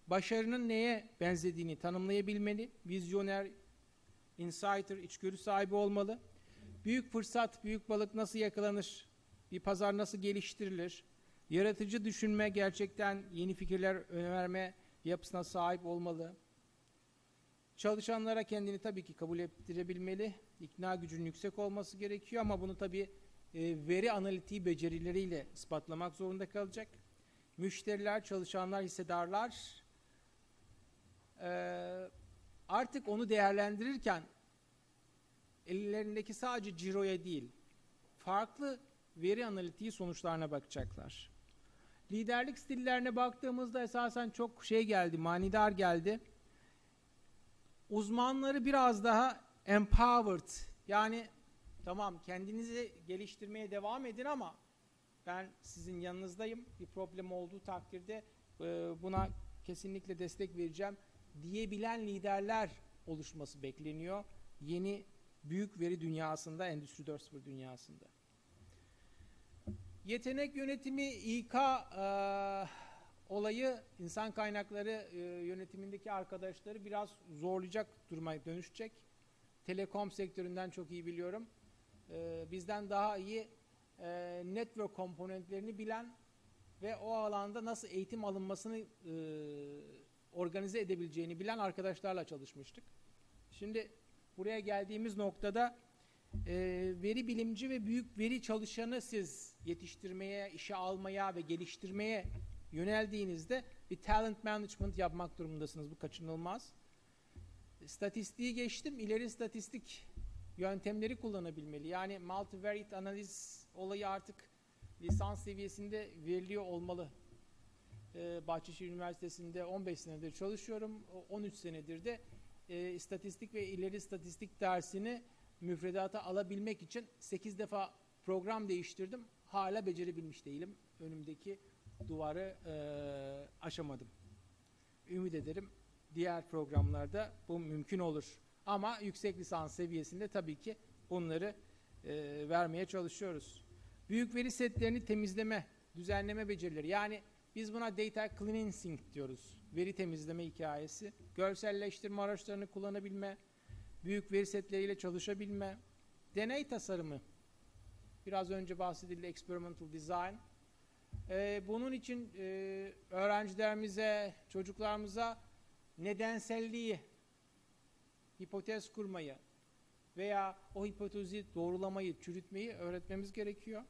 Başarının neye benzediğini tanımlayabilmeli. Vizyoner, insider, içgörü sahibi olmalı. Büyük fırsat, büyük balık nasıl yakalanır? Bir pazar nasıl geliştirilir? Yaratıcı düşünme, gerçekten yeni fikirler önerme yapısına sahip olmalı. Çalışanlara kendini tabii ki kabul ettirebilmeli. İkna gücünün yüksek olması gerekiyor ama bunu tabii e, veri analitiği becerileriyle ispatlamak zorunda kalacak. Müşteriler, çalışanlar, hissedarlar e, artık onu değerlendirirken ellerindeki sadece ciroya değil, farklı veri analitiği sonuçlarına bakacaklar. Liderlik stillerine baktığımızda esasen çok şey geldi, manidar geldi. Uzmanları biraz daha empowered, yani tamam kendinizi geliştirmeye devam edin ama ben sizin yanınızdayım. Bir problem olduğu takdirde e, buna kesinlikle destek vereceğim diyebilen liderler oluşması bekleniyor. Yeni büyük veri dünyasında, Endüstri 4.0 dünyasında. Yetenek yönetimi İK e, olayı insan kaynakları e, yönetimindeki arkadaşları biraz zorlayacak duruma dönüşecek. Telekom sektöründen çok iyi biliyorum. E, bizden daha iyi e, network komponentlerini bilen ve o alanda nasıl eğitim alınmasını e, organize edebileceğini bilen arkadaşlarla çalışmıştık. Şimdi buraya geldiğimiz noktada e, veri bilimci ve büyük veri çalışanı siz yetiştirmeye, işe almaya ve geliştirmeye yöneldiğinizde bir talent management yapmak durumundasınız. Bu kaçınılmaz. Statistiği geçtim. ileri istatistik yöntemleri kullanabilmeli. Yani multivariate analiz olayı artık lisans seviyesinde veriliyor olmalı. Ee, Bahçeşehir Üniversitesi'nde 15 senedir çalışıyorum. O 13 senedir de e, istatistik ve ileri istatistik dersini müfredata alabilmek için 8 defa program değiştirdim. Hala becerebilmiş değilim. Önümdeki duvarı e, aşamadım. Ümit ederim diğer programlarda bu mümkün olur. Ama yüksek lisans seviyesinde tabii ki bunları e, vermeye çalışıyoruz. Büyük veri setlerini temizleme, düzenleme becerileri. Yani biz buna data cleansing diyoruz. Veri temizleme hikayesi. Görselleştirme araçlarını kullanabilme, büyük veri setleriyle çalışabilme, deney tasarımı. Biraz önce bahsedildi experimental design. Ee, bunun için e, öğrencilerimize, çocuklarımıza nedenselliği, hipotez kurmayı veya o hipotezi doğrulamayı, çürütmeyi öğretmemiz gerekiyor.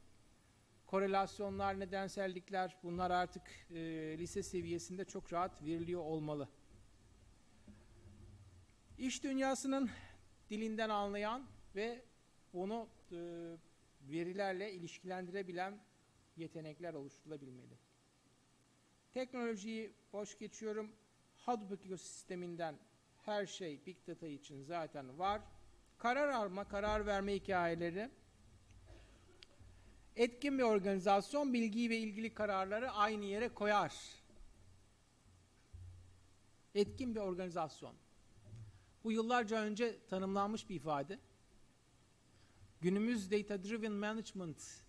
Korelasyonlar, nedensellikler bunlar artık e, lise seviyesinde çok rahat veriliyor olmalı. İş dünyasının dilinden anlayan ve bunu e, verilerle ilişkilendirebilen yetenekler oluşturulabilmeli. Teknolojiyi boş geçiyorum. Hadoop ekosisteminden her şey Big Data için zaten var. Karar alma, karar verme hikayeleri. Etkin bir organizasyon bilgiyi ve ilgili kararları aynı yere koyar. Etkin bir organizasyon. Bu yıllarca önce tanımlanmış bir ifade. Günümüz data driven management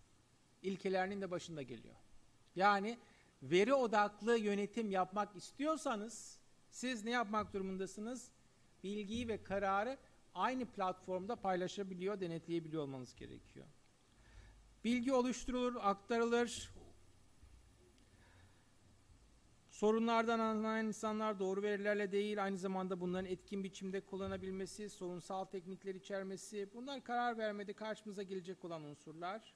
ilkelerinin de başında geliyor. Yani veri odaklı yönetim yapmak istiyorsanız siz ne yapmak durumundasınız? Bilgiyi ve kararı aynı platformda paylaşabiliyor, denetleyebiliyor olmanız gerekiyor. Bilgi oluşturulur, aktarılır. Sorunlardan anlayan insanlar doğru verilerle değil, aynı zamanda bunların etkin biçimde kullanabilmesi, sorunsal teknikler içermesi, bunlar karar vermede karşımıza gelecek olan unsurlar.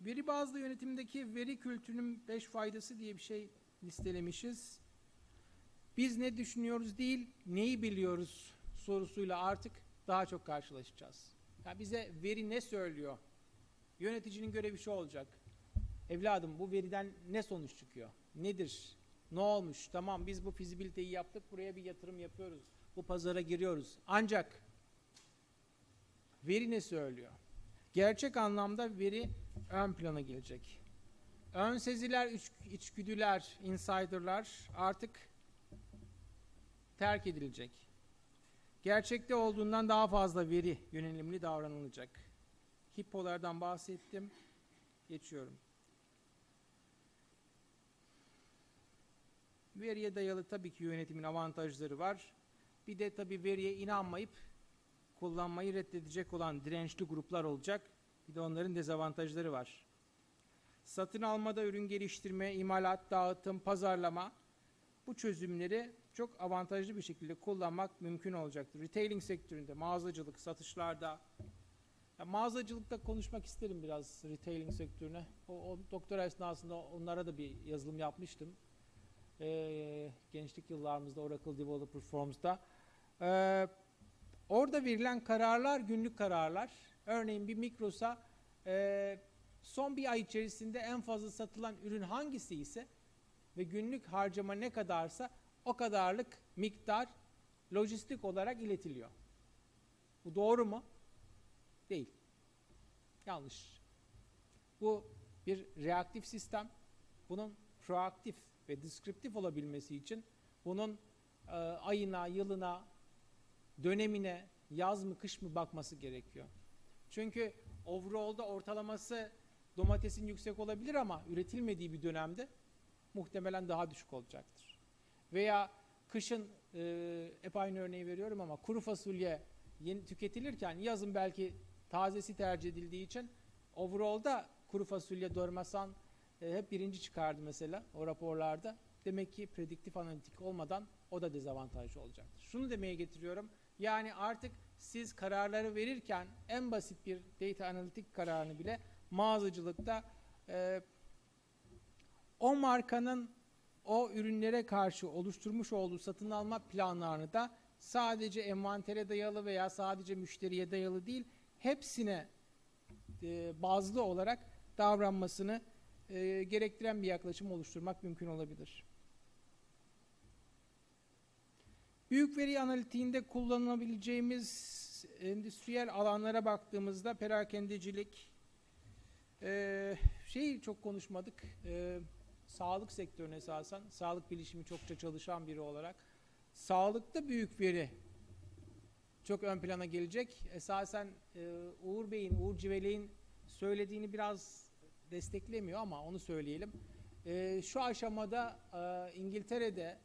Veri bazlı yönetimdeki veri kültürünün beş faydası diye bir şey listelemişiz. Biz ne düşünüyoruz değil, neyi biliyoruz sorusuyla artık daha çok karşılaşacağız. Ya bize veri ne söylüyor? Yöneticinin görevi şu olacak. Evladım bu veriden ne sonuç çıkıyor? Nedir? Ne olmuş? Tamam biz bu fizibiliteyi yaptık, buraya bir yatırım yapıyoruz. Bu pazara giriyoruz. Ancak veri ne söylüyor? Gerçek anlamda veri ön plana gelecek. Ön seziler, iç, içgüdüler, insiderlar artık terk edilecek. Gerçekte olduğundan daha fazla veri yönelimli davranılacak. Hippolardan bahsettim. Geçiyorum. Veriye dayalı tabii ki yönetimin avantajları var. Bir de tabii veriye inanmayıp kullanmayı reddedecek olan dirençli gruplar olacak. Bir de onların dezavantajları var. Satın almada ürün geliştirme, imalat, dağıtım, pazarlama bu çözümleri çok avantajlı bir şekilde kullanmak mümkün olacaktır. Retailing sektöründe, mağazacılık, satışlarda, ya mağazacılıkta konuşmak isterim biraz retailing sektörüne. O, o doktora esnasında onlara da bir yazılım yapmıştım. Ee, gençlik yıllarımızda Oracle Developer Forms'da. Ee, orada verilen kararlar günlük kararlar. Örneğin bir Migros'a e, son bir ay içerisinde en fazla satılan ürün hangisi ise ve günlük harcama ne kadarsa o kadarlık miktar lojistik olarak iletiliyor. Bu doğru mu? Değil. Yanlış. Bu bir reaktif sistem. Bunun proaktif ve deskriptif olabilmesi için bunun e, ayına, yılına, dönemine, yaz mı, kış mı bakması gerekiyor. Çünkü overall'da ortalaması domatesin yüksek olabilir ama üretilmediği bir dönemde muhtemelen daha düşük olacaktır. Veya kışın e, hep aynı örneği veriyorum ama kuru fasulye yeni tüketilirken yazın belki tazesi tercih edildiği için overall'da kuru fasulye dormasan e, hep birinci çıkardı mesela o raporlarda. Demek ki prediktif analitik olmadan o da dezavantajlı olacaktır. Şunu demeye getiriyorum. Yani artık siz kararları verirken en basit bir data analitik kararını bile mağazacılıkta e, o markanın o ürünlere karşı oluşturmuş olduğu satın alma planlarını da sadece envantere dayalı veya sadece müşteriye dayalı değil, hepsine e, bazlı olarak davranmasını e, gerektiren bir yaklaşım oluşturmak mümkün olabilir. Büyük veri analitiğinde kullanılabileceğimiz endüstriyel alanlara baktığımızda perakendecilik, e, şeyi çok konuşmadık, e, sağlık sektörüne esasen, sağlık bilişimi çokça çalışan biri olarak, sağlıkta büyük veri çok ön plana gelecek. Esasen e, Uğur Bey'in, Uğur Civelek'in söylediğini biraz desteklemiyor ama onu söyleyelim. E, şu aşamada e, İngiltere'de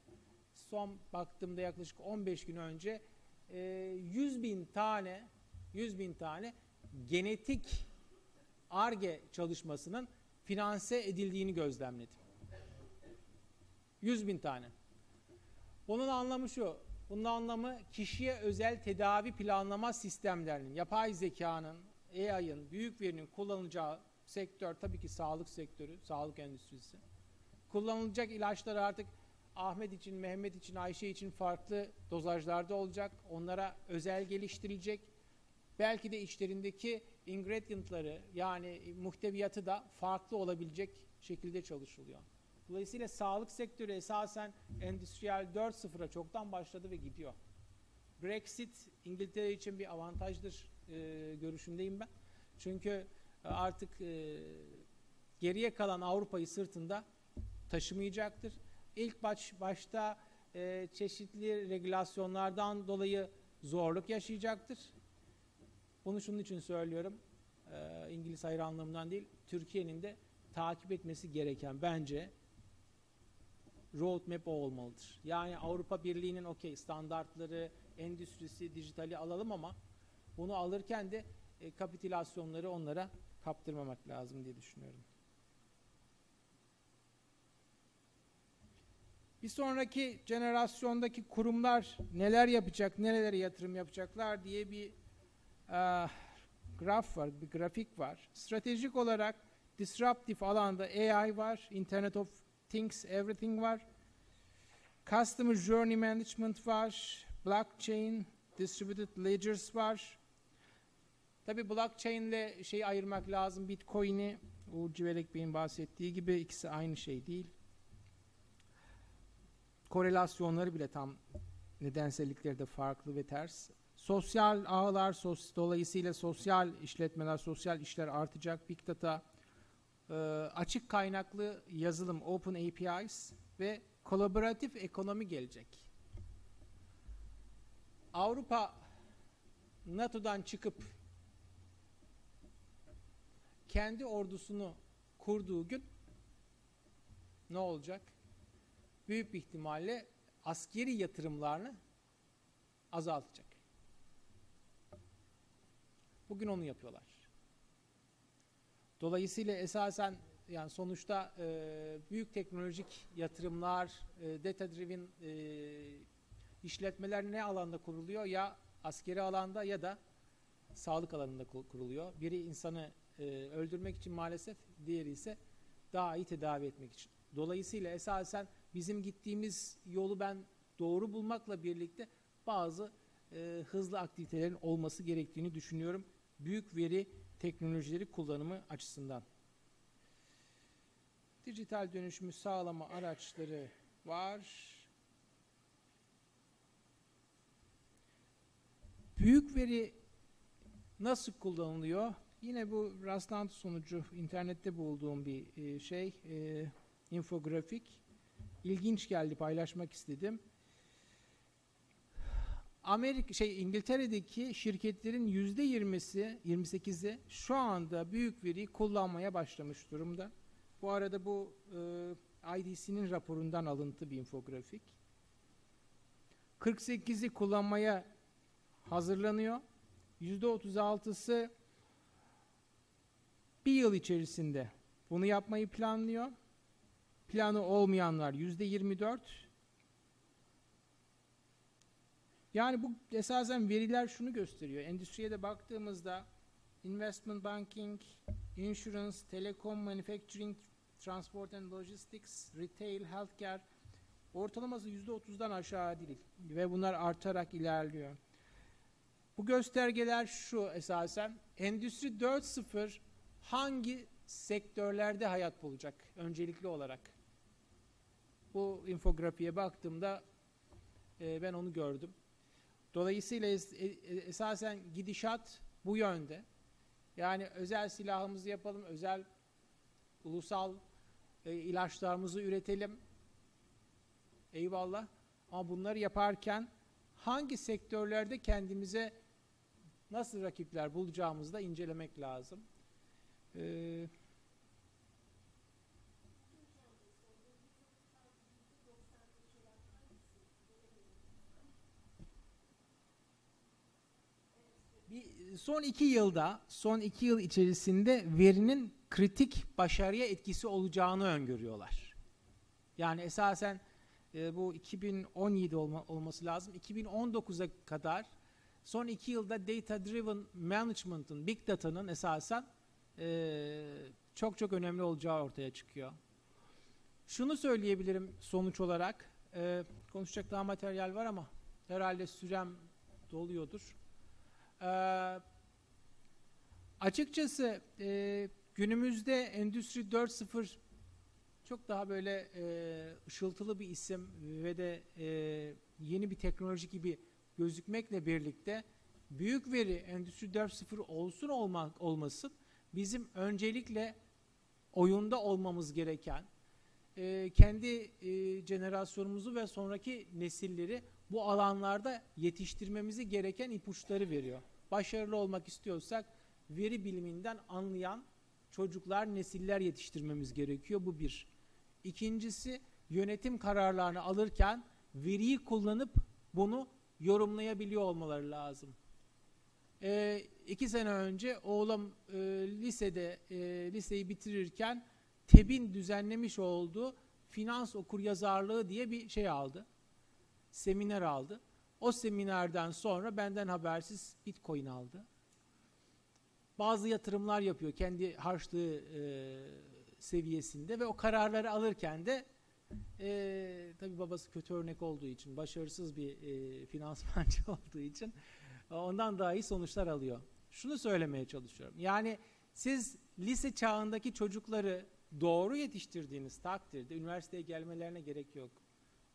son baktığımda yaklaşık 15 gün önce e, 100 bin tane 100 bin tane genetik ARGE çalışmasının finanse edildiğini gözlemledim. 100 bin tane. Bunun anlamı şu, bunun anlamı kişiye özel tedavi planlama sistemlerinin, yapay zekanın, AI'ın, büyük verinin kullanılacağı sektör tabii ki sağlık sektörü, sağlık endüstrisi. Kullanılacak ilaçlar artık Ahmet için, Mehmet için, Ayşe için farklı dozajlarda olacak. Onlara özel geliştirilecek. Belki de içlerindeki ingredientları yani muhteviyatı da farklı olabilecek şekilde çalışılıyor. Dolayısıyla sağlık sektörü esasen endüstriyel 4.0'a çoktan başladı ve gidiyor. Brexit İngiltere için bir avantajdır e, görüşündeyim ben. Çünkü e, artık e, geriye kalan Avrupa'yı sırtında taşımayacaktır. İlk baş, başta e, çeşitli regülasyonlardan dolayı zorluk yaşayacaktır. Bunu şunun için söylüyorum. E, İngiliz hayranlığımdan değil, Türkiye'nin de takip etmesi gereken bence roadmap o olmalıdır. Yani Avrupa Birliği'nin okey standartları, endüstrisi, dijitali alalım ama bunu alırken de e, kapitülasyonları onlara kaptırmamak lazım diye düşünüyorum. Bir sonraki jenerasyondaki kurumlar neler yapacak, nerelere yatırım yapacaklar diye bir e, graf var, bir grafik var. Stratejik olarak disruptive alanda AI var, Internet of Things, Everything var. Customer Journey Management var, Blockchain, Distributed Ledgers var. Tabi blockchain ile şeyi ayırmak lazım. Bitcoin'i Uğur Civelek Bey'in bahsettiği gibi ikisi aynı şey değil. Korelasyonları bile tam nedensellikleri de farklı ve ters. Sosyal ağlar, sos, dolayısıyla sosyal işletmeler, sosyal işler artacak. Big Data, e, açık kaynaklı yazılım, Open APIs ve kolaboratif ekonomi gelecek. Avrupa NATO'dan çıkıp kendi ordusunu kurduğu gün ne olacak? Büyük bir ihtimalle askeri yatırımlarını azaltacak. Bugün onu yapıyorlar. Dolayısıyla esasen yani sonuçta e, büyük teknolojik yatırımlar, e, data driven e, işletmeler ne alanda kuruluyor? Ya askeri alanda ya da sağlık alanında kuruluyor. Biri insanı e, öldürmek için maalesef, diğeri ise daha iyi tedavi etmek için. Dolayısıyla esasen bizim gittiğimiz yolu ben doğru bulmakla birlikte bazı e, hızlı aktivitelerin olması gerektiğini düşünüyorum. Büyük veri teknolojileri kullanımı açısından. Dijital dönüşümü sağlama araçları var. Büyük veri nasıl kullanılıyor? Yine bu rastlantı sonucu internette bulduğum bir e, şey, e, infografik. İlginç geldi, paylaşmak istedim. Amerika şey İngiltere'deki şirketlerin yüzde yirmisi, 28'i şu anda büyük veriyi kullanmaya başlamış durumda. Bu arada bu e, IDC'nin raporundan alıntı bir infografik. 48'i kullanmaya hazırlanıyor. Yüzde 36'sı bir yıl içerisinde bunu yapmayı planlıyor. Planı olmayanlar yüzde 24. Yani bu esasen veriler şunu gösteriyor. Endüstriye de baktığımızda investment banking, insurance, telecom, manufacturing, transport and logistics, retail, healthcare ortalaması yüzde otuzdan aşağı değil ve bunlar artarak ilerliyor. Bu göstergeler şu esasen Endüstri 4.0 hangi sektörlerde hayat bulacak öncelikli olarak? Bu infografiğe baktığımda e, ben onu gördüm. Dolayısıyla es, e, esasen gidişat bu yönde. Yani özel silahımızı yapalım, özel ulusal e, ilaçlarımızı üretelim. Eyvallah. Ama bunları yaparken hangi sektörlerde kendimize nasıl rakipler bulacağımızı da incelemek lazım. Ee, bir son iki yılda, son iki yıl içerisinde verinin kritik başarıya etkisi olacağını öngörüyorlar. Yani esasen e, bu 2017 olma, olması lazım. 2019'a kadar son iki yılda data driven management'ın, big data'nın esasen e, çok çok önemli olacağı ortaya çıkıyor. Şunu söyleyebilirim sonuç olarak, e, konuşacak daha materyal var ama herhalde sürem doluyordur. E, açıkçası e, günümüzde Endüstri 4.0 çok daha böyle e, ışıltılı bir isim ve de e, yeni bir teknoloji gibi gözükmekle birlikte büyük veri Endüstri 4.0 olsun olmak olmasın bizim öncelikle oyunda olmamız gereken e, kendi e, jenerasyonumuzu ve sonraki nesilleri bu alanlarda yetiştirmemizi gereken ipuçları veriyor. Başarılı olmak istiyorsak veri biliminden anlayan çocuklar, nesiller yetiştirmemiz gerekiyor. Bu bir. İkincisi yönetim kararlarını alırken veriyi kullanıp bunu yorumlayabiliyor olmaları lazım. Ee, iki sene önce oğlum e, lisede e, liseyi bitirirken TEB'in düzenlemiş olduğu finans okuryazarlığı diye bir şey aldı. Seminer aldı. O seminerden sonra benden habersiz Bitcoin aldı. Bazı yatırımlar yapıyor kendi harçlığı e, seviyesinde ve o kararları alırken de e, tabii babası kötü örnek olduğu için, başarısız bir e, finansmancı olduğu için ondan daha iyi sonuçlar alıyor. Şunu söylemeye çalışıyorum. Yani siz lise çağındaki çocukları doğru yetiştirdiğiniz takdirde üniversiteye gelmelerine gerek yok.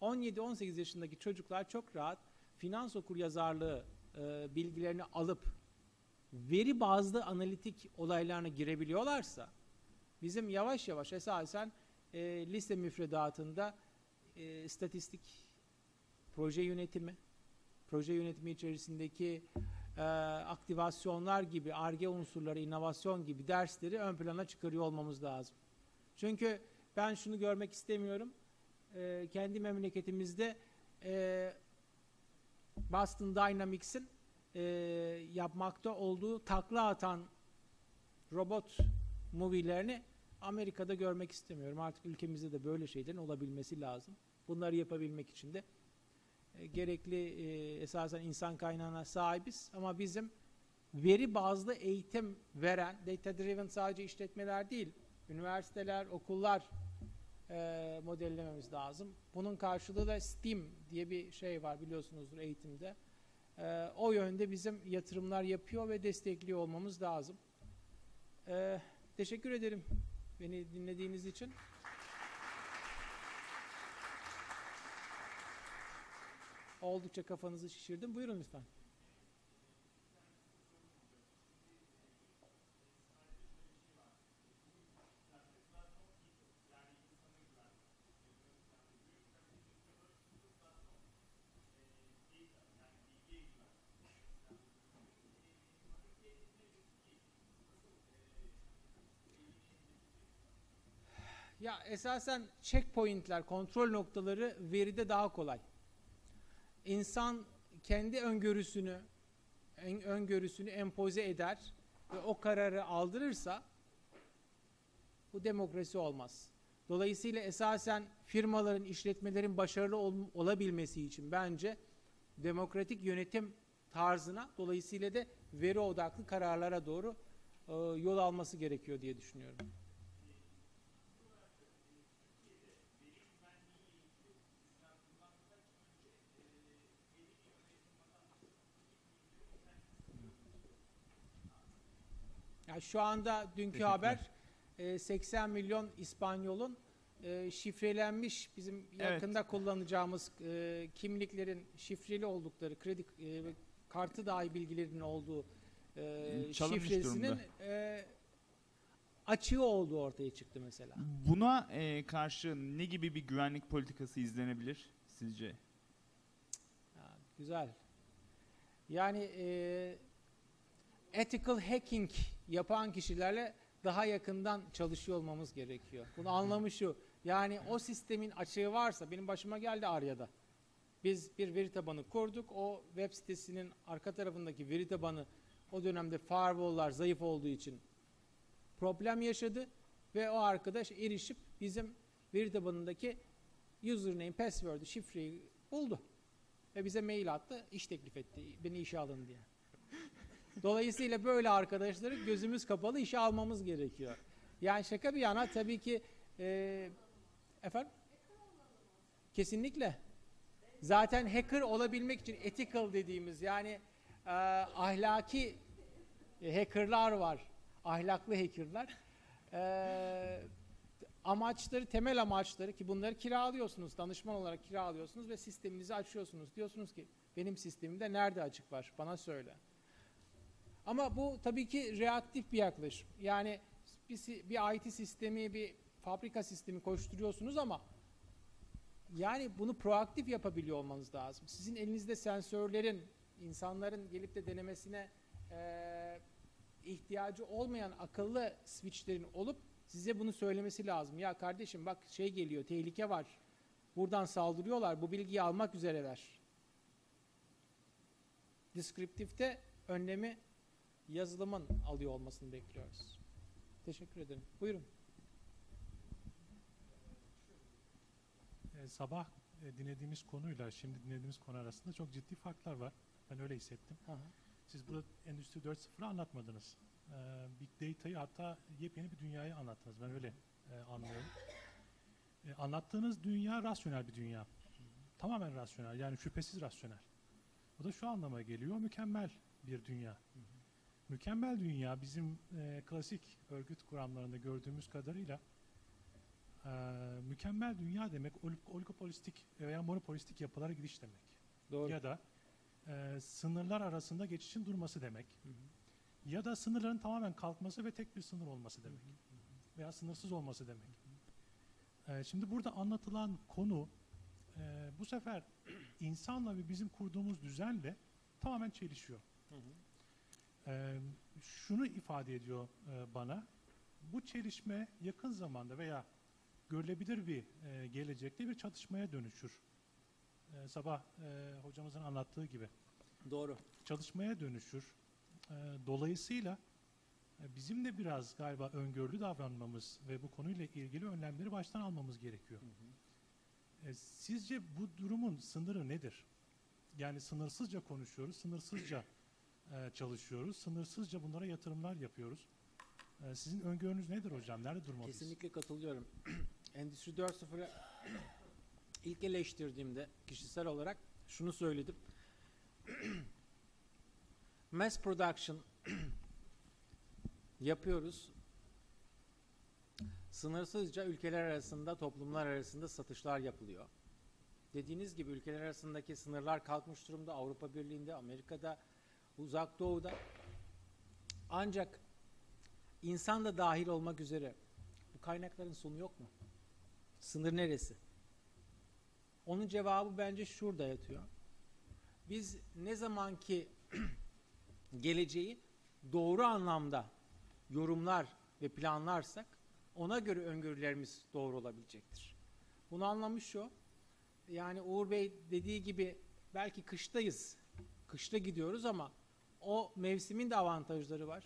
17-18 yaşındaki çocuklar çok rahat finans okuryazarlığı e, bilgilerini alıp veri bazlı analitik olaylarına girebiliyorlarsa bizim yavaş yavaş esasen e, lise müfredatında e, istatistik, proje yönetimi, proje yönetimi içerisindeki e, aktivasyonlar gibi, arge unsurları, inovasyon gibi dersleri ön plana çıkarıyor olmamız lazım. Çünkü ben şunu görmek istemiyorum. E, kendi memleketimizde e, Boston Dynamics'in e, yapmakta olduğu takla atan robot movie'lerini Amerika'da görmek istemiyorum. Artık ülkemizde de böyle şeylerin olabilmesi lazım. Bunları yapabilmek için de e, gerekli e, esasen insan kaynağına sahibiz ama bizim veri bazlı eğitim veren, data driven sadece işletmeler değil, üniversiteler, okullar e, modellememiz lazım. Bunun karşılığı da STEAM diye bir şey var biliyorsunuzdur eğitimde. E, o yönde bizim yatırımlar yapıyor ve destekliyor olmamız lazım. E, teşekkür ederim beni dinlediğiniz için. Oldukça kafanızı şişirdim. Buyurun lütfen. Ya esasen checkpointler, kontrol noktaları veride daha kolay. İnsan kendi öngörüsünü öngörüsünü empoze eder ve o kararı aldırırsa bu demokrasi olmaz. Dolayısıyla esasen firmaların, işletmelerin başarılı ol- olabilmesi için bence demokratik yönetim tarzına dolayısıyla da veri odaklı kararlara doğru e, yol alması gerekiyor diye düşünüyorum. Şu anda dünkü haber e, 80 milyon İspanyol'un e, şifrelenmiş bizim Evet. yakında kullanacağımız e, kimliklerin şifreli oldukları kredi e, kartı dahi bilgilerinin olduğu e, Çalınmış şifresinin durumda. e, açığı olduğu ortaya çıktı mesela. Buna e, karşı ne gibi bir güvenlik politikası izlenebilir sizce? Güzel. Yani e, ethical hacking yapan kişilerle daha yakından çalışıyor olmamız gerekiyor. Bunu anlamı şu. Yani o sistemin açığı varsa benim başıma geldi Arya'da. Biz bir veri tabanı kurduk. O web sitesinin arka tarafındaki veri tabanı o dönemde firewall'lar zayıf olduğu için problem yaşadı ve o arkadaş erişip bizim veri tabanındaki username, password'ü, şifreyi buldu. Ve bize mail attı, iş teklif etti. Beni işe alın diye. Dolayısıyla böyle arkadaşları gözümüz kapalı işe almamız gerekiyor. Yani şaka bir yana tabii ki e, efendim kesinlikle zaten hacker olabilmek için ethical dediğimiz yani e, ahlaki hackerlar var. Ahlaklı hackerlar. E, amaçları, temel amaçları ki bunları kiralıyorsunuz, danışman olarak kiralıyorsunuz ve sisteminizi açıyorsunuz. Diyorsunuz ki benim sistemimde nerede açık var bana söyle. Ama bu tabii ki reaktif bir yaklaşım. Yani bir, bir IT sistemi, bir fabrika sistemi koşturuyorsunuz ama yani bunu proaktif yapabiliyor olmanız lazım. Sizin elinizde sensörlerin, insanların gelip de denemesine eee, ihtiyacı olmayan akıllı switchlerin olup size bunu söylemesi lazım. Ya kardeşim bak şey geliyor, tehlike var. Buradan saldırıyorlar, bu bilgiyi almak üzereler. Deskriptifte önlemi yazılımın alıyor olmasını bekliyoruz. Teşekkür ederim. Buyurun. Ee, sabah e, dinlediğimiz konuyla şimdi dinlediğimiz konu arasında çok ciddi farklar var. Ben öyle hissettim. Siz burada Endüstri 4.0'ı anlatmadınız. Ee, Big Data'yı hatta yepyeni bir dünyayı anlattınız. Ben öyle e, anlıyorum. E, anlattığınız dünya rasyonel bir dünya. Tamamen rasyonel. Yani şüphesiz rasyonel. Bu da şu anlama geliyor. Mükemmel bir dünya. Mükemmel dünya bizim e, klasik örgüt kuramlarında gördüğümüz kadarıyla e, mükemmel dünya demek olig- oligopolistik veya monopolistik yapılara gidiş demek. Doğru. Ya da e, sınırlar arasında geçişin durması demek. Ya da sınırların tamamen kalkması ve tek bir sınır olması demek. Veya sınırsız olması demek. E, şimdi burada anlatılan konu e, bu sefer insanla ve bizim kurduğumuz düzenle tamamen çelişiyor. Ee, şunu ifade ediyor e, bana. Bu çelişme yakın zamanda veya görülebilir bir e, gelecekte bir çatışmaya dönüşür. E, sabah e, hocamızın anlattığı gibi. Doğru. Çalışmaya dönüşür. E, dolayısıyla e, bizim de biraz galiba öngörülü davranmamız ve bu konuyla ilgili önlemleri baştan almamız gerekiyor. E, sizce bu durumun sınırı nedir? Yani sınırsızca konuşuyoruz, sınırsızca e, çalışıyoruz, sınırsızca bunlara yatırımlar yapıyoruz. E, sizin öngörünüz nedir hocam? Nerede durmalıyız? Kesinlikle katılıyorum. Endüstri 4.0'ı ilk eleştirdiğimde kişisel olarak şunu söyledim. Mass production yapıyoruz. Sınırsızca ülkeler arasında, toplumlar arasında satışlar yapılıyor. Dediğiniz gibi ülkeler arasındaki sınırlar kalkmış durumda. Avrupa Birliği'nde, Amerika'da, Uzak Doğu'da. Ancak insan da dahil olmak üzere bu kaynakların sonu yok mu? Sınır neresi? Onun cevabı bence şurada yatıyor. Biz ne zamanki geleceği doğru anlamda yorumlar ve planlarsak ona göre öngörülerimiz doğru olabilecektir. Bunu anlamış şu. Yani Uğur Bey dediği gibi belki kıştayız. Kışta gidiyoruz ama o mevsimin de avantajları var.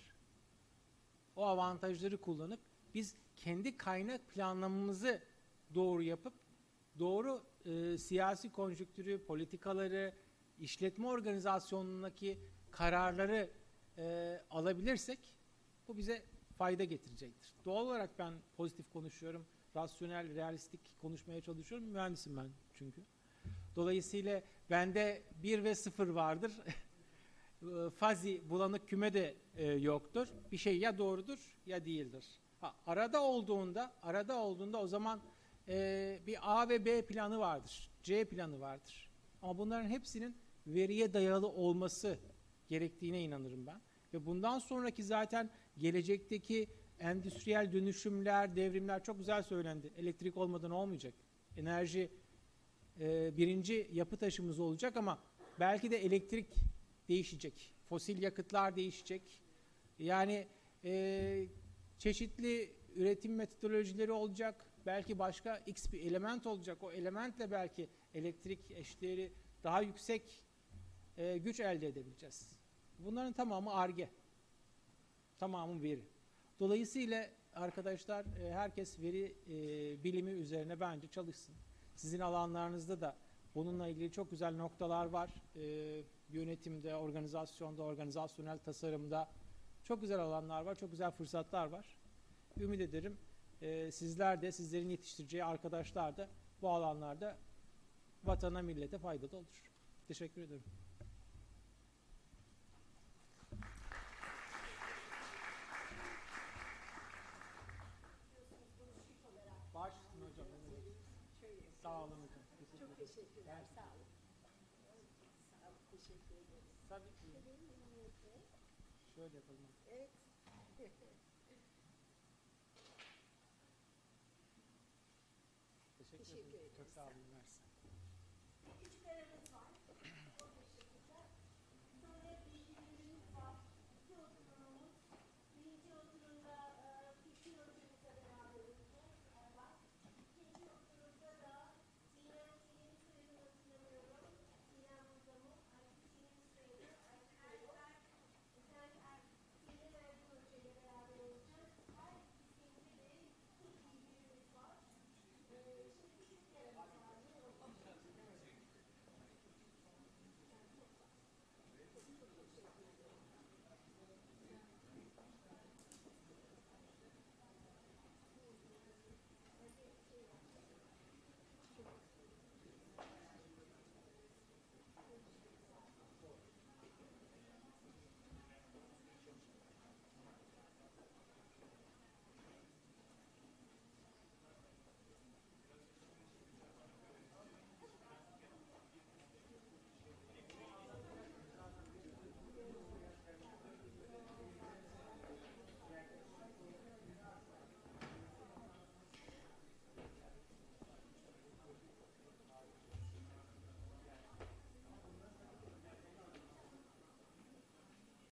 O avantajları kullanıp biz kendi kaynak planlamamızı doğru yapıp doğru e, siyasi konjüktürü, politikaları, işletme organizasyonundaki kararları e, alabilirsek bu bize fayda getirecektir. Doğal olarak ben pozitif konuşuyorum. Rasyonel, realistik konuşmaya çalışıyorum. Mühendisim ben çünkü. Dolayısıyla bende 1 ve 0 vardır. E, Fazi bulanık küme de e, yoktur. Bir şey ya doğrudur ya değildir. Ha, arada olduğunda, arada olduğunda o zaman e, bir A ve B planı vardır. C planı vardır. Ama bunların hepsinin veriye dayalı olması gerektiğine inanırım ben. Ve bundan sonraki zaten gelecekteki endüstriyel dönüşümler, devrimler çok güzel söylendi. Elektrik olmadan olmayacak. Enerji e, birinci yapı taşımız olacak ama belki de elektrik değişecek. Fosil yakıtlar değişecek. Yani e, çeşitli üretim metodolojileri olacak. Belki başka X bir element olacak. O elementle belki elektrik eşdeğeri daha yüksek e, güç elde edebileceğiz. Bunların tamamı arge. Tamamı veri. Dolayısıyla arkadaşlar e, herkes veri e, bilimi üzerine bence çalışsın. Sizin alanlarınızda da bununla ilgili çok güzel noktalar var. E, yönetimde, organizasyonda, organizasyonel tasarımda çok güzel alanlar var, çok güzel fırsatlar var. Ümit ederim e, sizler de, sizlerin yetiştireceği arkadaşlar da bu alanlarda vatana, millete faydalı olur. Teşekkür ederim. Teşekkürler. Sağ olun. Sağ olun. Teşekkür ederiz. Tabii ki. Şöyle yapalım. Evet. Teşekkür, Teşekkür ederim. Çok sağ olun.